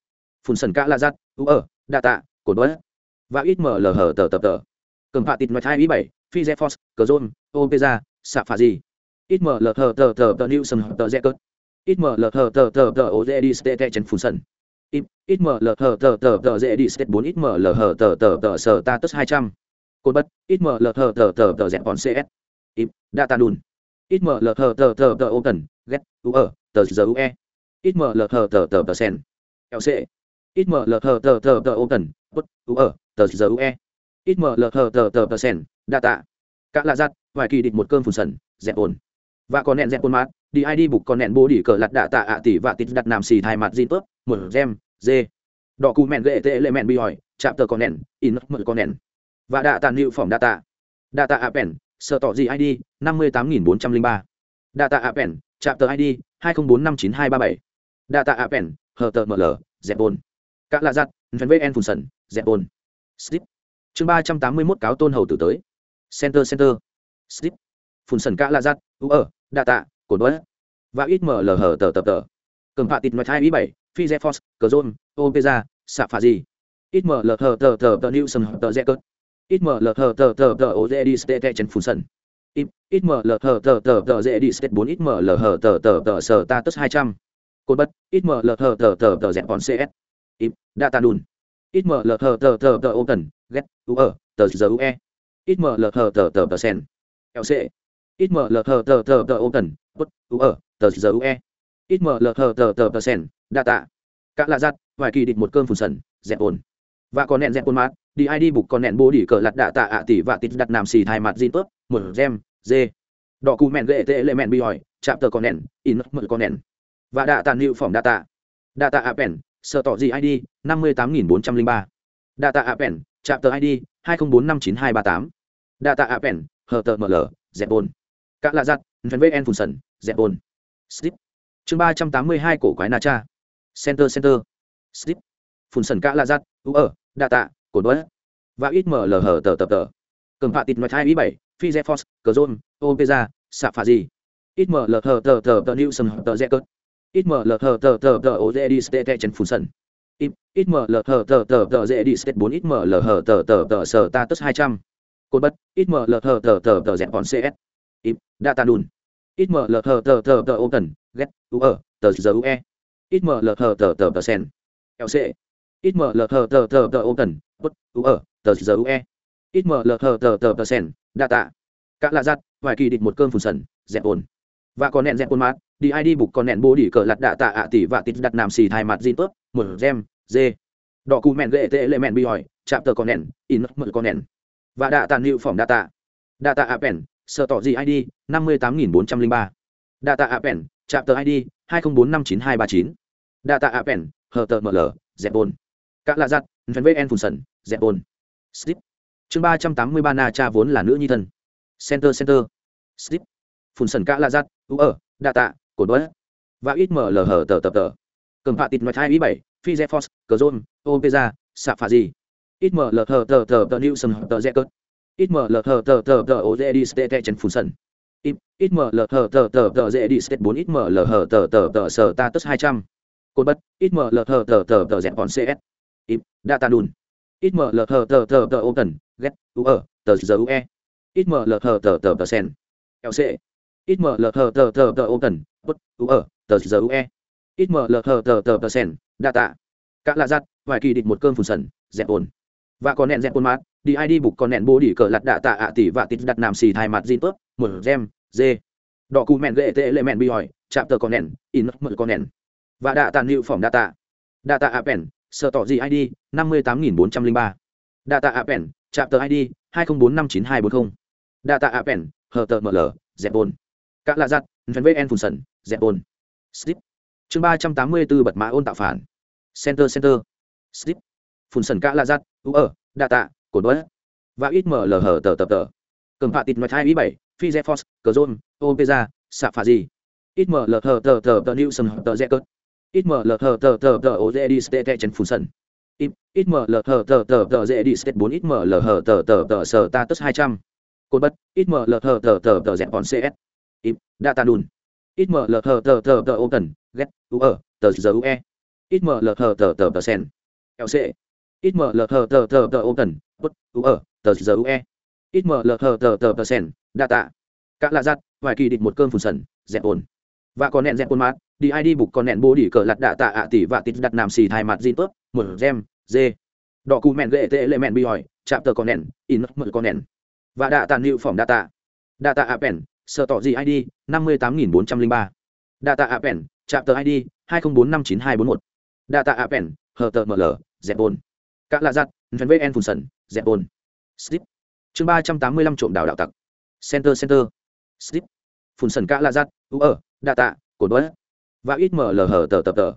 phun sần cả lạ giặt u ở đa tạ cổ đuối và ít mở lờ hở tờ tờ tờ cầm phạ tịt nói hai ý bảy phi Dẹp force cờ zôn opeza xạ phà gì ít mở lờ hở tờ tờ tờ new hở tờ z cớt ít mở lờ hở tờ tờ tờ ô dê đi stê chân phun sần ít mở lờ hở tờ tờ tờ dê đi stê bốn ít mở lờ hở tờ tờ tờ sờ ta tất hai trăm cột bất ít mở lờ hở tờ tờ tờ dẹp bọn cs ít data đùn ít mở lờ thờ tờ tờ tờ ô tần ghét u ở tờ giờ u e. Ít mở lờ thờ tờ tờ tờ sen lc ít mở lờ thờ tờ tờ tờ ô tần bút u ở tờ giờ u e. Ít mở lờ thờ tờ tờ tờ sen, data. Cả lạ giặt, vài kỳ định một cơm phun sần, dẹp ồn và còn nẹn dẹp ồn mát, đi ai đi bục còn nẹn bố đi cờ lặt đạ tạ ạ tỷ và tít đặt nằm xì thai mặt zin ướp, một gem, dê. Đỏ cù mẹn gệ tệ lệ mẹn bi hỏi, chạm tờ còn nẹn, in mở còn nẹn. Và đạ tàn hiệu phỏng tạ. Ạ pèn sợ tỏ gì id năm mươi tám nghìn bốn trăm linh ba. Data appen chạm tờ id hai nghìn bốn năm chín hai ba bảy. Data appen hờ tờ ml dẹp ồn các lạ giặt vn phun sần dẹp slip chương ba trăm tám mươi mốt cáo tôn hầu tử tới. Center center. Slip phun sần, cả lạ giặt, u ở data cổ đuối và ít mở lờ hở tờ tờ tờ. Cầm phạ tịt ngoài hai ý bảy phi z force cờ zôn opeza xạ phà gì ít mở lờ hở tờ tờ tờ new sân tờ z cớt ít mở lờ hở tờ tờ tờ ô dê đi stê tè chân phun sân ít mở lờ hở tờ tờ tờ dê đi stê bốn ít mở lờ hở tờ tờ tờ sờ ta tất hai trăm cột bất ít mở lờ hở tờ tờ tờ dẹp bọn cs ít đa tà đùn ít mở lờ hở tờ tờ tờ ô tần ghét u ở tờ giờ u e ít mở lờ hở tờ tờ tờ sen lc ít mở lờ hở tờ tờ tờ ô tần bất u ở tờ giờ u e ít mở lờ hở tờ tờ tờ sen đa tạ cả là giặt vài kỳ định một cơn phun sần dẹp ồn và còn nẹn dẹp ồn mát đi id bục con nẹn bố đi cờ lặt đạ tạ ạ tỷ và tít đặt nằm xì thai mặt zin tớp một gem dê. Đỏ cù mẹn ghệ tệ lệ mẹn bị hỏi chạm tờ con nẹn in mật con nẹn. Và đạ tàn hiệu phỏng tạ. Ạ pèn, sợ tỏ gì id năm mươi tám nghìn bốn trăm linh ba. Data chạm tờ id hai nghìn bốn năm chín hai ba tám. Data appen hờ tờ ml dẹp bồn. các lạ giặt En phun sần dẹp bồn. Slip. Chương ba trăm tám mươi hai cổ quái na cha. Center center. Slip. Phun sần cả lạ giặt u ở đạ tạ cột đuối và ít mở lờ hở tờ tập tờ cầm phạ tịt nói hai ý bảy phi z force cờ zôn opeza xạ phà gì ít mở lờ hở tờ tờ tờ new sân tờ z cớt ít mở lờ hở tờ tờ tờ ô dê đi stê tè chân phun sân ít mở lờ hở tờ tờ tờ dê đi stê bốn ít mở lờ hở tờ tờ tờ sờ ta tức hai trăm cột bất ít mở lờ hở tờ tờ tờ dẹp bọn cs ít data đùn ít mở lờ hở tờ tờ tờ ô tần ghét u ở tờ giờ ue ít mở lờ hở tờ tờ tờ sen lc ít mở lờ thờ tờ tờ tờ ô tần bất u, ở, tờ giờ ue ít mở lờ thờ tờ tờ tờ sen tạ. Cả lạ giặt, vài kỳ địch một cơm phùn sần, dẹp ồn và còn nẹn dẹp ồn mát, đi ai đi bục còn nẹn bố đi cờ lặt đạ tạ ạ tỷ và tít đặt nằm xì thai mặt zin tớp một gem dê đỏ cù mẹn gệ tệ lệ mẹn bị hỏi, chạm tờ còn nẹn, in mật con nẹn. Và đạ tàn hiệu phỏng đa tạ. Đa tạ apen sợ tỏ gì id năm mươi tám nghìn bốn trăm linh ba. Đa tạ apen chạm tờ id hai nghìn bốn năm chín hai ba chín. Đa tạ apen hờ tờ ml dẹp ồn các lạ giặt vn phùn sần dẹp ồn slip chương ba trăm tám mươi ba na cha vốn là nữ nhi thân center center slip phùn sần cả lạ giặt u ở tạ cổ đuối và ít mở lờ hở tờ tờ tờ cầm phạ tịt nói hai ý bảy phi dẹp force cờ zôn opeza xạ phà gì ít mở lờ hở tờ tờ tờ new sân tờ z cớt ít mở lờ hở tờ tờ tờ ô dê đi stê tè chân phùn ít ít mở lờ hở tờ tờ tờ dê đi stê bốn ít mở lờ hở tờ tờ tờ sờ ta tất hai trăm cột bất ít mở lờ hở tờ tờ tờ dẹp bọn cs ít data đùn ít mờ lờ thờ tờ tờ tờ ô tần ghét u ở tờ giờ u e ít mờ lờ thờ tờ tờ tờ sen lc ít mờ lờ thờ tờ tờ tờ ô tần bất u ở tờ giờ u e. Ít mờ lờ thờ tờ tờ tờ sen data. Cả lạ giặt, vài kỳ định một cơm phùn sần, dẹp ồn. Và còn nẹn dẹp ồn mát, đi ai đi bục còn nẹn bố đi cờ lặt đạ tạ ạ tỷ và tít đặt nằm xì thai mặt zin tớp, một gem, dê. Đỏ cù mẹn gệ tệ lệ mẹn bi hỏi, chạm tờ còn nẹn, in mờ còn nẹn. Và đạ tàn hiệu phỏng tạ. Ạ bèn sợ tỏ gì id năm mươi tám nghìn bốn trăm linh ba. Data appen chạm tờ id hai nghìn bốn năm chín hai bốn mươi data appen hờ tờ ml dẹp ồn các lạ giặt vn vn phun sần, dẹp bồn. slip chương ba trăm tám mươi bốn bật mã ôn tạo phản. Center center. Slip phun sần cả lạ giặt, u ở data cổ đuối và ít mở lờ hở tờ tập tờ. Cầm phạ tịt nói hai ý bảy, phi z force cờ Pê opeza xạ phà gì ít mở lờ hở tờ tờ tờ new sân tờ z cất ít mở lờ thờ tờ tờ tờ ô dê đi stê chân phun sần ít mở lờ thờ tờ tờ tờ dê đi stê bốn ít mở lờ thờ tờ tờ tờ sờ ta tất hai trăm cột bất ít mở lờ thờ tờ tờ tờ dẹp bọn cs ít data đùn ít mở lờ thờ tờ tờ tờ ô tần ghét u ở tờ giờ ue ít mở lờ thờ tờ tờ tờ sen lc ít mở lờ thờ tờ tờ tờ ô tần bất u ở tờ giờ ue ít mở lờ thờ tờ tờ tờ sen data cả là giặt vài kỳ định một cơn phun sần dẹp ồn và còn nẹn dẹp quân mát, đi id bục còn nẹn bố đi cờ lặt đạ tạ ạ tỷ và tít đặt nằm xì thai mặt zin tớp một gem dê đỏ cù mẹn gệ tệ lệ mẹn bi hỏi, chạm tờ còn nẹn, in mở còn nẹn. Và đạ tàn hiệu phỏng đạ tạ. Pèn, sợ tỏ gì id năm mươi tám nghìn bốn trăm linh ba. Đạ tạ pèn, chạm tờ id hai nghìn bốn năm chín hai bốn một. Đạ tạ pèn, hờ tờ ml dẹp bồn. Các lạ giặt vn vn phun sần, dẹp bồn. Slip. Chương ba trăm tám mươi lăm trộm đào đạo tặc. Center center. Slip phun sần cả là giặt u ở data cột đuối và ít mở lờ hở tờ tờ tờ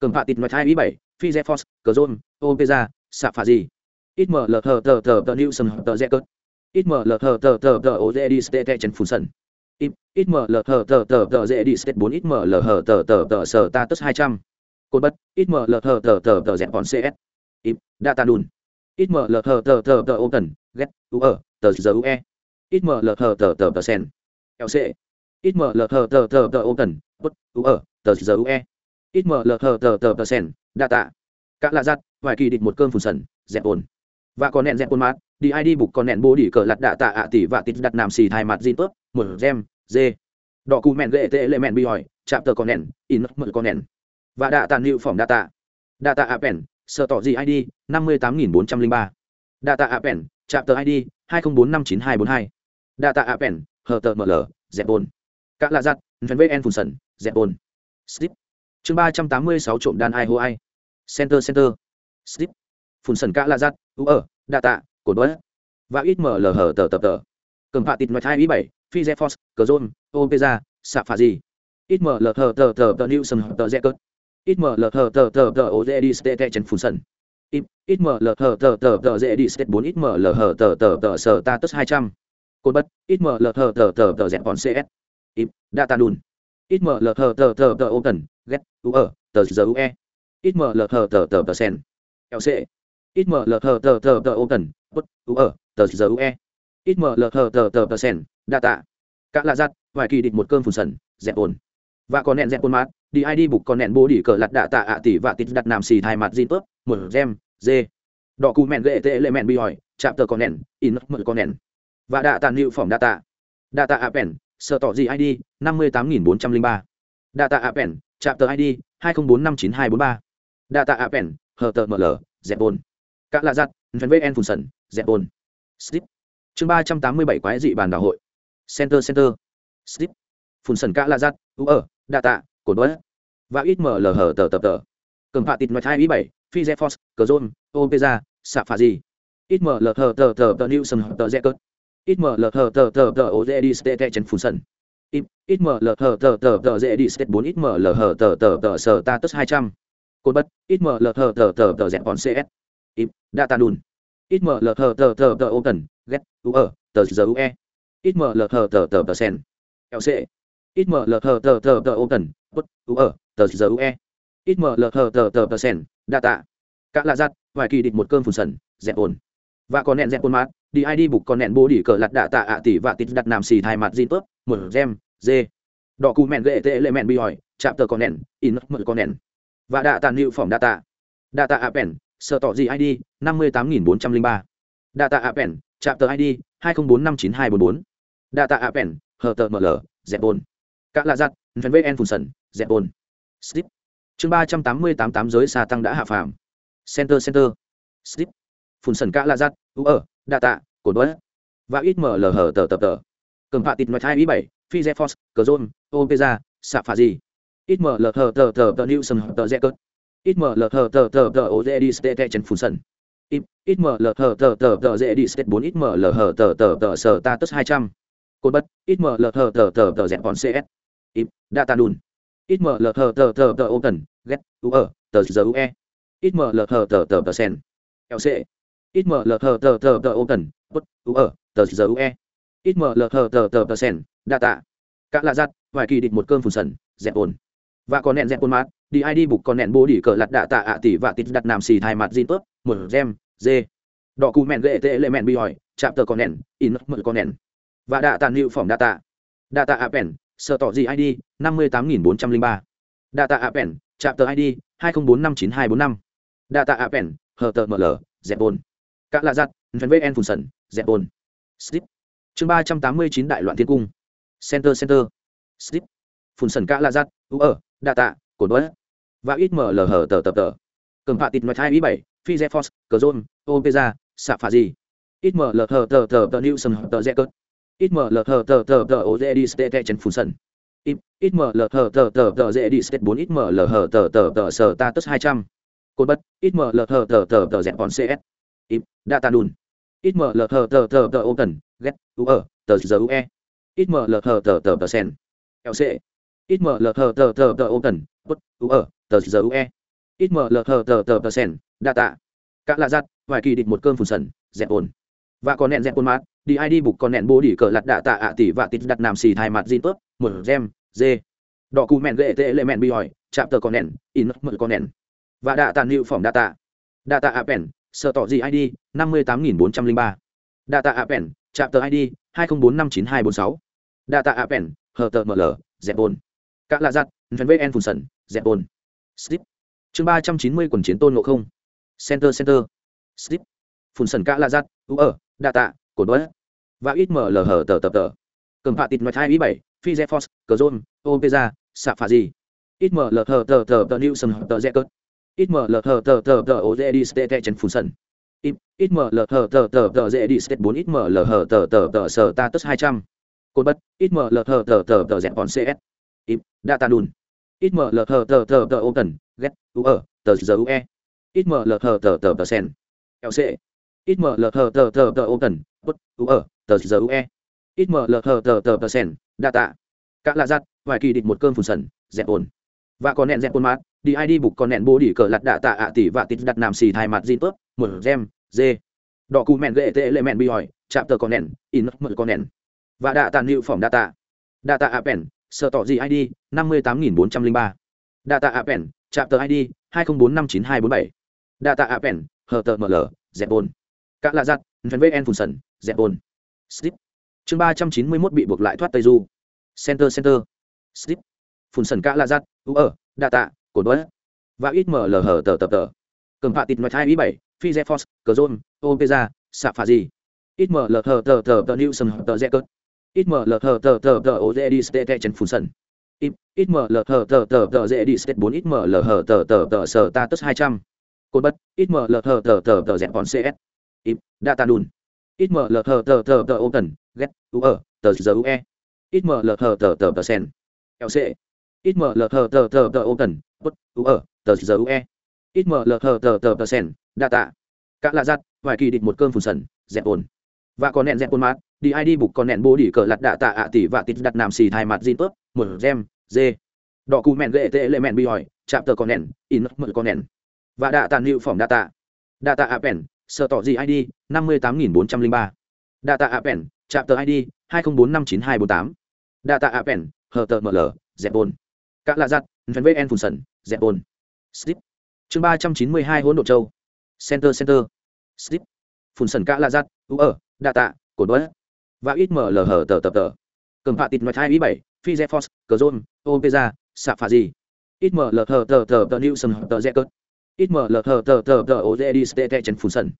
cầm phạ tịt ngoài hai ý bảy phi z force cờ zone opeza xạ phà gì ít mở lờ hở tờ tờ tờ new sân tờ z cớt ít mở lờ hở tờ tờ tờ ô dê đi stê tè chân phun sần ít mở lờ hở tờ tờ tờ dê đi stê bốn ít mở lờ hở tờ tờ tờ sờ ta tất hai trăm cột bất ít mở lờ hở tờ tờ tờ dẹp còn cs ít data đùn ít mở lờ hở tờ tờ tờ ô tần ghét u ở tờ giờ e, ít mở lờ hở tờ tờ tờ sen lc ít mở lờ thờ tờ tờ tờ ô tần bất u ở tờ giờ ue ít mở lờ thờ tờ tờ tờ sen tạ. Cả lạ giặt vài kỳ định một cơn phun sần dẹp ồn. Và còn nẹn dẹp ồn mát đi ai đi bục còn nẹn bố đi cờ lặt đạ tạ ạ tỷ và tít đặt nằm xì thai mặt zin tớp một gem dê. Đỏ cù mẹn gệ tệ lệ mẹn bi hỏi chạm tờ còn nẹn in mờ còn nẹn. Và đạ tàn hiệu phỏng tạ. Ạ pèn, sợ tỏ gì id năm mươi tám nghìn bốn trăm linh ba. Đa tạ ạ pèn, chạm tờ id hai nghìn bốn năm chín hai bốn hai. Đa tạ ạ pèn, hờ tờ ml dẹp ổn các lạ giặt vn vn phun sần dẹp bồn slip chương ba trăm tám mươi sáu trộm đan ai hô ai center center slip phun sần cả lạ giặt u ở tạ cột đuối và ít mở lở hở tờ tờ tờ cầm phạ tịt ngoài hai ý bảy phi z force cờ zone opeza xạ phà gì ít ml hở tờ tờ tờ new sân tờ z cất ít mở lờ hở tờ tờ tờ ô dê đi stê tè chân phun Sần ít ít mở lờ hở tờ tờ tờ dê đi set bốn ít mở lờ hờ tờ tờ tờ sờ ta tất hai trăm cột bất ít mở lờ hở tờ tờ tờ dẹp còn cs ít data đùn ít mở lờ thờ tờ tờ tờ ô tần ghét u ở tờ giờ e. ít mở lờ thờ tờ tờ tờ sen lc ít mở lờ thờ tờ tờ tờ ô tần bút u ở tờ giờ e. ít mở lờ thờ tờ tờ tờ sen data cả là giặt vài kỳ định một cơn phùn sần, dẹp ồn. Và còn nẹn dẹp ồn mát, đi id bục còn nẹn bố đi cờ lặt đạ tạ ạ tỷ và tít đặt nằm xì thai mặt zin tớp một gem dê đỏ cù mẹn gệ tệ lệ mẹn bi hỏi, chạm tờ còn nẹn, in mở còn nẹn. Và đạ tàn hiệu phỏng data data appen sợ tỏ gì id năm mươi tám nghìn bốn trăm linh ba. Data appen chạm tờ id hai nghìn bốn năm chín hai bốn ba. Data appen hờ tờ ml dẹp bồn các lạ giặt vn vn phùn sần dẹp bồn slip chương ba trăm tám mươi bảy quái dị bàn đảo hội. Center center. Slip phùn sần các lạ giặt, u ở data cột đuối và ít mở lờ hở tờ tập tờ. Cầm phạ tịt nói hai ý bảy phi z force cờ zone opeza xạ phà gì ít mở lờ hở tờ tờ tờ new sân tờ z cất ít mở lờ thờ tờ tờ tờ ô dê đi stê tè chân phun sân ít mở lờ thờ tờ tờ tờ dê đi stê bốn ít mở lờ thờ tờ tờ tờ sờ ta tức hai trăm cột bất ít mở lờ thờ tờ tờ tờ dẹp còn cs ít data đùn ít mở lờ thờ tờ tờ tờ ô tần ghét u ở tờ giờ u e ít mở lờ thờ tờ tờ tờ sen lc ít mở lờ thờ tờ tờ tờ ô tần bất u ở tờ giờ u e ít mở lờ thờ tờ tờ tờ sen data cả là giặt vài kỳ định một cơn phun sần dẹp ồn và còn nẹn dẹp quân mát, đi id bục còn nẹn bố đi cờ lặt đạ tạ ạ tỷ và tít đặt nam xì thai mặt zin tớp, một gem, dê. Đỏ cù mẹn gệ tệ lệ mẹn bi hỏi, chạm tờ còn nẹn, in mở con nẹn. Và đạ tàn hiệu phỏng đạ tạ. Đạ tạ appen sợ tỏ gì id năm mươi tám nghìn bốn trăm linh ba. Đạ tạ appen chạm tờ id hai nghìn bốn năm chín hai bốn bốn. Đạ tạ appen hờ tờ ml dẹp bồn. Cả lạ giặt phần vn phun sần, dẹp bồn. Slip. Chương ba trăm tám mươi tám tám giới xa tăng đã hạ phàm. Center center. Slip phun sần cả là giặt u ở đạ tạ cột đuối và ít mở lờ hở tờ tờ tờ cầm phạt tịt ngoài hai ý bảy phi zephos cờ zôn opeza xạ phà gì ít mở lờ hở tờ tờ tờ new sầm tờ zecert ít mở lờ hở tờ tờ tờ ô dê đi stê chân phun sần ít mở lờ hở tờ tờ tờ dê đi stê bốn ít mở lờ hở tờ tờ tờ sờ ta tức hai trăm cột bất ít mở lờ hở tờ tờ tờ dẹp còn cs ít data đùn, ít mở lờ hở tờ tờ tờ ô tần ghét u ở tờ giờ e, ít mở lờ hở tờ tờ tờ sen lc ít mở lờ thờ tờ tờ tờ tần bút u, ở, tờ giờ ue ít mở lờ thờ tờ tờ tờ sen tạ cả lạ giặt, vài kỳ địch một cơn phùn sần, dẹp ổn và còn nẹn dẹp ổn mát, đi id bục còn nẹn bố đi cờ lặt đạ tạ ạ tỷ và tít đặt nam xì thai mặt zin tớp một gem dê đỏ cụ mẹn gệ tệ lệ mẹn bi hỏi, chạm tờ còn nẹn, in mờ còn nẹn. Và đạ tàn hiệu phỏng tạ ạ pèn sợ tỏ gì id năm mươi tám nghìn bốn trăm linh ba. Đa tạ ạ pèn, chạm tờ id hai nghìn bốn năm chín hai bốn năm. Đa tạ ạ pèn, hờ tờ ml dẹp ổn các lạ giặt vn vn phun sần dẹp bồn, slip chương ba trăm tám mươi chín đại loạn thiên cung center center slip Phùn sần cả lạ giặt u ở đa tạ cổ Đuế. và ít mở lờ hở tờ tập tờ cầm phạ tịt nói hai ý bảy phi Force, cờ zôn opeza xạ phạ gì ít mở lờ hở tờ tờ tờ new sân tờ z cớt ít mở lờ hở tờ tờ tờ ô dê đi stê chân sần ít mở lờ hở tờ tờ tờ dê đi stê bốn ít mở lờ hở tờ tờ tờ sở ta tất hai trăm cột bất ít mở lờ hở tờ tờ tờ dẹp bọn cs ít data đùn ít mở lờ thờ tờ tờ tờ ô cần ghét u ở tờ giờ u e. Ít mở lờ thờ tờ tờ tờ sen lc ít mở lờ thờ tờ tờ tờ ô tần bút u ở tờ giờ u e. Ít mở lờ thờ tờ tờ tờ sen, data. Các lạ giặt, vài kỳ địch một cơm phùn sần, dẹp ồn. Và còn nẹn dẹp ồn mát, đi ai đi bục còn nẹn bố đi cờ lặt đạ tạ ạ tỷ và tít đặt nằm xì thai mặt zin tớp một gem, dê. Đỏ cù mẹn gệ tệ lệ mẹn bi hỏi, chạm tờ còn nẹn, in mờ còn nẹn. Và đạ tàn hiệu phỏng data ạ appen sợ tỏ gì id năm mươi tám nghìn bốn trăm linh ba. Data appen chạm tờ id hai nghìn bốn năm chín hai bốn sáu. Data appen hờ tờ ml dẹp bồn. Các lạ giặt vn vn phun sần, dẹp bồn. Slip. Chương ba trăm chín mươi quần chiến tôn ngộ không. Center center. Slip. Phun sần các lạ giặt, u ở data cổ đuối và ít ml hờ tờ tập tờ. Cầm phạ tịt nói hai ý bảy, phi zephos cờ zôn opeza xạ phà gì. Ít ml hờ tờ tờ tờ new sân tờ dẹp cớt ít mở lờ thờ tờ tờ tờ ô dê đi stê chân phun sần ít mở lờ thờ tờ tờ tờ dê đi stê bốn ít mở lờ thờ tờ tờ tờ sờ ta tất hai trăm cột bất ít mở lờ thờ tờ tờ tờ dẹp bọn cs ít data đùn ít mở lờ thờ tờ tờ tờ open ghét u ở tờ giờ u e ít mở lờ thờ tờ tờ tờ sen lc ít mở lờ thờ tờ tờ tờ open bất u ở tờ giờ u e ít mở lờ thờ tờ tờ tờ sen data cả là giặt vài kỳ địch một cơn phun sần dẹp ồn và còn nẹn dẹp quân mát, đi id bục còn nẹn bố đi cờ lặt đạ tạ ạ tỷ và tít đặt nam xì thai mặt zin tớp một gem, dê. Đỏ cù mẹn gệ tệ lệ mẹn bi hỏi, chạm tờ con nẹn, in mật con nẹn. Và đạ tàn hiệu phỏng đạ tạ. Pèn, sợ tỏ gì id năm mươi tám nghìn bốn trăm linh ba. Đạ tạ pèn, chạm tờ id hai nghìn bốn năm chín hai bốn bảy. Đạ tạ pèn, hờ tờ ml dẹp bồn. Cả lạ giặt vn vn phun sần, dẹp bồn. Slip. Chương ba trăm chín mươi mốt bị buộc lại thoát tây du. Center center. Slip. Phun sần cả lạ giặt u ở data cột đuối và ít mở lờ hở tờ tờ tờ cầm phạt tịt nói hai ý bảy phi zephos cờ zôn ra xạ phà gì ít mở lờ hở tờ tờ tờ new sân tờ rẽ cớt ít mở lờ hở tờ tờ tờ ô dê đi stê tè chân phun sân ít mở lờ hở tờ tờ tờ dễ đi stê bốn ít mở lờ hở tờ tờ tờ sờ ta tức hai trăm cột bất ít mở lờ hở tờ tờ tờ rẽ còn cs ít data đùn, ít mở lờ hở tờ tờ tờ ô tần ghét u ở tờ giờ ue ít mở lờ hở tờ tờ tờ sen lc ít mở lờ thờ tờ tờ tờ tần bút u, ở, tờ giờ ue ít mở lờ thờ tờ tờ tờ sen tạ. Cả lạ giặt vài kỳ địch một cơn phùn sần, dẹp ồn. Và còn nẹn dẹp ồn mát, đi id bục còn nẹn bố đi cờ lặt đạ tạ ạ tỷ và tít đặt nằm xì thai mặt zin tớp một gem, dê. Đỏ cụ mẹn gệ tệ lệ mẹn bi hỏi, chạm tờ còn nẹn, in mờ còn nẹn. Và đạ tàn hiệu phỏng tạ. Ạ pèn sợ tỏ gì id năm mươi tám nghìn bốn trăm linh ba. Đa tạ ạ pèn, chạm tờ id hai nghìn bốn năm chín hai bốn tám. Đa tạ ạ pèn, hờ tờ ml dẹp ồn các lạ giặt vn vn phun sần dẹp ồn slip chương ba trăm chín mươi hai hỗn độ châu center center slip Phùn sẩn cả lạ giặt u ở đa tạ cồn bớt và ít mở lờ hở tờ tập tờ cầm phạ tịt nói hai ý bảy phi z force cờ zôn opeza xạ phà gì ít mở lờ hở tờ tờ tờ new sân tờ z cớt ít mở lờ hở tờ tờ tờ ô dê đi stê chân phun sần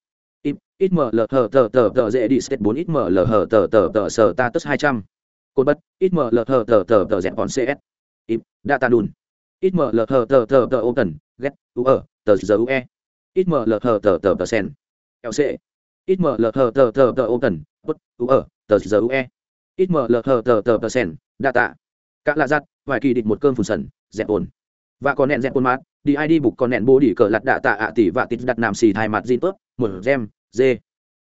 ít mở lờ hở tờ tờ tờ dê đi stê bốn ít mở lờ hở tờ tờ tờ sở ta tất hai trăm cột bất, ít mở lờ hở tờ tờ tờ dẹp bòn cs ít data đun. Ít mở lờ thờ thờ thờ thờ ô tần ghét u ở tờ giờ ue ít mở lờ thờ thờ tờ thờ sen lc ít mở lờ thờ thờ thờ thờ ô tần bút u ở tờ giờ ue ít mở lờ thờ thờ tờ thờ sen, data. Các lạ giặt, vài kỳ định một cơn phùn sần, dẹp ồn. Và còn nẹn dẹp ồn mát, đi ai đi bục còn nẹn bố đi cờ lặt đạ tạ ạ tỷ và tít đặt nằm xì thai mặt zin tớp một gem dê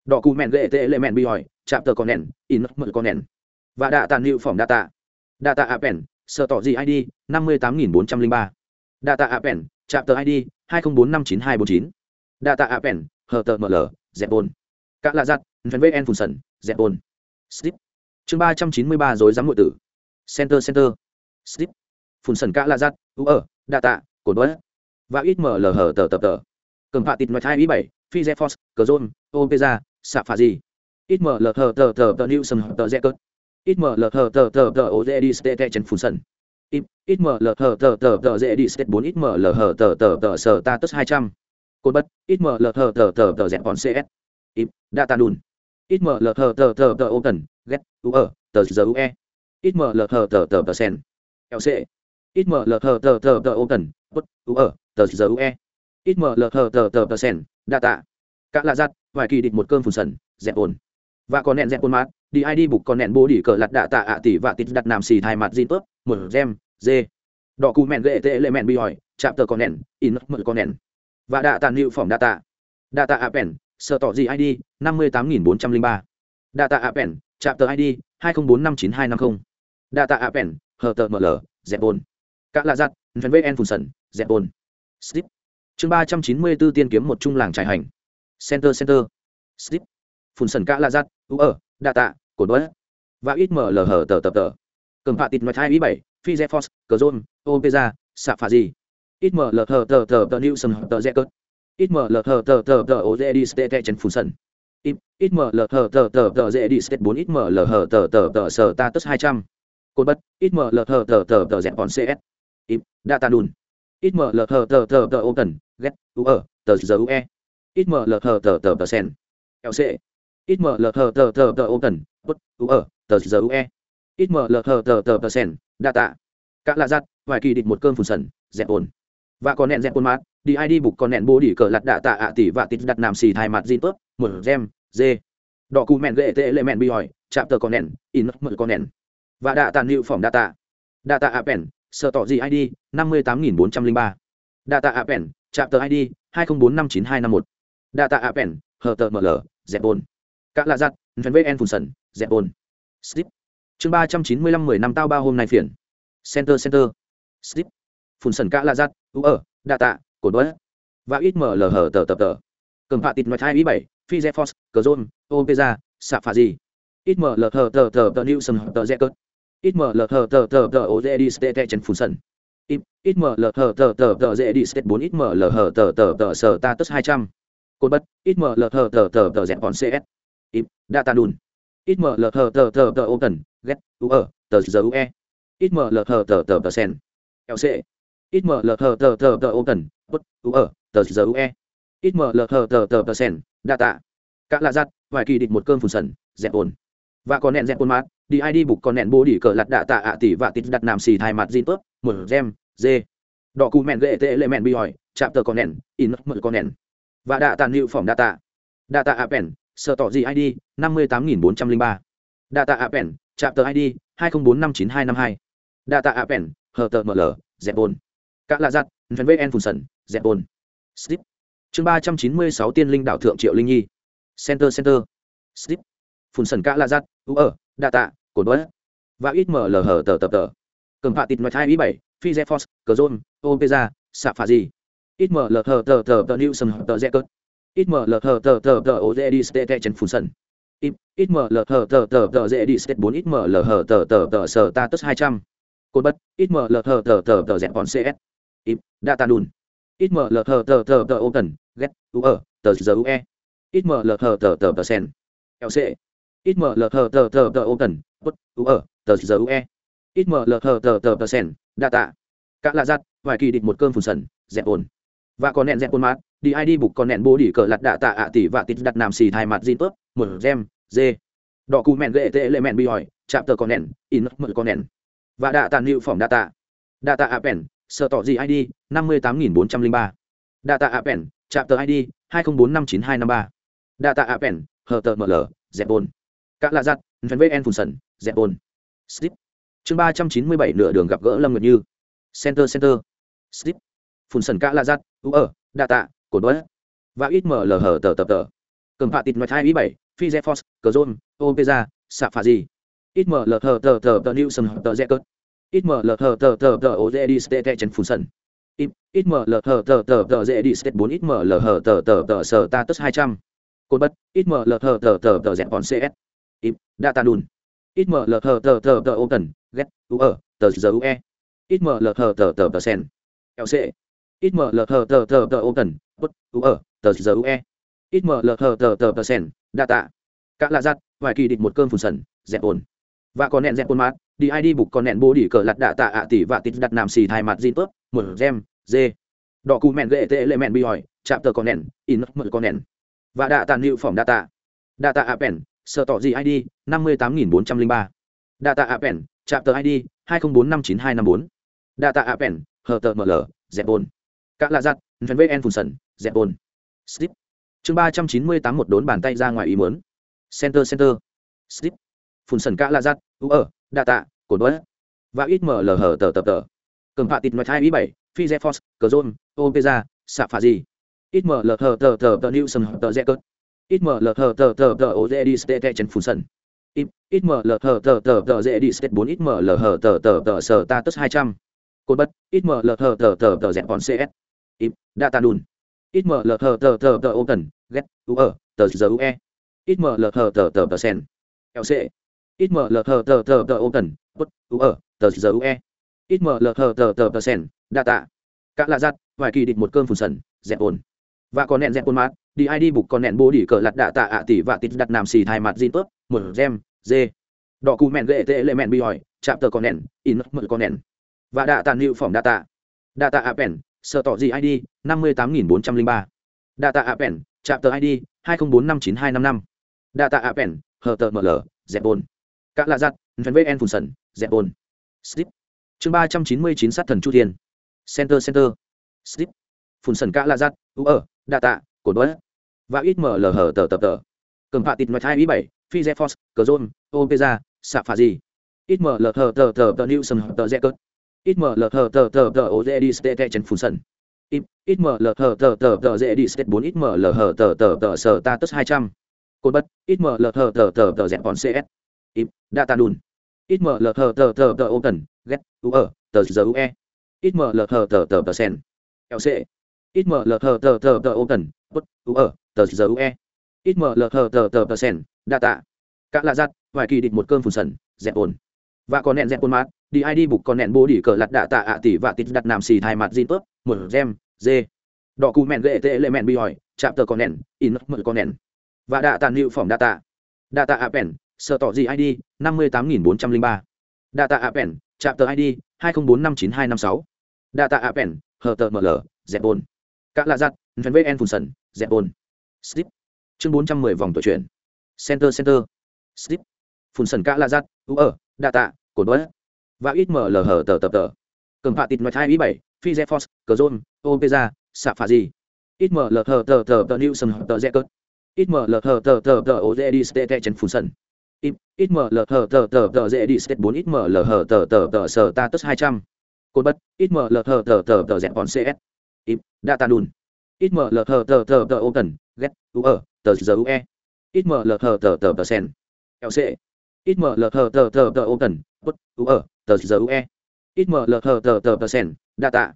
đỏ cụ mẹn gệ tệ lệ mẹn bi hỏi, chạm tờ còn nẹn, in mật con nẹn. Và đạ tàn hiệu phỏng đạ tạ. Đạ tạ appen sợ tỏ gì id năm mươi tám nghìn bốn trăm linh ba. Tạ appen chạm tờ id hai nghìn bốn năm chín hai bốn chín. Tạ appen hờ tờ ml dẹp ồn các lạ giặt vn vn phun sần, dẹp slip chương ba trăm chín mươi ba dối giám ngụy tử. Center center. Slip phun sần cả lạ giặt, u ở đa tạ đuối và ít mở lờ hở tờ tập tờ. Cầm phạ tịt nói hai ý bảy, phi z cờ zôn opeza xạ phà gì. Ít mở lờ hở tờ tờ tờ new sân tờ z cớt ít mở lờ thờ tờ tờ tờ ô dê đi stê chân phun sần ít mở lờ thờ tờ tờ tờ dê đi stê bốn ít mở lờ thờ tờ tờ tờ sờ ta tức hai trăm cột bất ít mở lờ thờ tờ tờ tờ dẹp bọn cs ít data đùn ít mở lờ thờ tờ tờ tờ ô tần ghét u ở tờ giờ u e ít mở lờ thờ tờ tờ tờ sen lc ít mở lờ thờ tờ tờ tờ ô tần bất u ở tờ giờ u e ít mở lờ thờ tờ tờ tờ sen đa tạ các lạ giặt vài kỳ địch một cơn phun sần dẹp ồn và còn nẹn dẹp ồn mát đi id bục còn nẹn bố đi cờ lặt đạ tạ ạ tỷ và tít đặt nằm xì thai mặt zin tớp một gem, dê. Đỏ cù mẹn gệ tệ lệ mẹn bị hỏi, chạm tờ con nẹn, in mượn con nẹn. Và đạ tàn hiệu phỏng đạ tạ. Đạ tạ ạ pèn sợ tỏ gì id năm mươi tám nghìn bốn trăm linh ba. Đạ tạ ạ pèn, chạm tờ id hai không bốn năm chín hai năm mươi ạ pèn, hờ tờ ml dẹp bồn. Các lạ giặt vn vn phùn sần, dẹp bồn. Slip. Chương ba trăm chín mươi b ố tiên kiếm một trung làng trải hành. Center center. Slip. Phùn sần các lạ giặt, u ở đa tạ cổ đuối và ít mở lờ hở tờ tờ tờ cầm phạ tịt nói hai ý bảy phi z force cờ zôn opeza xạ phà gì ít mở lờ hở tờ tờ tờ new sầm tờ z cớt ít mở lờ hở tờ tờ tờ ô dê đi stê chân phun sân ít mở lờ hở tờ tờ tờ dê đi stê bốn ít mở lờ hở tờ tờ tờ sờ ta tất hai trăm cột bất ít mở lờ hở tờ tờ tờ dẹp bọn cs ít data đùn ít mở lờ hở tờ tờ tờ ô tần ghét u ở tờ giờ u e, ít mở lờ hở tờ tờ tờ sen lc ít mở lờ hở tờ tờ tờ ô tần bất u ở, tờ giờ ue ít mở lờ hở tờ tờ tờ sen tạ. Cả lạ giặt, vài kỳ định một cơn phun sần, dẹp ồn. Và còn nẹn dẹp ồn mát, đi ai đi bục còn nẹn bố đi cờ lặt đạ tạ ạ tỷ và tít đặt nằm xì thai mặt zin tớp một gem, dê. Đỏ cù mẹn gệ tệ lệ mẹn bị hỏi, chạm tờ còn nẹn, in mật con nẹn. Và đạ tàn nịu phỏng tạ. Ạ bèn sợ tỏ gì id năm mươi tám nghìn bốn trăm linh ba. Đa tạ ạ pèn, chạm tờ id hai nghìn bốn năm chín hai năm một. Đa tạ ạ pèn, hờ tờ ml dẹp ồn cả lạ giặt phần vn phun sần dẹp bồn, slip chương ba trăm chín mươi lăm mười năm tao ba hôm nay phiền center center slip phun sần cả lạ giặt u ở đa tạ, cổ đuối và ít mở lờ hở tờ tập tờ cầm phạ tịt nói hai ý bảy phi dẹp force cờ zôn opeza xạ phạ gì ít mở lờ hở tờ tờ tờ new sầm tờ z cớt ít mở lờ hở tờ tờ tờ ô dê đi stê tè chân phun sẩn, ít mở lờ hở tờ tờ tờ dê đi stê bốn ít mở lờ hở tờ tờ tờ sờ ta tất hai trăm cột bất ít mở lờ hở tờ tờ tờ dẹp còn cs ít data đun ít mở lờ tờ tờ tờ ô tần ghét u ở tờ giờ ue ít mở lờ hở tờ tờ tờ sen lc ít mở lờ hở tờ tờ tờ ô tần bút u ở tờ giờ ue ít mở lờ hở tờ tờ tờ sen data cả lạ giặt vài kỳ định một cơn phùn sần dẹp ồn. Và còn nẹn dẹp ồn mát đi id bục còn nẹn bố đi cờ lặt đạ tạ ạ tỷ và tít đặt nằm xì thai mặt gì tốt, một gem dê. Đỏ cù mẹn gệ tệ lệ mẹn bi hỏi chạm tờ còn nẹn in mở con nẹn. Và đạ tàn hiệu phỏng data ạ pèn sợ tỏ gì id năm mươi tám nghìn bốn trăm linh ba. Data appen chạm tờ id hai nghìn bốn năm chín hai năm hai. Data appen hờ tờ ml dẹp ồn các lạ giặt vn vn phun sần dẹp bồn slip. Chương ba trăm chín mươi sáu tiên linh đảo thượng triệu linh nhi. Center center. Slip. Phun sần cả lạ giặt u ở data tạ đuối và ít mở lờ hở tờ tập tờ. Cầm phạ tịt nói hai ý bảy phi z force cờ zôn opeza xạ phà gì ít mở lờ hở tờ tờ tờ new sân tờ z cớt ít mở lờ thờ tờ tờ tờ ô dê đi stê tè chân phun sần ít mở lờ thờ tờ tờ tờ dê đi stê bốn ít mở lờ thờ tờ tờ tờ sờ ta tất hai trăm cột bất ít mở lờ thờ tờ tờ tờ dẹp bọn cs ít data đùn ít mở lờ thờ tờ tờ tờ ô tần ghét u ở tờ giờ u e ít mở lờ thờ tờ tờ tờ sen lc xml tờ tờ tờ ô open bất u ở tờ giờ u e ít mở lờ thờ tờ tờ tờ sen đa tạ cả lạ giặt vài kỳ địch một cơm phun sần dẹp ồn và còn nẹn dẹp ồn mát đi id bục còn nẹn bố đi cờ lặt đạ tạ ạ tỷ và tít đặt nằm xì thai mặt zin tớp một gem, dê. Đỏ cù mẹn gệ tệ lệ mẹn bị hỏi, chạm tờ con nẹn, in mượn con nẹn. Và đạ tàn hiệu phỏng đạ tạ. Apen sợ tỏ gì id năm mươi tám nghìn bốn trăm linh ba. Đạ tạ apen chạm tờ id hai không bốn năm chín hai năm ba. Đạ tạ apen hờ tờ ml dẹp bồn. Các lạ giặt En. phun sần, dẹp bồn. Slip. Chương ba trăm chín mươi bảy, nửa đường gặp gỡ lâm nguyệt như. Center center. Slip. Phun sần cả lạ giặt u ở đạ tạ cột bớt và ít mở lờ hở tờ tập tờ cầm phạt tịt mặt hai ý bảy phi z force cờ zone opeza xạ phà gì ít mở lờ hở tờ tờ tờ new sân tờ z cớt ít mở lờ hở tờ tờ tờ ô dê đi stê tè chân phun sân ít mở lờ hở tờ tờ tờ dê đi stê bốn ít mở lờ hở tờ tờ tờ sờ ta tất hai trăm cột bất ít mở lờ hở tờ tờ tờ dẹp còn cs ít data đùn ít mở lờ hở tờ tờ tờ ô tần ghét u ở tờ giờ u e ít mở lờ hở tờ tờ tờ sen lc ít mở lờ thờ tờ tờ tờ tần vật u, ở, tờ giờ ue ít mở lờ thờ tờ tờ tờ sen tạ cả lạ giặt, vài kỳ địch một cơn phùn sần, dẹp ồn. Và còn nẹn dẹp ồn mát, đi ai đi bục còn nẹn bố đi cờ lặt đạ tạ ạ tỷ và tít đặt nam xì thai mặt zin tớp một gem dê đỏ cù mẹn gệ tệ lệ mẹn bi hỏi, chạm tờ còn nẹn, in mờ còn nẹn. Và đạ tàn hiệu phỏng tạ ạ pèn sợ tỏ gì id năm mươi tám nghìn bốn trăm linh ba. Data appen chạm tờ id hai nghìn bốn năm chín hai năm bốn. Data appen hờ tờ ml dẹp ồn cả lạ giặt vn phun sần dẹp bồn, slip chương ba trăm chín mươi tám một đốn bàn tay ra ngoài ý muốn center center slip phun sần cả lạ giặt u ở tạ, cồn đuối và ít mở lở hở tờ tờ tờ cầm phạ tịt ngoài hai ý bảy phi z force cờ zone opeza xạ phà gì ít mở lở hở tờ tờ tờ new hở tờ dẹp cớt ít mở lở hở tờ tờ tờ ô dê đi stê chân phun sần ít mở lở hở tờ tờ tờ dê đi stê bốn ít mở lở hở tờ tờ tờ sở ta tất hai trăm cột bất ít mở lở hở tờ tờ tờ dẹp còn cs ít tà đùn. Ít mờ lờ thờ tờ tờ tờ tần ghép u ở tờ giờ u e. Ít mờ lờ thờ tờ tờ tờ sen lc ít mở lờ thờ tờ tờ tờ open bút u ở tờ giờ u e. Ít mở lờ thờ tờ tờ tờ sen e. đa tạ cả là giặt, vài kỳ địch một cơm phun sần, dẹp ồn. Và còn nẹn dẹp ồn mát, đi id bục còn nẹn bố đỉ cờ lặt đạ tạ ạ tỷ và tít đặt nằm xì thai mặt zin tớp một gem, dê. Đỏ cù mẹn gệ tệ lệ mẹn bi hỏi, chạm tờ còn nẹn, in mờ con nẹn. Và đạ tàn hiệu phỏng tạ ạ bèn sợ tỏ gì id năm mươi tám nghìn bốn trăm linh ba. Data appen chạm tờ id hai nghìn bốn năm chín hai năm năm. Data appen hờ tờ ml dẹp bồn cả lạ giặt vn phun sần dẹp bồn slip chương ba trăm chín mươi chín sát thần chu thiên. Center center. Slip phun sần cả lạ giặt, u ở data cột đuối và ít mở lờ hở tờ tờ tờ cầm phạ tịt ngoài hai ý bảy, phi z force cờ zone ra xạ phà gì ít mở lờ hở tờ tờ tờ new sân tờ z cớt ít mở lờ thờ tờ tờ tờ ô dê đi stê chân phun sân ít mở lờ thờ tờ tờ tờ dê đi stê bốn ít ml hở tờ tờ tờ sờ ta tất hai trăm cột bất ít mở lờ thờ tờ tờ tờ dẹp bọn cs ít data đùn ít mở lờ thờ tờ tờ tờ ô cần ghét u ở tờ giờ u e ít mở lờ thờ tờ tờ tờ sen lc ít mở lờ thờ tờ tờ tờ tần bất u ở tờ giờ u e ít mở lờ thờ tờ tờ tờ sen data cả là giặt vài kỳ định một cơn phun sần dẹp ồn và còn nẹn dẹp quân mát, đi ai đi bục còn nẹn bố đi cờ lặt đạ tạ ạ tỷ và tít đặt nằm xì thai mặt zin tớp một gem, dê. Đỏ cù mẹn gệ tệ lệ mẹn bị hỏi, chạm tờ còn nẹn, in mượn con nẹn. Và đạ tàn hiệu phẩm đạ tạ. Đạ tạ apen sợ tỏ gì id năm mươi tám nghìn bốn trăm linh ba. Đạ tạ apen chạm tờ id hai nghìn bốn năm chín hai năm sáu. Đạ tạ apen hờ tờ ml dẹp ồn các lạ giặt vn phun sần, dẹp ồn slip. Chương bốn trăm mười vòng tuổi chuyển center center. Slip. Phun sần các lạ giặt u ở đạ tạ cồn bớt và ít mở lờ hở tờ tờ tờ cầm phạ tịt mặt hai ý bảy phi z force cờ zone opeza xạ phà gì ít mở lờ hở tờ tờ tờ new sân tờ z cớt ít mở lờ hở tờ tờ tờ ô dê đi stê chân phun sân ít mở lờ hở tờ tờ tờ dê đi stê bốn ít mở lờ hở tờ tờ tờ sở ta tất hai trăm cột bất ít mở lờ hở tờ tờ tờ dẹp còn cs ít data đùn ít ml hở tờ tờ tờ ô tần ghét u ở tờ giờ ue ít mở lờ hở tờ tờ tờ sen lc ít mở lờ thờ tờ tờ tờ ô tần bất u ở tờ giờ ue ít mở lờ thờ tờ tờ tờ sen tạ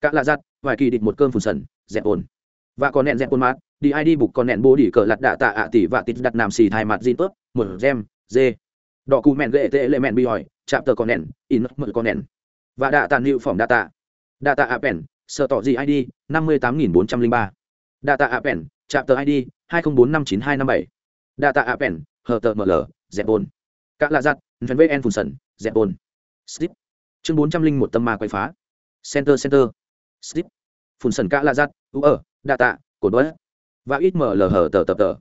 các lạ giặt vài kỳ địch một cơm phùn sần dẹp ồn và còn nẹn dẹp ồn mát đi ai đi bục còn nẹn bố đỉ cờ lặt đạ tạ ạ tỷ và tít đặt nằm xì thai mặt zin tớp một gem dê đỏ cù mẹn ghệ tệ lệ mẹn bi hỏi chạm tờ con nẹn in mật con nẹn và đạ tàn hiệu phỏng tạ ạ appen sợ tỏ gì id năm mươi tám nghìn bốn trăm linh ba data appen chạm tờ id hai không bốn năm chín hai năm bảy data appen hờ tờ ml dẹp ổn Cả lạ giặt Van vn phun sần dẹp bồn slip chương bốn trăm linh một tâm ma quay phá center center slip phun sần cả lạ giặt u ở data cột đuối và ít mở lở hở tờ tập tờ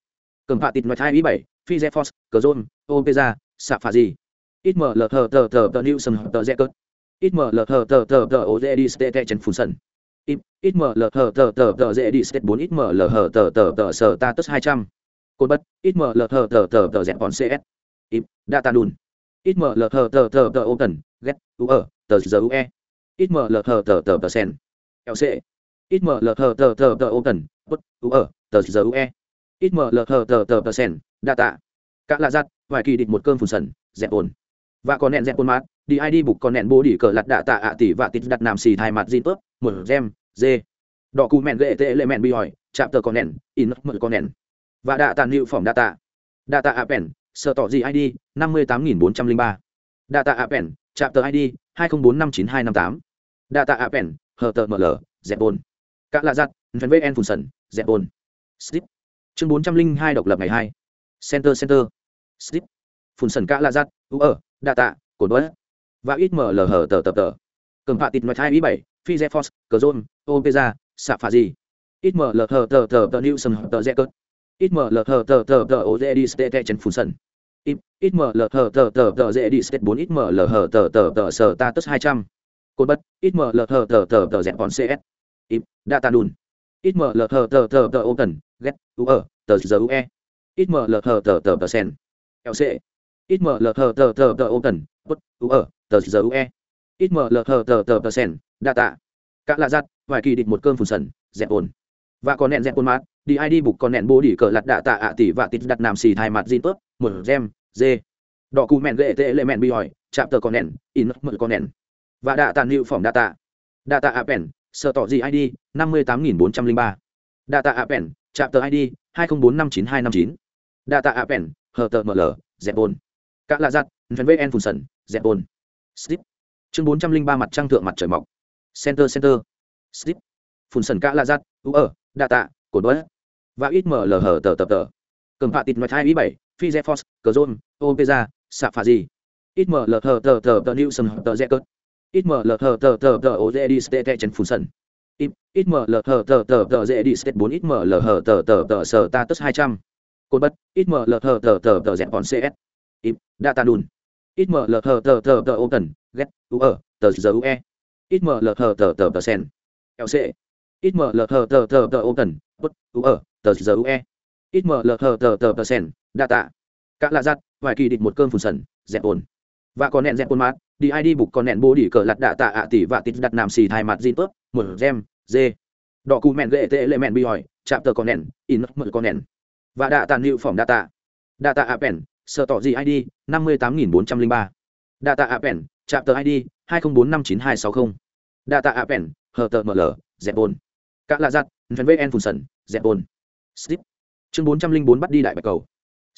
cầm phạ tịt nói hai ý bảy phi zephos cờ zôn opeza xạ phà gì ít ml hở tờ tờ tờ new sầm tờ dẹp cớt ít lở hở tờ tờ tờ ô dê đi stê chân phun sần ít lở hở tờ tờ tờ dê đi stê bốn ít lở hở tờ tờ tờ sờ ta tất hai trăm cột bất ít mở lở hở tờ tờ tờ dẹp còn cs ít data đun. Ít ml thờ tờ tờ tờ tần, get u ở tờ giờ ue ít ml thờ tờ tờ tờ sen lc ít ml thờ tờ tờ tờ open bút u ở tờ giờ ue ít ml thờ tờ tờ tờ sen data. Cả lạ giặt vài kỳ định một cơn phùn sần dẹp ồn. Và có nẹn dẹp ồn mát đi ai đi bục còn nẹn bố đi cờ lặt đạ tạ ạ tỷ và tít đặt nằm xì thai mặt zin ướp một gem dê đỏ cù mẹn gệ tệ lệ mẹn bi hỏi chạm tờ con nẹn in mật con nẹn. Và đạ tàn hiệu phỏng đạ tạ. Đạ tạ appen sợ tỏ gì id năm mươi tám nghìn bốn trăm linh ba. Đạ appen chạm tờ id hai nghìn bốn năm chín hai năm tám. Đạ appen hờ tờ ml dẹp ồn các lạ giặt phần vn phùn sần, dẹp ồn slip chương bốn trăm linh hai độc lập ngày hai. Center center. Slip phùn sần các lạ giặt, u ở data cổ cột đuối và ít ml hờ tờ tập tờ. Cầm phạ tịt nói hai ý bảy, phi zephos cờ zôn opeza xạ phà gì ít ml hờ tờ tờ tờ new sầm tờ dẹ cớt ít ml hờ tờ tờ tờ ô dê đi stê chân phùn sần ít mở lờ hờ tờ tờ tờ dễ đi set bốn ít mở lờ hờ tờ tờ tờ sờ ta tất hai trăm cột bất ít mở lờ hờ tờ tờ tờ dẹp còn cs ít data đùn ít mở lờ hờ tờ tờ tờ open get u ở tờ giờ u e. ít mở lờ hờ tờ tờ tờ sen lc ít ml hờ tờ tờ tờ ô tần bất u ở tờ giờ u e. ít ml hờ tờ tờ tờ sen data cả là giặt vài kỳ định một cơn phùn sần dẹp ồn và còn nẹn dẹp ồn mát đi id bục con nẹn bố đi cờ lặt đạ tạ ạ tỷ và tít đặt nằm xì thai mặt zin tốt, một gem dê đỏ cù mẹn gệ tệ lệ mẹn bị hỏi chạm tờ con nẹn in mật con nẹn. Và đạ tàn hiệu phỏng Đạ tạ. Appen sợ tỏ gì id năm mươi tám nghìn bốn trăm linh ba. Data appen chạm tờ id hai nghìn bốn năm chín hai năm chín. Data appen hờ tờ ml dẹp ồn các lạ giặt vn vn phun sần dẹp bồn. slip. Chương bốn trăm linh ba mặt trăng thượng mặt trời mọc. Center center. Slip. Phun sần các lạ giặt u ở đạ tạ cổ đuối và ít mở lờ hở tờ tờ tờ cầm phạ tịt mặt hai ý bảy phi zephos cờ zôn opeza xạ phà gì ít mở lờ hở tờ tờ tờ new sân tờ z cớt ít mở lờ hở tờ tờ tờ ô dê đi stê chân phun sân ít mở lờ hở tờ tờ tờ dê đi stê bốn ít mở lờ hở tờ tờ tờ sờ ta tức hai trăm cột bất ít mở lờ hở tờ tờ tờ dẹp bọn cs ít data đùn ít mở lờ hở tờ tờ tờ open get u ở tờ giờ e ít mở lờ hở tờ tờ tờ sen lc ít mở lờ hở tờ tờ tờ open put, u ở tờ giờ ue ít ml hờ, tờ tờ tờ sen đa tạ. Các lạ giặt, vài kỳ địch một cơn phun sần, dẹp ồn. Và còn nẹn dẹp ồn mát, đi ai đi bục còn nẹn bố đi cờ lặt đạ tạ ạ tỷ và tít đặt nằm xì thai mặt zin tớp, một gem, dê. Đỏ cù mẹn gệ tệ lệ mẹn bi hỏi, chạm tờ con nẹn, in mờ con nẹn. Và đạ tàn hiệu phỏng data data appen sợ tỏ gì id năm mươi tám nghìn bốn trăm linh ba. Đa data appen chạm tờ id hai không bốn năm chín hai sáu không. Mươi data appen hờ tờ ml dẹp bồn các lạ giặt Van vn Funson, Zepon. slip chương bốn trăm linh bốn bắt đi đại bạch cầu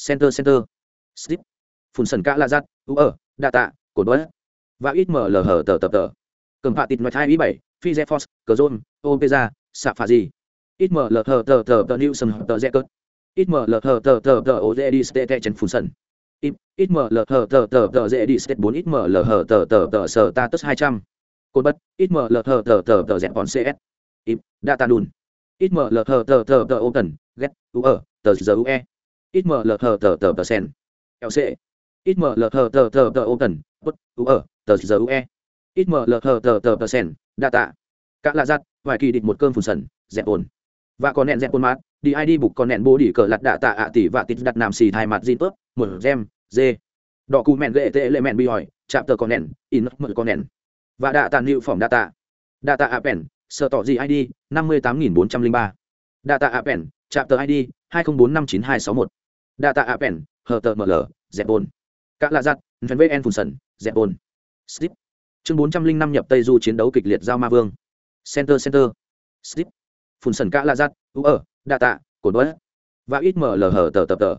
center center slip Funson cả là lạ giặt u ở data cổ đuối và ít mở lở hở tờ tờ tờ cầm phạ tịt nói hai ý bảy phi zephos cờ zôn opeza xạ phà gì ít ml hở tờ tờ tờ new sân tờ dẹ cớt ít ml hở tờ tờ tờ ô dê đi stê chân phun sần ít ml hở tờ tờ tờ dê đi stê bốn ít ml hở tờ tờ tờ sờ ta tất hai trăm cột bất ít ml hở tờ tờ tờ dẹp bọn cs ít data đùn ít mở lờ thờ tờ tờ tờ open ghét u ở tờ giờ u e. Ít mở lờ thờ tờ tờ tờ sen lc ít mở lờ thờ tờ tờ tờ open, put, u ở tờ giờ u e. Ít mở lờ thờ tờ tờ tờ sen tạ cả lạ giặt, vài kỳ định một cơn phùn sần, dẹp ồn. Và còn nẹn dẹp ồn mát, đi ai đi bục còn nẹn bố đi cờ lặt đạ tạ ạ tỷ và tít đặt nằm xì thai mặt zin tớp một gem, dê. Đỏ cù mẹn gệ tệ lệ mẹn bi hỏi, chạm tờ còn nẹn, in mật còn nẹn. Và đạ tàn hiệu phỏng tạ ạ bèn sợ tỏ gì id năm mươi tám nghìn bốn trăm linh ba. Data appen chạm tờ id hai nghìn bốn năm chín hai sáu một. Data appen hờ tờ ml dẹp bồn. Các lạ giặt vn vn phun sần dẹp bồn. Slip. Chương bốn trăm linh năm nhập tây du chiến đấu kịch liệt giao ma vương. Center center. Slip. Phun sần cả lạ giặt, u ở data, cổ đuối. Và ít ml hở tờ tập tờ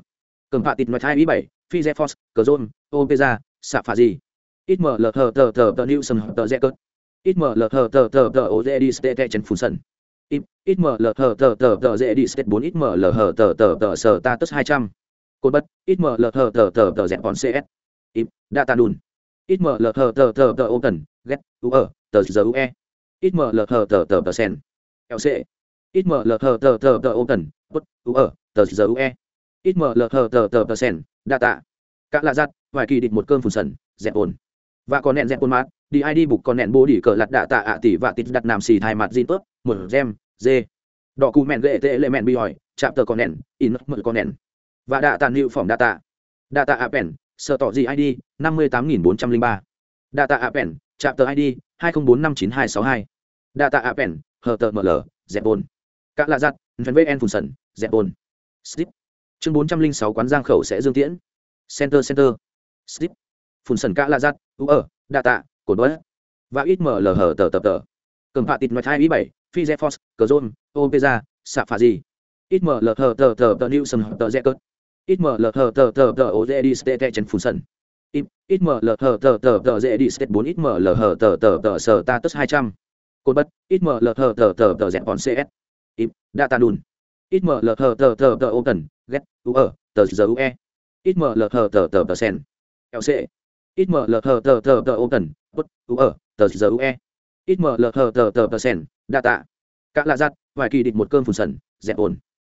cầm phạ tịt nói hai ý bảy, phi zephos cờ zôn opeza xạ phà gì ít ml hở tờ tờ tờ new sân tờ dẹ cớt ít mở lờ thờ tờ tờ tờ ô dê đi stê chân phun sần ít ít lờ thờ tờ tờ tờ dê đi stê bốn ít mở lờ thờ tờ tờ tờ sờ status hai trăm cột bất ít mở lờ thờ tờ tờ tờ dẹp bọn cs ít data đùn ít mở lờ thờ tờ tờ tờ ô cần ghét u ở tờ giờ ue ít mở lờ thờ tờ tờ tờ sen lc ít mở lờ thờ tờ tờ tờ open bất u ở tờ giờ ue ít mở lờ thờ tờ tờ tờ sen data cả là giặt vài kỳ định một cơn phun sần dẹp ồn và còn nẹn dẹp quân mát, đi ai đi bục còn nẹn bố đi cờ lặt đạ tạ ạ tỷ và tít đặt nằm xì thai mặt zin tớp một gem dê đỏ cù mẹn gệ tệ lệ mẹn bị hỏi, chạm tờ con nẹn, in mật con nẹn. Và đạ tàn hiệu phỏng data data appen sợ tỏ gì id năm mươi tám nghìn bốn trăm linh ba. Đạ tạ appen chạm tờ id hai nghìn bốn năm chín hai sáu hai. Đạ tạ appen hờ tờ ml dẹp bồn. Cả là giặt vân vê en phùn sần, dẹp bồn. Slip. Chương bốn trăm linh sáu quán giang khẩu sẽ dương tiễn. Center center. Slip phun sần cả la giặt u ở đa tạ cổ đuối và ít mở lờ hở tờ tờ tờ cầm phạ tịt ngoài hai ý bảy phi dè phos cờ zone opeza xạ phà gì ít mở lờ hở tờ tờ tờ new sân tờ dè cớt ít mở lờ hở tờ tờ tờ ô dè đi stê chân phun sần ít mở lờ hở tờ tờ tờ dè đi stê bốn ít mở lờ hở tờ tờ tờ sờ ta tức hai trăm cột bất ít mở lờ hở tờ tờ tờ dè còn cs ít data đùn, ít mở lờ hở tờ tờ tờ ô tần ghét u ở tờ giờ e ít mở lờ hở tờ tờ tờ sen lc ít ml thờ tờ tờ tờ ô tần bất u ở tờ giờ ue ít ml thờ tờ tờ tờ sen tạ. Các lạ giặt, vài kỳ địch một cơm phùn sần, dẹp ồn.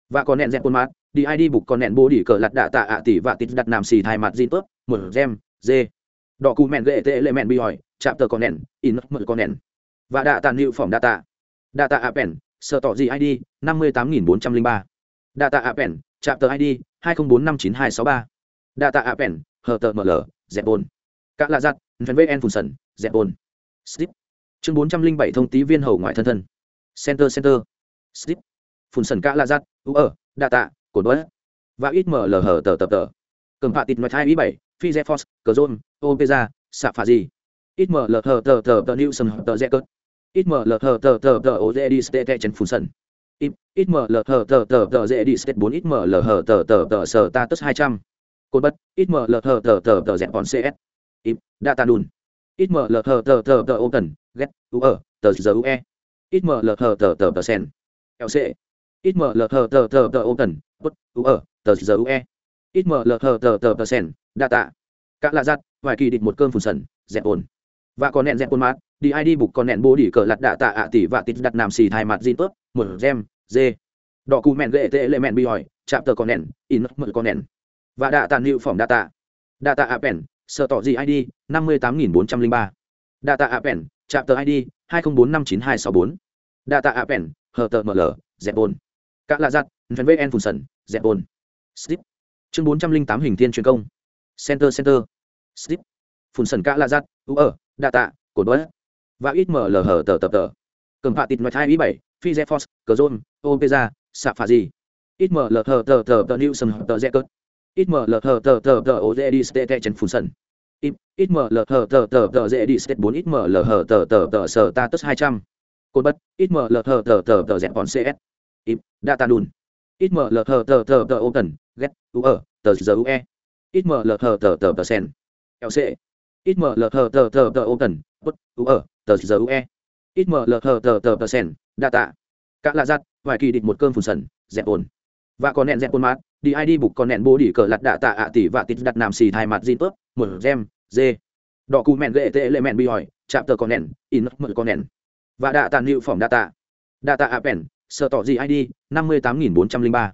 Và còn nẹn dẹp ồn mát, đi ai đi bục còn nẹn bố đỉ cờ lặt đạ tạ ạ tỷ và tít đặt nằm xì thai mặt zin tớp, một gem, dê. Đỏ cù mẹn gệ tệ lệ mẹn bị hỏi, chạm tờ con nẹn, in mờ con nẹn. Và đạ tàn hiệu phỏng tạ. Ạ pèn sợ tỏ gì id năm mươi tám nghìn bốn trăm linh ba. Đa tạ ạ pèn, chạm tờ id hai nghìn bốn năm chín hai sáu ba. Đa tạ ạ pèn, hờ tờ ml dẹp ồn cả lạ giặt vn vn Phùn sần dẹp Bồn. slip chương bốn trăm linh bảy thông tí viên hầu ngoại thân thân center center slip Phùn sần cả lạ giặt u ở Đà tạ cổ đuối và ít mở lờ hở tờ tập tờ cầm phạ tịt ngoài thai ý bảy phi Dẹp force cờ zone opeza xạ phà gì ít mở lờ hở tờ tờ tờ new Sầm tờ z cớt ít mở lờ hở tờ tờ tờ ô dê đi stê chân Phùn sần ít mở lờ hở tờ tờ tờ dê đi stê bốn ít mở lờ hở tờ tờ tờ sờ ta tức hai trăm cột bất ít mở lờ hở tờ tờ tờ dẹp còn cs ít data đun. Ít ml thờ tờ tờ tờ ô cần get, u ở tờ giờ ue ít ml thờ tờ tờ tờ sen lc ít ml thờ tờ tờ tờ ô cần bút u ở tờ giờ ue ít ml thờ tờ tờ tờ sen, data. Các lạ giặt, vài kỳ địch một cơm phùn sần, dẹp ồn và còn nẹn dẹp ồn mát, đi ai đi bục còn nẹn bố đỉ cờ lặt đạ tạ ạ tỷ và tít đặt nằm xì thai mặt zin tớp một gem dê đỏ cù mẹn ghệ tệ lệ mẹn bi hỏi, chạm tờ còn nẹn, in mờ còn nẹn. Và đạ tàn hiệu phỏng tạ ạ appen sợ tỏ gì id năm mươi tám nghìn bốn trăm linh ba. Data appen chạm tờ id hai nghìn bốn năm chín hai sáu bốn. Data appen hờ tờ ml dẹp bồn các lạ giặt vn vn phun sần dẹp bồn slip. Chương bốn trăm linh tám hình thiên truyền công. Center center. Slip. Phun sần các lạ giặt, u ở data cổ đuối và ít ml hờ tờ tờ tờ. Cầm phạ tịt ngoài hai ý bảy, phi z force cờ zone opeza xạ phà gì ít ml hờ tờ tờ tờ new sân tờ z cớt ít mở lờ thờ tờ tờ tờ ô dê đi stê chân phun sần ít mở lờ thờ tờ tờ tờ dê đi stê bốn ít mở lờ hờ tờ tờ tờ sờ ta tức hai trăm cột bất ít mở lờ thờ tờ tờ tờ dẹp bọn cs ít data đun ít mở lờ thờ tờ tờ tờ ô tần ghét u ở tờ giờ u e ít mở lờ thờ tờ tờ tờ sen lc ít mở lờ thờ tờ tờ tờ ô tần bất u ở tờ giờ u e ít mở lờ thờ tờ tờ tờ sen data các lạ giặt vài kỳ địch một cơm phun sần dẹp ồn và còn nẹn dẹp ồn mát đi id bục còn nẹn bố đi cờ lặt đạ tạ ạ tỷ và tít đặt nằm xì thai mặt zin tớp một gem, dê. Đỏ cù mẹn gệ tệ lệ mẹn bị hỏi, chạm tờ con nẹn, in mật con nẹn. Và đạ tàn hiệu phỏng tạ. Ạ pèn sợ tỏ gì id năm mươi tám nghìn bốn trăm linh ba.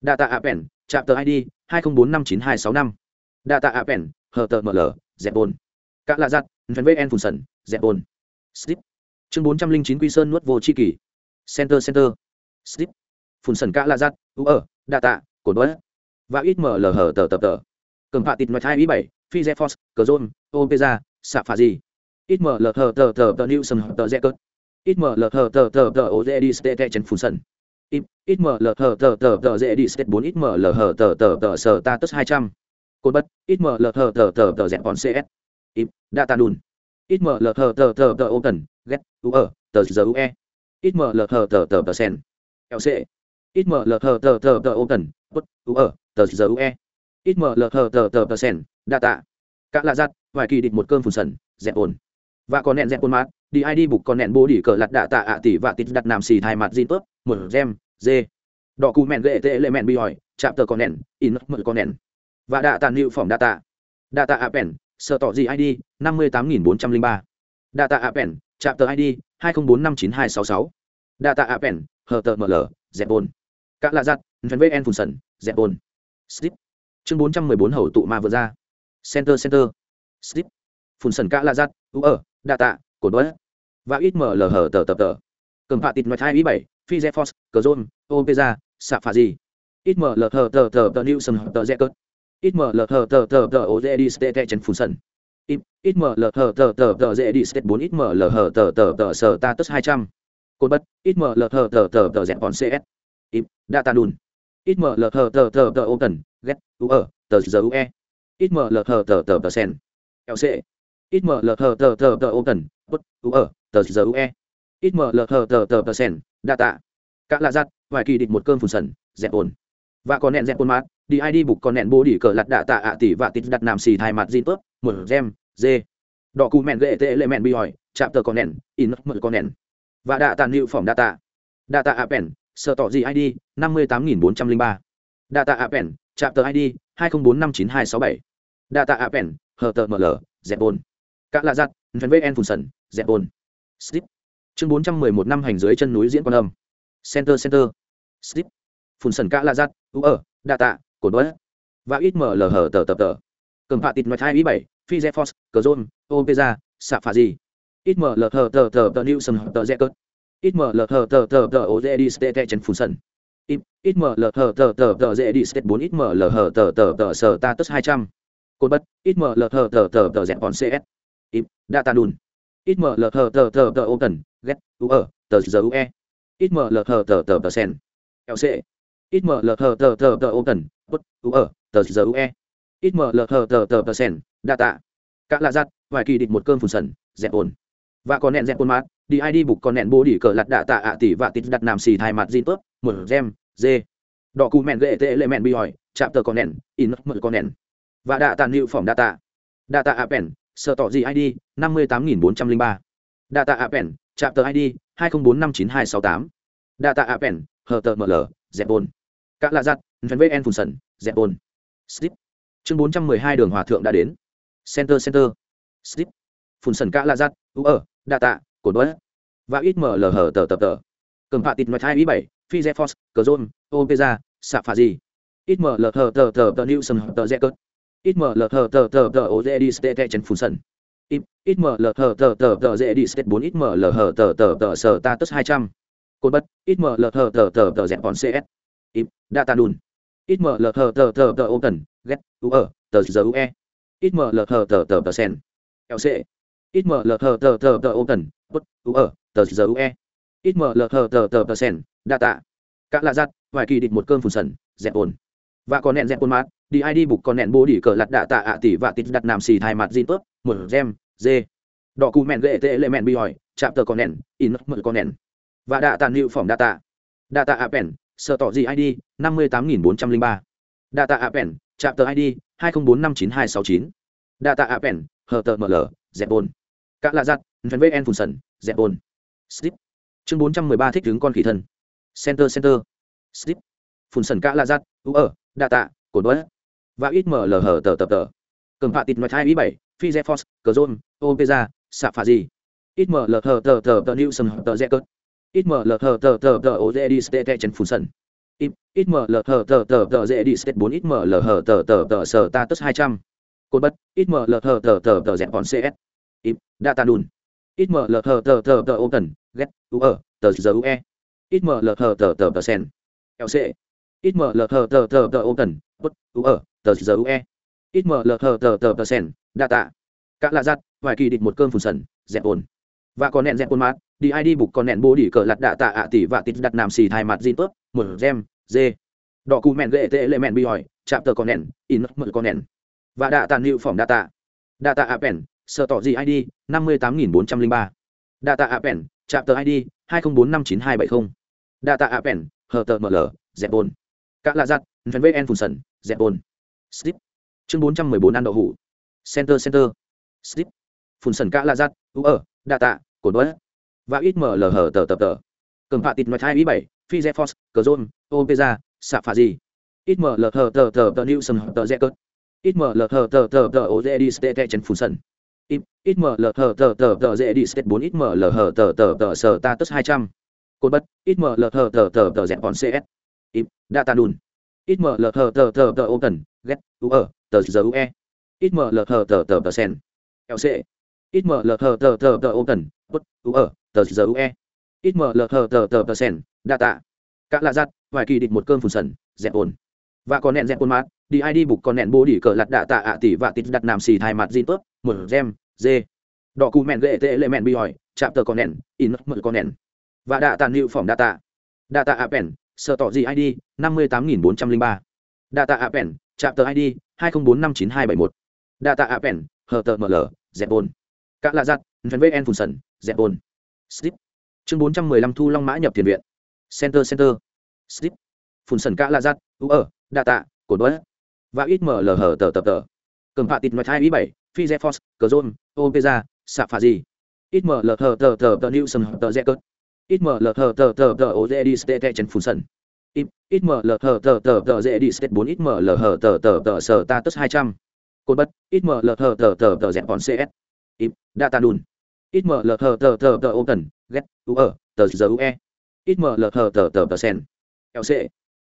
Data appen chạm tờ id hai nghìn bốn năm chín hai sáu năm. Data appen hờ tờ ml dẹp bồn. Cả lạ giặt vn vn phun sần, dẹp bồn. Slip. Chương bốn trăm linh chín quy sơn nuốt vô chi kỳ center center. Slip. Phun sần cả lạ giặt u ở đạ tạ cổ đuối và ít mở lờ hở tờ tờ tờ cầm hạ tịt mặt hai ý bảy phi z force cờ zone opeza xạ phà gì ít mở lờ hở tờ tờ tờ new sân tờ z cớt ít mở lờ hở tờ tờ tờ ô dê đi stê chân phun sân ít mở lờ hở tờ tờ tờ dê đi stê bốn ít mở lờ hở tờ tờ tờ sờ ta tức hai trăm cột bất ít mở lờ hở tờ tờ tờ dẹp còn cs ít data đùn ít mở lờ hở tờ tờ tờ ô cần ghét u ở tờ giờ e ít mở lờ hở tờ tờ tờ sen lc ít ml thờ tờ tờ tờ ô tần bất u ở tờ giờ ue ít ml thờ tờ tờ tờ sen đa tạ. Các lạ giặt, vài kỳ địch một cơm phùn sần, dẹp ồn. Và còn nẹn dẹp ồn mát, đi ai đi bục còn nẹn bố đi cờ lặt đạ tạ ạ tỷ và tít đặt nam xì thai mặt zin tớp, một gem, dê. Đỏ cù mẹn gệ tệ lệ mẹn bi hỏi, chạm tờ con nẹn, in mờ con nẹn. Và đạ tàn hiệu phỏng đạ tạ. Đạ tạ ạ pèn sợ tỏ gì id năm mươi tám nghìn bốn trăm linh ba. Đạ tạ ạ pèn, chạm tờ id hai nghìn bốn năm chín hai sáu sáu. Đạ tạ ạ pèn, hờ tờ ml dẹp ồn các lạ giặt Van vn phun sần dẹp ồn. slip chương bốn trăm mười bốn hầu tụ ma vừa ra center center slip phun sần các lạ giặt u ở đạ tạ cột đuối và ít mở lở hở tờ tập tờ cầm phạ tịt nói hai ý bảy phi zephos cờ zôn opeza xạ phạ gì ít mở lở hở tờ tờ tờ new sầm tờ dẹ cớt ít mở lở hở tờ tờ tờ ô dê đi stê chân phun sần ít mở lở hở tờ tờ tờ dễ đi stê bốn ít mở lở hở tờ tờ tờ sờ ta tức hai trăm cột bất ít mở lờ hở tờ tờ tờ dẹp còn cs ít data đun ít ml thờ thờ thờ thờ ô tần get, u, ở, tờ giờ ue ít ml thờ thờ thờ tờ sen lc ít ml thờ thờ thờ thờ ô tần bất u, ở, tờ giờ ue ít ml thờ thờ thờ tờ sen, data. Cả lạ giặt, vài kỳ địch một cơn phùn sần, dẹp ồn và còn nẹn dẹp ồn mát, đi id bục còn nẹn bố đỉ cờ lặt đạ tạ ạ tỷ và tít đặt nam xì thai mặt zin tớp một gem dê đỏ cù mẹn ghệ tệ lệ mẹn bi hỏi, chạm tờ con nẹn, in mật con nẹn. Và đạ tàn hiệu phỏng đạ tạ đạ tạ appen sợ tỏ gì id năm mươi tám nghìn bốn trăm linh ba. Tạ appen chạm tờ id hai nghìn bốn năm chín hai sáu bảy. Tạ appen hờ tờ ml dẹp bồn. Các lạ giặt vn vn phun sần, dẹp bồn. Slip chương bốn trăm mười một năm hành dưới chân núi diễn quan âm. Center center. Slip phùn sần các lạ giặt, u ở data tạ, cổ đuối và ít ml hờ tờ tập tờ. Cầm phạ tịt nói hai ý bảy, phi zephos cờ zôn opeza xạ phà gì. Ít ml hờ tờ tờ tờ new sầm tờ dẹ cớt ít mở lờ thờ tờ tờ tờ ô dê đi stê chân phun sân ít mở lờ thờ tờ tờ tờ dê đi stê bốn ít mở lờ thờ tờ tờ tờ sờ ta tức hai trăm cột bất ít mở lờ thờ tờ tờ tờ dẹp bọn cs ít data đùn ít mở lờ thờ tờ tờ tờ ô tần ghét u ở tờ giờ u e ít mở lờ thờ tờ tờ tờ sen lc ít mở lờ thờ tờ tờ tờ ô tần bất u ở tờ giờ u e ít mở lờ thờ tờ tờ tờ sen data cả là giặt vài kỳ định một cơn phun sần dẹp ồn và còn nẹn dẹp quân mát, đi ai đi bục còn nẹn bố đi cờ lặt đạ tạ ạ tỷ và tít đặt nam xì thai mặt zin tớp một gem dê đỏ cù mẹn gệ tệ lệ mẹn bi hỏi, chạm tờ con nẹn, in mật con nẹn. Và đạ tàn hiệu phỏng đạ tạ. Đạ tạ appen sợ tỏ gì id năm mươi tám nghìn bốn trăm linh ba. Đạ tạ appen chạm tờ id hai nghìn bốn năm chín hai sáu tám. Đạ tạ appen hờ tờ ml dẹp bồn. Các lạ giặt vân vê en phun sần, dẹp bồn. Slip chương bốn trăm mười hai đường hòa thượng đã đến. Center center. Slip phun sần các lạ giặt u ở đa tạ cổ đuối và ít mở lờ hở tờ tờ tờ cầm phạ tịt mặt hai ý bảy phi zephos cờ zôn opeza xạ phà gì ít mở lờ hở tờ tờ tờ new sân tờ dẹ cớt ít mở lờ hở tờ tờ tờ ô dê đi stê tè chân phun sân ít mở lờ hở tờ tờ tờ dễ đi stê bốn ít mở lờ hở tờ tờ tờ sờ ta tức hai trăm cột bất ít mở lờ hở tờ tờ tờ dẹp còn cs ít data đùn ít mở lờ hở tờ tờ tờ ô tần ghét u ở tờ giờ e ít mở lờ hở tờ tờ tờ sen lc ít mở lờ thờ tờ tờ tờ ô tần bất u ở tờ giờ ue ít mở lờ thờ tờ tờ tờ sen tạ các lạ giặt vài kỳ địch một cơn phùn sần dẹp ồn và còn nẹn dẹp ồn mát đi ai đi bục còn nẹn bố đi cờ lặt đạ tạ ạ tỷ và tít đặt nằm xì thai mặt zin tớp một gem dê đỏ cù mẹn gệ tệ lệ mẹn bi hỏi chạm tờ con nẹn in mượn con nẹn và đạ tàn hiệu phỏng đa tạ appen sợ tỏ gì id năm mươi tám nghìn bốn trăm linh ba đa tạ appen chạm tờ id hai nghìn bốn năm chín hai sáu chín đa tạ appen hờ tờ ml dẹp ồn Cả lạ giặt phần vn phun sần dẹp ồn. slip chương bốn trăm mười ba thích đứng con khỉ thân center center slip Phùn sần cả lạ giặt u ở data cổ đuối và ít mở lở hở tờ tập tờ cầm phạ tịt nói hai ý bảy phi phos, cờ zôn opeza xạ phạ gì ít mở lở hở tờ tờ tờ new sân tờ dẹ cớt ít mở lở hở tờ tờ tờ ô dẹ đi stê chân Phùn sần ít mở lở hở tờ tờ tờ dẹ đi stê bốn ít mở lở hở tờ tờ tờ sờ ta tất hai trăm cột bất ít mở lở hở tờ tờ tờ dẹp bọn cs data đùn. Ít mở lờ thờ tờ tờ tờ ô tần ghét, u ở tờ giờ u e. Ít mở lờ thờ tờ tờ tờ sen lc ít mở lờ thờ tờ tờ tờ ô tần bất u ở tờ giờ u e. Ít mở lờ thờ tờ tờ tờ sen data cả lạ giặt, vài kỳ địch một cơn phùn sần, dẹp ồn. Và còn nẹn dẹp ồn mát, đi ai đi bục còn nẹn bố đi cờ lặt đạ tạ ạ tỷ và tít đặt nằm xì thai mặt zin tớp một gem, dê. Đỏ cù mẹn gệ tệ lệ mẹn bi hỏi, chạm tờ con nẹn, in mượn con nẹn. Và đạ tàn hiệu phỏng data data appen sợ tỏ gì id năm mươi tám nghìn bốn trăm linh ba. Data appen chạm tờ id hai nghìn bốn năm chín hai bảy mươi data appen hờ tờ ml dẹp bồn. Các lạ giặt vn vn phun sần, dẹp bồn. Slip. Chương bốn trăm mười bốn ăn đậu hủ. Center center. Slip. Phun sần cả lạ giặt u ở data cồn đuối và ít mở lờ hờ tờ tờ tờ. Cầm phạ tịt ngoài hai ý bảy phi z force cờ zôn opeza, xạ phà gì. Ít mở lờ hờ tờ tờ tờ new sân tờ z cớt. Ít mở lờ hờ tờ tờ tờ ô dê đi stê trần phun sần ít mở lờ hờ tờ tờ tờ dễ đi set bốn ít mở lờ hờ tờ tờ tờ sờ ta tất hai trăm cột bất ít mở lờ hờ tờ tờ tờ dẹp bọn cs ít data đùn ít mở lờ hờ tờ tờ tờ ô cần ghét u ở tờ giờ u e ít mở lờ hờ tờ tờ tờ sen lc ít mở lờ hờ tờ tờ tờ ô cần bất u ở tờ giờ u e ít mở lờ hờ tờ tờ tờ sen data các lạ giặt vài kỳ địch một cơm phùn sần dẹp ổn và còn nẹn dẹp quân mát, đi ai đi bục còn nẹn bố đi cờ lặt đạ tạ ạ tỷ và tít đặt nằm xì thai mặt zin tớp một gem dê. Đỏ cù mẹn gệ tệ lệ mẹn bị hỏi, chạm tờ con nẹn, in mượn con nẹn. Và đạ tàn hiệu phỏng đạ tạ. Đạ tạ apen sợ tỏ gì id năm mươi tám nghìn bốn trăm linh ba. Đạ tạ apen chạm tờ id hai nghìn bốn năm chín hai bảy một. Đạ tạ apen hờ tờ ml dẹp bồn. Các lạ giặt vn vn phun sần, dẹp bồn. Slip. Chương bốn trăm mười lăm thu long mã nhập tiền viện. Center center. Slip. Phun sần các là giặt, u ở data cột bớt và ít mở lờ hở tờ tập tờ cầm phạt tịt mặt hai ý bảy phi z force cờ zone opeza xạ phà gì ít mở lờ hở tờ tờ tờ new sân tờ z cớt ít mở lờ hở tờ tờ tờ ô dê đi stê trên phun sần ít mở lờ hở tờ tờ tờ dê đi stê bốn ít mở lờ hở tờ tờ tờ sờ ta tức hai trăm cột bớt ít mở lờ hở tờ tờ tờ dẹp còn cs ít data đùn ít mở lờ hở tờ tờ tờ ô tần ghét u ở tờ giờ ue ít mở lờ hở tờ tờ tờ sen lc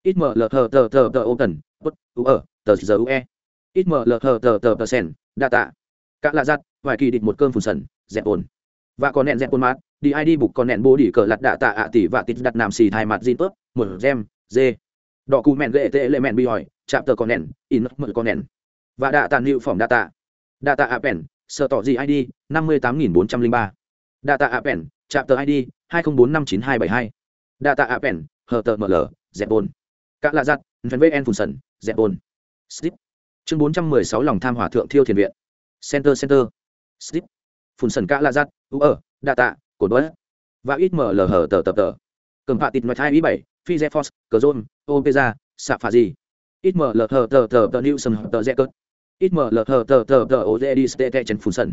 ít mở lờ thờ tờ tờ tờ ô tần bút, u ở tờ giờ ue ít mở lờ thờ tờ tờ tờ sen tạ. Cả lạ giặt, vài kỳ địch một cơn phùn sần, dẹp ồn. Và còn nẹn dẹp ồn mát, đi id bục còn nẹn bố đi cờ lặt đạ tạ ạ tỷ và tít đặt nằm xì thai mặt zin tớp một gem, dê. Đỏ cù mẹn gệ tệ lệ mẹn bi hỏi, chạm tờ còn nẹn, in mờ còn nẹn. Và đạ tàn hiệu phỏng tạ. Ạ pèn sợ tỏ gì id năm mươi tám nghìn bốn trăm linh ba. Data appen chạm tờ id hai nghìn bốn năm chín hai bảy hai. Data appen hờ tờ ml dẹp ồn cả lạ giặt vn en phun sần dẹp bồn, slip chương bốn trăm mười sáu lòng tham hỏa thượng thiêu thiền viện center center slip phun sần cả lạ giặt u ở đa tạ cổ đuối và ít mở lờ hở tờ tờ tờ cầm phạ tịt nói hai ý bảy phi Dẹp force cờ zone opeza xạ phạ gì ít mở lờ hở tờ tờ tờ new hở tờ dẹ cớt ít mở lờ hở tờ tờ tờ ô dẹ đi stê trên phun sần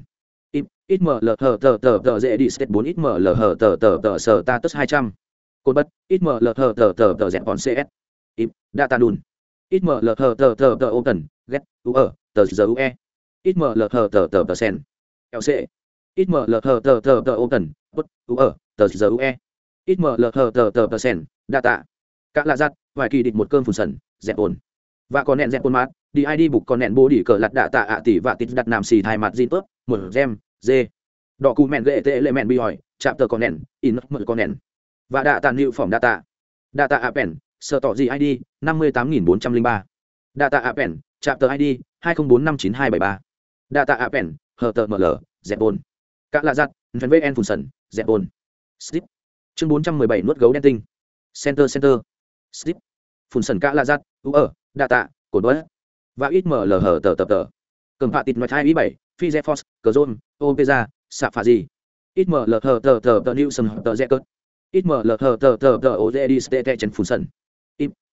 ít mở lờ hở tờ tờ tờ dẹ đi stê bốn ít mở lờ hở tờ tờ tờ sờ ta tức hai trăm cột bất ít mở lờ hở tờ tờ tờ dẹp bọn cs ít data đùn ít mở lờ thờ tờ tờ tờ ô tần ghét u ở tờ giờ u e, ít mở lờ thờ tờ tờ tờ sen lc ít mở lờ thờ tờ tờ tờ ô tần bút u ở tờ giờ u e, ít mở lờ thờ tờ tờ tờ sen data. Các lạ giặt vài kỳ địch một cơm phùn sần dẹp ồn và còn nẹn dẹp ồn mát đi id bục còn nẹn bố đi cờ lặt đạ tạ ạ tỷ và tít đặt nằm xì thai mặt zin tớp một gem dê. Đỏ cù mẹn gệ tệ lệ mẹn bi hỏi chạm tờ còn nẹn in mượn còn nẹn và đạ tàn hiệu phỏng tạ ạ pèn sợ tỏ gì id năm mươi tám nghìn bốn trăm linh ba. Data appen chạm tờ id hai nghìn bốn năm chín hai bảy ba. Data appen hờ tờ ml dẹp bồn cả lạ giặt vn vn phun sần dẹp bồn slip chương bốn trăm mười bảy, nuốt gấu đen tinh. Center center. Slip phun sần cả lạ giặt, u ở data cồn đuối và ít ml hờ tờ tập tờ. Cầm phạ tịt nói hai ý bảy phi z force, cờ zone opeza xạ phà gì ít ml hờ tờ tờ tờ new sân tờ z cớt ít ml hờ tờ tờ tờ ô dê đi stê chân phun sần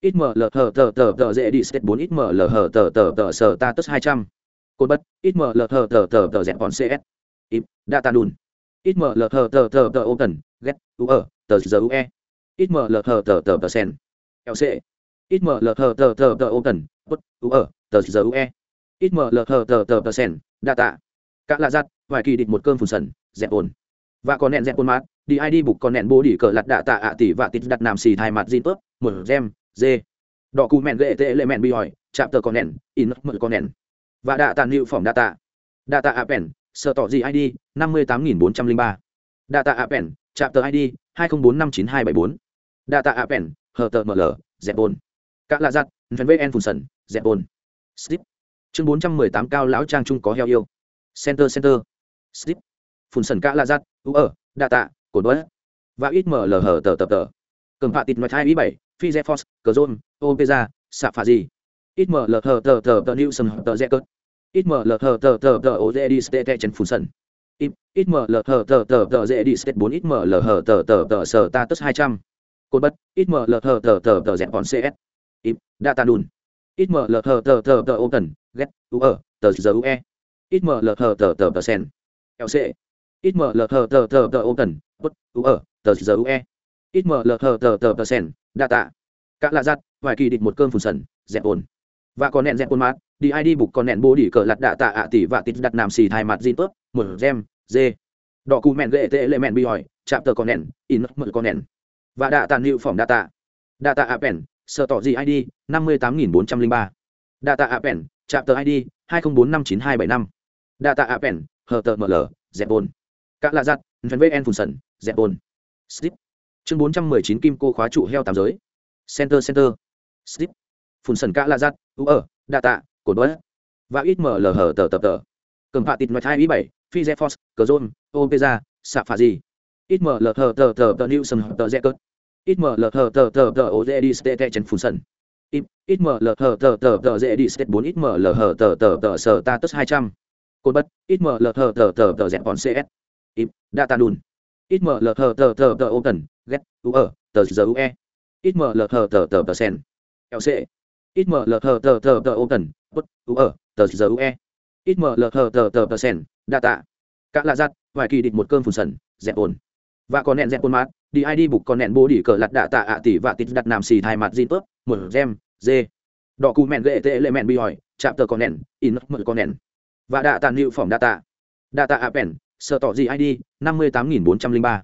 ít mở lờ hờ tờ tờ tờ dễ đi xét bốn ít mở lờ hờ tờ tờ tờ sờ ta tất hai trăm cột bất ít mở lờ hờ tờ tờ tờ dẹp bọn cs ít data đùn ít mở lờ hờ tờ tờ tờ ô tần ghét u ở tờ giờ ue ít mở lờ hờ tờ tờ tờ sen lc ít mở lờ hờ tờ tờ tờ ô tần bất u ở tờ giờ ue ít mở lờ hờ tờ tờ tờ sen data cả là giặt vài kỳ địch một cơn phùn sần dẹp ồn và còn nẹn dẹp quân mát, đi id bục còn nẹn bố đi cờ lặt đạ tạ ạ tỷ và tít đặt nằm xì thai mặt zin tớp một gem dê đỏ cù mẹn gệ tệ lệ mẹn bị hỏi, chạm tờ con nẹn, in mật con nẹn. Và đạ tàn hiệu phỏng tạ. Ạ pèn sợ tỏ gì id năm mươi tám nghìn bốn trăm linh ba. Đạ tạ ạ pèn, chạm tờ id hai nghìn bốn năm chín hai bảy bốn. Đạ tạ ạ pèn, hờ tờ ml dẹp bồn. Các lạ giặt vn vn phun sần, dẹp bồn. Slip. Chương bốn trăm mười tám, cao lão trang trung có heo yêu. Center center. Slip. Phun sần các lạ giặt u ở đa tạ cổ đuối và ít mở lờ hở tờ tờ tờ cầm phạ tịt nói hai ý bảy phi z force cờ zone opeza xạ phà gì ít mở lờ hở tờ tờ tờ new sầm tờ z cớt ít mở lờ hở tờ tờ tờ ô dê đi stê tè chân phun sân ít mở lờ hở tờ tờ tờ dê đi stê bốn ít mở lờ hở tờ tờ tờ sờ ta tức hai trăm cột bất ít mở lờ hở tờ tờ tờ dẹp bọn cs ít data đùn ít mở lờ hở tờ tờ tờ ô cần ghét u ở tờ giờ u e ít mở lờ hở tờ tờ tờ sen lc xml tờ tờ tờ ô tần bất u e, ở tờ giờ ue lờ thờ tờ tờ tờ sen tạ. Các lạ giặt, vài kỳ địch một cơn phùn sần, dẹp ồn và còn nẹn dẹp ồn mát, đi ai đi bục còn nẹn bố đi cờ lặt đạ tạ ạ tỷ và tít đặt nằm xì thai mặt zin tớp một gem dê đỏ cù mẹn gệ tệ lệ mẹn bị hỏi, chạm tờ con nẹn, in mật con nẹn. Và đạ tàn hiệu phỏng đa tạ. Đa tạ apen sợ tỏ gì id năm mươi tám nghìn bốn trăm linh ba. Đa tạ apen chạm tờ id hai không bốn năm chín hai bảy năm. Đa tạ apen hờ tờ ml dẹp ồn Cả lạ giặt vn phun sần dẹp ồn slip chương bốn trăm mười chín kim cô khóa trụ heo tám giới center center slip phun sần cả lạ giặt u ở đa tạ cổ đuối và ít mở lờ hở tờ tờ tờ cầm phạ tịt nói thai ý bảy phi z force cờ zôn opeza xạ phà gì ít mở lờ hở tờ tờ tờ new hở tờ z cớt ít mở lờ hở tờ tờ tờ ô dê đi stê chân phun sần ít mở lờ hở tờ tờ tờ dê đi stê bốn ít mở lờ hở tờ tờ tờ sở ta tức hai cột bất ít mở lờ hở tờ tờ tờ dẹp bọn cs ít data đùn ít mở lờ thờ tờ tờ tờ ô tần ghét u ở tờ giờ ue ít mở lờ thờ tờ tờ tờ sen lc ít mở lờ thờ tờ tờ tờ ô tần bút u ở tờ giờ ue ít mở lờ thờ tờ tờ tờ sen, data. Các lạ giặt, vài kỳ địch một cơm phùn sần, dẹp ồn. Và còn nẹn dẹp ồn mát, đi id bục còn nẹn bố đi cờ lặt đạ tạ ạ tỷ và tít đặt nằm xì thai mặt zin tớp một gem, dê. Đỏ cù mẹn gệ tệ lệ mẹn bi hỏi, chạm tờ còn nẹn, in mượn còn nẹn. Và đạ tàn hiệu phỏng tạ ạ pèn sợ tỏ gì id năm mươi tám nghìn bốn trăm linh ba.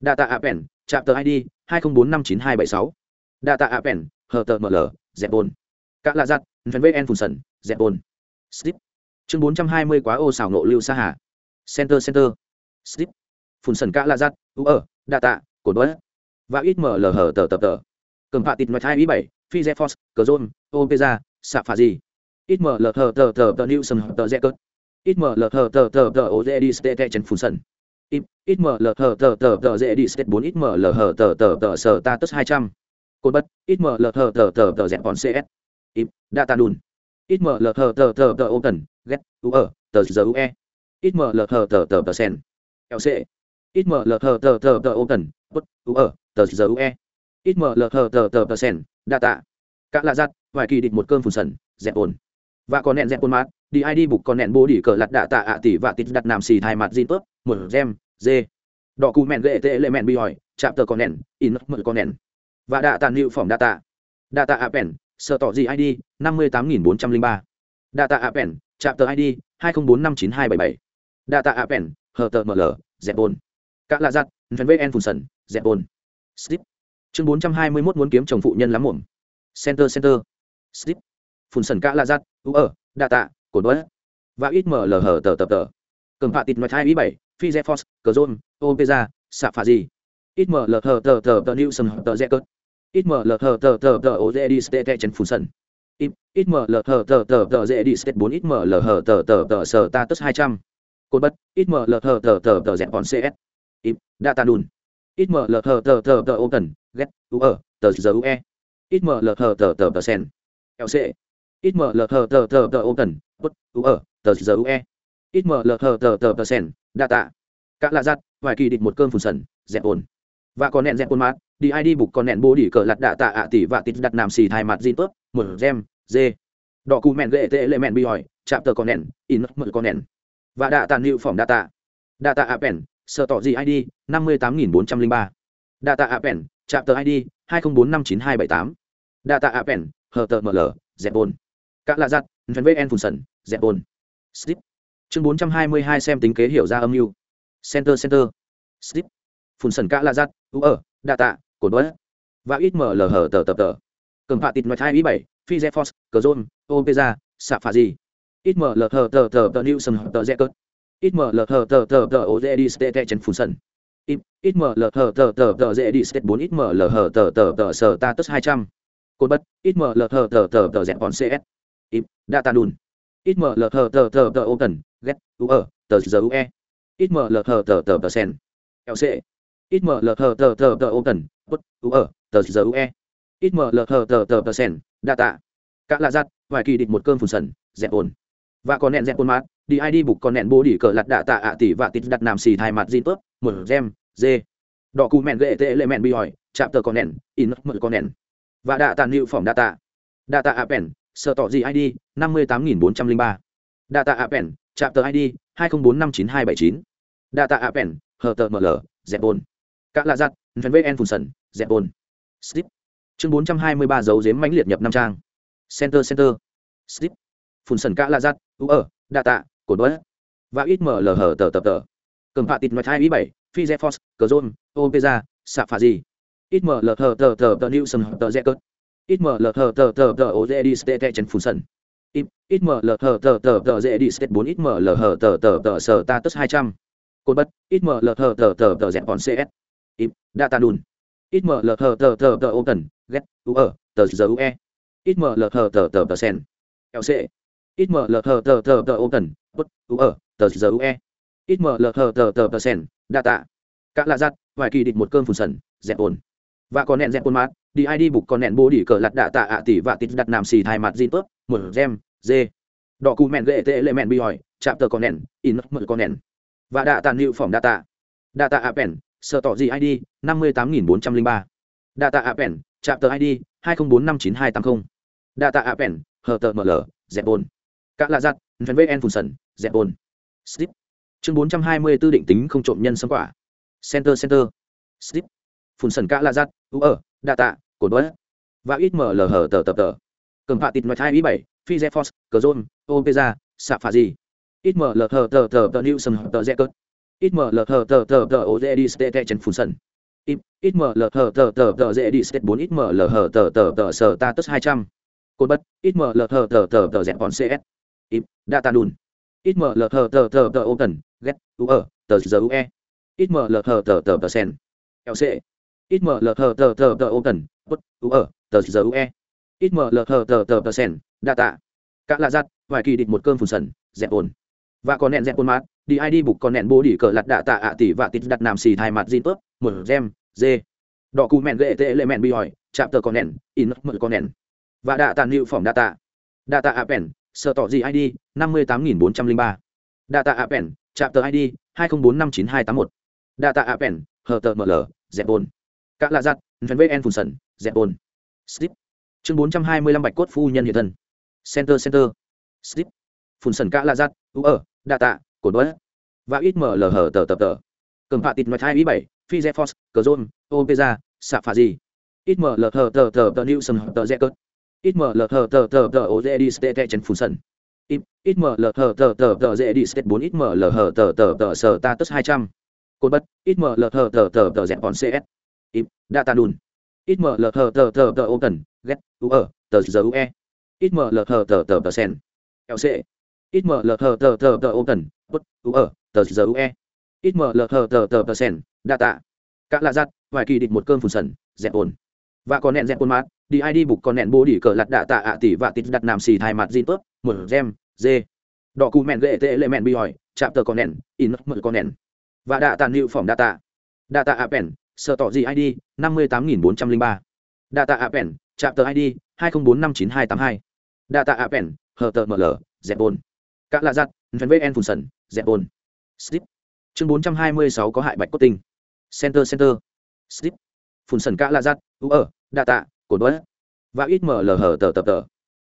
Data appen chạm tờ id hai nghìn bốn năm chín hai bảy sáu. Data appen hờ tờ ml dẹp ồn các lạ giặt vn phun sần dẹp ồn slip chương bốn trăm hai mươi quá ô xảo nộ lưu sa hà. Center center. Slip phun sần các lạ giặt, u ở data cổ đuối và ít ml hờ tờ tờ tờ. Cầm phạ tịt ngoài hai ý bảy phi z force cờ zôn opeza xạ phà gì ít ml hờ tờ tờ tờ new sân tờ dẹp cớt ít ml lờ tờ tờ tờ ô dê đi stê chân phun sân ít ml lờ tờ tờ tờ dê đi stê bốn ít ml lờ tờ tờ tờ sờ ta tức hai trăm cột bất ít ml hờ tờ tờ tờ dẹp bọn cs ít data đùn ít ml hờ tờ tờ tờ open get u ở tờ giờ u e ít ml hờ tờ tờ tờ sen lc ít ml hờ tờ tờ tờ open bất u ở tờ giờ u e ít ml hờ tờ tờ tờ sen data cả là giặt vài kỳ địch một cơm phun sần dẹp ồn và còn nẹn dẹp quân mát, đi id bục còn nẹn bố đi cờ lặt đạ tạ ạ tỷ và tít đặt nằm xì thai mặt zin tớp, một gem, dê. Đỏ cù mẹn ghệ tệ lệ mẹn bị hỏi, chạm tờ con nẹn, in mật con nẹn. Và đạ tàn hiệu phỏng tạ. Ạ pèn, sợ tỏ gì id năm mươi tám nghìn bốn trăm linh ba. Đạ tạ ạ pèn, chạm tờ id hai không bốn năm chín hai bảy bảy. Đạ tạ ạ pèn, hờ tờ ml dẹp bồn. Các lạ giặt vn phun sần, dẹp bồn. Slip. Chương bốn trăm hai mươi mốt muốn kiếm chồng phụ nhân lắm muộn. Center center. Slip phun sần cả là giặt u ở đa tạ, cổ đuối và ít mở lờ hở tờ tờ tờ cầm phạ tịt ngoài hai ý bảy phi dè phos cờ zôn opeza xạ phà gì ít mở lờ hở tờ tờ tờ new sân tờ dè cớt ít mở lờ hở tờ tờ tờ ô dè đi stê chân phun sần ít mở lờ hở tờ tờ tờ dè đi stê bốn ít mở lờ hở tờ tờ tờ sở ta tức hai trăm cột bất ít mở lờ hở tờ tờ tờ dè còn cs ít data đùn ít mở lờ hở tờ tờ tờ ô cần ghét u ở tờ giờ e, ít mở lờ hở tờ tờ tờ sen lc ít mở lờ thờ tờ tờ tờ ô tần bất u ở tờ giờ ue ít mở lờ thờ tờ tờ tờ sen tạ. Các lạ giặt, vài kỳ địch một cơm phùn sần, dẹp ồn. Và còn nẹn dẹp ồn mát, đi ai đi bục còn nẹn bố đi cờ lặt đạ tạ ạ tỷ và tít đặt nằm xì thai mặt zin tớp một gem, dê. Đỏ cù mẹn gệ tệ lệ mẹn bị hỏi, chạm tờ con nẹn, in mờ con nẹn. Và đạ tàn hiệu phỏng tạ. Ạ pèn sợ tỏ gì id năm mươi tám nghìn bốn trăm linh ba. Đa tạ ạ pèn, chạm tờ id hai nghìn bốn năm chín hai bảy tám. Đa tạ ạ pèn, hờ tờ ml dẹp ồn. Cả lạ giặt vn phun sần dẹp Bồn. slip chương bốn trăm hai mươi hai xem tính kế hiểu ra âm mưu center center slip phun sần cả là giặt u ở đa tạ cổ đuối và ít mở lờ hở tờ tờ tờ cầm phạ tịt ngoài hai ý bảy phi z force cờ zôn opeza xạ phạ gì ít mở lờ hở tờ tờ tờ new sân tờ z cớt ít mở lờ hở tờ tờ tờ ô dê đi stê chân phun sần ít mở lờ hở tờ tờ tờ dê đi stê bốn ít mở lờ hở tờ tờ tờ sở ta tức hai trăm cột bất ít mở lờ hở tờ tờ tờ dẹp bọn cs ít data đùn ít mở lờ thờ tờ tờ tờ ô cần ghét u ở tờ giờ u e. Ít mở lờ thờ tờ tờ tờ sen lc ít mở lờ thờ tờ tờ tờ ô tần bút u ở tờ giờ u e. Ít mở lờ thờ tờ tờ tờ sen, data. Các lạ giặt, vài kỳ địch một cơm phùn sần, dẹp ồn. Và còn nẹn dẹp ồn mát, đi ai đi bục còn nẹn bố đi cờ lặt đạ tạ ạ tỷ và tít đặt nằm xì thai mặt zin tớp một gem dê đỏ cù mẹn gệ tệ lệ mẹn bi hỏi, chạm tờ còn nẹn, in mượn còn nẹn. Và đạ tàn hiệu phỏng data ạ appen sợ tỏ gì id năm mươi tám nghìn bốn trăm linh ba. Data appen chạm tờ id hai nghìn bốn năm chín hai bảy chín. Data apen hờ tờ ml dẹp bồn các lạ giặt vn vn phun sần dẹp bồn slip. Chương bốn trăm hai mươi ba dấu dếm mãnh liệt nhập năm trang. Center center. Slip. Phun sần các lạ giặt, u ở data cột bớt và ít ml hờ tờ tập tờ cầm phạ tịt ngoài hai ý bảy phi z force cờ zôn opeza xạ phà gì ít ml hờ tờ tờ tờ new sân tờ z cớt ít mở lờ thờ tờ tờ tờ ô dê đi stê chân phun sần ít mở lờ thờ tờ tờ tờ dê đi stê bốn ít mở lờ thờ tờ tờ tờ sở status hai trăm cột bất ít mở lờ thờ tờ tờ tờ dẹp còn cs ít data đùn ít mở lờ thờ tờ tờ tờ tần ghép u ở tờ giờ u e ít mở lờ thờ tờ tờ tờ sen lc ít mở lờ thờ tờ tờ tờ ô tần bất u ở tờ giờ u e ít mở lờ thờ tờ tờ tờ sen data cả là giặt vài kỳ định một cơn phun sần dẹp ổn và còn nẹn dẹp quân mát, đi id bục còn nẹn bố đi cờ lặt đạ tạ ạ tỷ và tít đặt nam xì thai mặt zin tớp, một gem, dê. Đỏ cù mẹn gệ tệ lệ mẹn bi hỏi, chạm tờ còn nẹn, in mở còn nẹn. Và đạ tàn hiệu phỏng tạ. Ạ pèn, sợ tỏ gì id năm mươi tám nghìn bốn trăm linh ba. Đạ tạ ạ pèn, chạm tờ id hai không bốn năm chín hai tám không. Đạ tạ ạ pèn, hờ tờ ml dẹp bồn. Các lạ giặt vn phun sần, dẹp bồn. Slip. Chương bốn trăm hai mươi tư định tính không trộm nhân xâm quả. Center center. Slip phun sần cả là giặt u ở tạ, cồn đuối và ít mở lờ hở tờ tờ tờ cầm phạ tịt nói hai ý bảy phi dè phos cờ zone opeza xạ phà gì ít mở lờ hở tờ tờ tờ new sầm tờ dè cớt ít mở lờ hở tờ tờ tờ ô dè đi stê chân phun sần ít mở lờ hở tờ tờ tờ dè đi stê bốn ít mở lờ hở tờ tờ tờ sở status hai trăm cột bất ít mở lờ hở tờ tờ tờ dè còn cs ít data đùn. ít mở lờ hở tờ tờ tờ ô cần ghét u ở tờ giờ e. ít mở lờ hở tờ tờ tờ sen lc ít mở lờ thờ tờ tờ tờ ô tần bất u e, ở tờ giờ ue ít mở lờ thờ tờ tờ tờ sen tạ. Các lạ giặt, vài kỳ định một cơn phùn sần, dẹp ồn và còn nẹn dẹp ồn mát, đi ai đi bục còn nẹn bố đi cờ lặt đạ tạ ạ tỷ và tít đặt nằm xì thai mặt zin tớp một gem dê đỏ cù mẹn gệ tệ lệ mẹn bi hỏi, chạm tờ con nẹn, in mật con nẹn. Và đạ tàn hiệu phỏng đa tạ. Đa tạ apen sợ tỏ gì id năm mươi tám nghìn bốn trăm linh ba. Đa tạ apen chạm tờ id hai không bốn năm chín hai tám một. Tạ apen hờ tờ ml dẹp ồn các lạ giặt vn vn Phù Sẩn, dẹp bồn slip chương bốn trăm hai mươi lăm bạch cốt phu nhân hiện thân center center slip Phù Sẩn các lạ giặt u ở data cổ đuối và ít mở lở hở tờ tờ tờ cầm phạ tịt ngoài hai ý bảy phi Dẹp force cờ zone opeza xạ phạ gì ít mở lở hở tờ tờ tờ new hở tờ dẹp cớt ít mở lở hở tờ tờ tờ ô dê đi stê chân Phù sần ít mở lở hở tờ tờ tờ dễ đi step bốn ít mở lở hở tờ tờ tờ sở status hai trăm cột bất ít mở lở hở tờ tờ tờ dẹp bọn cs data đùn ít mờ lờ thờ tờ tờ tờ tần let u ở tờ giờ u e. Ít mở lờ thờ tờ tờ tờ sen lc ít mờ lờ thờ tờ tờ tờ tần bút u ở tờ giờ u e. Ít mở lờ thờ tờ tờ tờ sen, data. Các lạ giặt, vài kỳ định một cơn phun sần, dẹp ồn. Và còn nẹn dẹp ồn mát, đi id bục còn nẹn bố đi cờ lặt đạ tạ ạ tỷ và tít đặt nằm xì thai mặt zin tớp một gem, dê. Đỏ cù mẹn gệ tệ lệ mẹn bi hỏi, chạm tờ còn nẹn, in mật còn nẹn. Và đạ tàn hiệu phỏng tạ ạ appen sợ tỏ gì id năm mươi tám nghìn bốn trăm linh ba. Data appen chạm tờ id hai nghìn bốn năm chín hai tám hai. Data appen hờ tờ ml dẹp bồn. Các lạ giặt vn vn phun sần, dẹp bồn. Slip chương bốn trăm hai mươi sáu có hại bạch cốt tinh. Center center. Slip phun sần các lạ giặt, u ở data cổ đuối và ít ml hờ tờ tập tờ.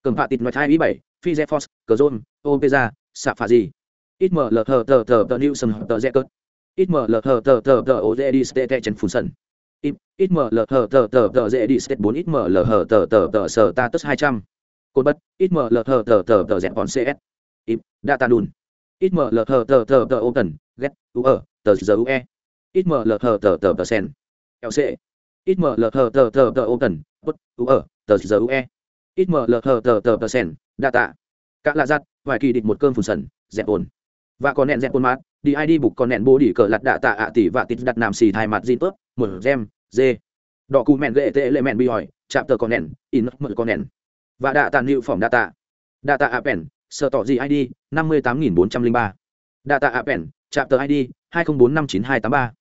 Cầm phạ tịt nói hai ý bảy phi z force cờ Pê opeza xạ phà gì ít ml hờ tờ tờ tờ new sân tờ z cớt ít mở lờ thờ tờ tờ tờ ô dê đi stê chân phun sân ít mở lờ thờ tờ tờ tờ dê đi stê bốn ít mở lờ thờ tờ tờ tờ sở tức hai trăm cột bất ít mở lờ thờ tờ tờ tờ dẹp bọn cs ít data đùn ít mở lờ thờ tờ tờ tờ tần ghép u ở tờ giờ e ít mở lờ thờ tờ tờ tờ sen lc ít mở lờ thờ tờ tờ tờ tần bất u ở tờ giờ e ít mở lờ thờ tờ tờ tờ sen data cả lạ giặt vài kỳ định một cơn phun sần dẹp ồn và còn nẹn dẹp ồn mát đi id bục con nẹn bố đi cờ lặt đạ tạ ạ tỷ và tít đặt nằm xì thai mặt zin tớp một gem dê đỏ cù mẹn ghệ tệ lệ mẹn bi hỏi, chạm tờ con nẹn, in mượn con nẹn. Và đạ tàn hiệu phỏng tạ. Ạ pèn, sợ tỏ gì id năm mươi tám nghìn bốn trăm linh ba. Đạ tạ ạ pèn, chạm tờ id hai không bốn năm chín hai tám ba.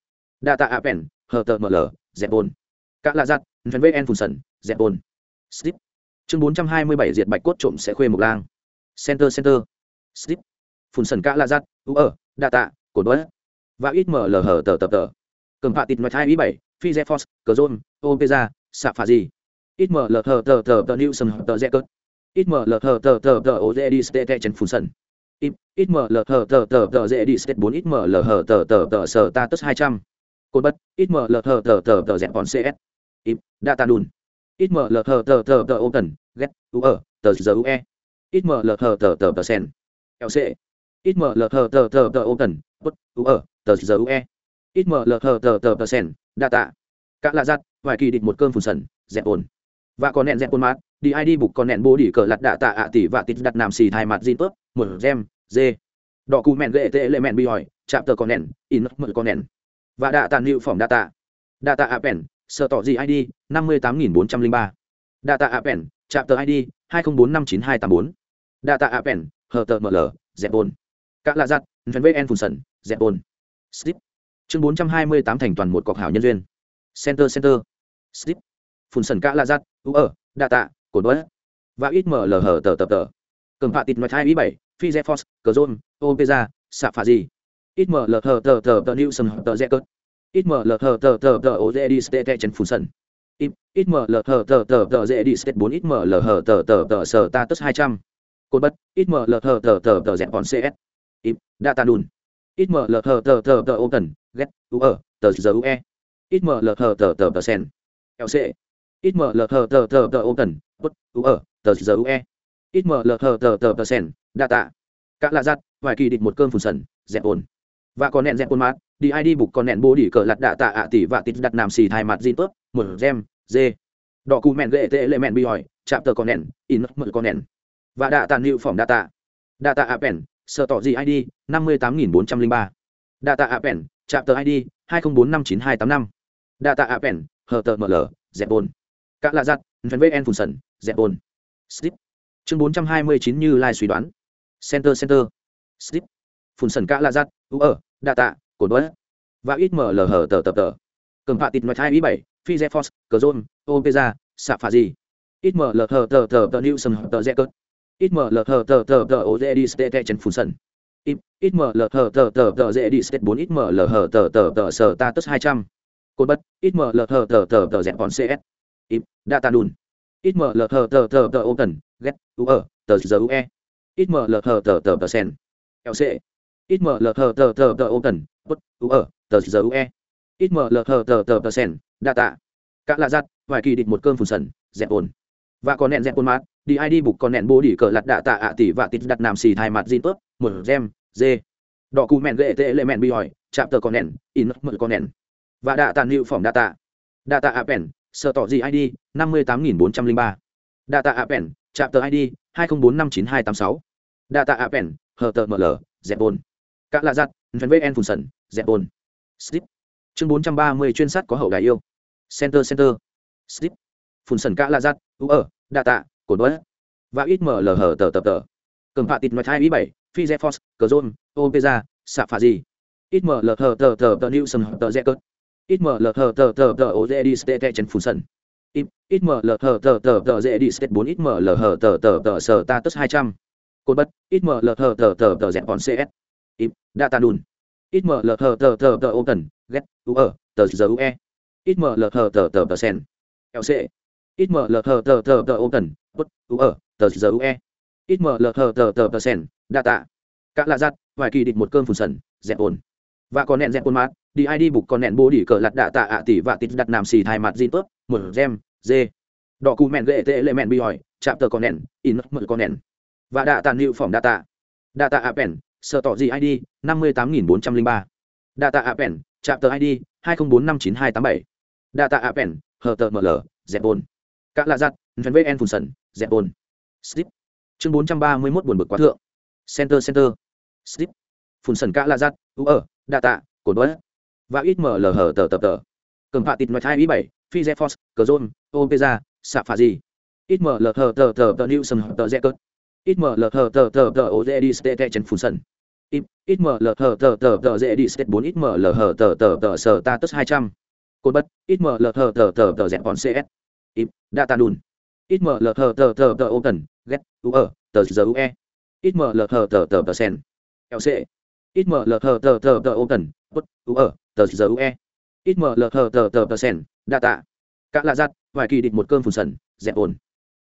Đạ tạ ạ pèn, hờ tờ ml dẹp bồn. Các lạ giặt vn En phun sần, dẹp bồn. Slip. Chương bốn trăm hai mươi bảy diệt bạch cốt trộm sẽ khuê một lang. Center center. Slip. Phun sần cả là giặt, u ở đa tạ, cột đuối và ít mở lờ hở tờ tập tờ cầm phạ tịt mặt hai ý bảy phi z force cờ zone opeza xạ phà gì ít ml hở tờ tờ tờ new sầm tờ z cớt ít ml hở tờ tờ tờ ô dê đi stê chân phun sần ít ít lờ hờ tờ tờ tờ dễ đi stê bốn ít ml hờ tờ tờ tờ sờ status hai trăm cột bất ít mở lờ hờ tờ tờ tờ dẹp còn cs ít data đùn ít ml hờ tờ tờ tờ ô tần ghét u ở tờ giờ e ít ml hờ tờ tờ tờ sen lc ít mở lờ thờ tờ tờ tờ open bất u, ở, tờ giờ ue ít mở lờ thờ tờ tờ tờ sen tạ cạ lạ giặt, vài kỳ định một cơn phùn sần, dẹp ồn và còn nẹn dẹp ồn mát, đi ai đi bục còn nẹn bố đi cờ lặt đạ tạ ạ tỷ và tít đặt nam xì thai mặt zin tớp một gem dê đỏ cù mẹn gệ tệ lệ mẹn bi hỏi, chạm tờ con nẹn, in mở con nẹn. Và đạ tàn hiệu phỏng đa tạ đa tạ apen sợ tỏ gì id năm mươi tám nghìn bốn trăm linh ba. Đa tạ apen chạm tờ id hai không bốn năm chín hai tám bốn. Đa tạ apen hờ tờ ml dẹp ồn các lạ giặt vn vn phun sẩn, dẹp ồn slip chương bốn trăm hai mươi tám thành toàn một cọc hảo nhân duyên center center slip phun sẩn cả là giặt u ở đa tạ cồn đuối và ít mở lờ hở tờ tờ tờ cầm phạ tịt nói hai ý bảy phi z force cờ zone opeza xạ phà gì ít mở lờ hở tờ tờ tờ new hở tờ rẽ cớt ít mở lờ hở tờ tờ tờ ô dê đi stê chân phun sẩn, ít mở lờ hở tờ tờ tờ dễ đi stê bốn ít mở lờ hở tờ tờ tờ sở ta tức hai trăm cồn bất ít mở lờ hở tờ tờ tờ rẽ còn cs ít data đun ít mở lờ thờ tờ tờ tờ tần, let, u ở tờ giờ u e, ít mờ lờ thờ tờ tờ tờ sen lc ít mờ lờ thờ tờ tờ tờ tần, but, u ở tờ giờ u e, ít mở lờ thờ tờ tờ tờ sen data cả lạ giặt vài kỳ định một cơn phùn sần dẹp ồn và còn nẹn dẹp ồn mát đi id bục còn nẹn bố đỉ cờ lặt đạ tạ ạ tỷ và tít đặt nam xì thai mặt zin tớp một gem dê đỏ cù mẹn gệ tệ lệ mẹn bi hỏi chạm tờ con nẹn in mượn con nẹn và đạ tàn hiệu phỏng data data appen sợ tỏ gì id năm mươi tám nghìn bốn trăm linh ba. Data appen chạm tờ id hai nghìn bốn năm chín hai tám năm. Data appen hờ tờ ml bồn. Cả lạ giặt vn vn phun sần bồn slip chương bốn trăm hai mươi chín như lai suy đoán. Center center. Slip phun sần cả lạ giặt, u ở data, cổ đuối và ít ml hờ tờ tờ tờ cầm phạ tịt nói hai ý bảy phi zephos cờ zone opeza xạ phà gì ít ml hờ tờ tờ tờ new sân tờ zecert ít mở lờ thờ tờ tờ tờ ô dê đi stê chân phun sân ít mở lờ thờ tờ tờ tờ dê đi stê bốn ít mở hờ tờ tờ tờ sờ ta tức hai trăm cột bất ít mở lờ thờ tờ tờ tờ dẹp bọn cs ít data đùn ít mở lờ thờ tờ tờ tờ ô tần ghét u ở tờ giờ u e ít mở lờ thờ tờ tờ tờ sen lc ít mở lờ thờ tờ tờ tờ ô tần bất u ở tờ giờ u e ít mở lờ thờ tờ tờ tờ sen đa tạ cả lạ giặt vài kỳ định một cơm phun sần dẹp ồn và còn nẹn dẹp ồn mát đi id bục còn nện bố đi cờ lật đạ tạ ạ tỷ và tịt đặt nam xì thai mặt zin tớp một gem dê. Đỏ cù mẹn ghệ tệ lệ mẹn bi hỏi chạm tờ còn nện, in mượn con nện. và đạ tàn hiệu phỏng đạ tạ. Appen sợ tỏ gì id năm mươi tám nghìn bốn trăm linh ba. Data chạm tờ id hai nghìn bốn năm chín hai tám sáu. Hờ tờ ml dẹp bồn. Cả là giặt phần vết en phun sần zepon slip. Chương bốn trăm ba mươi chuyên sát có hậu đại yêu. Center center. Slip. Phun sần cả là giặt u ở tạ cổ bớt và ít mở lờ hở tờ tờ tờ cầm phạ tịt mặt hai ý bảy phi zephos cờ zone opeza xạ phà gì ít mở lờ hở tờ tờ tờ new sân tờ zecert ít mở lờ hở tờ tờ tờ ô dê đi stê chân phun sân ít mở lờ hở tờ tờ tờ dê đi stê bốn ít mở lờ hở tờ tờ tờ sở ta tức hai trăm cột bất ít mở lờ hở tờ tờ tờ dẹp còn cs ít data đùn ít mở lờ hở tờ tờ tờ ô tần ghét u ở tờ giờ ue ít mở lờ hở tờ tờ tờ sen lc ít mở lờ thờ tờ tờ tờ ô tần bất u ở tờ giờ ue ít mở lờ thờ tờ tờ tờ sen tạ cả lạ giặt vài kỳ địch một cơm phùn sần dẹp ồn và còn nẹn dẹp ồn mát đi ai đi bục còn nẹn bố đi cờ lặt đạ tạ ạ tỷ và tít đặt nam xì thai mặt zin tớp một gem dê đỏ cù mẹn ghệ tệ lệ mẹn bi hỏi chạm tờ con nẹn in mật con nẹn và đạ tàn hiệu phỏng tạ ạ appen sợ tỏ gì id năm mươi tám nghìn bốn trăm linh ba data appen chạm tờ id hai không bốn năm chín hai tám bảy data appen hờ tờ ml dẹp ổn các lạ giặt Van vn phun sần dẹp bồn slip chương bốn trăm ba mươi mốt buồn bực quá thượng center center slip phun sần các lạ giặt u ở data cột đuối và ít mở lờ hở tờ tập tờ cầm phạ tịt nói hai ý bảy phi zephos cờ zone opeza xạ Phạ gì ít mở lờ hở tờ tờ tờ new sân tờ rẽ cớt ít mở lờ hở tờ tờ tờ ô dê đi stê chân phun Sẩn, ít mở lờ hở tờ tờ tờ Dẹ đi stê bốn ít mở lờ hở tờ tờ tờ sở ta tức hai trăm cột bất ít mở lờ hở tờ tờ tờ dẹp còn cs ít data đùn. Ít mờ lờ thờ tờ tờ tờ tần, let, u ở tờ giờ u e, ít mở lờ thờ tờ tờ tờ sen lc ít mờ lờ thờ tờ tờ tờ tần, put u ở tờ giờ u e, ít mở lờ thờ tờ tờ tờ sen data cả lạ giặt vài kỳ định một cơn phùn sần dẹp ồn.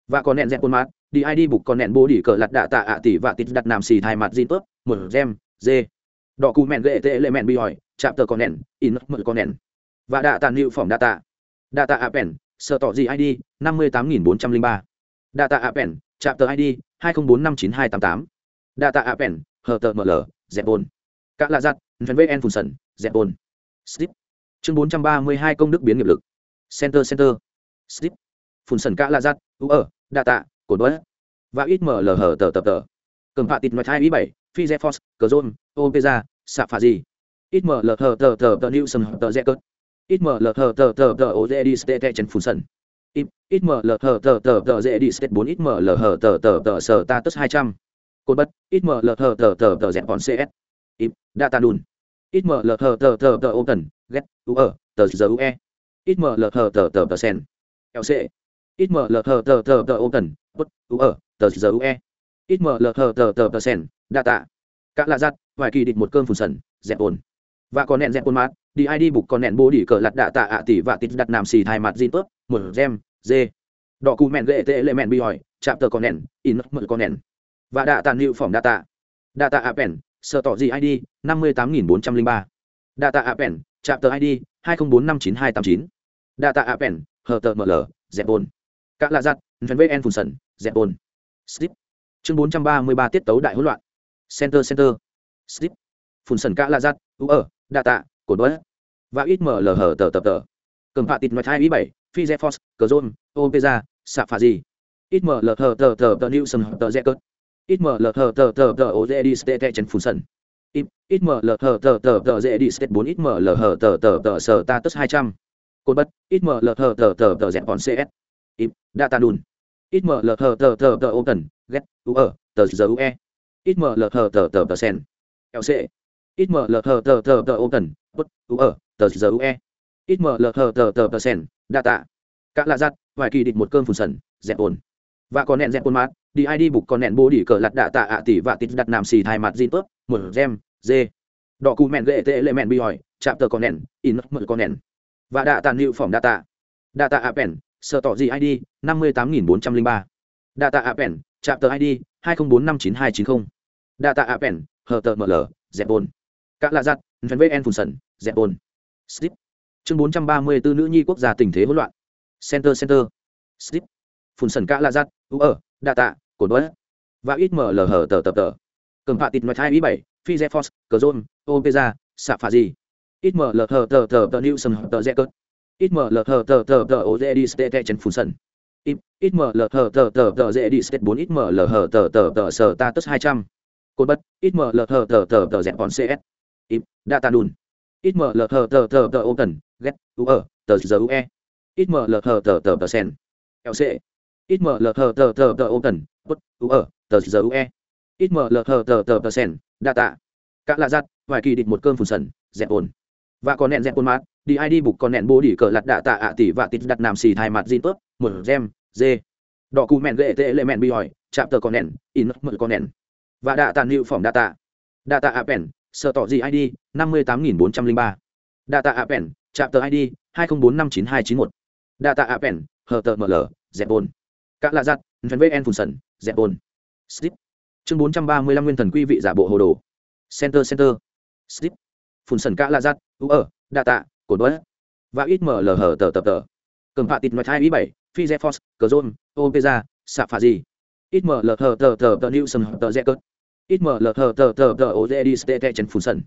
Và còn nẹn dẹp ồn mát đi ai đi bục còn nẹn bố đi cờ lặt đạ tạ ạ tỷ và tít đặt nam xì thai mặt zin tớp mờ, gem dê đỏ cù mẹn gệ tệ lệ mẹn bi hỏi chạm tờ con nẹn in mật con nẹn. Và đạ tàn hiệu phỏng đạ tạ. Đạ tạ appen sợ tỏ gì id năm mươi tám nghìn bốn trăm linh ba. Đạ tạ appen chạm tờ id hai nghìn bốn năm chín hai tám tám. Đạ tạ appen hờ tờ ml dẹp bồn. Các lạ giặt vn vn phun sần, dẹp bồn. Slip chương bốn trăm ba mươi hai công đức biến nghiệp lực. Center center. Slip phun sần cả lạ giặt, u ở đạ tạ, cổ đuối và ít mở lờ hở tờ tập tờ cầm phạ tịt ngoài thai ý bảy, phi z force cờ zôn opeza sạ phà gì ít mở lờ hở tờ tờ tờ new sân tờ z cớt ít mở lờ thờ tờ tờ tờ ô dê đi stê chân phun sân ít mở lờ thờ tờ tờ tờ dê đi stê bốn ít mở lờ hở tờ tờ tờ sờ ta tức hai trăm cột bất ít mở lờ thờ tờ tờ tờ dẹp bọn cs ít data đùn ít mở lờ thờ tờ tờ tờ ô tần ghét u ở tờ giờ ue ít mở lờ thờ tờ tờ tờ sen lc ít mở lờ thờ tờ tờ tờ ô tần bất u ở tờ giờ ue ít mở lờ thờ tờ tờ tờ sen data các lạ giặt vài kỳ định một cơm phun sần dẹp ồn và còn nẹn dẹp con mát, đi ai đi bục còn nẹn bố đi cờ lặt đạ tạ ạ tỷ và tít đặt nằm xì thai mặt zin tớp, một gem, dê. Đọ cù mẹn gệ tệ lệ mẹn bi hỏi, chạm tờ con nẹn, in mờ con nẹn. Và đạ tàn hiệu phỏng tạ. Ạ pèn sợ tỏ gì id năm mươi tám nghìn bốn trăm linh ba. Đạ tạ ạ pèn, chạm tờ id hai nghìn bốn năm chín hai tám chín. Đạ tạ ạ pèn, hờ tờ ml dẹp ồn các lạ giặt vân vê en phun sần, dẹp ồn slip. Chương bốn trăm ba mươi ba tiết tấu đại hỗn loạn. Center center. Slip. Phun sần cả là giặt u ở đa tạ cổ đuối và ít mở lờ hở tờ tờ tờ cầm phạ tịt ngoài hai ý bảy phi z force cờ zôn opeza xạ phà gì ít mở lờ hở tờ tờ tờ new sân tờ z cớt ít mở lờ hở tờ tờ tờ ô dê đi stê chân phun sần ít mở lờ hở tờ tờ tờ dê đi stê bốn ít mở lờ hở tờ tờ tờ sờ ta tức hai trăm cột bất ít mở lờ hở tờ tờ tờ dẹp còn cs ít data đùn ít mở lờ hở tờ tờ tờ ô tần ghét u ở tờ giờ e, ít mở lờ hở tờ tờ tờ sen lc ít mở lờ thờ tờ tờ tờ ô tần bất u ở tờ giờ ue ít mở lờ thờ tờ tờ tờ sen tạ. Cả lạ giặt vài kỳ địch một cơm phùn sần dẹp ồn và còn nẹn dẹp ồn mát đi ai đi bục còn nẹn bố đi cờ lặt đạ tạ ạ tỷ và tít đặt nằm xì thai mặt zin tớp một gem dê đọ cụ mẹn gệ tệ lệ mẹn bi hỏi chạm tờ con nẹn in mượn con nẹn và đạ tàn hiệu phỏng tạ ạ pèn, sợ tỏ gì id năm mươi tám nghìn bốn trăm linh ba data appen chạm tờ id hai không bốn năm chín hai chín mươi ạ pèn, hờ tờ ml dẹp ổn cả lạ giặt vn vn Phùn sần dẹp bồn slip chương bốn trăm ba mươi bốn nữ nhi quốc gia tình thế hỗn loạn center center slip Phùn sần Cả lạ giặt u ở data cổ đuối và ít mở lở hở tờ tờ tờ cầm phạ tịt ngoài hai ý bảy phi Dẹp force cờ zôn opeza xạ phà gì ít ml hở tờ tờ tờ new sân tờ dẹp cớt ít ml hở tờ tờ tờ ô dê đi stê chân Phùn sần ít mở lờ hở tờ tờ tờ dễ đi Stê bốn ít mở lờ hở tờ tờ tờ sở ta Tất hai trăm cột bất ít mở lờ hở tờ tờ tờ dẹp bọn cs ít data đùn ít mở lờ thờ tờ tờ tờ ô tần ghét u ở tờ, giờ, u e. Ít mở lờ thờ tờ tờ tờ sen lc. Ít mở lờ thờ tờ tờ tờ ô tần bút u ở tờ, giờ, u e. Ít mở lờ thờ tờ tờ tờ sen data. Các lạ giặt vài kỳ địch một cơm phùn sần, dẹp ồn. Và còn nẹn dẹp ồn mát, đi id bục còn nẹn bố đi cờ lặt đạ tạ ạ tỷ và tít đặt nằm xì thai mặt zin tớp, một gem, dê. Đỏ cụ mẹn gệ tệ lệ mẹn bi hỏi, chạm tờ còn nẹn, in mượn còn nẹn. Và đạ tàn hiệu phỏng tạ ạ bèn sợ tỏ gì id năm mươi tám nghìn bốn trăm linh ba. Data appen chạm tờ id hai nghìn bốn năm chín hai chín một. Data appen hờ tờ ml dẹp bồn cả lạ giặt vn vn phun sần dẹp bồn slip. Chương bốn trăm ba mươi lăm nguyên thần quy vị giả bộ hồ đồ. Center center. Slip. Phun sần cả lạ giặt, u ở data cổ đuối và ít mở lờ hờ tờ tờ tờ cầm phạ tịt ngoài hai ý bảy phi z force cờ zôn opeza xạ phà gì ít mở lờ hờ tờ tờ tờ new sân tờ z cớt ít mở lờ thờ tờ tờ tờ ô dê đi stê chân phun sân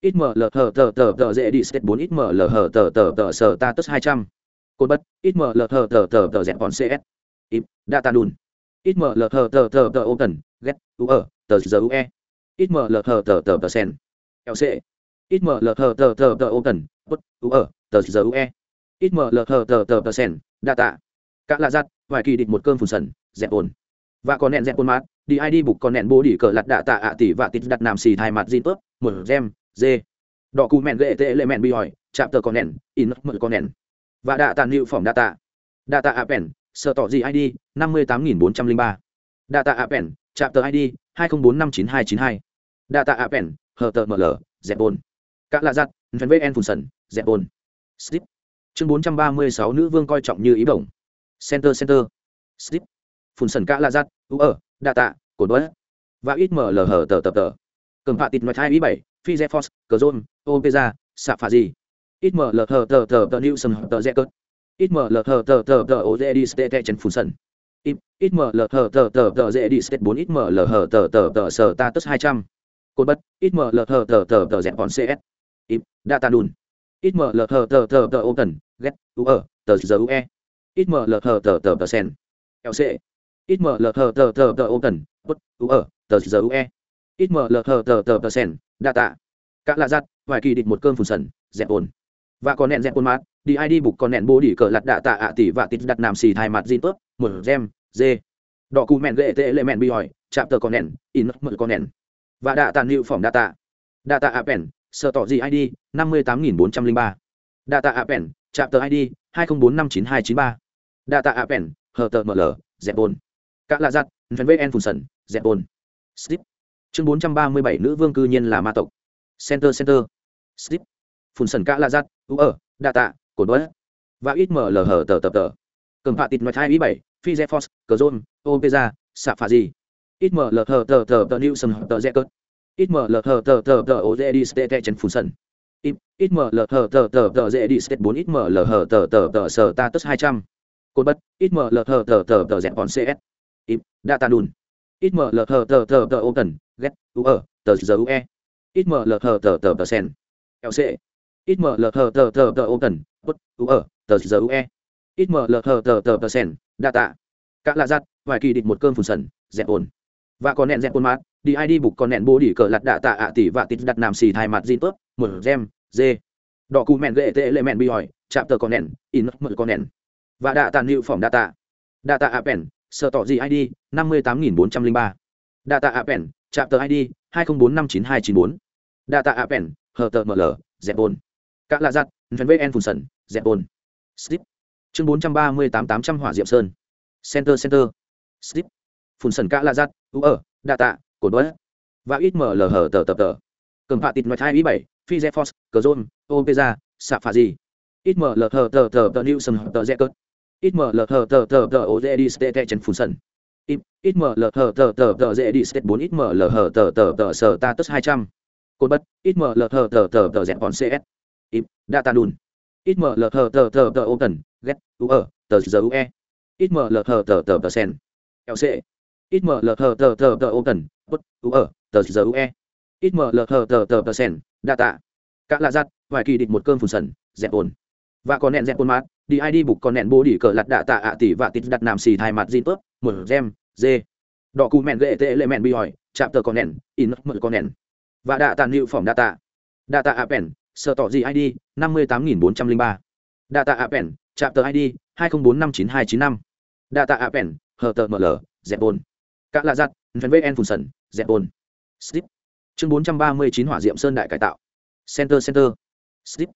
ít mở lờ thờ tờ tờ tờ dê đi stê bốn ít mở lờ hờ tờ tờ tờ sờ ta tức hai trăm cột bất ít mở lờ thờ tờ tờ tờ dẹp bọn cs ít data đùn ít mở lờ thờ tờ tờ tờ ô tần ghét u ở tờ giờ ue ít mở lờ thờ tờ tờ tờ sen lc ít mở lờ thờ tờ tờ tờ ô tần bất u ở tờ giờ ue ít mở lờ thờ tờ tờ tờ sen data các lạ giặt vài kỳ định một cơm phun sần dẹp ồn và còn nẹn dẹp ồn mát đi id bục còn nẹn bố đi cờ lặt đạ tạ ạ tỷ và tít đặt nằm xì thai mặt zin tớp, một gem, dê. Đỏ cù mẹn gệ tệ lệ mẹn bi hỏi, chạm tờ con nẹn, in mật con nẹn. Và đạ tàn hiệu phỏng tạ. Ạ pèn sợ tỏ gì id năm mươi tám nghìn bốn trăm linh ba. Data appen chạm tờ id hai không bốn năm chín hai chín hai. Data appen hờ tờ ml dẹp bồn. Cả lạ giặt vân vê en phun sần, dẹp bồn. Slip. Chương bốn trăm ba mươi sáu, nữ vương coi trọng như ý bổng. Center center. Slip. Phun sần cả là giặt u ở đa tạ cồn bớt và ít mở lờ hờ tờ tờ tờ cầm phạ tịt nói hai ý bảy phi z force cờ zôn opeza xạ phà gì ít mở lờ hờ tờ tờ tờ new sầm tờ z cớt ít mở lờ hờ tờ tờ tờ ô dê đi stê tè chân phun sân ít mở lờ hờ tờ tờ tờ dê đi stê bốn ít mở lờ hờ tờ tờ tờ sờ ta tức hai trăm cồn bớt ít mở lờ hờ tờ tờ tờ dẹp còn cs ít data đùn ít mở lờ hờ tờ tờ tờ ô cần ghét u ở tờ giờ u e ít mở lờ hờ tờ tờ tờ sen lc ít mở lờ thờ tờ tờ tờ ô tần bất u e, ở tờ giờ ue ít mở lờ thờ tờ tờ tờ sen tạ. Các lạ giặt, vài kỳ địch một cơn phùn sần, dẹp ồn. Và còn nẹn dẹp ồn mát, đi ai đi bục còn nẹn bố đi cờ lặt đạ tạ ạ tỷ và tít đặt nam xì thai mặt zin tớp một gem dê đỏ cù mẹn gệ tệ lệ mẹn bi hỏi, chạm tờ con nẹn, in mật con nẹn. Và đạ tàn hiệu phỏng đa tạ. Đa tạ apen sợ tỏ gì id năm mươi tám nghìn bốn trăm linh ba. Đa tạ apen chạm tờ id hai không bốn năm chín hai chín ba. Đa tạ apen hờ tờ ml dẹp ồn cả lạ giặt Phần vn phun sần dẹp bồn, slip chương bốn trăm ba mươi bảy nữ vương cư nhiên là ma tộc center center slip phun sần cả là giặt u ở đa tạ Cổ bớt và ít mở lở hở tờ tập tờ cầm phạ tịt nói hai ý bảy phi Dẹp force cờ zôn opeza xạ phạ gì ít mở lở hở tờ tờ tờ new sầm tờ dẹp cớt ít mở lở hở tờ tờ tờ ô dê đi stê chân phun sần ít mở lờ hở tờ tờ tờ dê đi stê bốn ít mở lờ hở tờ tờ tờ sờ ta tất hai trăm cột bớt ít mở lờ hở tờ tờ tờ dẹp còn cs ít data đùn. Ít mở lờ thờ tờ tờ tờ ô tần, ghét, u ở tờ giờ u e. Ít mở lờ thờ tờ tờ tờ sen lc ít mở lờ thờ tờ tờ tờ ô tần bút u ở tờ giờ u e. Ít mở lờ thờ tờ tờ tờ sen, đa tạ. Cả lạ giặt, vài kỳ địch một cơm phùn sần, dẹp ồn. Và còn nẹn dẹp ồn mát, đi ai đi bục còn nẹn bố đỉ cờ lặt đạ tạ ạ tỷ và tít đặt nam xì thai mặt zin tớp một gem dê đỏ cù mẹn gệ tệ lệ mẹn bi hỏi, chạm tờ con nẹn, in mật con nẹn. Và đạ tàn hiệu phỏng data ạ appen sợ tỏ gì id năm mươi tám nghìn bốn trăm linh ba. Data appen chạm tờ id hai nghìn bốn năm chín hai chín bốn. Data appen hờ tờ ml dẹp ồn các lạ giặt vn vn phun sần, dẹp bồn. slip. Chương bốn trăm ba mươi tám tám trăm hỏa diệm sơn. Center center. Slip. Phun sần các lạ giặt, u ở data tạ, cổ đuối và ít mở lờ hở tờ tập tờ. Cầm phạ tịt ngoài hai ý bảy phi z force cờ zôn opeza xạ phà gì ít mở lờ hở tờ tờ tờ new sầm tờ z cớt ít mở lờ thờ tờ tờ tờ ô dê đi stê chân phun sân ít mở lờ thờ tờ tờ tờ dê đi stê bốn ít mở lờ hở tờ tờ tờ sờ ta tất hai trăm cột bất ít mở lờ thờ tờ tờ tờ dẹp bọn cs ít data đùn ít mở lờ thờ tờ tờ tờ ô tần ghét u ở tờ giờ u e ít mở lờ thờ tờ tờ tờ sen lc ít mở lờ thờ tờ tờ tờ ô tần bất u ở tờ giờ u e ít mở lờ thờ tờ tờ tờ sen data các lạ giặt vài kỳ định một cơm phun sần dẹp ồn và còn nẹn dẹp ồn mát đi ai đi bục còn nện bố đi cờ lật đạ tạ ạ tỷ và tịt đặt nam xì thai mặt zin tớp một gem dê. Đỏ cù mèn ghệ tệ lệ mèn bi hỏi chạm tờ còn nện, in mượn con nện. và đạ tàn lưu phẩm đạ tạ. Đạ tạ ạ pèn, sợ tỏ gì id năm mươi tám nghìn bốn trăm linh ba. Data appen chạm tờ id hai nghìn bốn năm chín hai chín năm. Data appen hờ tờ ml dẹp bồn. Các lạ giặt vn vn Phùn sần dẹp bồn. Slip. Chương bốn trăm ba mươi chín hỏa diệm sơn đại cải tạo. Center center. Slip.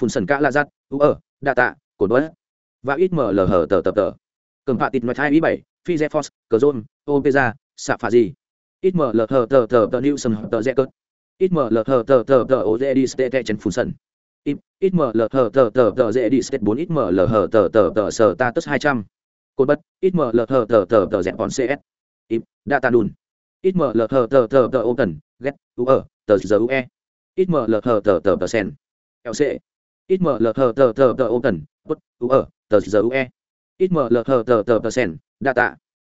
Phùn sần cả là giặt u ở data cồn bớt và ít mở lờ hở tờ tập tờ cầm phạt tịt mặt hai ý bảy phi z force cờ zôn opeza xạ phà gì ít mở lờ hở tờ tờ tờ new sầm tờ z cớt ít mở lờ hở tờ tờ tờ ô dê đi stê tè chân phun sân ít mở lờ hở tờ tờ tờ dê đi stê bốn ít mở lờ hở tờ tờ tờ sờ ta tất hai trăm cột bất ít mở lờ hở tờ tờ tờ dẹp còn cs ít data đùn ít mở lờ hở tờ tờ tờ ô tần ghét u ở tờ giờ u e ít mở lờ hở tờ tờ tờ sen lc ít mở lờ hở tờ tờ tờ ô tần bút, u ở tờ giờ ue ít mở lờ thờ tờ tờ tờ sen tạ.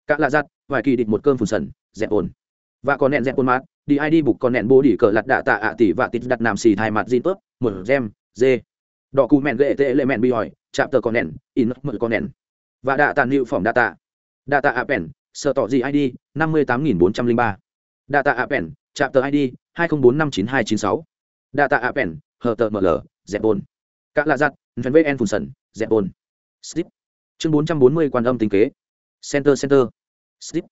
Cạn lạ giặt, vài kỳ địch một cơm phun sần, dẹp ồn. Và còn nẹn dẹp ồn mát, đi ai đi bục còn nẹn bố đỉ cờ lặt đạ tạ ạ tỷ và tít đặt nam xì thai mặt zin tớp, một gem, dê. Đỏ cù mẹn gệ tệ lệ mẹn bi hỏi, chạm tờ còn nẹn, in mờ con nẹn. Và đạ tàn hiệu phỏng đa tạ. Đa tạ appen sợ tỏ gì id năm mươi tám nghìn bốn trăm linh ba. Đa tạ appen chạm tờ id hai không bốn năm chín hai chín sáu. Đa tạ appen hờ tờ ml dẹp bồn cả lạ giặt vn vn phun sần dẹp bồn slip chương bốn trăm bốn mươi quan âm tính kế center center slip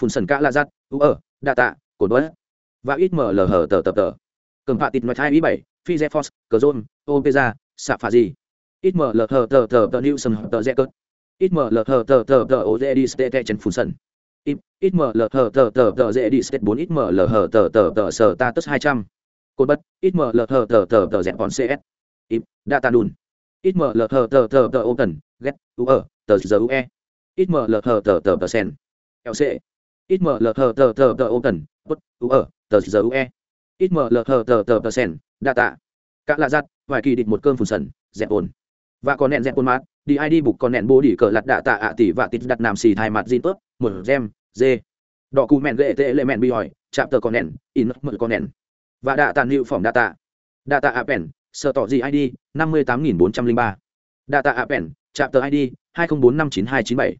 phun sần cả lạ giặt u ở đạ tạ cồn bớt và ít mở lờ hở tờ tờ tờ cầm phạ tịt nói hai ý bảy phi dẹp force cờ zôn opeza xạ phà gì ít mở lờ hở tờ tờ tờ new sầm tờ z cớt ít mở lờ hở tờ tờ tờ ô dê đi stê tè chân phun Sẩn, ít mở lờ hở tờ tờ tờ dê đi stê bốn ít mở lờ hở tờ tờ tờ sờ ta tất hai trăm cột bất ít mở lờ hở tờ tờ tờ dẹp còn cs ít data đùn ít mở lờ thờ tờ tờ tờ ô tần ghét u ở tờ giờ u e ít mờ lờ thờ tờ tờ tờ sen lc thờ tờ tờ tờ ô tần bút u ở tờ giờ u e ít mờ lờ thờ tờ tờ tờ sen đa tạ cả là giặt vài kỳ địch một cơn phùn sần dẹp ồn và còn nẹn dẹp ồn mát đi ai đi bục còn nẹn bố đỉ cờ lặt đạ tạ ạ tỷ và tít đặt nam xì thai mặt gì tốt một gem dê đỏ cù mẹn gệ tệ lệ mẹn bị hỏi chạm tờ còn nẹn in mở con nẹn và đạ tàn hiệu phỏng tạ ạ appen sợ tỏ gì id năm mươi tám nghìn bốn trăm linh ba. Data appen chạm tờ id hai nghìn bốn năm chín hai chín bảy.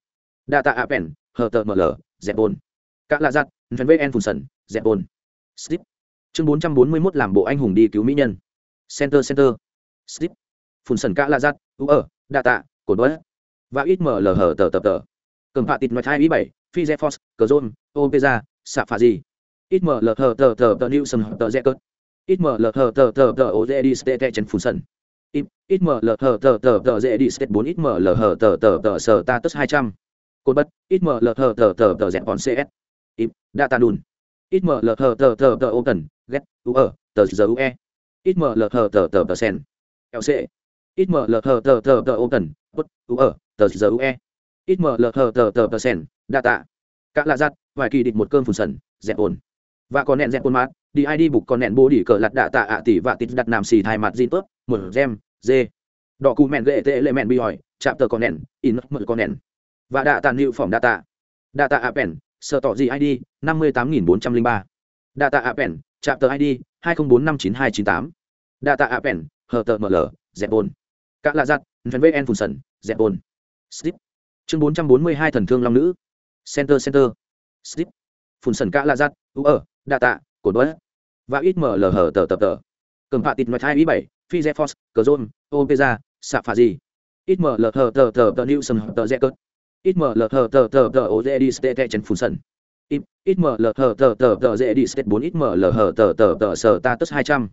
Data appen hờ tờ ml dẹp bồn. cả lạ giặt vn phun sần dẹp bồn. slip. Chương bốn trăm bốn mươi mốt làm bộ anh hùng đi cứu mỹ nhân. Center center. Slip. Phun sần cả lạ giặt, u ở data cồn đuối và ít mở lờ hở tờ tập tờ. Cầm phạ tịt ngoài hai ý bảy, phi zephos cờ zôn ra xạ phà gì ít mở lờ hở tờ tờ tờ new sầm tờ rẽ cớt ít mở lờ hở tờ tờ tờ ô dê đi stê chân phun sân ít mở lờ hở tờ tờ tờ dê đi stê bốn ít mở lờ hở tờ tờ tờ sở ta tất hai trăm cột bất ít mở lờ hở tờ tờ tờ dẹp bọn cs ít đa tà đùn ít mở lờ hở tờ tờ tờ tần ghép u ở tờ giờ u e ít mở lờ hở tờ tờ tờ sen lc ít mở lờ hở tờ tờ tờ ô tần bất u ở tờ giờ u e ít mở lờ hở tờ tờ tờ sen đa tạ cả là giặt vài kỳ địch một cơn phun sần dẹp ồn và còn nẹn dẹp quân mát, đi ai đi bục còn nẹn bố đi cờ lặt đạ tạ ạ tỷ và tít đặt nam xì thai mặt zin tớp một gem, dê. Đỏ cụ mẹn gệ tệ lệ mẹn bi hỏi, chạm tờ con nẹn, in mở con nẹn. Và đạ tàn hiệu phỏng tạ. Ạ pên sợ tỏ gì id năm mươi tám nghìn bốn trăm linh ba. Đạ tạ ạ pèn, chạm tờ id hai nghìn bốn năm chín hai chín tám. Đạ tạ ạ pèn, hờ tờ ml dẹp bồn. Các là giặt phần vn phun sần, dẹp bồn. Slip. Chương bốn trăm bốn mươi hai thần thương long nữ. Center center. Slip phun sần cả là giặt u ở đa tạ, cổ đuối và ít mở lờ hở tờ tờ tờ cầm phạ tịt nói hai ý bảy phi zephos cờ zôn opeza xạ phà gì ít mở lờ hở tờ tờ tờ new sầm tờ rẽ cớt ít mở lờ hở tờ tờ tờ ô dê đi stê chân phun sần ít mở lờ hở tờ tờ tờ dễ đi stê bốn ít mở lờ hở tờ tờ tờ sở ta tất hai trăm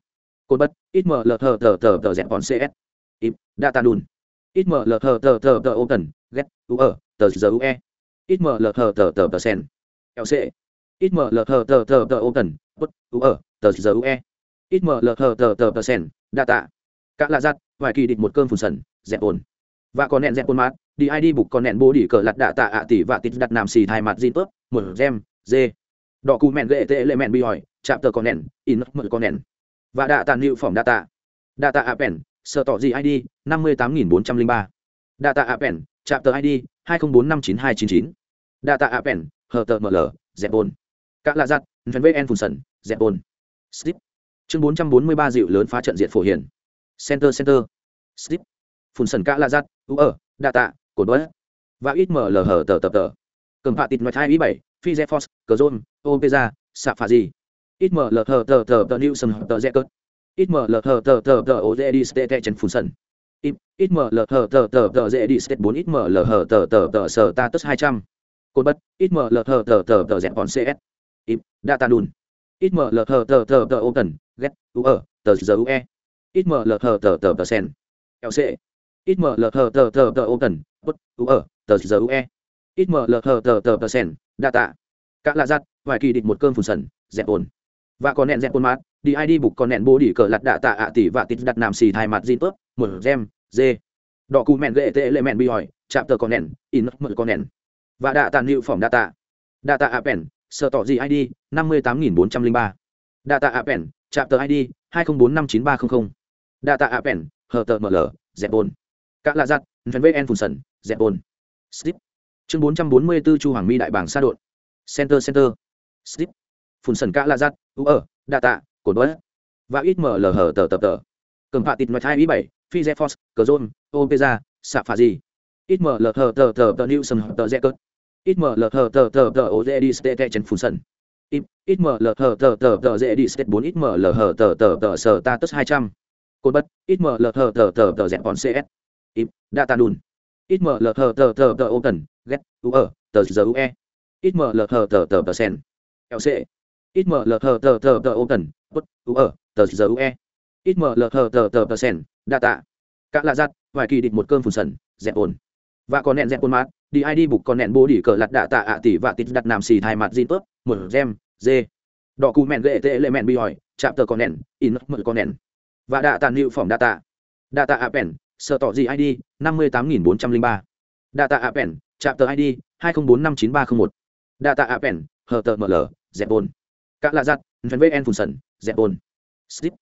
cột bất ít mở lờ hở tờ tờ tờ dẹp bọn cs ít data đùn ít mở lờ hở tờ tờ tờ ô tần ghét u ở tờ giờ ue ít mở lờ hở tờ tờ tờ sen lc ít mở lờ thờ tờ tờ tờ ô tần bất u ở tờ giờ ue ít mở lờ thờ tờ tờ tờ sen tạ. Cả là giặt, vài kỳ địch một cơn phùn sần, dẹp ồn. Và còn nẹn dẹp ồn mát, đi id bục còn nẹn bố đi cờ lặt đạ tạ ạ tỷ và tít đặt nằm xì thai mặt zin tớp một gem, dê. Đỏ cụ mẹn gệ tệ lệ mẹn bi hỏi, chạm tờ con nẹn, in mượn con nẹn. Và đạ tàn hiệu phỏng tạ. Ạ pèn sợ tỏ gì id năm mươi tám nghìn bốn trăm linh ba. Đa tạ ạ pèn, chạm tờ id hai không bốn năm chín hai chín chín. Đa tạ ạ pèn, hờ tờ ml dẹp ồn cả là giặt vn phun sần dẹp Bồn. slip chương bốn trăm bốn mươi ba dịu lớn phá trận diện phổ hiển. center center slip phun sần cả là giặt u ở tạ, cột đuối và ít mở lờ hở tờ tập tờ cầm phạ tịt ngoài hai ý bảy phi zephos cờ zôn opeza xạ phà gì ít mở lờ hở tờ tờ tờ new sầm tờ rẽ cớt ít mở lờ hở tờ tờ tờ ô dê đi stê chân phun sần ít mở lờ hở tờ tờ tờ dễ đi stê bốn ít mở lờ hở tờ tờ tờ sở ta tất hai trăm cột bất ít mở lờ hở tờ tờ tờ dẹp còn cs ít data đùn ít mở lờ thờ tờ tờ tờ tần, let, u ở tờ giờ e, ít mở lờ thờ tờ tờ tờ sen lc ít mở lờ thờ tờ tờ tờ tần, but, u ở tờ giờ e, ít mở lờ thờ tờ tờ tờ sen data cả là giặt vài kỳ địch một cơn phùn sần dẹp ồn. Và còn nẹn dẹp ồn mát đi id bục còn nẹn bố đi cờ lặt đạ tạ ạ tỷ và tít đặt nam xì thai mặt zin tớp một gem dê đỏ cù mẹn gệ tệ lệ mẹn bi hỏi chạm tờ còn nẹn in mở con nẹn. Và đạ tàn hiệu phỏng data data appen sợ tỏ gì id năm mươi tám nghìn bốn trăm linh ba. Data appen chạm tờ id hai nghìn bốn năm chín ba trăm linh data appen hờ tờ ml dẹp ồn cả lạ giặt vn phun sần dẹp bồn slip. Chương bốn trăm bốn mươi b ố chu hoàng mi đại bảng sa đột. Center center. Slip. Phun sần cả lạ giặt, u ở data cột đuối và ít mở hờ hở tờ tờ. Cầm phạ tịt ngoài hai ý bảy, phi zephos cờ zôn opeza xạ phà gì ít mở hờ hở tờ tờ tờ new sầm tờ rẽ cớt ít mở lờ thờ tờ tờ tờ ô dê đi stê chân phun sần ít mở lờ thờ tờ tờ tờ dê đi stê bốn ít mở lờ thờ tờ tờ tờ sở ta tất hai trăm cột bất ít mở lờ thờ tờ tờ tờ dẹp còn cs ít data đùn ít mở lờ thờ tờ tờ tờ tần ghép u ở tờ giờ ue ít mở lờ thờ tờ tờ tờ sen lc ít mở lờ thờ tờ tờ tờ open bất u ở tờ giờ ue ít mở lờ thờ tờ tờ tờ sen đa tạ cả là giặt vài kỳ định một cơn phun sần dẹp ồn và còn nẹn dẹp quân mát, đi id bục còn nẹn bố đi cờ lặt đạ tạ ạ tỷ và tít đặt nam xì thai mặt zin tớp một gem, dê. Đỏ cù mẹn gệ tệ lệ mẹn bi hỏi, chạm tờ còn nẹn, in mở con nẹn. Và đạ tàn hiệu phỏng tạ. Ạ pèn sợ tỏ gì id năm mươi tám nghìn bốn trăm linh ba. Đạ tạ ạ pèn, chạm tờ id hai không bốn năm chín ba t một. Đạ tạ ạ pèn, hờ tờ ml dẹp bồn. Cả lạ giặt vân vê en phun sần, dẹp bồn. Slip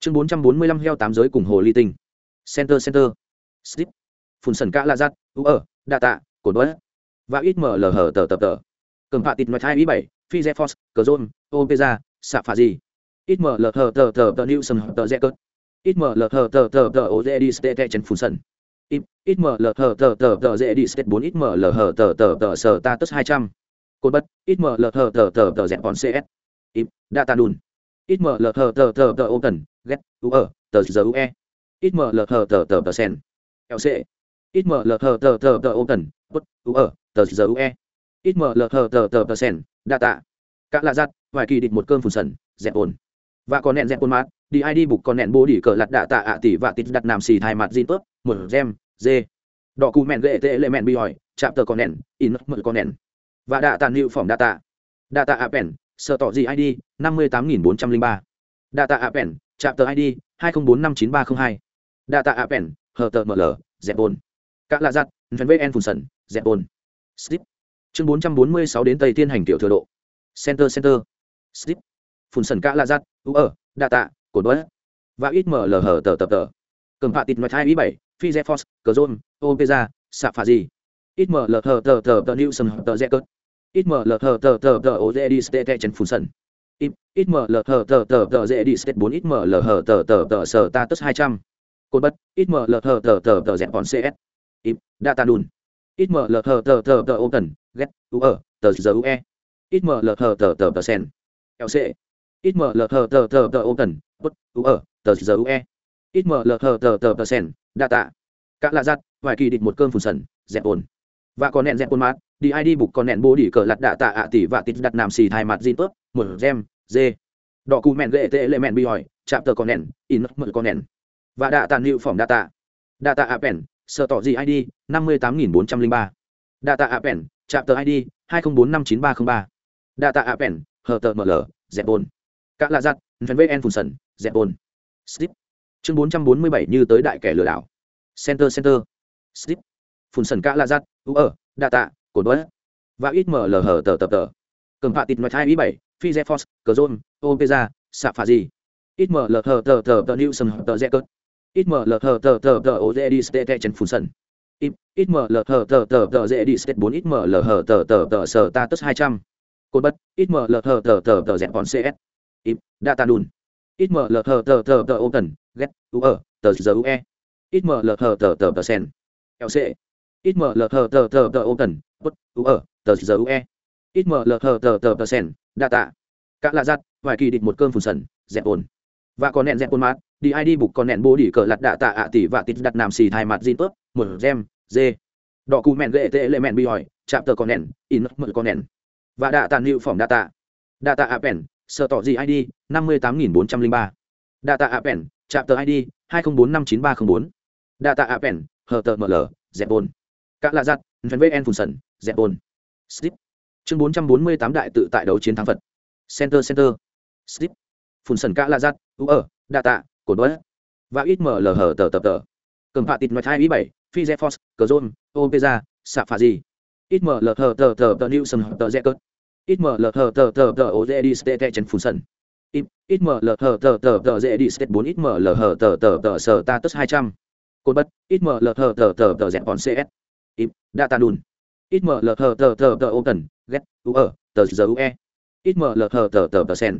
chương bốn trăm bốn mươi lăm heo tám giới cùng hồ ly tinh. Center center. Slip phun sần cả lạ giặt u ở đa tạ cổ đuối và ít mở lờ hở tờ tờ tờ cầm phạ tịt nói hai ý bảy phi zephos cờ zôn opeza xạ phà gì ít mở lờ hở tờ tờ tờ new sầm tờ dẹ cớt ít mở lờ hở tờ tờ tờ ô dê đi stê tè chân phun sân ít mở lờ hở tờ tờ tờ dễ đi stê bốn ít mở lờ hở tờ tờ tờ sờ ta tức hai trăm cột bất ít mở lờ hở tờ tờ tờ dẹp còn cs ít data đùn ít mở lờ hở tờ tờ tờ ô cần ghét u ở tờ giờ u e ít mở lờ hở tờ tờ tờ sen lc ít mở lờ thờ tờ tờ tờ tần bất u, ở, tờ giờ ue ít mở lờ thờ tờ tờ tờ sen tạ cả lạ giặt, vài kỳ địch một cơm phùn sần, dẹp ồn và còn nẹn dẹp ồn mát, đi ai đi bục còn nẹn bố đỉ cờ lặt đạ tạ ạ tỷ và tít đặt nằm xì thai mặt zin tớp một gem dê đỏ cù mẹn gệ tệ lệ mẹn bi hỏi, chạm tờ con nẹn, in mờ con nẹn. Và đạ tàn hiệu phỏng tạ ạ pèn sợ tỏ gì id năm mươi tám nghìn bốn trăm linh ba. Data appen chạm tờ id hai không bốn năm chín ba t r ă n h hai. Data appen hờ tờ ml dẹp ồn Cả lạ giặt vn phun sần dẹp bồn slip chương bốn trăm bốn mươi sáu đến tây tiên hành tiểu thừa độ center center slip phun sần các lạ giặt u ở data cột đuối và ít mở lở hở tờ tập tờ cầm phạ tịt nói hai ý bảy phi zephos cờ zôn opeza xạ phạ gì ít hở hờ tờ tờ tờ new sầm tờ dẹp cớt ít ml hở tờ tờ tờ ô dê đi stê chân phun sân ít ml hở tờ tờ tờ dễ đi stê bốn ít ml hở tờ tờ tờ sờ ta tất hai trăm cột bất ít mở ml hở tờ tờ tờ dẹp bọn cs ít data đun. Ít ml thờ tờ tờ tờ tần get, u ở tờ giờ ue ít ml thờ tờ tờ tờ sen lc ít ml thờ tờ tờ tờ tần bất u ở tờ giờ ue ít ml thờ tờ tờ tờ sen, data. Cả lạ giặt, vài kỳ định một cơm phùn sần, dẹp ồn. Và có nẹn dẹp ồn mát, đi ai đi bục còn nẹn bố đi cờ lặt đạ tạ ạ tỷ và tít đặt nằm xì thai mặt zin tớp một gem dê đỏ cù mẹn gệ tệ lệ mẹn bi hỏi, chạm tờ con nẹn, in mật con nẹn. Và đạ tàn hiệu phỏng data data appen sợ tỏ gì id năm mươi tám nghìn bốn trăm linh ba. Data appen chạm tờ id hai nghìn bốn năm chín ba t r ă n h ba data appen hờ tờ ml dẹp bồn. Cả lạ giặt vn phun sần, dẹp bồn. Slip. Chương bốn trăm bốn mươi bảy như tới đại kẻ lừa đảo. Center center. Slip. Phun sần cả lạ giặt u ở data cổ đuối và ít ml hở tờ tập tờ. Cầm phạ tịt nói hai ý bảy, phi zephos cờ zôn ra xạ phà gì ít ml hở tờ tờ tờ new sầm tờ dẹp cớt ít mở lờ thờ tờ tờ tờ ô dê đi stê chân phun sân ít mở lờ thờ tờ tờ tờ dê đi stê bốn ít ml hở tờ tờ tờ sờ ta tức hai trăm cột bất ít mở lờ thờ tờ tờ tờ dẹp bọn cs ít data đùn ít mở lờ thờ tờ tờ tờ ô cần ghét u ở tờ giờ e ít mở lờ thờ tờ tờ tờ sen lc ít mở lờ thờ tờ tờ tờ ô cần bất u ở tờ giờ e ít mở lờ thờ tờ tờ tờ sen data cả lạ giặt vài kỳ địch một cơn phun sần dẹp ồn và còn nẹn dẹp ồn mát đi id bục còn nẹn bố đi cờ lặt đạ tạ ạ tỷ và tít đặt nằm xì thai mặt zin tớp một gem dê đỏ cù mẹn gệ tệ lệ mẹn bị hỏi, chạm tờ con nẹn, in mở con nẹn. Và đạ tàn hiệu phỏng đạ tạ. Appen sợ tỏ gì id năm mươi tám nghìn bốn trăm linh ba. Data appen chạm tờ id hai nghìn bốn năm chín ba t r ă n h bốn data appen hờ tờ ml dẹp bồn. Các lạ giặt En phun sần, dẹp bồn. Slip. Chương bốn trăm bốn mươi tám đại tự tại đấu chiến thắng phật. Center center. Slip. Phun sần các lạ giặt, u ở data cổ đuối và ít mở lờ hở tờ tờ tờ cầm phạ tịt nói hai ý bảy phi zephos cờ zôn opeza xạ phà gì ít mở lờ hở tờ tờ tờ new sân tờ dẹ cớt ít mở lờ hở tờ tờ tờ ô dê đi stê chân phun sần ít mở lờ hở tờ tờ tờ dễ đi stê bốn ít mở lờ hở tờ tờ tờ sờ ta tức hai trăm cột bất ít mở lờ hở tờ tờ tờ dẹp bọn cs ít data đùn ít mở lờ hở tờ tờ tờ ô tần ghét u ở tờ giờ e ít mở lờ hở tờ tờ tờ sen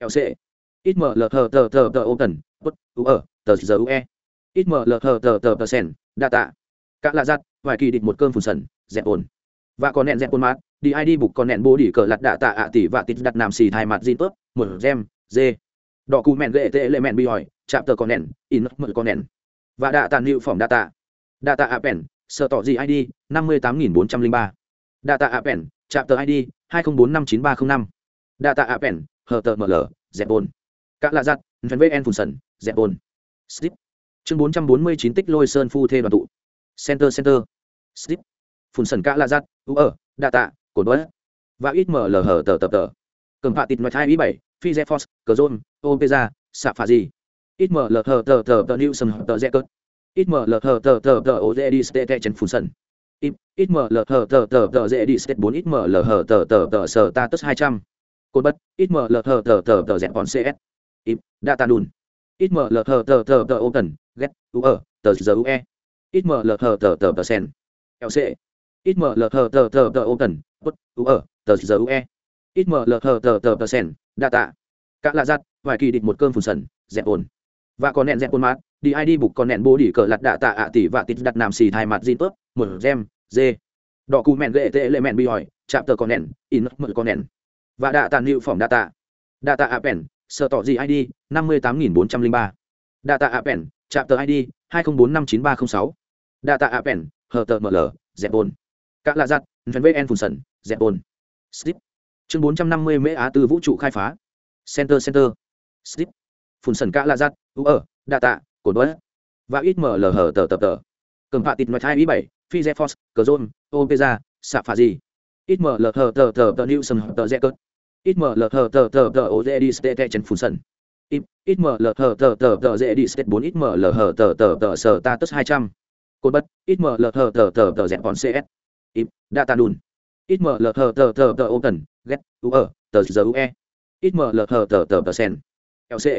lc ít ml hờ tờ tờ tờ ô tần bất u ở tờ giờ ue ít ml hờ tờ tờ tờ sen tạ. Các lạ giặt, vài kỳ địch một cơm phùn sần, dẹp ồn. Và còn nẹn dẹp ồn mát, đi ai đi bục còn nẹn bố đỉ cờ lặt đạ tạ ạ tỷ và tít đặt nằm xì thai mặt zin tớp, một gem, dê. Đỏ cù mẹn gệ tệ lệ mẹn bi hỏi, chạm tờ con nẹn, in mờ con nẹn. Và đạ tàn hiệu phỏng tạ. Ạ pèn sợ tỏ gì id năm mươi tám nghìn bốn trăm linh ba. Đa tạ ạ pèn, chạm tờ id hai không bốn năm chín ba không năm. Đa tạ ạ pèn, hờ tờ ml dẹp ồn các lạ giặt vn phun sẩn, dẹp bồn slip chương bốn trăm bốn mươi chín tích lôi sơn phu thê đoàn tụ center center slip phun sẩn các lạ giặt u ở data cổ đuối và ít mở lở hở tờ tờ tờ cầm phạ tịt nói hai ý bảy phi zephos cờ zôn opeza xạ Phạ gì ít mở lở hở tờ tờ tờ new sầm tờ dẹ cớt ít mở lở hở tờ tờ tờ ô dê đi stê chân phun Sẩn. ít mở lở hở tờ tờ tờ Dẹ đi Stê bốn ít mở lở hở tờ tờ tờ sở ta tất hai trăm cột bất ít mở lờ hở tờ tờ tờ dẹp bọn cs ít data đùn ít mờ lờ thờ tờ tờ tờ tần ghép u ở tờ giờ u e ít mờ lờ thờ tờ tờ tờ sen lc ít mở lờ thờ tờ tờ tờ ô tần bút u ở tờ giờ u e ít mở lờ thờ tờ tờ tờ sen data các lạ giặt vài kỳ địch một cơm phùn sần dẹp ồn và còn nẹn dẹp ồn mát đi id bục còn nẹn bố đỉ cờ lặt đạ tạ ạ tỷ và tít đặt nằm xì thai mặt zin tớp một gem dê đỏ cù mẹn gệ tệ lệ mẹn bi hỏi chạm tờ còn nẹn in mượn còn nẹn và đạ tàn hiệu phỏng đạ tạ đạ tạ ạ bèn sợ tỏ gì id năm mươi tám nghìn bốn trăm linh ba. Đạ tạ appen chạm tờ id hai nghìn bốn năm chín ba không sáu. Đạ tạ appen hờ tờ ml dẹp bồn. Các lạ giặt vn vn phun sần, dẹp bồn. Slip. Chương bốn trăm năm mươi mễ á từ vũ trụ khai phá. Center center. Slip. Phun sần cả lạ giặt, u ở đạ tạ cồn đuối và ít mở lờ hờ tờ tờ tờ. Cầm phạ tịt nói hai ý bảy, phi zephos cờ zôn opeza xạ phà gì ít mở lờ hờ tờ tờ tờ new sân tờ dẹ cớt ít mở lờ thờ tờ tờ tờ ô dê đi stê chân phun sân ít mở lờ thờ tờ tờ tờ dê đi stê bốn ít ml hờ tờ tờ tờ sờ ta tức hai trăm cột bất ít mở lờ thờ tờ tờ tờ dẹp bọn cs ít data đùn ít mở lờ thờ tờ tờ tờ tần ghép u ở tờ giờ ue ít mở lờ thờ tờ tờ tờ sen lc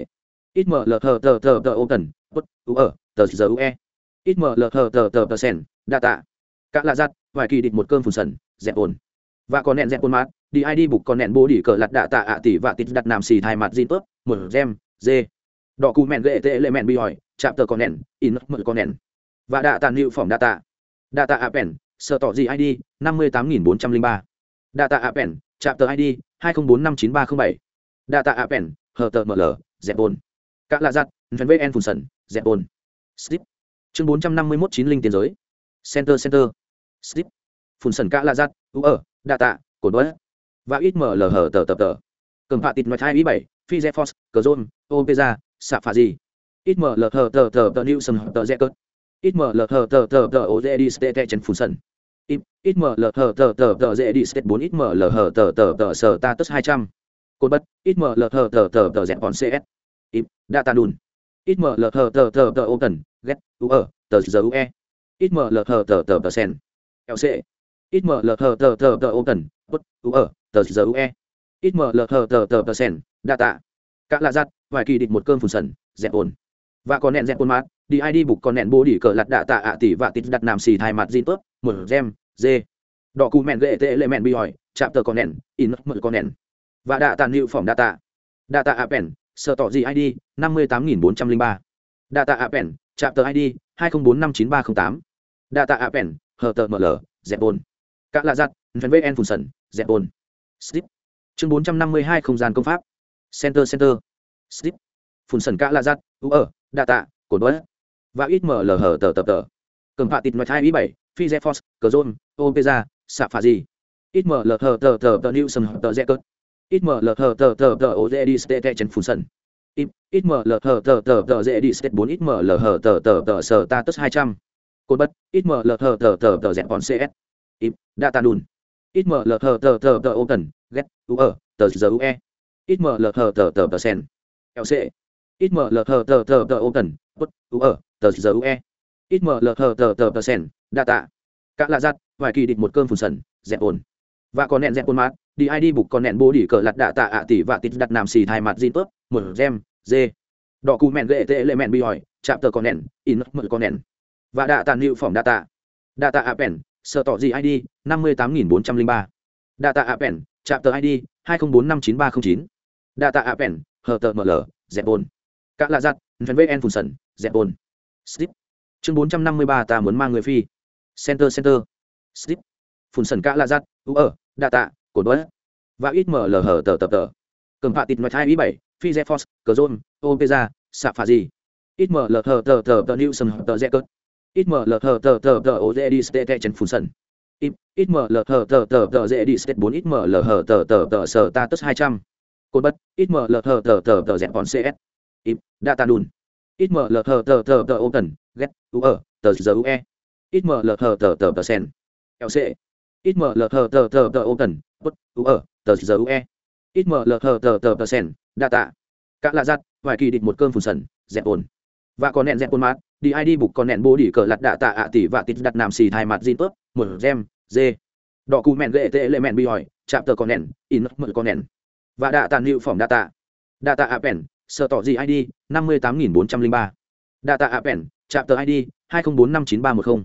ít mở lờ thờ tờ tờ tờ open bất u ở tờ giờ ue ít mở lờ thờ tờ tờ tờ sen data các lạ giặt vài kỳ định một cơm phun sần dẹp ồn và còn nẹn dẹp con mát, đi ai đi bục còn nẹn bố đi cờ lặt đạ tạ ạ tỷ và tít đặt nằm xì thai mặt zin tớp một gem, dê. Đỏ cù mẹn gệ tệ lệ mẹn bi hỏi, chạm tờ con nẹn, in mờ con nẹn. Và đạ tàn hiệu phỏng đạ tạ. Đạ tạ appen sợ tỏ gì id năm mươi tám nghìn bốn trăm linh ba. Đạ tạ appen chạm tờ id hai nghìn bốn năm chín ba không bảy. Đạ tạ appen hờ tờ ml dẹp ồn các lạ giặt vn phun sần, dẹp bồn. Slip. Chương bốn trăm năm mươi mốt chín linh tiến giới. Center center. Slip. Phun sần cả là giặt, u ở đa tạ cồn đuối và ít mở lờ hở tờ tập tờ cầm phạ tịt mặt hai ý bảy phi zephos cờ zôn opeza xạ phà gì ít mở lờ hở tờ tờ tờ new sầm tờ dẹ cớt ít ml hở tờ tờ tờ ô dê đi stê chân phun sần ít ml hở tờ tờ tờ dễ đi stê bốn ít mở lờ hở tờ tờ tờ sờ ta tức hai trăm cột bất ít mở lờ hở tờ tờ tờ dẹp bọn cs ít data đùn ít mở lờ hở tờ tờ tờ open get u ở tờ giờ ue ít mở lờ hở tờ tờ tờ sen lc ít mở lờ thờ tờ tờ tờ ô tần bất u, ở, tờ giờ ue ít mở lờ thờ tờ tờ tờ sen tạ cạn lạ giặt, vài kỳ địch một cơm phùn sần, dẹp ồn và còn nẹn dẹp ồn mát, đi ai đi bục còn nẹn bố đi cờ lặt đạ tạ ạ tỷ và tít đặt nằm xì thai mặt gì tớp một gem dê đỏ cù mẹn gệ tệ lệ mẹn bi hỏi, chạm tờ còn nẹn, in mở con nẹn. Và đạ tàn hiệu phỏng đa tạ đa tạ apen sợ tỏ gì id năm mươi tám nghìn bốn trăm linh ba. Đa tạ apen chạm tờ id hai không bốn năm chín ba không tám. Ă tạ h tám hờ tờ ml dẹp ồn các lạ giặt vn vn Phùn sần dẹp bồn slip chương bốn trăm năm mươi hai không gian công pháp center center slip Phùn sần các lạ giặt u ở data Cổ đuối và ít mở lở hở tờ tập tờ cầm phạ tịt ngoài hai ý bảy phi zephos cờ zôn opeza xạ phà gì ít mở lở hở tờ tờ tờ new hở tờ dẹ cớt ít mở lở hở tờ tờ tờ ô dê đi stê chân Phùn sần ít ít lở hở tờ tờ tờ Dẹ đi step bốn ít mở lở hở tờ tờ tờ sở ta tất hai trăm cột bất ít mở lở hở tờ tờ tờ dẹp Còn cs ít data đùn. Ít mờ lờ thờ tờ tờ tờ tần, let, u ở tờ giờ u e, ít mờ lờ thờ tờ tờ tờ sen lc ít mờ lờ thờ tờ tờ tờ tần, but, u ở tờ giờ u e, ít mở lờ thờ tờ tờ tờ sen data. Cả lạ giặt vài kỳ địch một cơm phùn sần dẹp ồn. Và còn nẹn dẹp ồn mát đi id bục còn nẹn bố đỉ cờ lặt đạ tạ ạ tỷ và tít đặt nằm xì thai mặt zin tốt một gem dê đỏ cù mẹn gệ tệ lệ mẹn bi hỏi chạm tờ con nẹn in mượn con nẹn. Và đạ tàn hiệu phỏng data data appen sợ tỏ gì id năm mươi tám nghìn bốn trăm linh ba. Data appen chạm tờ id hai nghìn bốn năm chín ba t r ă n h chín data appen hờ tờ ml dẹp bồn cả lạ giặt vn vn phun sần dẹp bồn slip chương bốn trăm năm mươi ba, ta muốn mang người phi. Center center. Slip phun sần cả lạ giặt, u ở data, cổ đuối và ít ml hờ tờ tờ tờ cầm phạ tịt nói hai ý bảy, phi zephos cờ zôn ra xạ phà gì ít ml hờ tờ tờ tờ new sân tờ dẹp cớt ít mở lờ thờ tờ tờ tờ ô dê đi stê chân phun sân ít ml thờ tờ tờ tờ dê đi stê bốn ít ml hờ tờ tờ tờ sờ ta tức hai trăm cột bất ít mở lờ thờ tờ tờ tờ dẹp bọn cs ít data đùn ít ml thờ tờ tờ tờ ô tần ghét u ở tờ giờ ue ít mở lờ thờ tờ tờ tờ sen lc ít mở lờ thờ tờ tờ tờ oton bất u ở tờ giờ ue ít mở lờ thờ tờ tờ tờ sen data các lạ giặt vài kỳ địch một cơn phun sần dẹp ồn và còn nẹn dẹp quân mát, đi ai đi bục còn nẹn bố đi cờ lặt đạ tạ ạ tỷ và tít đặt nằm xì thai mặt zin tớp, một gem d đọ cụ mẹn gệ tệ lệ mẹn bị hỏi, chạm tờ con nẹn, in mật con nẹn. Và đạ tàn hiệu đạ tạ. Ạ appen sợ tỏ gì id năm mươi tám nghìn bốn trăm linh ba. Đạ tạ ạ appen chạm tờ id hai không bốn năm chín ba một mươi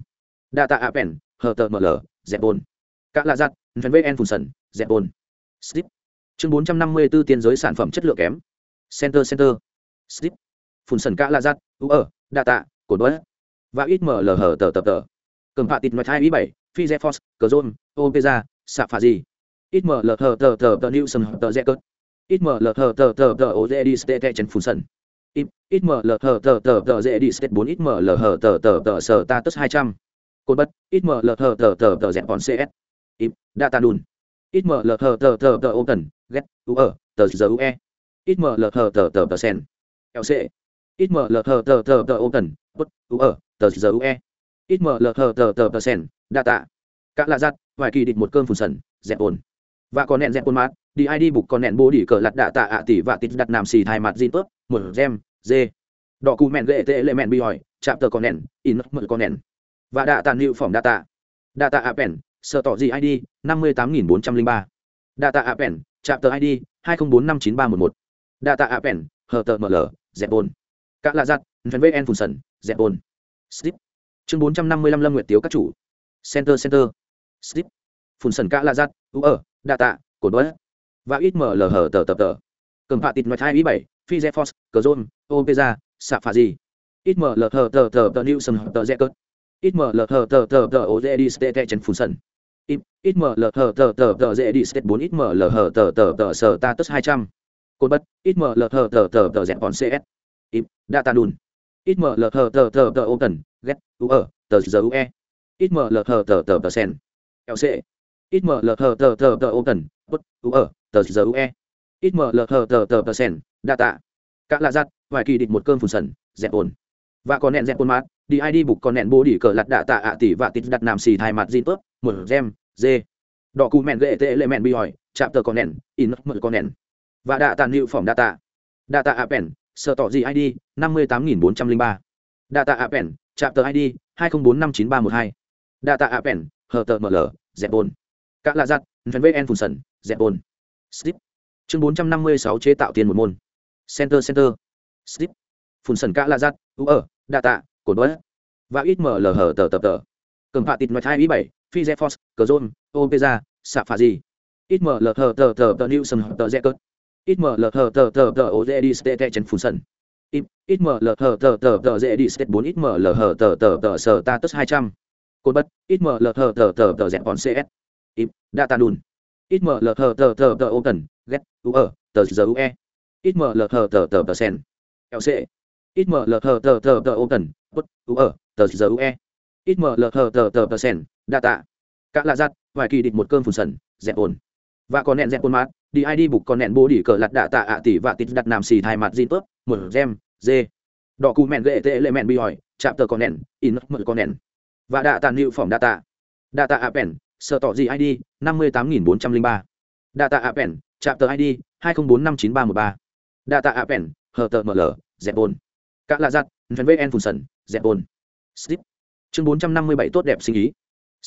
ạ appen hờ tờ ml dẹp bồn. Các lạ giặt phần vê en phun sần, dẹp bồn. Slip chương bốn trăm năm mươi b ố tiên giới sản phẩm chất lượng kém. Center center. Slip phun sần cả lạ giặt u ở data cột đuối và ít mở lờ hở tờ tờ tờ cầm phạ tịt nói hai ý bảy phi zephos cờ zôn opeza xạ phà gì ít mở lờ hở tờ tờ tờ new sân tờ dẹ cớt ít mở lờ hở tờ tờ tờ ô dê đi stê chân phun sần ít mở lờ hở tờ tờ tờ dễ đi stê bốn ít mở lờ hở tờ tờ tờ sờ ta tất hai trăm cột bất ít mở lờ hở tờ tờ tờ dẹp bọn cs ít data đùn, ít mở lờ hở tờ tờ tờ ô cần ghét u ở tờ giờ ue ít mở lờ hở tờ tờ tờ sen lc ít mở lờ thờ tờ tờ tờ ô tần bất u ở tờ giờ ue ít mở lờ thờ tờ tờ tờ sen tạ. Các lạ giặt, vài kỳ địch một cơm phùn sần, dẹp ồn. Và còn nẹn dẹp ồn mát, đi ai đi bục còn nẹn bố đi cờ lặt đạ tạ ạ tỷ và tít đặt nằm xì thai mặt zin tớp một gem, dê. Đỏ cù mẹn gệ tệ lệ mẹn bị hỏi, chạm tờ con nẹn, in mượn con nẹn. Và đạ tàn hiệu phỏng tạ. Data pèn sợ tỏ gì id năm mươi tám nghìn bốn trăm linh ba. Data pèn, chạm tờ id hai không bốn năm chín ba một một. Data pèn, hờ tờ ml dẹp ồn cả lạ giặt vn Phùn sần dẹp bồn, slip chương bốn trăm năm mươi lăm lâm nguyệt tiếu các chủ center center slip Phùn sần cả lạ giặt u ở đa tạ cổ đuối và ít mở lờ hở tờ tờ tờ cầm phạ tịt ngoài hai ý bảy phi zephos cờ zôn opeza xạ phà gì ít mở lờ hở tờ tờ tờ new hở tờ dẹ cớt ít mở lờ hở tờ tờ tờ ô Dẹ đi stê chân Phùn sần ít mở lờ hở tờ tờ tờ Dẹ đi stê bốn ít mở lờ hở tờ tờ tờ sờ ta tất hai trăm cột bất ít mở lờ hở tờ tờ tờ dẹp bọn cs ít data đun. Ít mở lờ thờ tờ tờ tờ ô tần ghét u ở tờ giờ u e, ít mở lờ thờ tờ tờ tờ sen lc ít mở lờ thờ tờ tờ tờ ô tần bút u ở tờ giờ u e, ít mở lờ thờ tờ tờ tờ sen data cả lạ giặt vài kỳ định một cơm phun sần dẹp ồn và còn nẹn dẹp ồn mát đi id bục còn nẹn bố đi cờ lặt đạ tạ ạ tỷ và tít đặt nằm xì thai mặt zin tớp một gem dê đỏ cù mẹn gệ tệ lệ mẹn bi hỏi chạm tờ còn nẹn in mở con nẹn và đạ tàn hiệu phỏng data data pèn sợ tỏ gì id năm mươi tám nghìn bốn trăm linh ba. Data appen chạm tờ id hai nghìn bốn năm chín ba một hai. Data appen hờ tờ ml dẹp ồn các lạ giặt vn vn phun sần dẹp ồn slip. Chương bốn trăm năm mươi sáu chế tạo tiền một môn. Center center. Slip. Phun sần các lạ giặt u ở data, tạ cột đuối và ít mở lờ hở tờ tập tờ. Cầm phạ tịt nói hai ý bảy phi zephos cờ zôn opeza xạ phà gì ít mở lờ hở tờ tờ tờ new sân tờ dẹ cớt ít mở lờ thờ tờ tờ tờ ô dê đi stê tè chân phun sần ít mở lờ thờ tờ tờ tờ dê đi stê bốn ít mở lờ thờ tờ tờ tờ sờ ta tức hai trăm cột bất ít mở lờ thờ tờ tờ tờ dẹp bọn cs ít data đùn ít mở lờ thờ tờ tờ tờ ô tần ghét u ở tờ giờ u e ít mở lờ thờ tờ tờ tờ sen lc ít mở lờ thờ tờ tờ tờ ô tần bút u ở tờ giờ u e ít mở lờ thờ tờ tờ tờ sen data cả là giặt vài kỳ định một cơm phun sần dẹp ồn và còn nẹn dẹp ồn mát đi id bục con nẹn bố đi cờ lặt đạ tạ ạ tỷ và tít đặt nằm xì thai mặt zin tớp một gem dê đỏ cù mẹn gệ tệ lệ mẹn bi hỏi chạm tờ con nẹn in mở con nẹn. Và đạ tàn hiệu phỏng data tạ. Apen, sợ tỏ gì id năm mươi tám nghìn bốn trăm linh ba. Data appen chạm tờ id hai nghìn bốn năm chín ba một ba. Data appen hờ tờ ml dẹp bồn. Các lạ giặt vn vn phun sần dẹp bồn. Slip. Chương bốn trăm năm mươi bảy tốt đẹp sinh ý.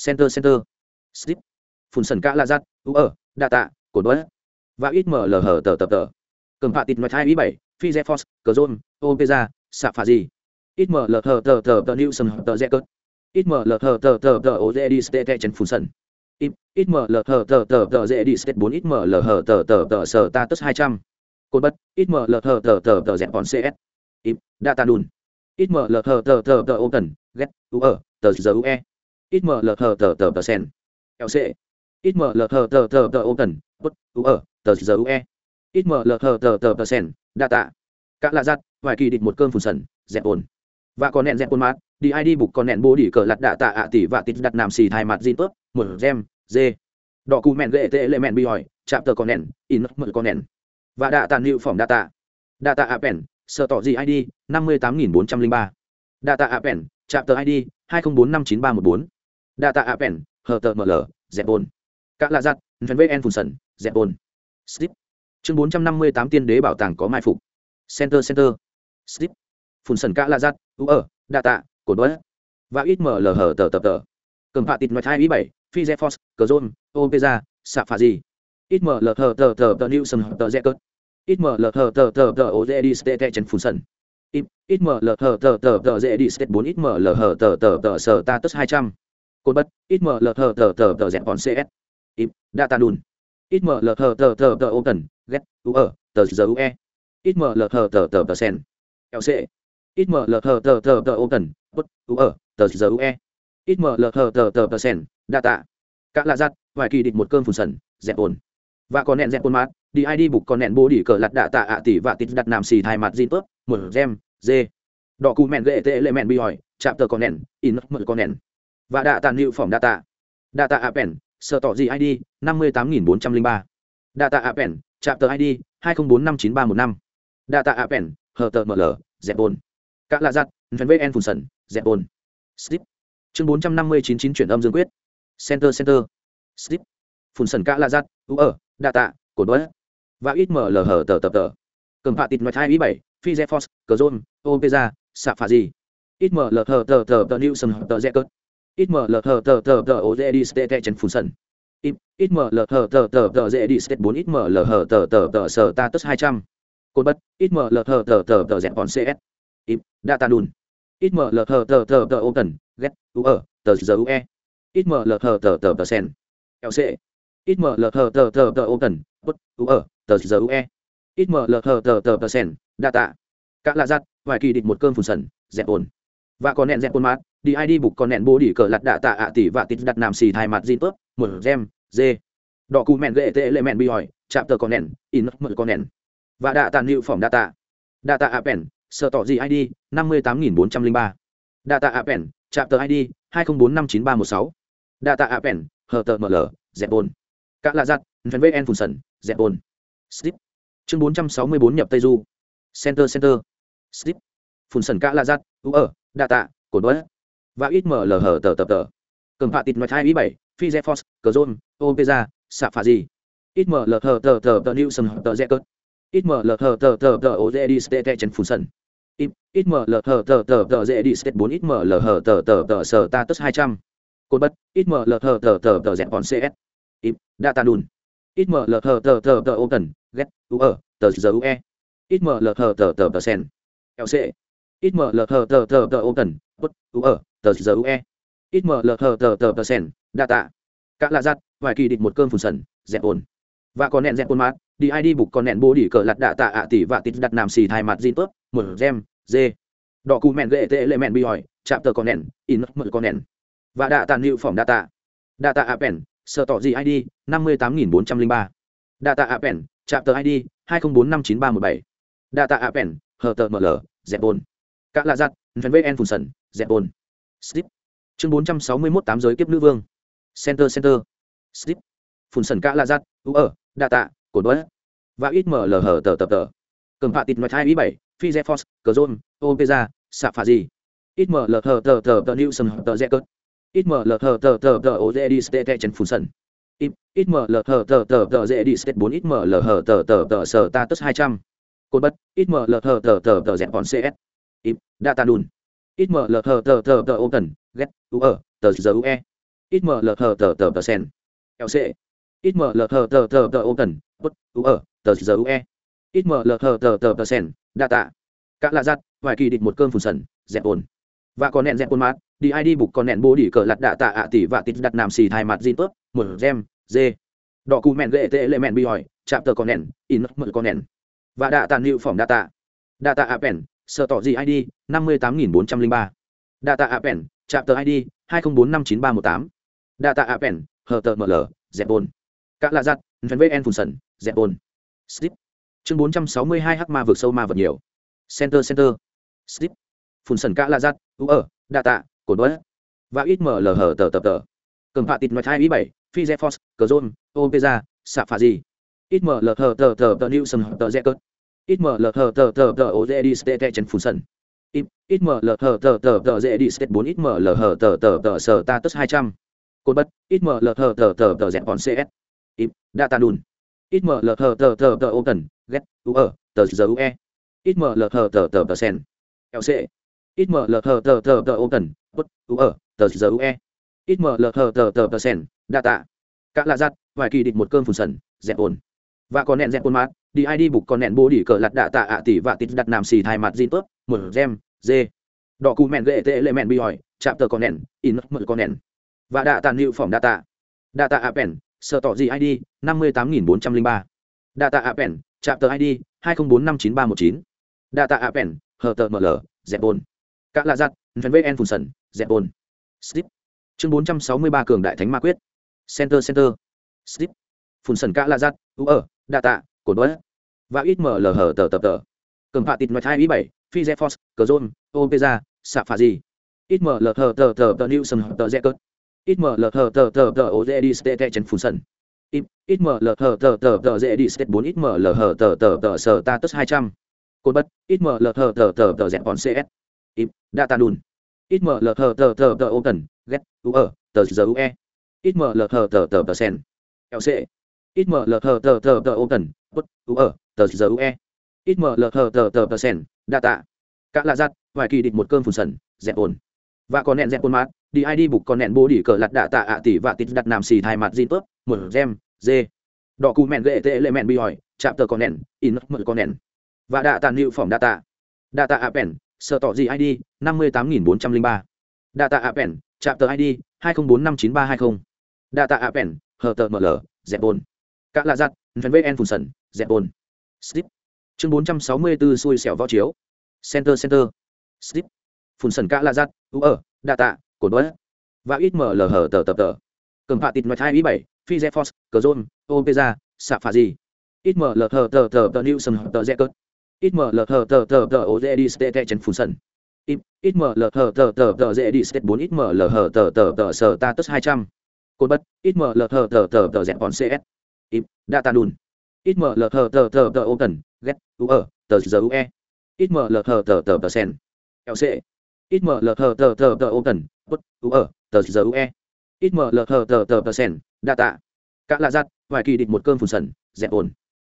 Center center. Slip. Phun sần các lạ giặt u ở tạ cổ đuối và ít mở lờ hở tờ tờ tờ cầm phạ tịt mặt hai ý bảy phi zephos cờ zôn opeza xạ phà gì ít mở lờ hở tờ tờ tờ new sân tờ z cớt ít mở lờ hở tờ tờ tờ ô dê đi stê chân phun sân ít mở lờ hở tờ tờ tờ dễ đi stê bốn ít mở lờ hở tờ tờ tờ sờ ta tức hai trăm cột bất ít mở lờ hở tờ tờ tờ dẹp bọn cs ít data đùn ít mở lờ hở tờ tờ tờ ô tần get u ở tờ giờ ue ít mở lờ hở tờ tờ tờ sen lc ít mở lờ hở tờ tờ tờ ô tần bất u ở tờ giờ ue ít mở lờ hờ tờ tờ tờ sen data các lạ giặt, vài kỳ địch một cơm phun sần, dẹp ồn. Và còn nẹn dẹp ồn mát, đi ai đi bục còn nẹn bố đi cờ lặt đạ tạ ạ tỷ và tít đặt nằm xì thai mặt zin tớp, một gem, dê. Đỏ cù mẹn gệ tệ lệ mẹn bi hỏi, chạm tờ con nẹn, in mờ con nẹn. Và đạ tàn hiệu phỏng data data appen sợ tỏ gì id năm mươi tám nghìn bốn trăm linh ba. Data appen chạm tờ id hai không bốn năm chín ba một bốn. Data appen hờ tờ ml dẹp bồn các lạ giặt vn vn phun sần, dẹp ồn slip chương bốn trăm năm mươi tám tiên đế bảo tàng có mai phục center center slip phun sần cả là giặt u ở đa tạ cột đuối và ít ml hở tờ tờ tờ cầm phạ tịt ngoài hai ý bảy phi zephos cờ zôn opeza xạ phà gì ít mở lờ hở tờ tờ tờ newson sầm tờ rẽ cớt ít mở lờ hở tờ tờ tờ ô dễ đi stê chân phun sần. ít mở lờ hở tờ tờ tờ dễ đi stê bốn ít mở lờ hở tờ tờ tờ sờ ta tất hai trăm cột bất ít mở lờ hở tờ tờ tờ rẽ còn cs ít đa tạ đùn ít mờ lờ thờ tờ tờ tờ ô tần ghét u ở tờ giờ e. Ít mờ lờ thờ tờ tờ tờ sen lc ít mờ lờ thờ tờ tờ tờ ô tần bút u ở tờ giờ e. Ít mờ lờ thờ tờ tờ tờ sen đa tạ cả lạ giặt, vài kỳ định một cơn phun sần, dẹp ồn. Và còn nẹn dẹp ồn mát, đi ai đi bục còn nẹn bố đi cờ lặt đạ tạ ạ tỷ và tít đặt nằm xì thai mặt zin tớp một gem, dê. Đỏ cù mẹn gệ tệ lệ mẹn bi hỏi, chạm tờ còn nẹn, in mờ còn nẹn. Và đạ tàn hiệu phỏng đạ tạ đạ tạ ạ pèn sợ tỏ gì id năm mươi tám nghìn bốn trăm linh ba. Đạ tạ appen chạm tờ id hai nghìn bốn năm chín ba một năm. Đạ tạ appen hờ tờ ml dẹp ồn các lạ giặt vn vn phun sần, dẹp ồn slip chương bốn trăm năm mươi chín chín chuyển âm dương quyết. Center center. Slip phun sần cả lạ giặt, u ở đa tạ cột bớt. Và ít mở lờ hở tờ tập tờ. Cầm phạ tịt ngoài hai ý bảy phi zephos cờ zôn opeza xạ phà gì ít mở lờ hở tờ tờ tờ new sầm tờ rẽ cớt ít mở lờ hở tờ tờ tờ ô dê đi stê chân phun sần ít mở lờ hở tờ tờ tờ dê đi stê bốn ít mở lờ hở tờ tờ tờ sờ ta tất hai trăm cột bất ít mở lờ hở tờ tờ tờ dẹp còn cs ít data đùn ít mở lờ hở tờ tờ tờ ô tần ghét u ở tờ giờ u e ít mở lờ hở tờ tờ tờ sen lc ít mở lờ thờ tờ tờ tờ ô tần bất u ở tờ giờ u e ít mở lờ thờ tờ tờ tờ sen data cả là giặt vài kỳ định một cơn phun sần dẹp ồn và còn nẹn dẹp ồn mát đi id bục con nẹn bố đi cờ lặt đạ tạ ạ tỷ và tít đặt nằm xì thai mặt zin tớp một gem, dê. Đỏ cụ mẹn ghệ tệ lệ mẹn bi hỏi, chạm tờ con nẹn, in mở con nẹn. Và đạ tàn hiệu phỏng data data appen sợ tỏ gì id năm mươi tám nghìn bốn trăm linh ba. Chạm tờ id hai nghìn bốn năm chín ba một sáu. Hờ tờ ml dẹp ồn các lạ giặt phần vn phun sần, dẹp ồn slip. Chương bốn trăm sáu mươi bốn nhập tây du. Center center. Slip. Phun sần cả lạ giặt, u ở đạ tạ cồn đuối và ít mở lờ hở tờ tờ tờ cầm phạ tịt nói hai ý bảy phi force cờ zôn opeza xạ phà gì ít mở lờ hở tờ tờ tờ new sầm tờ z cớt ít mở lờ hở tờ tờ tờ ô dê đi stê chân phun sần ít mở lờ hở tờ tờ tờ dê đi stê bốn ít mở lờ hở tờ tờ tờ sờ ta tất hai trăm cột bất ít mở lờ hở tờ tờ tờ dẹp bọn cs ít data đùn ít mở lờ hở tờ tờ tờ ô cần ghét u ở tờ giờ ue ít mở lờ hở tờ tờ tờ sen lc ít mở lờ hở tờ tờ tờ ô cần bất u ở tờ giờ ue ít mở lờ thờ tờ tờ tờ sen data các lạ giặt, vài kỳ địch một cơm phùn sần, dẹp ồn. Và còn nẹn dẹp ồn mát, đi id bục còn nẹn bố đi cờ lặt đạ tạ ạ tỷ và tít đặt nằm xì thai mặt zin tớp, một gem, dê. Đỏ cù mẹn gệ tệ lệ mẹn bi hỏi, chạm tờ còn nẹn, in mờ còn nẹn. Và đạ tàn hiệu phỏng đạ tạ. Đạ tạ ạ pèn sợ tỏ gì id năm mươi tám nghìn bốn trăm linh ba. Data appen chạm tờ id hai không bốn năm chín ba một bảy. Data appen hờ tờ ml dẹp ổn các lạ giặt vn phùn sần, dẹp ổn slip chương bốn trăm sáu mươi mốt tám giới kiếp nữ vương center center slip phun sần cả là giặt u ở tạ cổ đuối và ít mở lở hở tờ tờ tờ cầm phạ tịt nói hai ý bảy phi zephos cờ zôn opeza xạ phạ gì ít ml hở tờ tờ tờ new hở tờ rẽ cớt ít mở lờ hở tờ tờ tờ ô dễ đi stê chân phun sần. ít mở lờ hở tờ tờ tờ dễ đi stê bốn ít mở lờ hở tờ tờ tờ sờ ta tức hai trăm cột bất ít mở lờ hở tờ tờ tờ dẹp còn cs ít data đùn ít mở lờ thờ tờ tờ tờ ô tần ghét u ở tờ giờ ue ít mở lờ thờ tờ tờ tờ sen lc ít mở lờ thờ tờ tờ tờ ô tần bút u ở tờ giờ ue ít mở lờ thờ tờ tờ tờ sen, data. Các lạ giặt, vài kỳ địch một cơn phùn sần, dẹp ồn. Và còn nẹn dẹp ồn mát, đi ai đi bục còn nẹn bố đi cờ lặt đạ tạ ạ tỷ và tít đặt nằm xì thai mặt zin tớp, một gem, dê. Đỏ cù mẹn gệ tệ lệ mẹn bi hỏi, chạm tờ còn nẹn, in mở còn nẹn. Và đạ tàn hiệu phỏng đạ tạ. Đạ tạ appen sợ tỏ gì id năm mươi tám nghìn bốn trăm linh ba. Đạ tạ appen chạm tờ id hai nghìn bốn năm chín ba một tám. Đạ tạ appen hờ tờ ml dẹp bồn. Các lạ giặt vn vn phun sần, dẹp bồn. Slip. Chương bốn trăm sáu mươi hai h ma vượt sâu ma vật nhiều. Center center. Slip. Phun sần các lạ giặt, u ở đạ tạ cồn bớt. Và ít mở lờ hở tờ tập tờ. Cầm phạ tịt nói hai ý bảy phi zephos cờ zôn opeza xạ phà gì ít mở lờ hở tờ tờ tờ new sầm tờ rẽ cớt ít mở lờ thờ tờ tờ tờ ô dê đi stê chân phun sân ít mở lờ thờ tờ tờ tờ dê đi stê bốn ít mở lờ thờ tờ tờ tờ sờ ta tức hai trăm cột bất ít mở lờ thờ tờ tờ tờ dẹp còn cs ít ta đùn ít mở lờ thờ tờ tờ tờ ô tần ghét u ở tờ giờ ue ít mở lờ thờ tờ tờ tờ sen lc ít mở lờ thờ tờ tờ tờ ô tần bất u ở tờ giờ ue ít mờ lờ thờ tờ tờ tờ sen đa tạ cả là giặt vài kỳ định một cơm phun sần dẹp ồn và còn nẹn dẹp quân mát, đi id bục còn nẹn bố đi cờ lặt đạ tạ ạ tỷ và tít đặt nằm xì thai mặt zin tớp một gem, dê. Đỏ cù mẹn gệ tệ lệ mẹn bi hỏi, chạm tờ con nẹn, in mờ con nẹn. Và đạ tàn hiệu phỏng đạ tạ. Đạ tạ ạ pèn sợ tỏ gì id năm mươi tám nghìn bốn trăm linh ba. Đạ tạ ạ pèn, chạm tờ id hai không bốn năm chín ba một chín. Đạ tạ ạ pèn, hờ tờ ml dẹp ồn các lạ giặt vân vê en phùn sần, dẹp bồn. Slip. Chương bốn trăm sáu mươi ba cường đại thánh ma quyết. Center center. Slip. Phùn sần cả lạ giặt, u ở đa tạ cổ đuối và ít mở lờ hở tờ tờ tờ cầm phạt tịt nói hai ý bảy phi z force cờ zôn opeza xạ phà gì ít mở lờ hở tờ tờ tờ new sân tờ z cớt ít mở lờ hở tờ tờ tờ ô dê đi stê chân phun sân ít mở lờ hở tờ tờ tờ dê đi stê bốn ít mở lờ hở tờ tờ tờ sờ ta tất hai trăm cột bất ít mở lờ hở tờ tờ tờ dẹp bọn cs ít data đùn ít mở lờ hở tờ tờ tờ ô tần ghét u ở tờ giờ u e ít mở lờ hở tờ tờ tờ sen lc ít mở lờ thờ tờ tờ tờ ô tần bất u ở tờ giờ ue ít mở lờ thờ tờ tờ tờ sen tạ. cạn lạ giặt vài kỳ địch một cơm phun sần dẹp ồn. Và còn nẹn dẹp ồn mát đi ai đi bục còn nẹn bố đi cờ lặt đạ tạ ạ tỷ và tít đặt nằm xì thai mặt zin tớp một gem dê. Đỏ cù mẹn gệ tệ lệ mẹn bi hỏi chạm tờ con nẹn in mượn con nẹn. Và đạ tàn hiệu phỏng tạ. Ạ bèn, sợ tỏ gì id năm mươi tám nghìn bốn trăm linh ba. Đa tạ ạ pèn chạm tờ id hai không bốn năm chín ba hai mươi ạ pèn hờ tờ ml dẹp ổn cả lạ giặt phần vn phun sần dẹp bồn slip chương bốn trăm sáu mươi bốn xui xẻo võ chiếu center center slip phun sần cả lạ giặt u ở data cột đuối và ít mở lở hở tờ tập tờ cầm phạ tịt nói hai ý bảy phi Dẹp force cờ zone opeza xạ Phạ gì ít mở lở hở tờ tờ tờ new sân tờ dẹp cớt ít mở lở hở tờ tờ tờ ô dê đi stê chân phun sần ít ml hở tờ tờ tờ dễ đi step bốn ít ml hở tờ tờ tờ sờ ta tất hai trăm cột bất ít mở lờ hờ tờ tờ tờ dẹp bọn cs ít data đùn ít ml thờ tờ tờ tờ ô tần get, u ở tờ giờ ue ít ml thờ tờ tờ tờ sen lc ít ml thờ tờ tờ tờ ô tần bút u ở tờ giờ ue ít ml thờ tờ tờ tờ sen, data. Các lạ giặt, vài kỳ địch một cơm phùn sần, dẹp ồn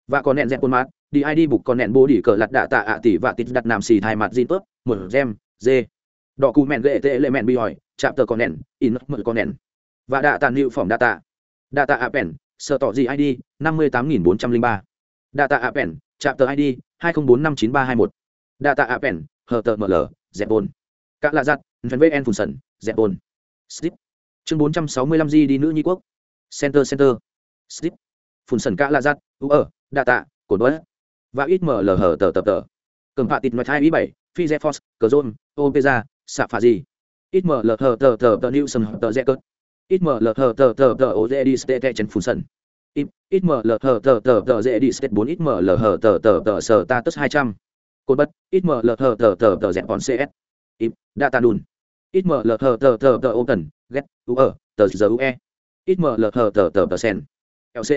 và còn nẹn dẹp ồn mát, đi id bục còn nẹn bố đỉ cờ lặt đạ tạ ạ tỷ và tít đặt nằm xì thai mặt zin tốt một gem dê đỏ cù mẹn ghệ tệ lệ mẹn bi hỏi, chạm tờ con nẹn in mờ con nẹn và đạ tàn hiệu phỏng tạ. Ạ appen sợ tỏ gì id năm mươi tám nghìn bốn trăm linh ba. Data appen chạm tờ id hai nghìn bốn năm chín ba hai một. Data appen hờ tờ ml dẹp bồn. Cả lạ giặt vn vn phun sần, dẹp bồn. Slip. Chương bốn trăm sáu mươi lăm đi nữ nhi quốc. Center center. Slip. Phun sần cả lạ giặt u ở data cổ đuối và ít ml hờ tờ tờ tờ. Cầm phạ tịt ngoài hai ý bảy, phi z force cờ zone opeza xạ phà gì ít ml hờ tờ tờ tờ new sân tờ dẹ cớt ít mở lờ thờ tờ tờ tờ ô dê đi stê chân phun sân ít mở lờ thờ tờ tờ tờ dê đi stê bốn ít mở lờ tờ tờ tờ sờ ta tất hai trăm cột bất ít mở lờ thờ tờ tờ tờ dẹp bọn cs ít data đùn ít mở lờ thờ tờ tờ tờ ô tần ghét u ở tờ giờ u e ít mở lờ thờ tờ tờ tờ sen lc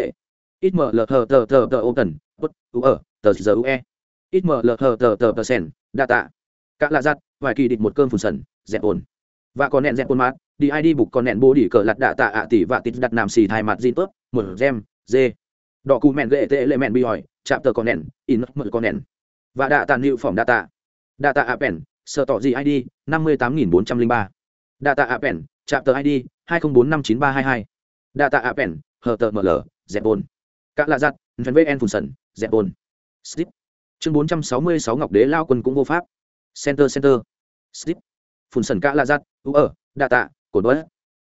ít mở lờ thờ tờ tờ tờ ô tần bất u ở tờ giờ u e ít mở lờ thờ tờ tờ tờ sen đa tạ cả là giặt vài kỳ định một cơm phun sần dẹp ồn và còn nẹn dẹp quân mát, đi ai đi bục còn nẹn bố đi cờ lặt đạ tạ ạ tỷ và tít đặt nằm xì thai mặt zin tớp một gem, dê. Đỏ cù mẹn gệ tệ lệ mẹn bi hỏi, chạm tờ còn nẹn, in mờ con nẹn. Và đạ tàn hiệu phỏng tạ. Ạ pèn sợ tỏ gì id năm mươi tám nghìn bốn trăm linh ba. Đạ tạ ạ pèn, chạm tờ id hai không bốn năm chín ba hai hai. Đạ tạ ạ pèn, hờ tờ ml dẹp bồn. Các lạ giặt vân vê en phùn sần, dẹp bồn. Slip chương bốn trăm sáu mươi sáu ngọc đế lao quân cũng vô pháp. Center center. Slip phun sần cả la giặt u ở đa tạ cổ đuối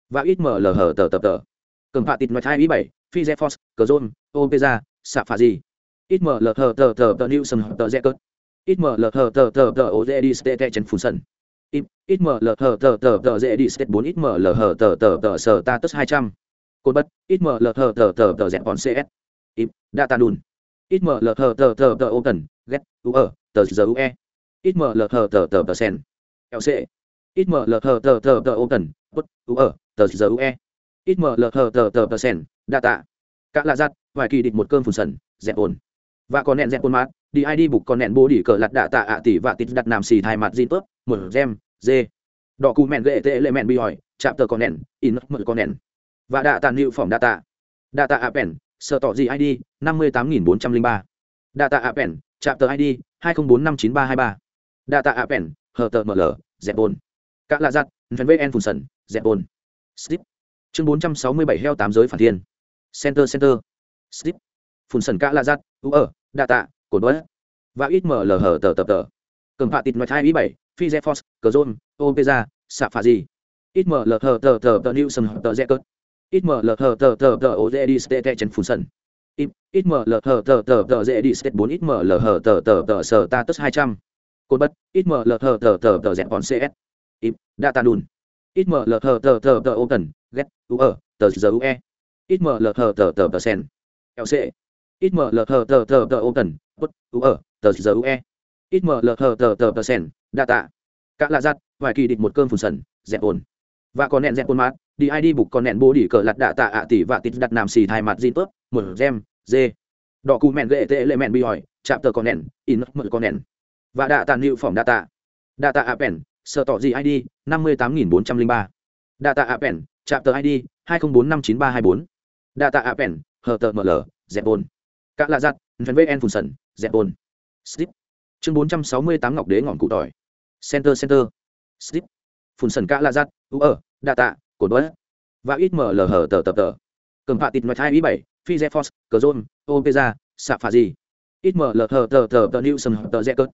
và ít mở lờ hở tờ tờ tờ cầm phạ tịt nói hai ý bảy phi z force cờ zone opeza xạ phà gì ít mở lờ hở tờ tờ tờ new sân tờ dẹ cớt ít mở lờ hở tờ tờ tờ ô dê đi stê tè chân phun sần ít mở lờ hở tờ tờ tờ dễ đi stê bốn ít mở lờ hở tờ tờ tờ sờ ta tất hai trăm cột bất ít mở lờ hở tờ tờ tờ dẹp bọn cs ít data đùn, ít mở lờ hở tờ tờ tờ ô tần ghét u ở tờ giờ e, ít mở lờ hở tờ tờ tờ sen lc ít mở lờ thờ tờ tờ tờ ô tần bất u ở tờ giờ ue ít thờ thờ tờ tờ tờ sen tạ. Cả lạ giặt, vài kỳ địch một cơm phun sần, dẹp ồn. Và còn nẹn dẹp ồn mát, đi ai đi bục còn nẹn bố đi cờ lặt đạ tạ ạ tỷ và tít đặt nằm xì thai mặt zin tớp một gem, dê. Đỏ cù mẹn gệ tệ lệ mẹn bi hỏi, chạm tờ con nẹn, in mờ con nẹn. Và đạ tàn hiệu phỏng tạ. Ạ pèn sợ tỏ gì id năm mươi tám nghìn bốn trăm linh ba. Đa tạ ạ pèn, chạm tờ id hai nghìn bốn năm chín ba hai ba. Đa tạ ạ pèn, hờ tờ ml dẹp ổn. Cả lạ giặt vn vn phun sần dẹp bồn slip chương bốn trăm sáu mươi bảy heo tám giới phản thiên center center slip Phùn sần cả lạ giặt, u ở đa tạ cồn đuối và ít mở lờ hở tờ tập tờ cầm phạ tịt nói hai ý bảy phi z force cờ zôn opeza xạ phà gì ít mở lờ hở tờ tờ tờ new sầm tờ z cớt ít mở lờ hở tờ tờ tờ ô dê đi stê chân Phùn sần ít mở lờ hở tờ tờ tờ dê đi stê bốn ít mở lờ hở tờ tờ tờ sờ ta tất hai trăm cột bất ít mở lờ hở tờ tờ tờ dẹp còn cs ít data đùn. Ít mờ lờ thờ tờ tờ tờ ô cần ghét u ờ tờ giờ ue ít mờ lờ thờ tờ tờ tờ sen lc ít mờ lờ thờ tờ tờ tờ ô cần bất u ờ tờ giờ ue ít mờ lờ thờ tờ tờ tờ sen data các lạ giặt, vài kỳ địch một cơm phùn sần, dẹp ồn. Và còn nẹn dẹp ồn mát, đi ai đi bục còn nẹn bố đi cờ lặt đạ tạ ạ tỷ và tít đặt nam xì thai mặt zin tớp một gem dê đỏ cù mẹn ghệ tệ lệ mẹn bị hỏi, chạm tờ con nẹn, in mượn con nẹn. Và đạ tàn hiệu phỏng data data apen sợ tỏ gì id năm mươi tám nghìn bốn trăm linh ba. Data appen chạm tờ id hai nghìn bốn năm chín ba hai bốn. Data appen hờ tờ ml dẹp ồn các lạ giặt vn vn phun sần, dẹp ồn slip. Chương bốn trăm sáu mươi tám ngọc đế ngọn cụ tỏi. Center center. Slip. Phun sần cả lạ giặt, u ở data cột đuối và ít ml hở tờ tập tờ cầm phạ tịt nói hai ý bảy, phi z force cờ zôn opeza xạ phà gì ít ml hở tờ tờ tờ new sầm tờ z cớt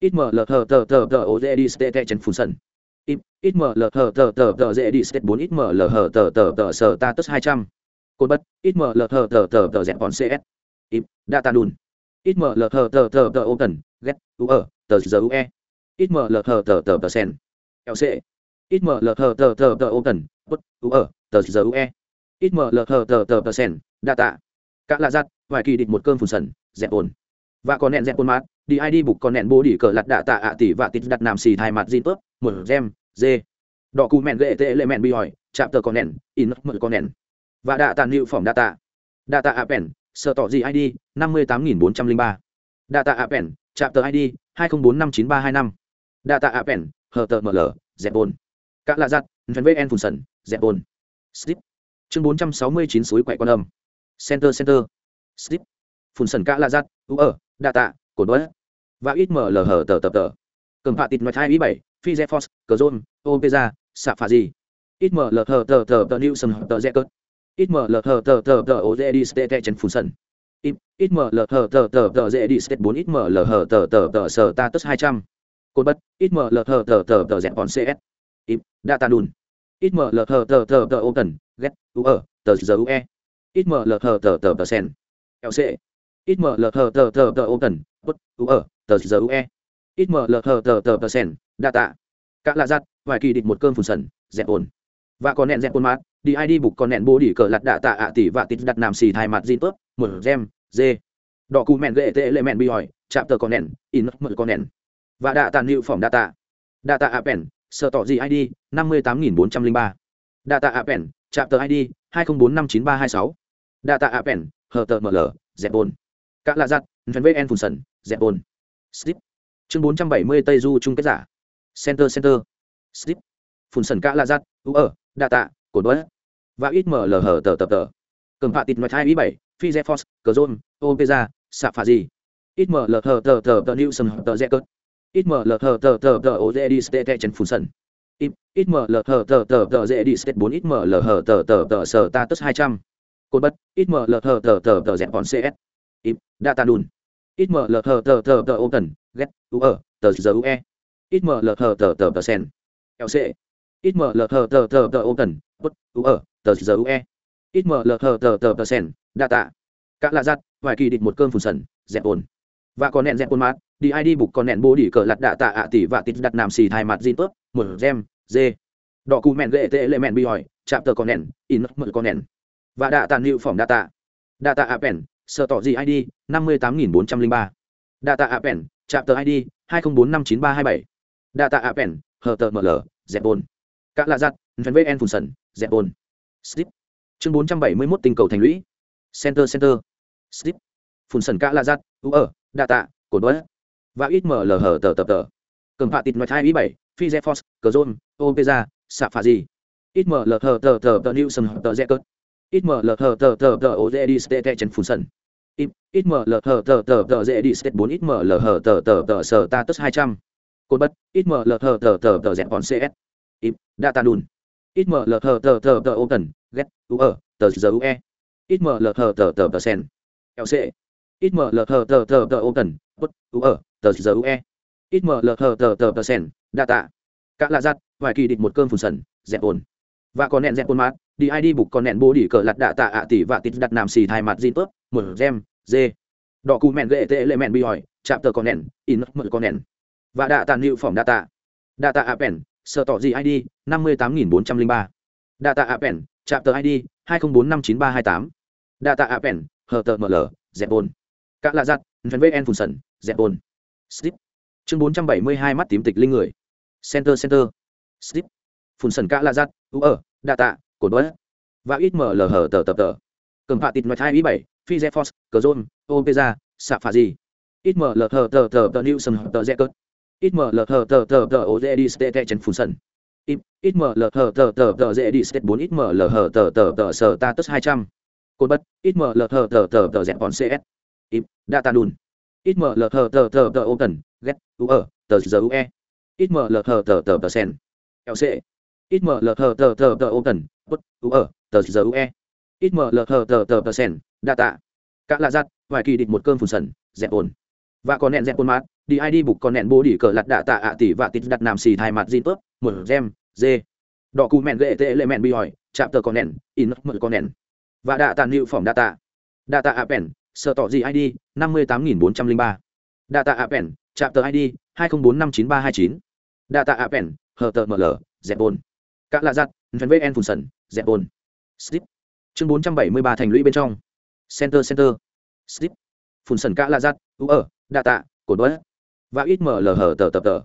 ít mở lờ thờ tờ tờ tờ ô dê đi stê chân phun sân ít mở lờ thờ tờ tờ tờ dê đi stê bốn ít mở lờ thờ tờ tờ tờ sờ ta tức hai trăm cột bất ít mở lờ thờ tờ tờ tờ dẹp còn cs ít data đùn ít mở lờ thờ tờ tờ tờ ô tần ghét u ở tờ giờ u e ít mở lờ thờ tờ tờ tờ sen lc ít mở lờ thờ tờ tờ tờ ô tần bất u ở tờ giờ u e ít mở lờ thờ tờ tờ tờ sen data cả là giặt vài kỳ địch một cơm phun sần dẹp ồn và còn nẹn dẹp ồn mát đi id bục còn nện bố đi cờ lật đạ tạ ạ tỷ và tịt đặt nam xì thai mặt zin tớp mở gem dê đỏ cù mẹn gệ tệ lệ mẹn bi hỏi chạm tờ còn nện, in mở con nện. và đạ tàn hiệu đạ tạ. Ạ pèn sợ tỏ gì id năm mươi tám nghìn bốn trăm linh ba. Chạm tờ id hai Đạ bốn năm chín ba hai năm. Hờ tờ ml dẹp bồn. Cả lạ giặt vn phun sần dẹp bồn. Slip. Chương bốn trăm sáu mươi chín suối quậy quan âm. Center center. Slip. Phun sần cả lạ giặt u ở tạ cồn bớt và ít mở lờ hở tờ tờ tờ cầm phạt tịt nói hai ý bảy phi z force cờ zôn opeza xạ phà gì ít mở lờ hở tờ tờ tờ new sầm tờ z cớt ít mở lờ hở tờ tờ tờ ô dê đi stê tè chân phun sân ít mở lờ hở tờ tờ tờ dê đi stê bốn ít mở lờ hở tờ tờ tờ sờ ta tất hai trăm cồn bất ít mở lờ hở tờ tờ tờ dẹp bọn cs ít data đùn ít mở lờ hở tờ tờ tờ ô cần ghét u ở tờ giờ u e ít mở lờ hở tờ tờ tờ sen lc ít mở lờ hở tờ tờ tờ ô cần bất u ở tờ giờ ue ít mở lờ hở tờ tờ tờ sen tạ. Cả lạ giặt, vài kỳ địch một cơm phun sần, dẹp ồn. Và còn nẹn dẹp ồn mát, đi id bục còn nẹn bố đi cờ lặt đạ tạ ạ tỷ và tít đặt nam xì thai mặt zin tớp, một gem, dê. Đỏ cù mẹn gệ tệ lệ mẹn bi hỏi, chạm tờ còn nẹn, in mờ con nẹn. Và đạ tàn hiệu phỏng tạ. Ạ pèn, sợ tỏ gì id năm mươi tám nghìn bốn trăm linh ba. Đa tạ ạ pèn, chạm tờ id hai không bốn năm chín ba hai sáu. Đa tạ ạ pèn, hờ tờ ml dẹp ồn. Cả lạ giặt vn vn sần dẹp bồn, slip chương bốn trăm bảy mươi tây du chung kết giả center center slip phun sần cả la giắt u ở tạ, của đuối và ít mở lờ hở tờ tờ tờ cầm phạ tịt nói hai ý bảy phi dẹp force cờ zôn opeza xạ phà gì ít mở lờ hở tờ tờ tờ new sân tờ dẹp cớt ít mở lờ hở tờ tờ tờ ô dê đi stê chân phun sần ít mở lờ hở tờ tờ tờ dê đi stê bốn ít mở lờ hở tờ tờ tờ sờ ta tất hai trăm cột bất ít mở lờ hở tờ tờ tờ dẹp bọn cs ít đa data đùn ít mở lờ thờ tờ tờ tờ ô tần ghét u ở tờ giờ e. Ít mở lờ thờ tờ tờ tờ sen lc ít mở lờ thờ tờ tờ tờ ô tần bút u ở tờ giờ e. Ít mở lờ thờ tờ tờ tờ sen, data. Cả lạ giặt, vài kỳ địch một cơm phùn sần, dẹp ồn. Và còn nẹn dẹp ồn mát, đi ai đi bục còn nẹn bố đi cờ lặt đạ tạ ạ tỷ và tít đặt nam xì thai mặt zin tớp một gem, dê. Đỏ cù mẹn gệ tệ lệ mẹn bi hỏi, chạm tờ còn nẹn, in mượn còn nẹn. Và đạ tàn hiệu phỏng tạ. Ạ bèn sợ tỏ gì id năm mươi tám nghìn bốn trăm linh ba. Data appen chạm tờ id hai nghìn bốn năm chín ba hai bảy. Data appen hờ tờ ml dẹp bồn cả lạ giặt vn vn phùn sần dẹp bồn slip chương bốn trăm bảy mươi mốt tình cầu thành lũy. Center center. Slip phùn sần cả lạ giặt, u ở data, cổ đuối và ít ml hở tờ tập tờ cầm phạ tịt nói hai ý bảy phi z force cờ zôn opeza xạ phà gì ít ml hở tờ tờ tờ new sầm tờ z cớt ít ml hở tờ tờ tờ ô dê đi stê chân phùn sần ít ml hở tờ tờ tờ dễ đi set bốn ít ml hờ tờ tờ tờ sờ ta tất hai trăm cột bất ít ml hở tờ tờ tờ dẹp bọn cs ít data đùn ít xml thờ tờ tờ tờ open ghét u ở tờ giờ u e ít mở xml thờ tờ tờ tờ sen lc xml thờ tờ tờ tờ open bất u ở tờ giờ u e ít mở xml thờ tờ tờ tờ sen data cả lạ giặt vài kỳ định một cơn phùn sần dẹp ồn và còn nẹn dẹp ồn mát đi id bục còn nẹn bố đi cờ lặt đạ tạ ạ tỷ và tít đặt nam xì thai mặt zin tớp một gem dê đỏ cù mẹn gệ tệ lệ mẹn bị hỏi, chạm tờ con nẹn, in mở con nẹn. Và đạ tàn hiệu phỏng đạ tạ. Đạ tạ appen sợ tỏ gì id năm mươi tám nghìn bốn trăm linh ba. Đạ tạ appen chạm tờ id hai không bốn năm chín ba hai tám. Đạ tạ appen hờ tờ ml dẹp bồn. Các lạ giặt vân vê en phun sần, dẹp bồn. Slip. Chương bốn trăm bảy mươi hai mắt tím tịch linh người. Center center. Slip. Phun sần các lạ giặt u ở data tạ, cột và ít mở lờ hở tờ tập tờ cầm phạ tịt mặt hai ý bảy phi z force cờ zone opeza xạ phà gì ít mở lờ thờ tờ tờ tờ new sân tờ z cớt ít mở lờ thờ tờ tờ tờ ô dê đi stê chân phun sân ít mở lờ thờ tờ tờ tờ dê đi stê bốn ít mở lờ thờ tờ tờ tờ sờ ta tức hai trăm cột bất, ít mở lờ thờ tờ tờ tờ dẹp còn cs ít data đùn ít mở lờ thờ tờ tờ tờ ô tần ghét u ở tờ giờ u e, ít mở lờ thờ tờ tờ tờ sen lc ít mở lờ thờ tờ tờ tờ ô tần bất u ở tờ giờ u e ít mờ lờ hờ tờ tờ tờ sen đa tạ. Cả lạ giặt vài kỳ định một cơn phùn sần dẹp ồn. Và còn nẹn dẹp ồn mát đi ai đi bục còn nẹn bố đi cờ lặt đạ tạ ạ tỷ và tít đặt nam xì thai mặt zin tớp một gem dê. Đỏ cù mẹn gệ tệ lệ mẹn bi hỏi chạm tờ còn nẹn in mờ còn nẹn. Và đạ tàn hiệu phỏng data tạ. Apen, sợ tỏ gì id năm mươi tám nghìn bốn trăm linh ba. Data appen chạm tờ id hai nghìn bốn năm chín ba hai chín. Data appen hờ tờ ml dẹp ồn. Các lạ giặt vn vn sần dẹp ồn. Slip chương bốn trăm bảy mươi ba thành lũy bên trong center center slip phun sần cả là giặt u ở đa tạ cột đuối và ít mở lờ hở tờ tờ tờ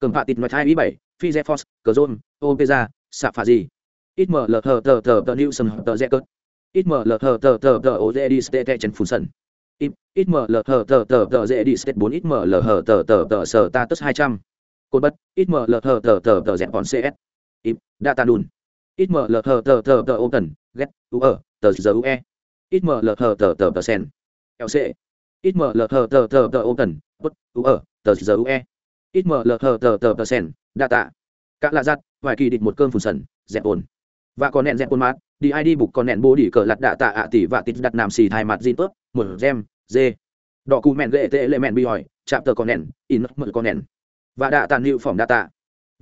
cầm phạ tịt nói hai ý bảy phi z force cờ zone opeza xạ phà gì ít mở lờ hở tờ tờ tờ new sân tờ z cớt ít mở lờ hở tờ tờ tờ ô dê đi stê chân phun sần ít mở lờ hở tờ tờ tờ dê đi stê bốn ít mở lờ hở tờ tờ tờ sờ ta tức hai trăm cột bất ít mở lờ hở tờ tờ tờ dẹp còn cs ít đa ta đùn ít mở lờ hở tờ tờ tờ open get, u ở tờ giờ ue ít mở lờ hờ tờ tờ tờ, sen. Lc ít mở lờ hờ tờ tờ tờ cần bút u ở tờ giờ ue ít mở lờ hờ tờ tờ tờ, sen. Đa tạ cả lạ giặt, vài kỳ định một cơn phun sần. Dẹp ồn. Và còn nẹn dẹp ồn mát đi id bục còn nẹn bố đi cờ lặt đạ tạ ạ tỷ và tít đặt nam xì thai mặt zin tớp một gem, dê. Đỏ cù mẹn gệ tệ lệ mẹn bi hỏi, chạm tờ còn nẹn, in mờ con nẹn. Và đạ tàn hiệu phỏng tạ.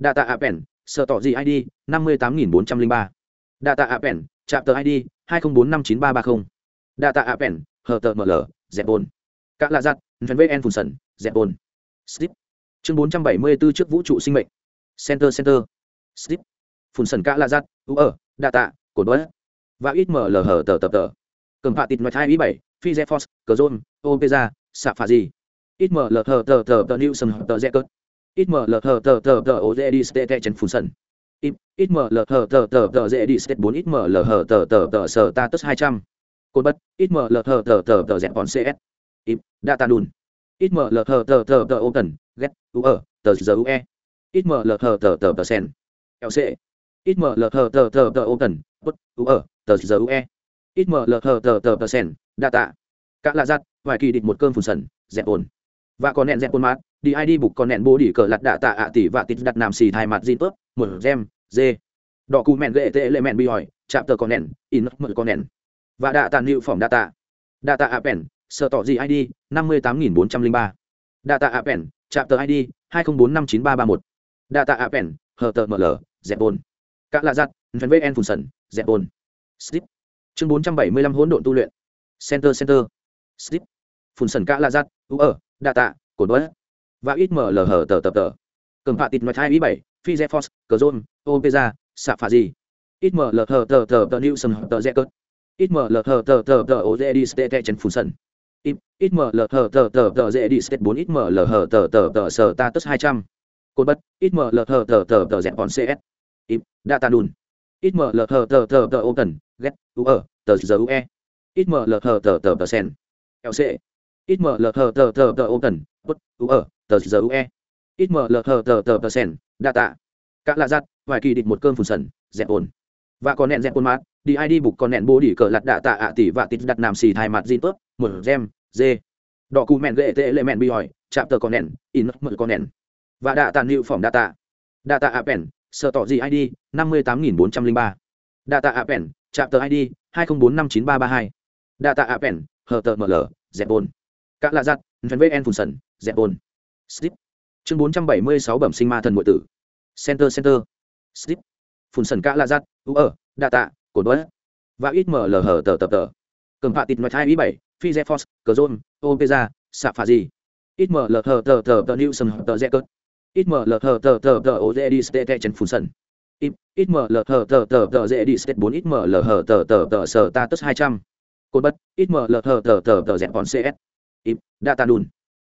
Ạ pèn sợ tỏ gì id năm mươi tám nghìn bốn trăm linh ba. Đa tạ ạ pèn chạm tờ id hai nghìn bốn năm chín ba ba mươi data appen hờ tờ ml dẹp bồn. Các lạ giặt vn vn phun sần dẹp bồn. Slip chương bốn trăm bảy mươi bốn trước vũ trụ sinh mệnh. Center center. Slip phun sần cả lạ giặt, u ở data cổ đuối và ít ml hờ tờ tập tờ cầm phạ tịt mặt hai ý bảy, phi z force cờ zone opeza xạ phà gì ít ml hờ tờ tờ tờ new sân tờ z cớt. Ít mở lờ thờ tờ tờ tờ ô dê đi stê tè chân phun sân ít mở lờ hờ tờ tờ tờ dễ đi stê bốn ít mở lờ hờ tờ tờ tờ sờ ta tất hai trăm cột bất ít mở lờ hờ tờ tờ tờ dẹp còn cs ít data đùn ít mở lờ hờ tờ tờ tờ ô tần ghét u ở tờ giờ u e ít mở lờ hờ tờ tờ tờ sen lc ít mở lờ hờ tờ tờ tờ ô tần bất u ở tờ giờ u e ít mở lờ hờ tờ tờ tờ sen data Cả là giặt vài kỳ định một cơn phùn sần dẹp ổn và còn nẹn dẹp quân mát, đi id bục còn nẹn bố đi cờ lặt đạ tạ ạ tỷ và tít đặt nam xì thai mặt zin tớp một gem, dê. Đỏ cù mẹn gệ tệ lệ mẹn bi hỏi, chạm tờ còn nẹn, in mở con nẹn. Và đạ tàn hiệu phỏng đạ tạ. Đạ tạ appen sợ tỏ gì id năm mươi tám nghìn bốn trăm linh ba. Đạ tạ appen chạm tờ id hai không bốn năm chín ba ba một. Đạ tạ appen hờ tờ ml dẹp bồn. Cả lạ giặt vn vn phùn sần, dẹp bồn. Slip. Chương bốn trăm bảy mươi lăm hỗn độn tu luyện. Center center. Slip phun sần cả lạ giặt u ở đa tạ cổ đuối và ít mở lờ hở tờ tờ tờ cầm phạ tịt nói hai ý bảy phi z force cờ zone opeza xạ phà gì ít mở lờ hở tờ tờ tờ new sân tờ z cớt ít mở lờ hở tờ tờ tờ ô dê đi stê tè chân phun sần ít mở lờ hở tờ tờ tờ dê đi stê bốn ít mở lờ hở tờ tờ tờ sờ ta tất hai trăm cột bất ít mở lờ hở tờ tờ tờ dẹp bọn cs ít data đùn ít mở lờ hở tờ tờ tờ ô cần ghét u ở tờ giờ ue ít mở lờ hở tờ tờ tờ sen lc ít mở lờ thờ tờ tờ tờ ô tần bất u ở tờ giờ ue ít mở lờ thờ tờ tờ tờ sen tạ. Các lạ giặt, vài kỳ định một cơn phùn sần, dẹp ồn. Và còn nẹn dẹp ồn mát, đi ai đi bục còn nẹn bố đi cờ lặt đạ tạ ạ tỷ và tít đặt nam xì thai mặt zin tớp một gem, dê. Đỏ cù mẹn gệ tệ lệ mẹn bi hỏi, chạm tờ con nẹn, in mật con nẹn. Và đạ tàn hiệu phỏng đa tạ. Đa tạ apen sợ tỏ gì id năm mươi tám nghìn bốn trăm linh ba. Đa tạ apen chạm tờ id hai không bốn năm chín ba ba hai. Đa tạ apen hờ tờ ml dẹp ổn Cả lạ giặt vn Phùn sần dẹp bồn slip chương bốn trăm bảy mươi sáu bẩm sinh ma thần mội tử center center slip Phùn sần cả lạ giặt ú ở đà tạ, cổ đuối. và ít mở lờ hở tờ tập tờ cầm phạ tịt ngoài thai ý bảy phi Dẹp force cờ zôn opeza xạ phà gì ít mở lờ hở tờ tờ tờ new sân tờ z cớt ít mở lờ hở tờ tờ tờ ô dê đi stê chân Phùn sần ít mở lờ hở tờ tờ tờ Dẹ đi stê bốn ít mở lờ hở tờ tờ tờ sở ta tất hai trăm cột bất ít mở lờ hở tờ tờ tờ dẹp còn cs ít data đun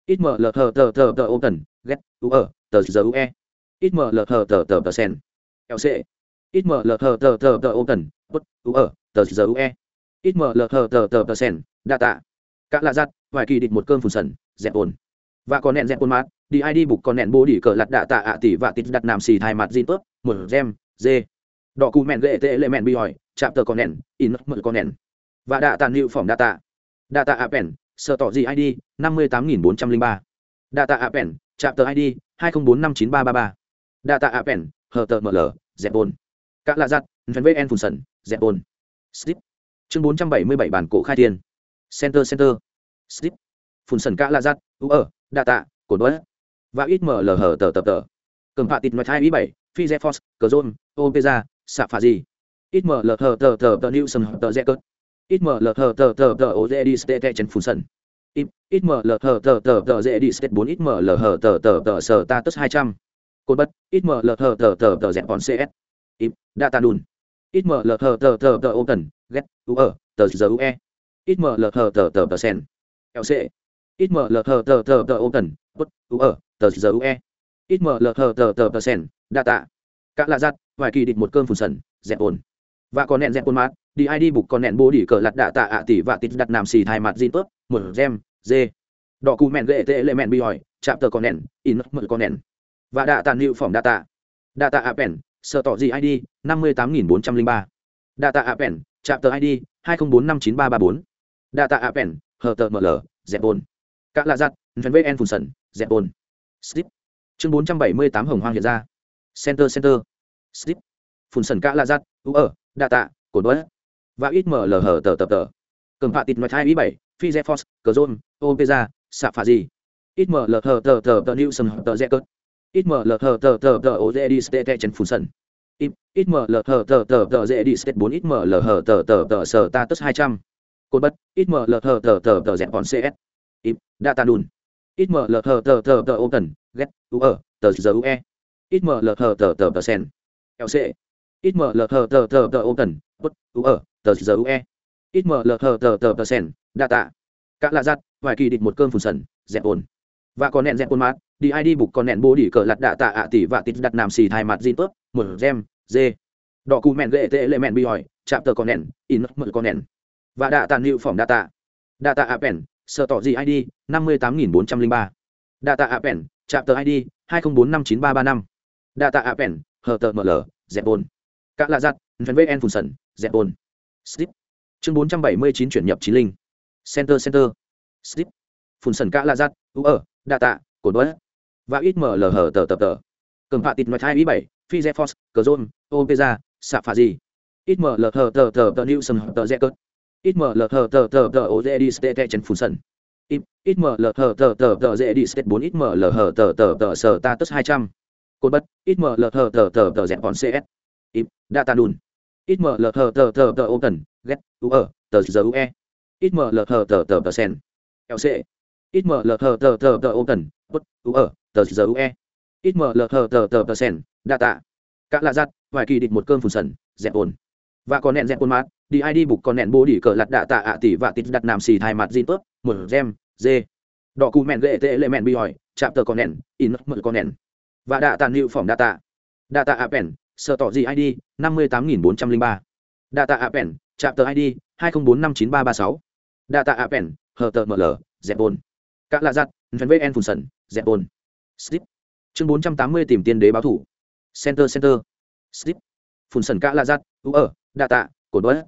ít mờ lờ thờ tờ tờ tờ tần, ghép, u ở tờ giờ u e, ít mở lờ thờ tờ tờ tờ sen lc ít mờ lờ thờ tờ tờ tờ tần, uốt, u ở tờ giờ u e, ít mở lờ thờ tờ tờ tờ sen data. Cả là giặt vài kỳ định một cơn phùn sần dẹp ồn. Và còn nẹn dẹp ồn mát đi id bục còn nẹn bố đi cờ lặt đạ tạ ạ tỷ và tít đặt nam xì thai mặt gì tốt một gem dê đỏ cù mẹn gệ tệ lệ mẹn bi hỏi chạm tờ còn nẹn in mượn còn nẹn. Và đạ tàn hiệu phỏng đạ tạ. Đạ tạ appen sợ tỏ gì id năm mươi tám nghìn bốn trăm linh ba. Đạ tạ appen chạm tờ id hai nghìn bốn năm chín ba ba ba. Đạ tạ appen hờ tờ ml dẹp bồn. Các lạ giặt vn phùn sần, dẹp bồn. Slip chương bốn trăm bảy mươi bảy bản cổ khai thiên. Center center. Slip phun sần cả lạ giặt, u ở đa tạ cổ đuối và ít mở hờ hở tờ tờ. Cầm phạ tịt ngoài hai ý bảy, phi z force cờ zôn opeza xạ phà gì ít ml hờ tờ tờ tờ new sân tờ z cớt ít mở lờ thờ tờ tờ tờ ô dê đi stê chân phun sân ít mở lờ thờ tờ tờ tờ dê đi stê bốn ít mở lờ hở tờ tờ tờ sở ta tất hai trăm cột bất ít mở lờ thờ tờ tờ tờ dẹp bọn cs ít data đùn ít mở lờ thờ tờ tờ tờ ô tần ghét u ở tờ giờ e ít mở lờ thờ tờ tờ tờ sen lc ít mở lờ thờ tờ tờ tờ open bất u ở tờ giờ e ít mở lờ thờ tờ tờ tờ sen data các lạ giặt vài kỳ định một cơn phun sần dẹp ồn và còn nẹn dẹp ồn mát đi id bục còn nện bố đi cờ lật đạ tạ ạ tỷ và tịt đặt nam xì thai mặt zin tớp một gem dê. Đỏ cù mẹn gệ tệ lệ mẹn bi hỏi chạm tờ còn nện, in mở còn nện. và đạ tàn hiệu đạ tạ. Ạ pèn sợ tỏ gì id năm mươi tám nghìn bốn trăm linh ba. Chạm tờ id hai đạ bốn năm chín ba ba bốn. Hờ tờ ml dẹp bồn. các lạ giặt vn phun sần dẹp bồn. slip. Chương bốn trăm bảy mươi tám hồng hoang hiện ra. Center center. Slip. Phùn sần các lạ giặt u ở tạ cồn đuối và ít mở lờ hở tờ tờ tờ cầm phạt tịt mặt hai ý bảy phi z force cờ zôn opeza xạ phà gì ít mở lờ hở tờ tờ tờ new sân tờ z cớt ít lờ hở tờ tờ tờ ô dê đi stê chân phun sần ít mở lờ hở tờ tờ tờ dê đi stê bốn ít mở lờ hở tờ tờ tờ sờ ta tất hai trăm cột bất ít mở lờ hở tờ tờ tờ dẹp còn cs ít data đùn ít mở lờ hở tờ tờ tờ open get u ở tờ giờ e ít mở lờ hở tờ tờ tờ sen lc ít mở lờ thờ tờ tờ tờ tần bất u, ở, tờ giờ ue ít mở lờ thờ tờ tờ tờ sen tạ cả lạ giặt vài kỳ định một cơn phùn sần, dẹp ồn. Và còn nẹn dẹp ồn mát, đi ai đi bục còn nẹn bố đi cờ lặt đạ tạ ạ tỷ và tít đặt nam xì thai mặt gì tớp một gem dê đỏ cù mẹn gệ tệ lệ mẹn bi hỏi, chạm tờ còn nẹn, in mờ còn nẹn. Và đạ tàn hiệu phỏng tạ ạ pèn sợ tỏ gì id năm mươi tám nghìn bốn trăm linh ba. Data appen chạm tờ id hai không bốn năm chín ba ba năm. Data appen hờ tờ ml dẹp ồn cả lạ giặt vn Phùn sần dẹp Bồn. slip chương bốn trăm bảy mươi chín chuyển nhập chí linh center center slip Phùn sần cả lạ giặt u ở Đà Tạ, Cổ đuối và ít mở lở hở tờ tập tờ cầm phạ tịt ngoài hai ý bảy phi Dẹp force cờ zôn opeza xạ phà gì ít mở lở hở tờ tờ tờ new hở tờ z cớt ít mở lở hở tờ tờ tờ ô Dẹ đi stê chân Phùn sần ít mở lở hở tờ tờ tờ Dẹ đi stê bốn ít mở lở hở tờ tờ tờ sở ta tất hai trăm cột bất ít mở lở hở tờ tờ tờ dẹp còn cs ít data đun ít ml thờ tờ tờ tờ tần, get u ở tờ giờ ue ít ml thờ tờ tờ tờ sen lc ít ml thờ tờ tờ tờ tần, uốt, u ở tờ giờ ue ít ml thờ tờ tờ tờ sen data. Cả là giặt vài kỳ định một cơn phùn sần dẹp ồn. Và còn nẹn dẹp ồn mát đi id bục còn nẹn bố đi cờ lặt đạ tạ ạ tỷ và tít đặt nam xì thai mặt gì tốt một gem dê đỏ cù mẹn gệ tệ lệ mẹn bi hỏi chạm tờ con nẹn in mật con nẹn. Và đạ tàn hiệu phỏng data data appen sợ tỏ gì id năm mươi tám nghìn bốn trăm linh ba. Data appen chạm tờ id hai nghìn bốn năm chín ba ba sáu. Data appen hờ tờ ml dẹp ồn các lạ giặt vn phun sần dẹp bồn slip. Chương bốn trăm tám mươi tìm tiên đế báo thủ. Center center. Slip. Phun sần các lạ giặt, u ở data cổ đuối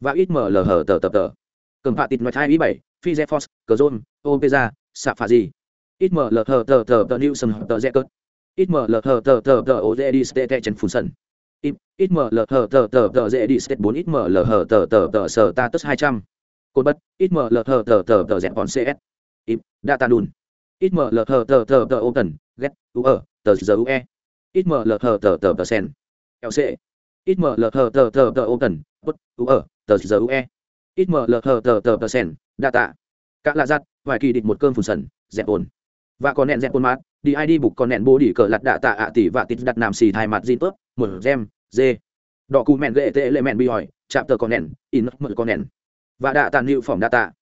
và ít ml hở tờ tập tờ cầm phạ tịt ngoài thai ý bảy phi dẹp force cờ zôn ra xạ phà gì ít ml hờ tờ tờ tờ new sân tờ z cớt ít mở lờ thờ tờ tờ tờ ô dê đi stê tè chân phun sân ít ít mở lờ thờ tờ tờ tờ dê đi stê bốn ít mở lờ thờ tờ tờ tờ sờ ta tức hai trăm cột bất ít mở lờ thờ tờ tờ tờ dẹp còn cs ít data đùn ít mở lờ thờ tờ tờ tờ ô tần ghét u ở tờ giờ ue ít mở lờ thờ tờ tờ tờ sen lc ít mở lờ thờ tờ tờ tờ ô tần bất u ở tờ giờ ue ít mở lờ thờ tờ tờ tờ sen data cả là giặt vài kỳ định một cơn phun sần dẹp ồn và còn nẹn dẹp ồn mát đi id bục còn nẹn bố đi cờ lặt đạ tạ ạ tỷ và tít đặt nam xì thai mặt zin tớp một gem, dê. Đỏ cù mẹn ghệ tệ lệ mẹn bi hỏi, chạm tờ còn nẹn, in mật còn nẹn. Và đạ tàn hiệu phỏng tạ.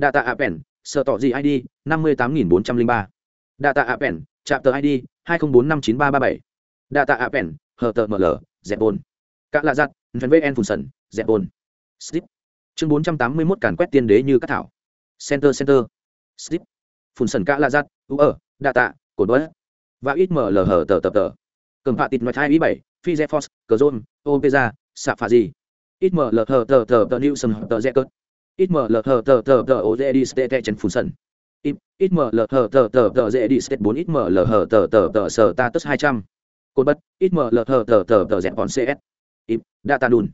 Ạ pèn sợ tỏ gì id năm mươi tám nghìn bốn trăm linh ba. Data appen chạm tờ id hai nghìn bốn năm chín ba ba bảy. Data appen hờ tờ ml dẹp bồn. các lạ giặt vn phun sần, dẹp bồn. slip. Chương bốn trăm tám mươi mốt càn quét tiên đế như các thảo. Center center. Slip. Phùn sần cả là giặt u ở đạ tạ cổ đuối và ít mở lờ hở tờ tờ tờ cầm phạ tịt ngoài hai ý bảy phi z force cờ zone opeza xạ phà gì ít mở lờ hở tờ tờ tờ new sầm tờ z cớt ít mở lờ hở tờ tờ tờ ô dê đi stê chân phun sân ít mở lờ hở tờ tờ tờ dê đi stê bốn ít mở lờ hở tờ tờ tờ sở ta tất hai trăm cột bất ít mở lờ hở tờ tờ tờ dẹp bọn cs ít data đùn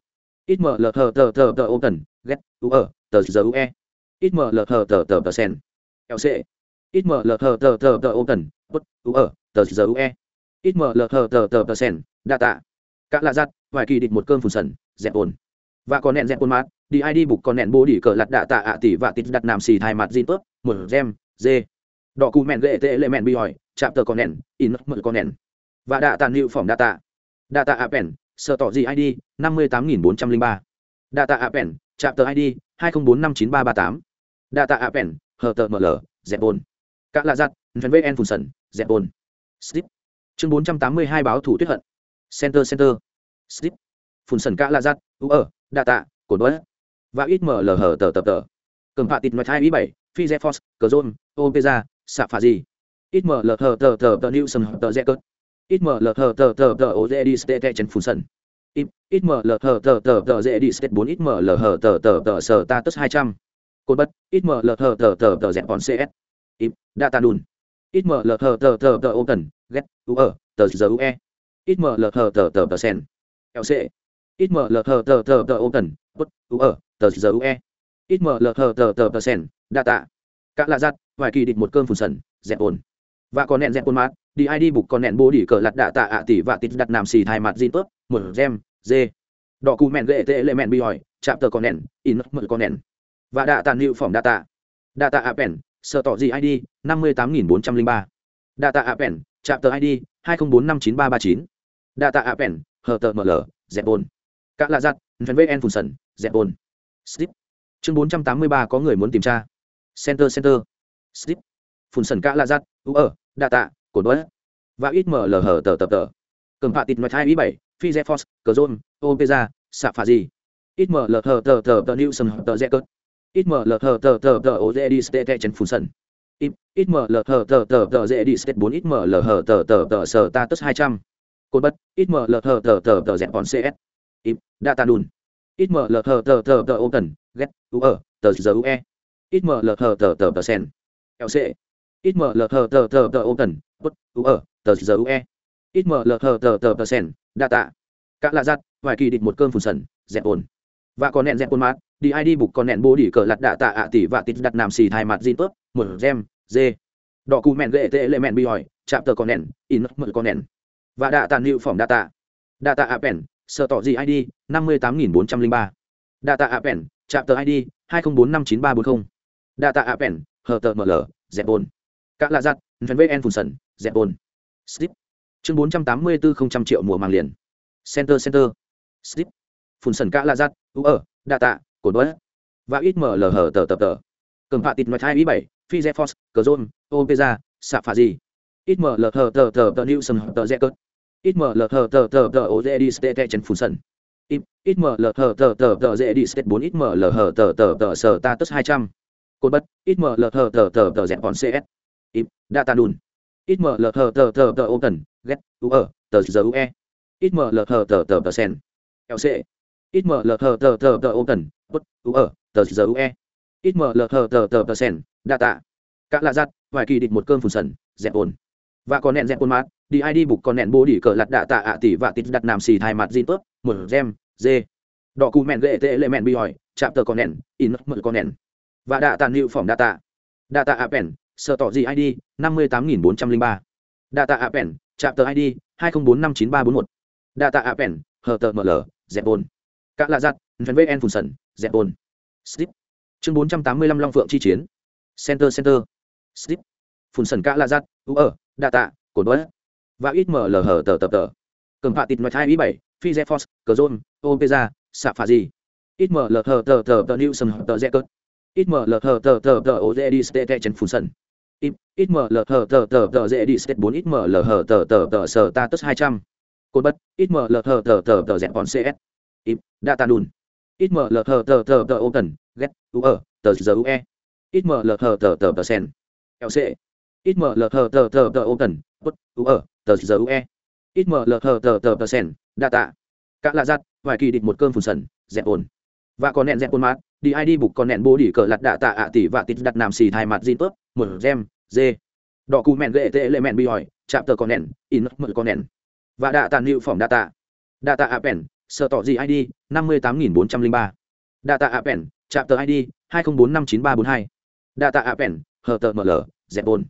ít mở lờ hở tờ tờ tờ ô tần ghét u ở tờ giờ e ít mở lờ hở tờ tờ tờ sen lc ít mở lờ hở tờ tờ tờ ô tần bất u ở, tờ giờ ue ít mở lờ tờ tờ tờ tờ sen tạ. Cạ lạ giặt, vài kỳ địch một cơn phùn sần, dẹp ồn. Và còn nẹn dẹp ồn mát, đi id bục còn nẹn bố đi cờ lặt đạ tạ ạ tỷ và tít đặt nam xì thai mặt zin tớp, một gem, dê. Đỏ cù mẹn gệ tệ lệ mẹn bi hỏi, chạm tờ còn nẹn, in mờ còn nẹn. Và đạ tàn hiệu phỏng tạ. Ạ pèn sợ tỏ gì id năm mươi tám nghìn bốn trăm linh ba. Đa tạ ạ pèn, chạm tờ id hai không bốn năm chín ba ba tám. Đa tạ ạ pèn, hờ tờ ml dẹp ồn. Cả lạ giặt vn phùn sần dẹp bồn slip chương bốn trăm tám mươi hai báo thủ tuyết hận center center slip phun sần các la giắt u ở data cột đuối và ít mở lờ hở tờ tờ tờ cầm phạ tịt mặt hai ý bảy phi z force cờ zone opeza xạ phà gì ít mở lờ hở tờ tờ tờ new sầm tờ dẹp cớt ít mở lờ hở tờ tờ tờ ô dê đi stê chân phun sần ít mở lờ hở tờ tờ tờ dê đi stê bốn ít mở lờ hở tờ tờ tờ sờ ta tất hai trăm cột bất ít mở lờ hở tờ tờ tờ dẹp bọn cs ít data đùn ít ml thờ tờ tờ tờ ô tần ghét u ở tờ giờ, u e. Ít ml thờ tờ tờ tờ sen lc ít ml thờ tờ tờ tờ ô tần bút u ở tờ giờ, u e. Ít ml thờ tờ tờ tờ sen, data. Cả lạ giặt, vài kỳ địch một cơn phùn sần, dẹp ồn và còn nẹn dẹp ồn mát, đi ai đi bục còn nẹn bố đỉ cờ lặt đạ tạ ạ tỷ và tít đặt nam xì thai mặt zin tớp một gem dê đỏ cù mẹn ghệ tệ lệ mẹn bi hỏi, chạm tờ con nẹn, in mật con nẹn. Và đạ tàn hiệu phỏng tạ ạ bèn sợ tỏ gì id năm mươi tám nghìn bốn trăm linh ba. Data appen chạm tờ id hai nghìn bốn năm chín ba ba chín. Data appen hờ tờ ml dẹp bồn. Các lạ giặt vn phun sần, dẹp bồn. Slip chương bốn trăm tám mươi ba có người muốn tìm tra. Center center. Slip phun sần các lạ giặt, u ở data cổ đuối và ít ml hờ tờ tờ tờ. Cầm phạ tịt ngoài hai ý bảy, phi z force cờ zone opeza xạ phà gì ít mở lờ thờ tờ tờ tờ new sầm tờ rẽ cớt ít mở lờ thờ tờ tờ tờ ô dê đi stê tè chân phun sân ít mở lờ thờ tờ tờ tờ dê đi stê bốn ít mở lờ thờ tờ tờ tờ sờ ta tất hai trăm cột bất ít mở lờ thờ tờ tờ tờ dẹp bọn cs ít data đùn ít mở lờ thờ tờ tờ tờ ô tần ghét u ở tờ giờ u e ít mở lờ thờ tờ tờ tờ sen lc ít mở lờ thờ tờ tờ tờ ô tần bất u ở tờ giờ u e ít mở lờ thờ tờ tờ tờ sen data cả là giặt vài kỳ định một cơn phun sần dẹp ồn và còn nẹn dẹp ồn mát đi id bục còn nện bố đi cờ lật đạ tạ ạ tỷ và tịt đặt nằm xì thai mặt zin tớp một gem dê. Đỏ cù mèn gệ tệ lệ mèn bi hỏi chạm tờ còn nện, in mượn con nện. và đạ tàn hiệu phỏng tạ. Ạ pèn, sợ tỏ gì id năm mươi tám nghìn bốn trăm linh ba. Data appen chạm tờ id hai nghìn bốn năm chín ba bốn mươi data appen hờ tờ ml dẹp ồn các lạ giặt vn phun sần dẹp ồn slip. Chương bốn trăm tám mươi bốn không trăm triệu mùa màng liền. Center center. Slip. Phun sần cả lạ giặt u ở đạ tạ cổ đuối và ít mở lờ hở tờ tờ tờ cầm phạ tịt ngoài hai ý bảy phi z force cờ zone opeza xạ phà gì ít mở lờ hở tờ tờ tờ new sầm tờ rẽ cớt ít mở lờ hở tờ tờ tờ ô dê đi stê tè chân phun sân ít mở lờ hở tờ tờ tờ dễ đi stê bốn ít mở lờ hở tờ tờ tờ sờ ta tất hai trăm cột bất ít mở lờ hở tờ tờ tờ rẽ bọn cs ít data đùn ít mở lờ hở tờ tờ tờ ô tần ghét u ở tờ giờ e ít mở lờ hở tờ tờ tờ sen lc ít mở lờ hờ tờ tờ tờ ô tần bất u ở tờ giờ ue ít mở lờ hờ tờ tờ tờ sen tạ cả lạ giặt vài kỳ địch một cơm phùn sần dẹp ồn và còn nẹn dẹp ồn mát đi bục còn nẹn bố đi cờ lặt đạ tạ ạ tỷ và tít đặt nam xì thai mặt zin tớp một gem, dê. Đọ cụ mẹn gệ tệ lệ mẹn bi hỏi, chạm tờ con nẹn, in mờ con nẹn. Và đạ tàn hiệu phỏng đa tạ. đa tạ ạ pèn sợ tỏ gì ID, năm mươi tám nghìn bốn trăm linh ba. đa tạ ạ pèn chạm tờ ID, hai không bốn năm chín ba bốn một. đa tạ ạ pèn hờ tờ ml, dẹp ồn Cả lạ giặt, vn vn phun sần, dẹp bồn. Slip. Chương bốn trăm tám mươi lăm Long Phượng chi chiến. Center center. Slip. Phun sần cả lạ giặt, u ở, đạ tạ, cồn đuối và ít mở lờ hở tờ tờ tờ cầm phạ tịt nói hai ý bảy phi z force cờ zôn opeza xạ phà gì ít mở lờ hở tờ tờ tờ new sầm tờ z cớt ít mở lờ hở tờ tờ tờ ô dê đi stê chân phun ít mở lờ hở tờ tờ tờ dê đi stê bốn ít mở lờ hở tờ tờ tờ sở ta tất hai trăm cột bất ít mở lờ hở tờ tờ tờ dẹp còn cs ít tà đùn. Ít mở lờ thờ tờ tờ tờ ô tần ghét u ở tờ giờ u e. Ít mở lờ thờ tờ tờ tờ sen lc ít mở lờ thờ tờ tờ tờ ô tần bút u ở tờ giờ u e. Ít mở lờ thờ tờ tờ tờ sen đa tạ cả lạ giặt, vài kỳ địch một cơm phun sần, dẹp ồn. Và còn nẹn dẹp ồn mát, đi ai đi bục còn nẹn bố đi cờ lặt đạ tạ ạ tỷ và tít đặt nằm xì thai mặt zin tớp một gem, dê. Đỏ cù mẹn gệ tệ lệ mẹn bi hỏi, chạm tờ con nẹn, in mờ con nẹn. Và đạ tàn hiệu phỏng tạ ạ bèn sợ tỏ gì id năm mươi tám nghìn bốn trăm linh ba data appen chạm tờ id hai không bốn năm chín ba bốn hai data appen hờ tờ ml dẹp bồn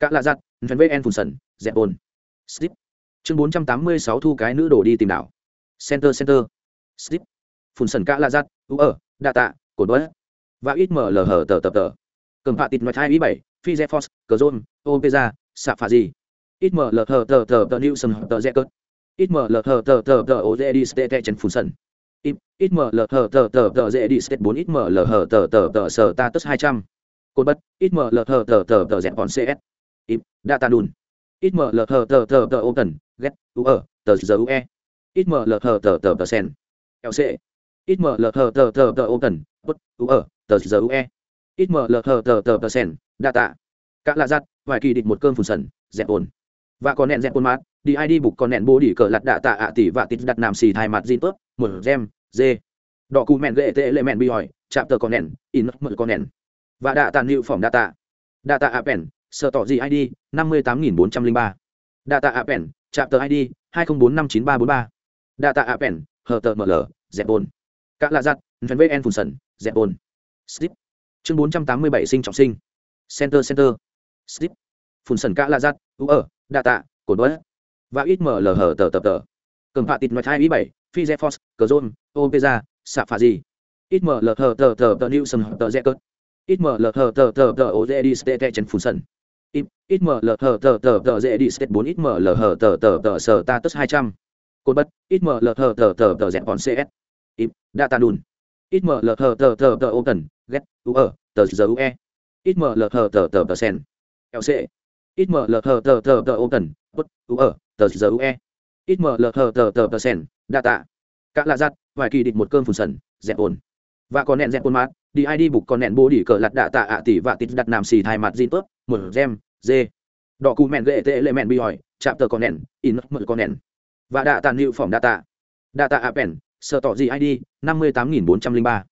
các lạ giặt vn phun sần dẹp bồn Slip. Chương 486 thu cái nữ đồ đi tìm đảo. Center center. Slip. phùn sần cả lạ giặt, u ở, đa tạ, cột đuối. Và ít mở lờ hờ tờ tờ tờ. Cầm phạ tịt ngoài hai ý bảy, phi Zephos, cờ zôn, ra xạ phà gì. Ít mở lờ hờ tờ tờ tờ new sầm tờ dẹ cớt. Ít mở lờ hở tờ tờ tờ ô dê đi stê chân phun sần. Ít mở lờ hở tờ tờ tờ dê đi stê bốn ít mở lờ hở tờ tờ tờ sờ ta tất hai trăm. Cột bất, ít mở lờ hở tờ tờ tờ dẹp bọn CS. Ít, data đùn ít mở lờ hờ tờ tờ tờ ô tần ghét u ờ tờ giờ e ít mở lờ hờ tờ tờ tờ sen lc ít mở lờ hờ tờ tờ tờ ô tần bất u ờ tờ giờ ue ít mở lờ hờ tờ tờ tờ sen data cả là giặt vài kỳ định một cơn phun sần dẹp ồn và còn nẹn dẹp quân mát, đi id bục còn nẹn bố đi cờ lặt đạ tạ ạ tỷ và tít đặt nằm xì thai mặt zin tớp, một gem, dê. Đỏ cù mẹn gệ tệ lệ mẹn bi hỏi, chạm tờ còn nẹn, in mật con nẹn. Và đạ tàn hiệu phỏng tạ. Ạ pèn sợ tỏ gì id năm mươi tám nghìn bốn trăm linh ba. Đạ tạ ạ pèn, chạm tờ id hai không bốn năm chín ba bốn ba. Đạ tạ ạ pèn, hờ tờ ml dẹp bồn. Các lạ giặt v en phun sần, dẹp bồn. Slip. Chương bốn trăm tám mươi bảy sinh trọng sinh. Center center. Slip. Phun sần các lạ giặt, u ở data cồn bớt và ít mở lờ hở tờ tờ tờ cầm phạ tịt nói hai ý bảy phi zephos cờ zôn opeza xạ phà gì ít mở lờ hở tờ tờ tờ new sầm tờ dẹ cớt ít lờ hở tờ tờ tờ ô dê đi stê chân phun sân ít mở lờ hở tờ tờ tờ dê đi stê bốn ít mở lờ hở tờ tờ tờ sờ ta tất hai trăm cột bất ít mở lờ hở tờ tờ tờ dẹp bọn cs ít data đùn ít mở lờ hở tờ tờ tờ ô tần ghét u ở tờ giờ e ít mở lờ hở tờ tờ tờ sen lc ít mở lờ thờ tờ tờ tờ open bất u ở tờ giờ ue ít mở lờ thờ tờ tờ tờ sen tạ. Cả lạ giặt vài kỳ địch một cơm phun sần dẹp ồn. Và còn nẹn dẹp ồn mát đi ai đi bục còn nẹn bố đi cờ lặt đạ tạ ạ tỷ và tít đặt nằm xì thai mặt zin tớp một gem dê. Đỏ cù mẹn gệ tệ lệ mẹn bi hỏi chạm tờ con nẹn in mờ con nẹn. Và đạ tàn hiệu phỏng tạ. Ạ pèn, sợ tỏ gì id năm mươi tám nghìn bốn trăm linh ba.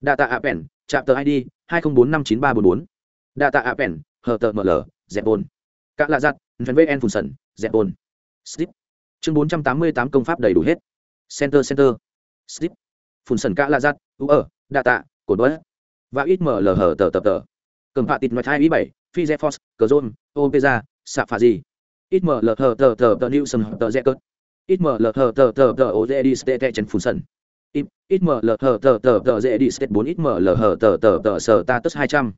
Đa tạ ạ pèn, chạm tờ id hai nghìn bốn năm chín ba bốn bốn. Đa tạ ạ pèn, hờ tờ ml dẹp ổn các lạ giặt vn vn Phùn sần dẹp bồn slip chương bốn trăm tám mươi tám công pháp đầy đủ hết center center slip Phùn sần các lạ giặt u ở data cột đuối và ít mở lờ hở tờ tập tờ cầm phạ tịt nói hai ý bảy phi zephos cờ zôn opeza xạ phà gì ít mở lờ hở tờ tờ tờ new sầm tờ Dẹp cớt ít mở lờ hở tờ tờ tờ ô dê đi stê chân ít mở lờ hở tờ tờ tờ dê đi stê bốn ít mở lờ hở tờ tờ tờ sờ ta tất hai trăm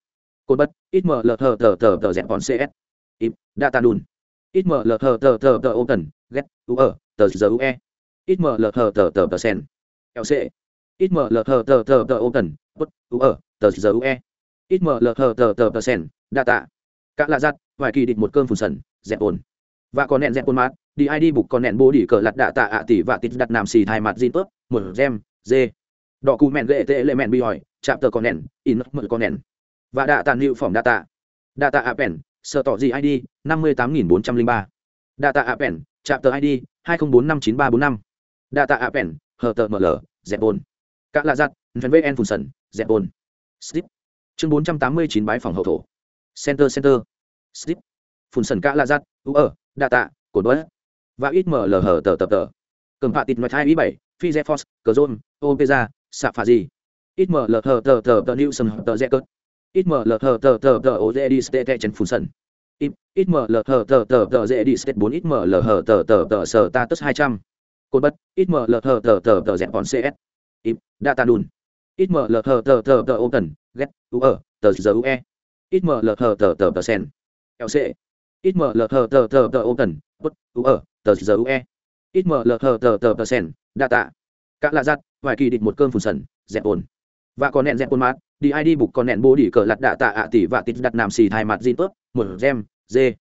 cột bất ít mở lờ hở tờ tờ tờ dẹp còn cs ít data đun. Ít mở lờ thờ tờ tờ tờ ô tần get, u ở tờ giờ ue ít mở lờ thờ tờ tờ tờ sen lc ít mở lờ thờ tờ tờ tờ ô tần bất u ở tờ giờ ue ít mở lờ thờ tờ tờ tờ sen, data. Cả lạ giặt, vài kỳ địch một cơm phùn sần, dẹp ồn. Và còn nẹn dẹp ồn mát, đi ai đi bục còn nẹn bố đi cờ lặt đạ tạ ạ tỷ và tít đặt nằm xì thai mặt zin tớp một gem dê đỏ cù mẹn gệ tệ lệ mẹn bi hỏi, chạm tờ con nẹn, in mật con nẹn. Và đạ tàn hiệu phỏng đạ tạ. Đạ tạ appen sợ tỏ gì id năm mươi tám nghìn bốn trăm linh ba. Tạ appen chạm tờ id hai nghìn bốn năm chín ba bốn năm. Tạ appen hờ tờ ml dẹp bồn. các lạ giặt vn vn phun sần, dẹp bồn. slip. Chương bốn trăm tám mươi chín bái phòng hậu thổ. Center center. Slip. Phun sần cả lạ giặt u ở data tạ, cổ đuối và ít mlh tờ tờ tờ. Cầm phạ tịt ngoài hai ý bảy, phi z force cờ zone opeza xạ phà gì ít mlh tờ tờ tờ new sân tờ z cớt ít mở lờ thờ tờ tờ tờ ô dê đi stê chân phun sân ít mlh tờ tờ tờ dê đi stê bốn ít mlh tờ tờ tờ sờ ta tức hai trăm cột bất ít mở lờ thờ tờ tờ tờ dẹp bọn cs ít data đùn ít mlh tờ tờ tờ ô tần ghét u ở tờ giờ u e ít mở lờ thờ tờ tờ tờ sen lc ít mở lở tờ tờ tờ ô tần bất u ở tờ giờ u e ít mở lờ thờ tờ tờ tờ sen data các lạ giặt vài kỳ định một cơn phun sần dẹp ổn và còn nẹn dẹp ổn mát đi id bục còn nện bố đi cờ lật đạ tạ ạ tỷ và tịt đặt nằm xì thai mặt zin tớp một gem dê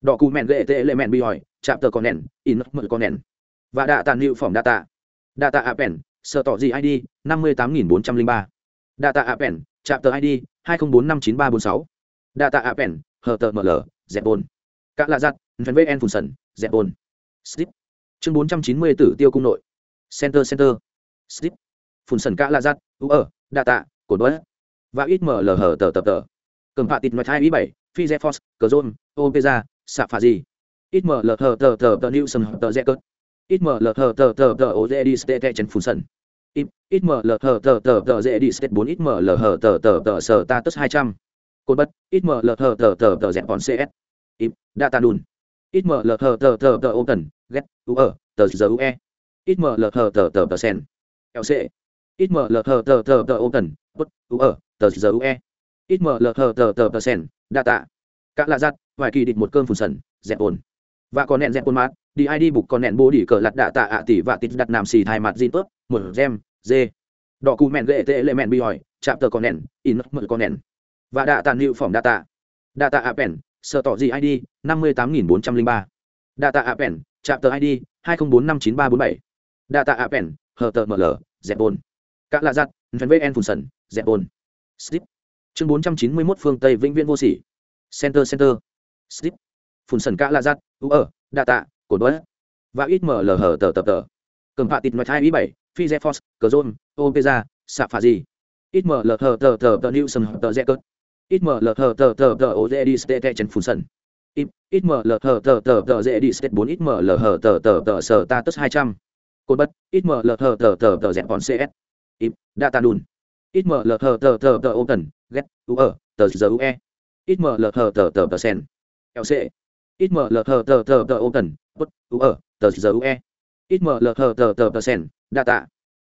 đỏ cù mèn gệ tệ lệ mèn bi hỏi chạm tờ còn nện, in mượn còn nện. và đạ tàn liệu phẩm đạ tạ. Đạ tạ ạ pèn, sợ tỏ gì id năm mươi tám nghìn bốn trăm linh ba chạm tờ id hai nghìn bốn năm chín ba bốn sáu hờ tờ ml dẹp bồn. các lạ giặt phần vn phun sần dẹp bồn. slip chương bốn trăm chín mươi tử tiêu cung nội center center slip phun sần cả la giặt u ở đa tạ cổ đuối và ít mở lờ hở tờ tờ tờ cầm phạ tịt mặt hai ý bảy phi z force cờ zone opeza xạ phà gì ít mở lờ hở tờ tờ tờ new sân tờ z cớt ít mở lờ hở tờ tờ tờ ô dê đi stê tè chân phun sân ít mở lờ hở tờ tờ tờ dê đi stê bốn ít mở lờ hở tờ tờ tờ sờ ta tức hai trăm cột bất ít mở lờ hở tờ tờ tờ dẹp bọn cs ít data đùn ít mở lờ hở tờ tờ tờ ô tần ghét u ở tờ giờ ue ít mở lờ hở tờ tờ tờ sen lc ít mở lờ hở tờ tờ tờ ô tần bất u ở tờ giờ ue ít mở lờ tờ tờ tờ sen tạ. Các lạ giặt, vài kỳ địch một cơm phùn sần, dẹp ổn và còn nẹn dẹp ổn mát, đi ai đi bục còn nẹn bố đi cờ lặt đạ tạ ạ tỷ và tít đặt nằm xì thai mặt zin tớp, một gem, dê. Đỏ cù mẹn gệ tệ lệ mẹn bi hỏi, chạm tờ con nẹn, in mờ con nẹn. Và đạ tàn hiệu phỏng đa tạ. Đa tạ ạ pèn sợ tỏ gì id năm mươi tám nghìn bốn trăm linh ba. Đa tạ ạ pèn, chạm tờ id hai nghìn bốn năm chín ba bốn bảy. Đa tạ ạ pèn, hờ tờ ml dẹp ổn các lạ giặt phần vn phùn sần, dẹp ổn slip chương bốn trăm chín mươi mốt phương tây vĩnh viễn vô sỉ center center slip Phùn sần cả là giặt u ở đa tạ cổ đuối và ít mở lờ hở tờ tờ tờ cầm phạ tịt ngoài hai ý bảy phi z force cờ zone opeza xạ phà gì ít mở lờ hở tờ tờ tờ new sân tờ z cớt ít mở lờ hở tờ tờ tờ ô dê đi stê tè chân phùn sần ít mở lờ hở tờ tờ tờ dê đi stê 4 ít mở lờ hở tờ tờ tờ sở ta tất 200. cột bất ít mở lờ hở tờ tờ tờ dẹp còn cs ít đa tạ đùn ít mở lờ thờ tờ tờ tờ ô tần ghét u ở tờ giờ e. Ít mở lờ thờ tờ tờ tờ sen lc ít mở lờ thờ tờ tờ tờ ô tần bút u ở tờ giờ e. Ít mở lờ thờ tờ tờ tờ sen, data.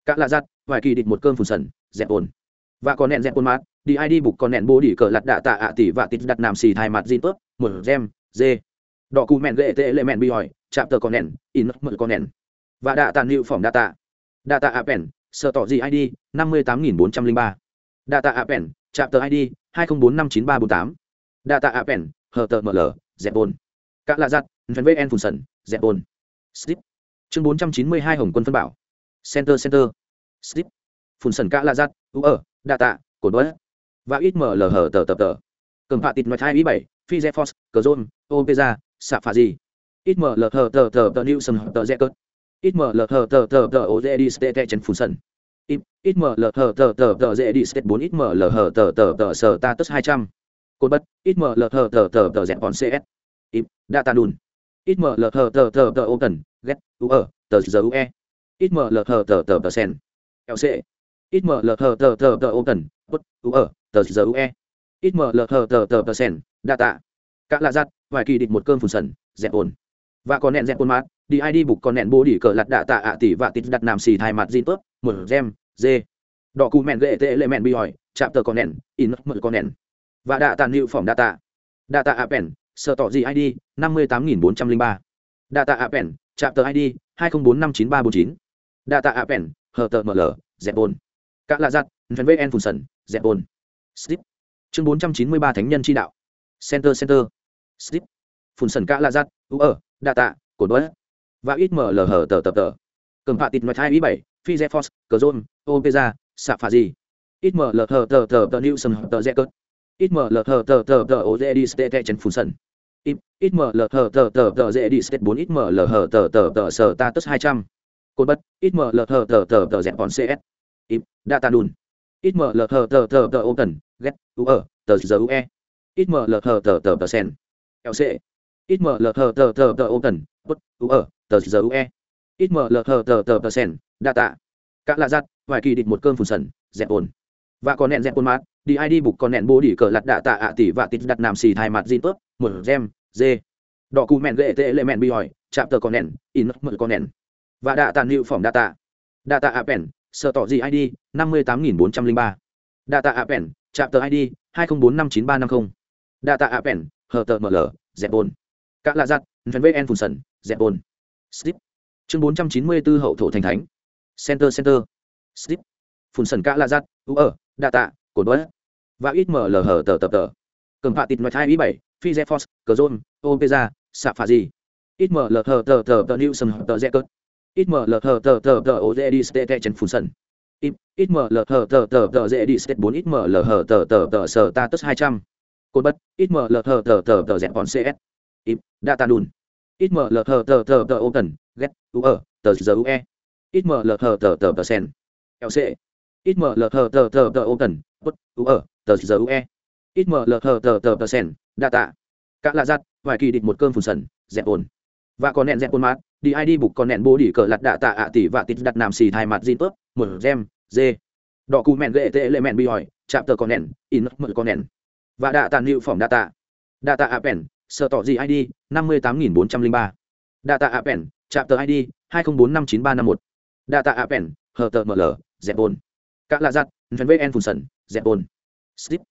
Các lạ giặt, vài kỳ định một cơm phùn sần, dẹp ổn và còn nẹn dẹp ổn mát, đi ai đi bục còn nẹn bố đi cờ lặt đạ tạ ạ tỷ và tít đặt nằm xì thai mặt zin tớp, một gem, dê. Đỏ cù mẹn gệ tệ lệ mẹn bi hỏi, chạm tờ còn nẹn, in mật còn nẹn. Và đạ tàn hiệu phỏng data data appen sợ tỏ gì id năm mươi tám nghìn bốn trăm linh ba. Data appen chạm tờ id hai nghìn bốn năm chín ba bốn tám. Data appen hờ tờ ml dẹp bồn các lạ giặt phần vn phun sần dẹp bồn slip chương bốn trăm chín mươi hai hồng quân phân bảo. Center center. Slip phun sần cả lạ giặt, u ở data cổ đuối và ít mở lờ hở tờ tờ tờ. Cầm phạ tịt ngoài hai ý bảy, phi z force, cờ zone opeza xạ phà gì ít mở lờ hở tờ tờ tờ new sân tờ z cớt ít mở lờ thờ tờ tờ tờ ô dê đi stê chân phun sần ít mở lờ thờ tờ tờ tờ dê đi stê bốn ít mở lờ thờ tờ tờ tờ sờ ta tức hai trăm cột bất ít mở lờ thờ tờ tờ tờ dẹp còn cs ít data đùn ít mở lờ thờ tờ tờ tờ ô tần ghét u ở tờ giờ u e ít mở lờ thờ tờ tờ tờ sen lc ít mở lờ thờ tờ tờ tờ ô tần bất u ở tờ giờ u e ít mở lờ thờ tờ tờ tờ sen đa tạ cả là giặt vài kỳ định một cơm phun sần dẹp ổn và còn nẹn dẹp ồn mát đi id bục con nện bố đi cờ lật đạ tạ ạ tỷ và tịt đặt nằm xì thai mặt zin tốt, một gem dê đỏ cù mẹn ghệ tệ lệ mẹn bi hỏi chạm tờ con nện, in mở con nện. và đạ tàn hiệu tạ. Đạ tạ apen sở tỏ gì id năm mươi tám nghìn bốn trăm linh ba. Data appen chạm tờ id hai không bốn năm chín ba bốn chín. Data appen hờ tờ ml dẹp bồn. Cả lạ giặt phần vn phun sần dẹp bồn. slip. Chương bốn trăm chín mươi ba thánh nhân chi đạo. Center center. Slip. Phun sần cả lạ giặt u ở đạ tạ cổ đuối và ít mở lờ hở tờ tờ tờ cầm phạ tịt mặt hai ý bảy phi z force cờ zone opeza xạ phà gì ít mở lờ hở tờ tờ tờ new sân tờ z cớt ít mở lờ hở tờ tờ tờ ô dê đi stê chân phun sần ít mở lờ hở tờ tờ tờ dê đi stê bốn ít mở lờ hở tờ tờ tờ sờ ta tất hai trăm cột bất ít mở lờ hở tờ tờ tờ dẹp bọn cs ít data đùn ít mở lờ hở tờ tờ tờ ô tần ghét u ở tờ giờ ue ít mở lờ hở tờ tờ tờ sen lc ít mở lờ hở tờ tờ tờ ô tần bút u ở tờ giờ ue ít mờ lờ tờ tờ tờ tờ sen tạ. Cạ lạ giặt, vài kỳ địch một cơm phun sần, dẹp ồn. Và còn nẹn dẹp ồn mát, đi ai đi bục còn nẹn bố đi cờ lặt đạ tạ ạ tỷ và tít đặt nằm xì thai mặt zin tớp một gem, dê. Đỏ cù mẹn gệ tệ lệ mẹn bi hỏi, chạm tờ còn nẹn, in mờ còn nẹn. Và đạ tàn hiệu phỏng tạ. Ạ pèn sợ tỏ gì id năm mươi tám nghìn bốn trăm linh ba. Data appen chạm tờ id hai nghìn bốn năm chín ba năm mươi data appen hờ tờ ml dẹp ổn các lạ giặt vn phun sần dẹp ồn slip chương bốn trăm chín mươi bốn hậu thổ thành thánh center center slip phun sần cả la giắt u ở đa tạ cổ đuối và ít mở lờ hở tờ tờ tờ cầm phạ tịt nói hai ý bảy phi z force cờ zone opeza xạ phà gì ít mở lờ hở tờ tờ tờ new sầm tờ z cớt ít mở lờ hở tờ tờ tờ ô dê đi stê chân phun sần ít mở lờ hở tờ tờ tờ dê đi stê bốn ít mở lờ hở tờ tờ tờ sờ ta tức hai trăm cột bất ít mở lờ hở tờ tờ tờ dẹp bọn cs ít data đùn ít mở lờ thờ tờ tờ tờ ô tần ghét u ở tờ giờ ue ít mở lờ thờ tờ tờ tờ sen lc ít mở lờ thờ tờ tờ tờ ô tần bút u ở tờ giờ ue ít mở lờ thờ tờ tờ tờ sen, data. Các lạ giặt, vài kỳ địch một cơm phun sần, dẹp ồn. Và còn nẹn dẹp ồn mát, đi ai đi bục còn nẹn bố đi cờ lặt đạ tạ ạ tỷ và tít đặt nằm xì thai mặt zin tớp một gem dê đỏ cù mẹn ghệ tệ lệ mẹn bi hỏi, chạm tờ con nẹn, in mật con nẹn. Và đạ tàn hiệu phỏng tạ ạ bèn sợ tỏ gì id năm mươi tám nghìn bốn trăm linh ba. Data appen chạm tờ id hai nghìn bốn năm chín ba năm một. Data appen hờ tờ ml dẹp bồn. Các lạ giặt vn phun sần, dẹp bồn. Slip.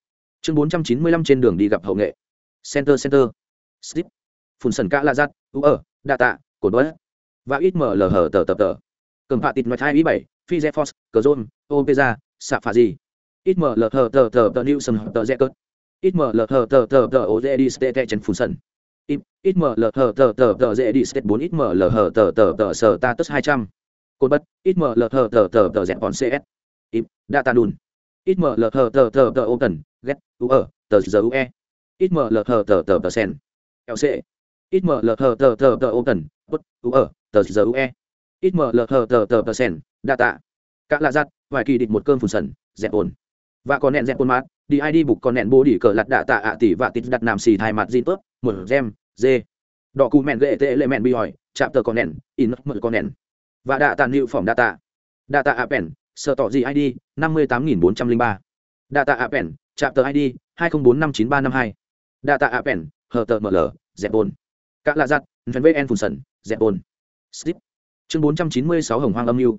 Chương bốn trăm chín mươi lăm trên đường đi gặp hậu nghệ. Center center. Slip. Phun sần các lạ giặt u ở data cồn đuối và ít ml hờ tờ tập tờ. Cầm phạ tịt nói hai ý bảy, phi z force, cờ zone opeza xạ phà gì ít ml hờ tờ tờ tờ new sân tờ dẹp cớt ít mở lờ thờ tờ tờ tờ ô dê đi stê chân phun sần ít mở lờ thờ tờ tờ tờ dê đi stê bốn ít mở lờ thờ tờ tờ tờ sờ ta tức hai trăm cột bất ít mở lờ thờ tờ tờ tờ dẹp còn cs ít data đùn ít mở lờ thờ tờ tờ tờ tần ghép u ở tờ giờ u e ít mở lờ thờ tờ tờ tờ sen lc ít mở lờ thờ tờ tờ tờ open bất u ở tờ giờ u e ít mở lờ thờ tờ tờ tờ sen data cả là giặt vài kỳ địch một cơm phun sần dẹp ồn và còn nẹn dẹp quân mát, đi id bục còn nẹn bố đi cờ lặt đạ tạ ạ tỷ và tít đặt nằm xì thai mặt zin tớp, một gem, dê. Đỏ cù mẹn gệ tệ lệ mẹn bi hỏi, chạm tờ còn nẹn, in mở con nẹn. Và đạ tàn hiệu phỏng tạ. Ạ pèn, sợ tỏ gì id năm mươi tám nghìn bốn trăm linh ba. Đạ tạ ạ pèn, chạm tờ id hai không bốn năm chín ba năm hai. Đạ tạ ạ pèn, hờ tờ ml dẹp bồn. Các lạ giặt vn phun sần, dẹp bồn. Slip. Chương bốn trăm chín mươi sáu hồng hoang âm mưu.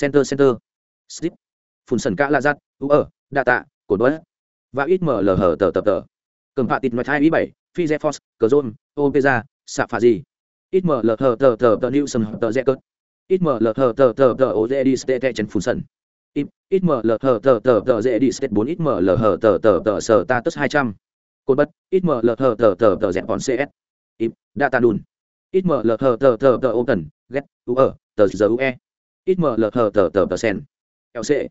Center center. Slip. Phun sần các lạ giặt u ở đa tạ, cổ đuối và ít mở lờ hở tờ tờ tờ cầm phạ tịt mặt hai ý bảy phi z force cờ zone opeza xạ phà gì ít mở lờ hở tờ tờ tờ new sân tờ rẽ cớt ít mở lờ hở tờ tờ tờ ô dê đi stê chân phun sân ít mở lờ hở tờ tờ tờ dễ đi stê bốn ít mở lờ hở tờ tờ tờ sờ ta tức hai trăm cột bất ít mở lờ hở tờ tờ tờ dẹp còn cs ít data đùn ít mở lờ hở tờ tờ tờ ô tần ghét u ở tờ giờ e ít mở lờ hở tờ tờ tờ sen lc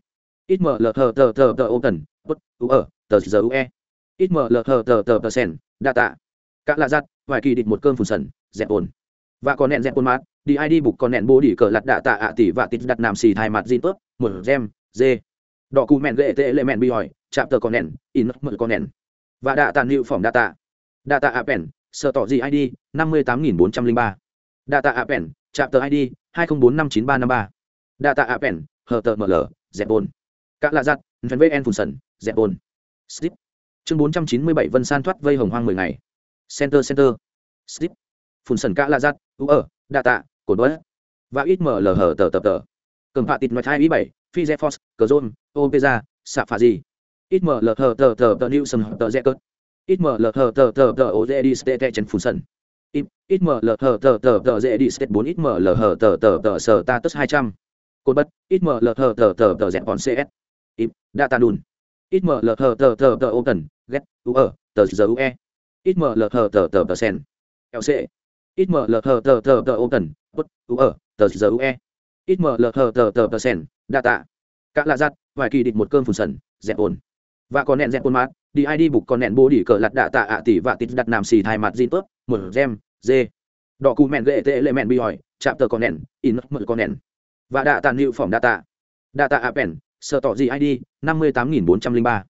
ít mờ lờ thờ tờ tờ tờ ô tần bất u, ở, tờ giờ ue ít mờ lờ thờ tờ tờ tờ sen tạ cả lạ giặt, vài kỳ địch một cơm phùn sần, dẹp ồn. Và còn nẹn dẹp ồn mát, đi ai đi bục còn nẹn bố đi cờ lặt đạ tạ ạ tỷ và tít đặt nằm xì thai mặt zin tớp, một gem, dê. Đỏ cù mẹn gệ tệ lệ mẹn bi hỏi, chạm tờ con nẹn, in mật con nẹn. Và đạ tàn hiệu phỏng tạ ạ bèn sợ tỏ gì id năm mươi tám nghìn bốn trăm linh ba. Đa tạ ạ pèn, chạm tờ id hai nghìn bốn năm chín ba năm ba. Đa tạ ạ pèn, hờ tờ ml dẹp ồn. Cả lạ giặt vn Phùn sần dẹp bồn, slip chương bốn trăm chín mươi bảy vân san thoát vây hồng hoang mười ngày center center slip Phùn sần cả là giặt u ở đa tạ cổ đuối và ít mở lờ hở tờ tập tờ cầm phạ tịt nói hai ý bảy phi Dẹp force cờ zone opeza xạ Phạ gì ít mở lờ hở tờ tờ tờ newson tờ rẽ cớt ít mở lờ hở tờ tờ tờ ô dê đi stê chân sần ít mở lờ hở tờ tờ tờ dễ đi stê bốn ít mở lờ hở tờ tờ tờ sở ta tất hai trăm cột bất ít mở lờ hở tờ tờ tờ dẹp bọn cs ít data đùn ít mở lờ thờ tờ tờ tờ ô cần ghét u ở tờ giờ u e. Ít mờ lờ thờ tờ tờ tờ sen lc ít mờ lờ thờ tờ tờ tờ ô tần bút u ở tờ giờ u e. Ít mờ lờ thờ tờ tờ tờ sen, data. Các lạ giặt, vài kỳ địch một cơm phùn sần, dẹp ồn. Và còn nẹn dẹp ồn mát, đi ai đi bục còn nẹn bố đỉ cờ lặt đạ tạ ạ tỷ và tít đặt nằm xì thai mặt zin tớp một gem, dê. Đỏ cù mẹn gệ tệ lệ mẹn bi hỏi, chạm tờ còn nẹn, in mờ còn nẹn. Và đạ tàn hiệu phỏng data ạ appen sợ tỏ gì id năm mươi tám nghìn bốn trăm linh ba.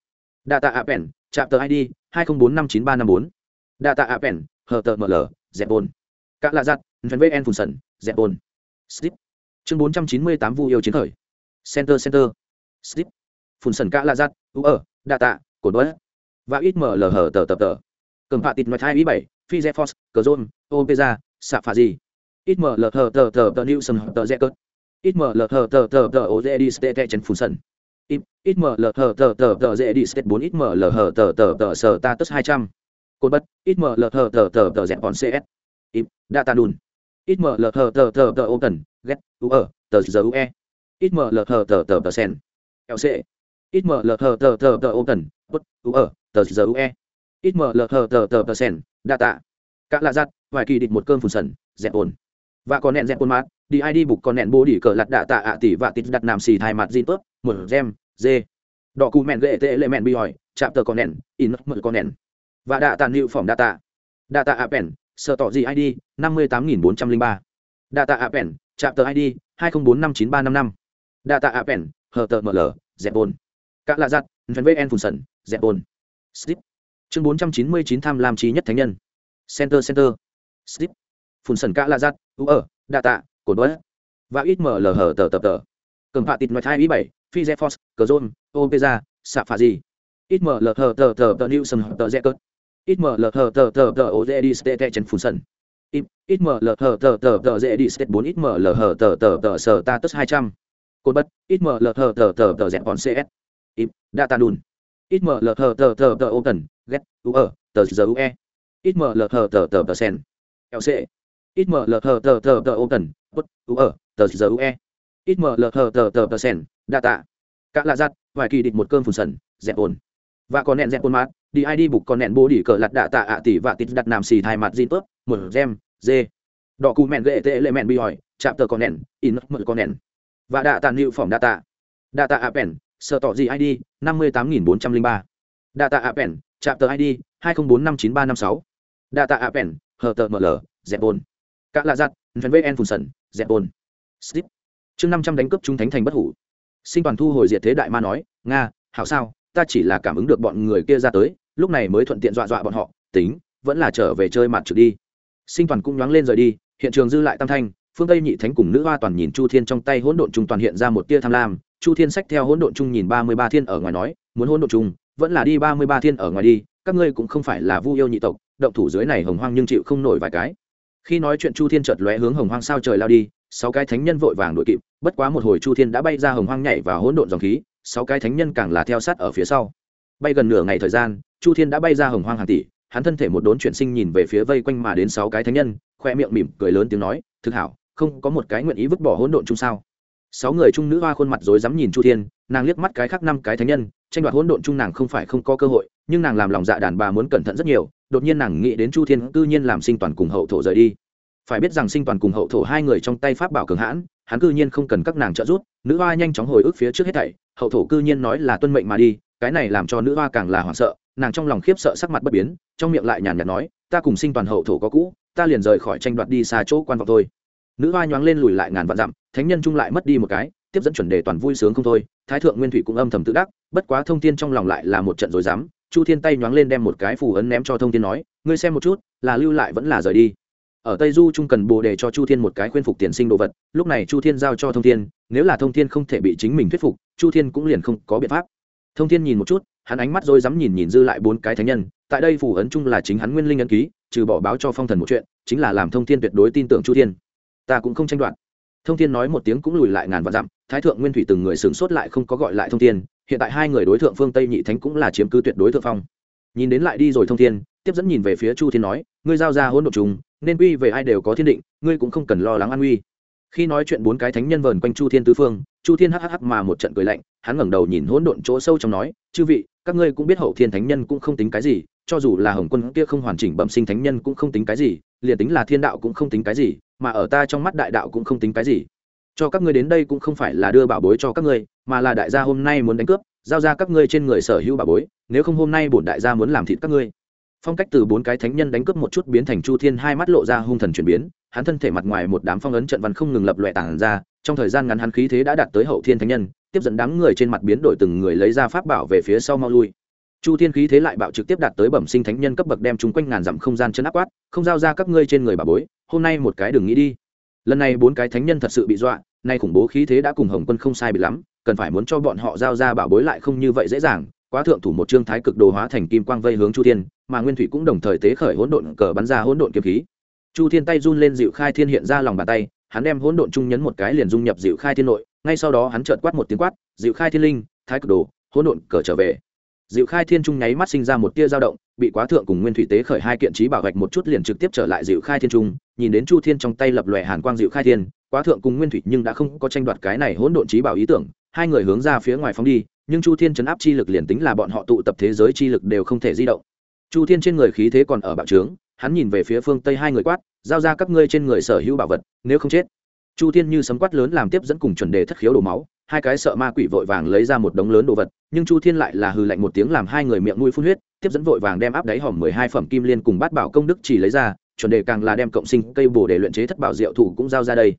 Data appen chạm tờ id hai nghìn bốn năm chín ba năm bốn. Data appen hờ tờ ml dẹp bồn các lạ giặt vn vn phun sần dẹp bồn slip. Chương bốn trăm chín mươi tám vu yêu chiến khởi. Center center. Slip. Phun sần ca lạ giặt, u ở đa tạ cồn bớt. Và ít mở hờ hở tờ tờ. Cầm phạ tịt ngoài hai ý bảy, phi z force cờ zone opeza xạ phà gì ít mở hờ hở tờ tờ tờ new sân tờ z cớt ít mở lờ thờ tờ tờ tờ ô dê đi stê chân phun sần ít mở lờ thờ tờ tờ tờ dê đi stê bốn ít mở lờ thờ tờ tờ tờ sờ ta tức hai trăm cột bất ít mở lờ thờ tờ tờ tờ dẹp còn cs ít data đùn ít mở lờ thờ tờ tờ tờ ô tần ghét u ở tờ giờ ue ít mở lờ thờ tờ tờ tờ sen lc ít mở lờ thờ tờ tờ tờ ô tần bất u ở tờ giờ ue ít mở lờ thờ tờ tờ tờ sen data cả là giặt vài kỳ định một cơn phun sần dẹp ổn và còn nẹn dẹp ồn mát đi id bục con nện bố đi cờ lật đạ tạ ạ tỷ và tịt đặt nam xì thai mặt zin tốt, một gem dê. Đỏ cù mèn ghệ tệ lệ mèn bi hỏi chạm tờ con nện, in mở con nện. và đạ tàn hiệu tạ. Đạ tạ apen sở tỏ gì id năm mươi tám nghìn bốn trăm linh ba. Chạm tờ id hai nghìn bốn năm chín ba năm năm. Hờ tờ ml dẹp bồn. các lạ giặt vn vn phun sần dẹp bồn. slip. Chương bốn trăm chín mươi chín tham lam trí nhất thánh nhân. Center center. Slip. Phun sần cả la giặt u ở đạ tạ cồn bớt và ít mở lờ hở tờ tờ tờ cầm phạ tịt nói hai ý bảy phi z force cờ zone opeza xạ phà gì ít mở lờ hở tờ tờ tờ new sân tờ z cớt ít mở lờ hở tờ tờ tờ ô dê đi stê tè chân phun sân ít mở lờ hở tờ tờ tờ dê đi stê bốn ít mở lờ hở tờ tờ tờ sờ ta tức hai trăm cồn bất ít mở lờ hở tờ tờ tờ dẹp còn cs ít data đùn ít mở lờ hở tờ tờ tờ ô cần ghét u ở tờ giờ ue ít mở lờ hờ tờ tờ tờ sen lc ít mở lờ thờ tờ tờ tờ ô tần bất u ở tờ giờ ue ít mở lờ thờ tờ tờ tờ sen tạ. Cả lạ giặt, vài kỳ địch một cơn phùn sần, dẹp ồn. Và còn nẹn dẹp ồn mát, đi ai đi bục còn nẹn bố đi cờ lặt đạ tạ ạ tỷ và tít đặt nằm xì thai mặt zin tớp một gem dê đỏ cù mẹn ghệ tệ lệ mẹn bi hỏi, chạm tờ con nẹn, in mượn con nẹn. Và đạ tàn hiệu phỏng đa tạ. Đa tạ apen sợ tỏ gì id năm mươi tám nghìn bốn trăm linh ba. Đa tạ apen chạm tờ id hai không bốn năm chín ba năm sáu. Đa tạ apen hờ tờ ml dẹp ồn. Cả lạ giặt vn vn phun sần dẹp bồn. Slip chương năm trăm đánh cướp trung thánh thành bất hủ. Sinh toàn thu hồi diệt thế đại ma nói, nga, hảo sao, ta chỉ là cảm ứng được bọn người kia ra tới, lúc này mới thuận tiện dọa dọa bọn họ, tính, vẫn là trở về chơi mặt trực đi. Sinh toàn cũng nhoáng lên rời đi, hiện trường dư lại tam thanh, phương tây nhị thánh cùng nữ hoa toàn nhìn chu thiên trong tay hỗn độn trung toàn hiện ra một tia tham lam, chu thiên sách theo hỗn độn trung nhìn ba mươi ba thiên ở ngoài nói, muốn hỗn độn trung, vẫn là đi ba mươi ba thiên ở ngoài đi, các ngươi cũng không phải là vu yêu nhị tộc, động thủ dưới này hồng hoang nhưng chịu không nổi vài cái khi nói chuyện chu thiên chợt lóe hướng hồng hoang sao trời lao đi, sáu cái thánh nhân vội vàng đuổi kịp, bất quá một hồi chu thiên đã bay ra hồng hoang nhảy và hỗn độn dòng khí, sáu cái thánh nhân càng là theo sát ở phía sau. Bay gần nửa ngày thời gian, chu thiên đã bay ra hồng hoang hàng tỷ, hắn thân thể một đốn chuyển sinh nhìn về phía vây quanh mà đến sáu cái thánh nhân, khoe miệng mỉm cười lớn tiếng nói, thực hảo, không có một cái nguyện ý vứt bỏ hỗn độn chung sao? Sáu người trung nữ hoa khuôn mặt rối rắm nhìn chu thiên, nàng liếc mắt cái khác năm cái thánh nhân, tranh đoạt hỗn độn chung nàng không phải không có cơ hội, nhưng nàng làm lòng dạ đàn bà muốn cẩn thận rất nhiều đột nhiên nàng nghĩ đến chu thiên cư nhiên làm sinh toàn cùng hậu thổ rời đi. Phải biết rằng sinh toàn cùng hậu thổ hai người trong tay pháp bảo cường hãn, hắn cư nhiên không cần các nàng trợ giúp, nữ hoa nhanh chóng hồi ức phía trước hết thảy, hậu thổ cư nhiên nói là tuân mệnh mà đi, cái này làm cho nữ hoa càng là hoảng sợ, nàng trong lòng khiếp sợ sắc mặt bất biến, trong miệng lại nhàn nhạt nói, ta cùng sinh toàn hậu thổ có cũ, ta liền rời khỏi tranh đoạt đi xa chỗ quan vọng thôi. Nữ hoa nhoáng lên lùi lại ngàn vạn dặm, thánh nhân chung lại mất đi một cái, tiếp dẫn chuẩn đề toàn vui sướng không thôi, thái thượng nguyên thủy cũng âm thầm tự đắc, bất quá thông tin trong lòng lại là một trận rồi dám chu thiên tay nhoáng lên đem một cái phù ấn ném cho thông Thiên nói, ngươi xem một chút, là lưu lại vẫn là rời đi. Ở tây du trung cần bồ đề cho chu thiên một cái khuyên phục tiền sinh đồ vật, lúc này chu thiên giao cho thông thiên, nếu là thông thiên không thể bị chính mình thuyết phục, chu thiên cũng liền không có biện pháp. Thông thiên nhìn một chút, hắn ánh mắt rồi dám nhìn nhìn dư lại bốn cái thánh nhân, tại đây phù ấn chung là chính hắn nguyên linh ấn ký, trừ bỏ báo cho phong thần một chuyện, chính là làm thông thiên tuyệt đối tin tưởng chu thiên. Ta cũng không tranh đoạt. Thông thiên nói một tiếng cũng lùi lại ngàn vạn dặm, thái thượng nguyên thủy từng người sửng sốt lại không có gọi lại thông thiên hiện tại hai người đối tượng phương tây nhị thánh cũng là chiếm cứ tuyệt đối thượng phong nhìn đến lại đi rồi thông thiên tiếp dẫn nhìn về phía chu thiên nói ngươi giao ra hỗn độ chúng nên quy về ai đều có thiên định, ngươi cũng không cần lo lắng an nguy khi nói chuyện bốn cái thánh nhân vờn quanh chu thiên tứ phương, chu thiên hhh mà một trận cười lạnh, hắn ngẩng đầu nhìn hỗn độn chỗ sâu trong nói, chư vị, các ngươi cũng biết hậu thiên thánh nhân cũng không tính cái gì, cho dù là hồng quân kia không hoàn chỉnh bẩm sinh thánh nhân cũng không tính cái gì, liền tính là thiên đạo cũng không tính cái gì, mà ở ta trong mắt đại đạo cũng không tính cái gì cho các ngươi đến đây cũng không phải là đưa bảo bối cho các ngươi, mà là đại gia hôm nay muốn đánh cướp, giao ra các ngươi trên người sở hữu bảo bối, nếu không hôm nay bổn đại gia muốn làm thịt các ngươi. Phong cách từ bốn cái thánh nhân đánh cướp một chút biến thành chu thiên, hai mắt lộ ra hung thần chuyển biến, hắn thân thể mặt ngoài một đám phong ấn trận văn không ngừng lập loại tản ra, trong thời gian ngắn hắn khí thế đã đạt tới hậu thiên thánh nhân, tiếp dẫn đám người trên mặt biến đổi từng người lấy ra pháp bảo về phía sau mau lui. Chu thiên khí thế lại bạo trực tiếp đạt tới bẩm sinh thánh nhân cấp bậc đem chúng quanh ngàn dặm không gian chân áp quát, không giao ra các ngươi trên người bà bối, hôm nay một cái đừng nghĩ đi lần này bốn cái thánh nhân thật sự bị dọa, nay khủng bố khí thế đã cùng hồng quân không sai bị lắm, cần phải muốn cho bọn họ giao ra bảo bối lại không như vậy dễ dàng. Quá thượng thủ một trương thái cực đồ hóa thành kim quang vây hướng chu thiên, mà nguyên thủy cũng đồng thời tế khởi hỗn độn cờ bắn ra hỗn độn kiếm khí. Chu thiên tay run lên dịu khai thiên hiện ra lòng bàn tay, hắn đem hỗn độn trung nhấn một cái liền dung nhập dịu khai thiên nội, ngay sau đó hắn chợt quát một tiếng quát, dịu khai thiên linh, thái cực đồ, hỗn độn cờ trở về. Dịu khai thiên trung nháy mắt sinh ra một tia dao động, bị quá thượng cùng nguyên thủy tế khởi hai kiện trí bảo gạch một chút liền trực tiếp trở lại dịu khai thiên trung nhìn đến chu thiên trong tay lập lòe hàn quang dịu khai thiên, quá thượng cùng nguyên thủy nhưng đã không có tranh đoạt cái này hỗn độn trí bảo ý tưởng, hai người hướng ra phía ngoài phóng đi, nhưng chu thiên chấn áp chi lực liền tính là bọn họ tụ tập thế giới chi lực đều không thể di động. Chu thiên trên người khí thế còn ở bạo trướng, hắn nhìn về phía phương tây hai người quát, giao ra các ngươi trên người sở hữu bảo vật, nếu không chết. Chu thiên như sấm quát lớn làm tiếp dẫn cùng chuẩn đề thất khiếu đổ máu, hai cái sợ ma quỷ vội vàng lấy ra một đống lớn đồ vật, nhưng chu thiên lại là hư lạnh một tiếng làm hai người miệng mũi phun huyết, tiếp dẫn vội vàng đem áp đáy hòm mười hai phẩm kim liên cùng bát bảo công đức chỉ lấy ra chuẩn đề càng là đem cộng sinh cây bồ để luyện chế thất bảo diệu thủ cũng giao ra đây.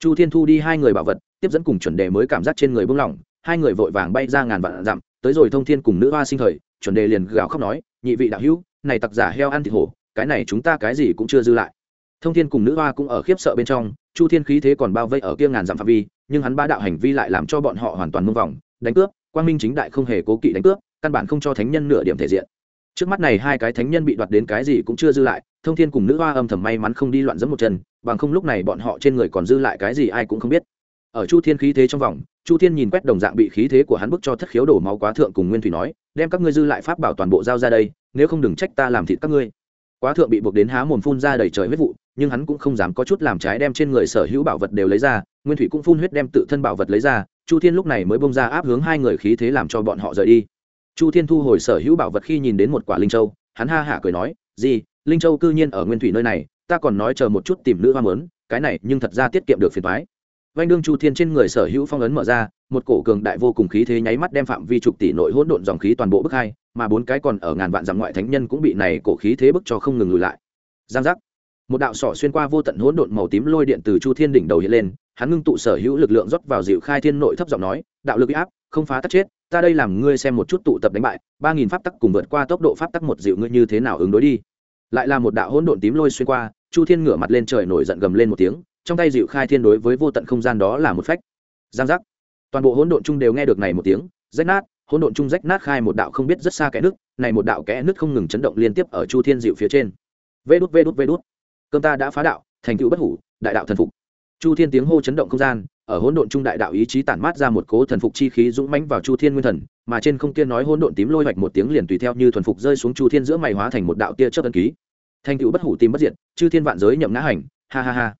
Chu thiên thu đi hai người bảo vật, tiếp dẫn cùng chuẩn đề mới cảm giác trên người buông lỏng, hai người vội vàng bay ra ngàn vạn dặm, tới rồi thông thiên cùng nữ hoa sinh thời, chuẩn đề liền gào khóc nói, nhị vị đạo hữu, này tặc giả heo ăn thịt hổ, cái này chúng ta cái gì cũng chưa dư lại. Thông thiên cùng nữ hoa cũng ở khiếp sợ bên trong, chu thiên khí thế còn bao vây ở kia ngàn dặm phạm vi, nhưng hắn ba đạo hành vi lại làm cho bọn họ hoàn toàn mông vòng, đánh cướp, quang minh chính đại không hề cố kỵ đánh cướp, căn bản không cho thánh nhân nửa điểm thể diện trước mắt này hai cái thánh nhân bị đoạt đến cái gì cũng chưa dư lại, thông thiên cùng nữ hoa âm thầm may mắn không đi loạn dẫm một chân, bằng không lúc này bọn họ trên người còn dư lại cái gì ai cũng không biết. Ở chu thiên khí thế trong vòng, chu thiên nhìn quét đồng dạng bị khí thế của hắn bức cho thất khiếu đổ máu quá thượng cùng nguyên thủy nói, đem các ngươi dư lại pháp bảo toàn bộ giao ra đây, nếu không đừng trách ta làm thịt các ngươi. Quá thượng bị buộc đến há mồm phun ra đầy trời huyết vụ, nhưng hắn cũng không dám có chút làm trái đem trên người sở hữu bảo vật đều lấy ra, nguyên thủy cũng phun huyết đem tự thân bảo vật lấy ra, chu thiên lúc này mới bông ra áp hướng hai người khí thế làm cho bọn họ rời đi chu thiên thu hồi sở hữu bảo vật khi nhìn đến một quả linh châu, hắn ha hả cười nói gì linh châu cư nhiên ở nguyên thủy nơi này, ta còn nói chờ một chút tìm nữ hoa mớn, cái này nhưng thật ra tiết kiệm được phiền thoái vanh đương chu thiên trên người sở hữu phong ấn mở ra, một cổ cường đại vô cùng khí thế nháy mắt đem phạm vi trục tỷ nội hỗn độn dòng khí toàn bộ bức hai, mà bốn cái còn ở ngàn vạn dặm ngoại thánh nhân cũng bị này cổ khí thế bức cho không ngừng lùi lại. Giang giác. Một đạo sỏ xuyên qua vô tận hỗn độn màu tím lôi điện từ chu thiên đỉnh đầu hiện lên, hắn ngưng tụ sở hữu lực lượng rót vào dịu khai thiên nội thấp giọng nói, đạo lực áp, không phá tắt chết ta đây làm ngươi xem một chút tụ tập đánh bại, ba nghìn pháp tắc cùng vượt qua tốc độ pháp tắc một dịu ngươi như thế nào ứng đối đi. Lại là một đạo hỗn độn tím lôi xuyên qua, chu thiên ngửa mặt lên trời nổi giận gầm lên một tiếng, trong tay dịu khai thiên đối với vô tận không gian đó là một phách. Giang giác. Toàn bộ hỗn độn chung đều nghe được này một tiếng, rách nát, hỗn độn chung rách nát khai một đạo không biết rất xa kẽ nước, này một đạo kẽ nước không ngừng chấn động liên tiếp ở chu thiên dịu phía trên. Vê đút vê đút vê đút. Cơm ta đã phá đạo, thành tựu bất hủ, đại đạo thần phục. Chu thiên tiếng hô chấn động không gian ở hỗn độn trung đại đạo ý chí tản mát ra một cố thần phục chi khí dũng mãnh vào chu thiên nguyên thần, mà trên không kia nói hỗn độn tím lôi hoạch một tiếng liền tùy theo như thuần phục rơi xuống chu thiên giữa mày hóa thành một đạo tia chớp ân ký. Thành tựu bất hủ tìm bất diệt, chư thiên vạn giới nhậm ngã hành, ha ha ha.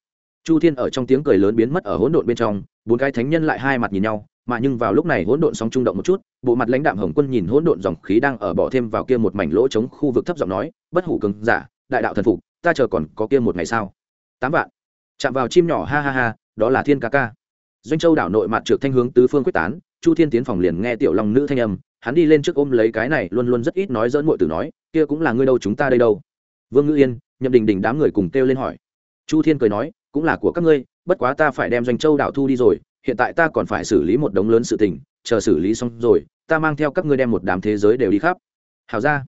Chu thiên ở trong tiếng cười lớn biến mất ở hỗn độn bên trong, bốn cái thánh nhân lại hai mặt nhìn nhau, mà nhưng vào lúc này hỗn độn sóng trung động một chút, bộ mặt lãnh đạm hồng quân nhìn hỗn độn dòng khí đang ở bỏ thêm vào kia một mảnh lỗ trống khu vực thấp giọng nói, bất hủ cứng giả, đại đạo thần phục, ta chờ còn có kia một ngày sao? Tám vạn. Chạm vào chim nhỏ, ha ha ha, đó là thiên ca ca doanh châu đảo nội mặt trượt thanh hướng tứ phương quyết tán, chu thiên tiến phòng liền nghe tiểu long nữ thanh âm, hắn đi lên trước ôm lấy cái này luôn luôn rất ít nói dẫn muội tử nói, kia cũng là ngươi đâu, chúng ta đây đâu? Vương ngữ yên, nhậm đình đình đám người cùng kêu lên hỏi. Chu thiên cười nói, cũng là của các ngươi, bất quá ta phải đem doanh châu đảo thu đi rồi, hiện tại ta còn phải xử lý một đống lớn sự tình, chờ xử lý xong rồi, ta mang theo các ngươi đem một đám thế giới đều đi khắp. Hảo ra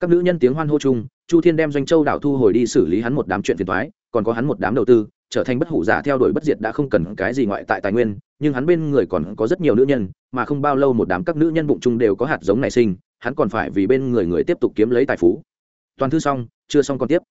các nữ nhân tiếng hoan hô chung, chu thiên đem doanh châu đảo thu hồi đi xử lý hắn một đám chuyện phiền thoái còn có hắn một đám đầu tư trở thành bất hủ giả theo đuổi bất diệt đã không cần cái gì ngoại tại tài nguyên, nhưng hắn bên người còn có rất nhiều nữ nhân, mà không bao lâu một đám các nữ nhân bụng chung đều có hạt giống nảy sinh, hắn còn phải vì bên người người tiếp tục kiếm lấy tài phú. Toàn thư xong, chưa xong còn tiếp.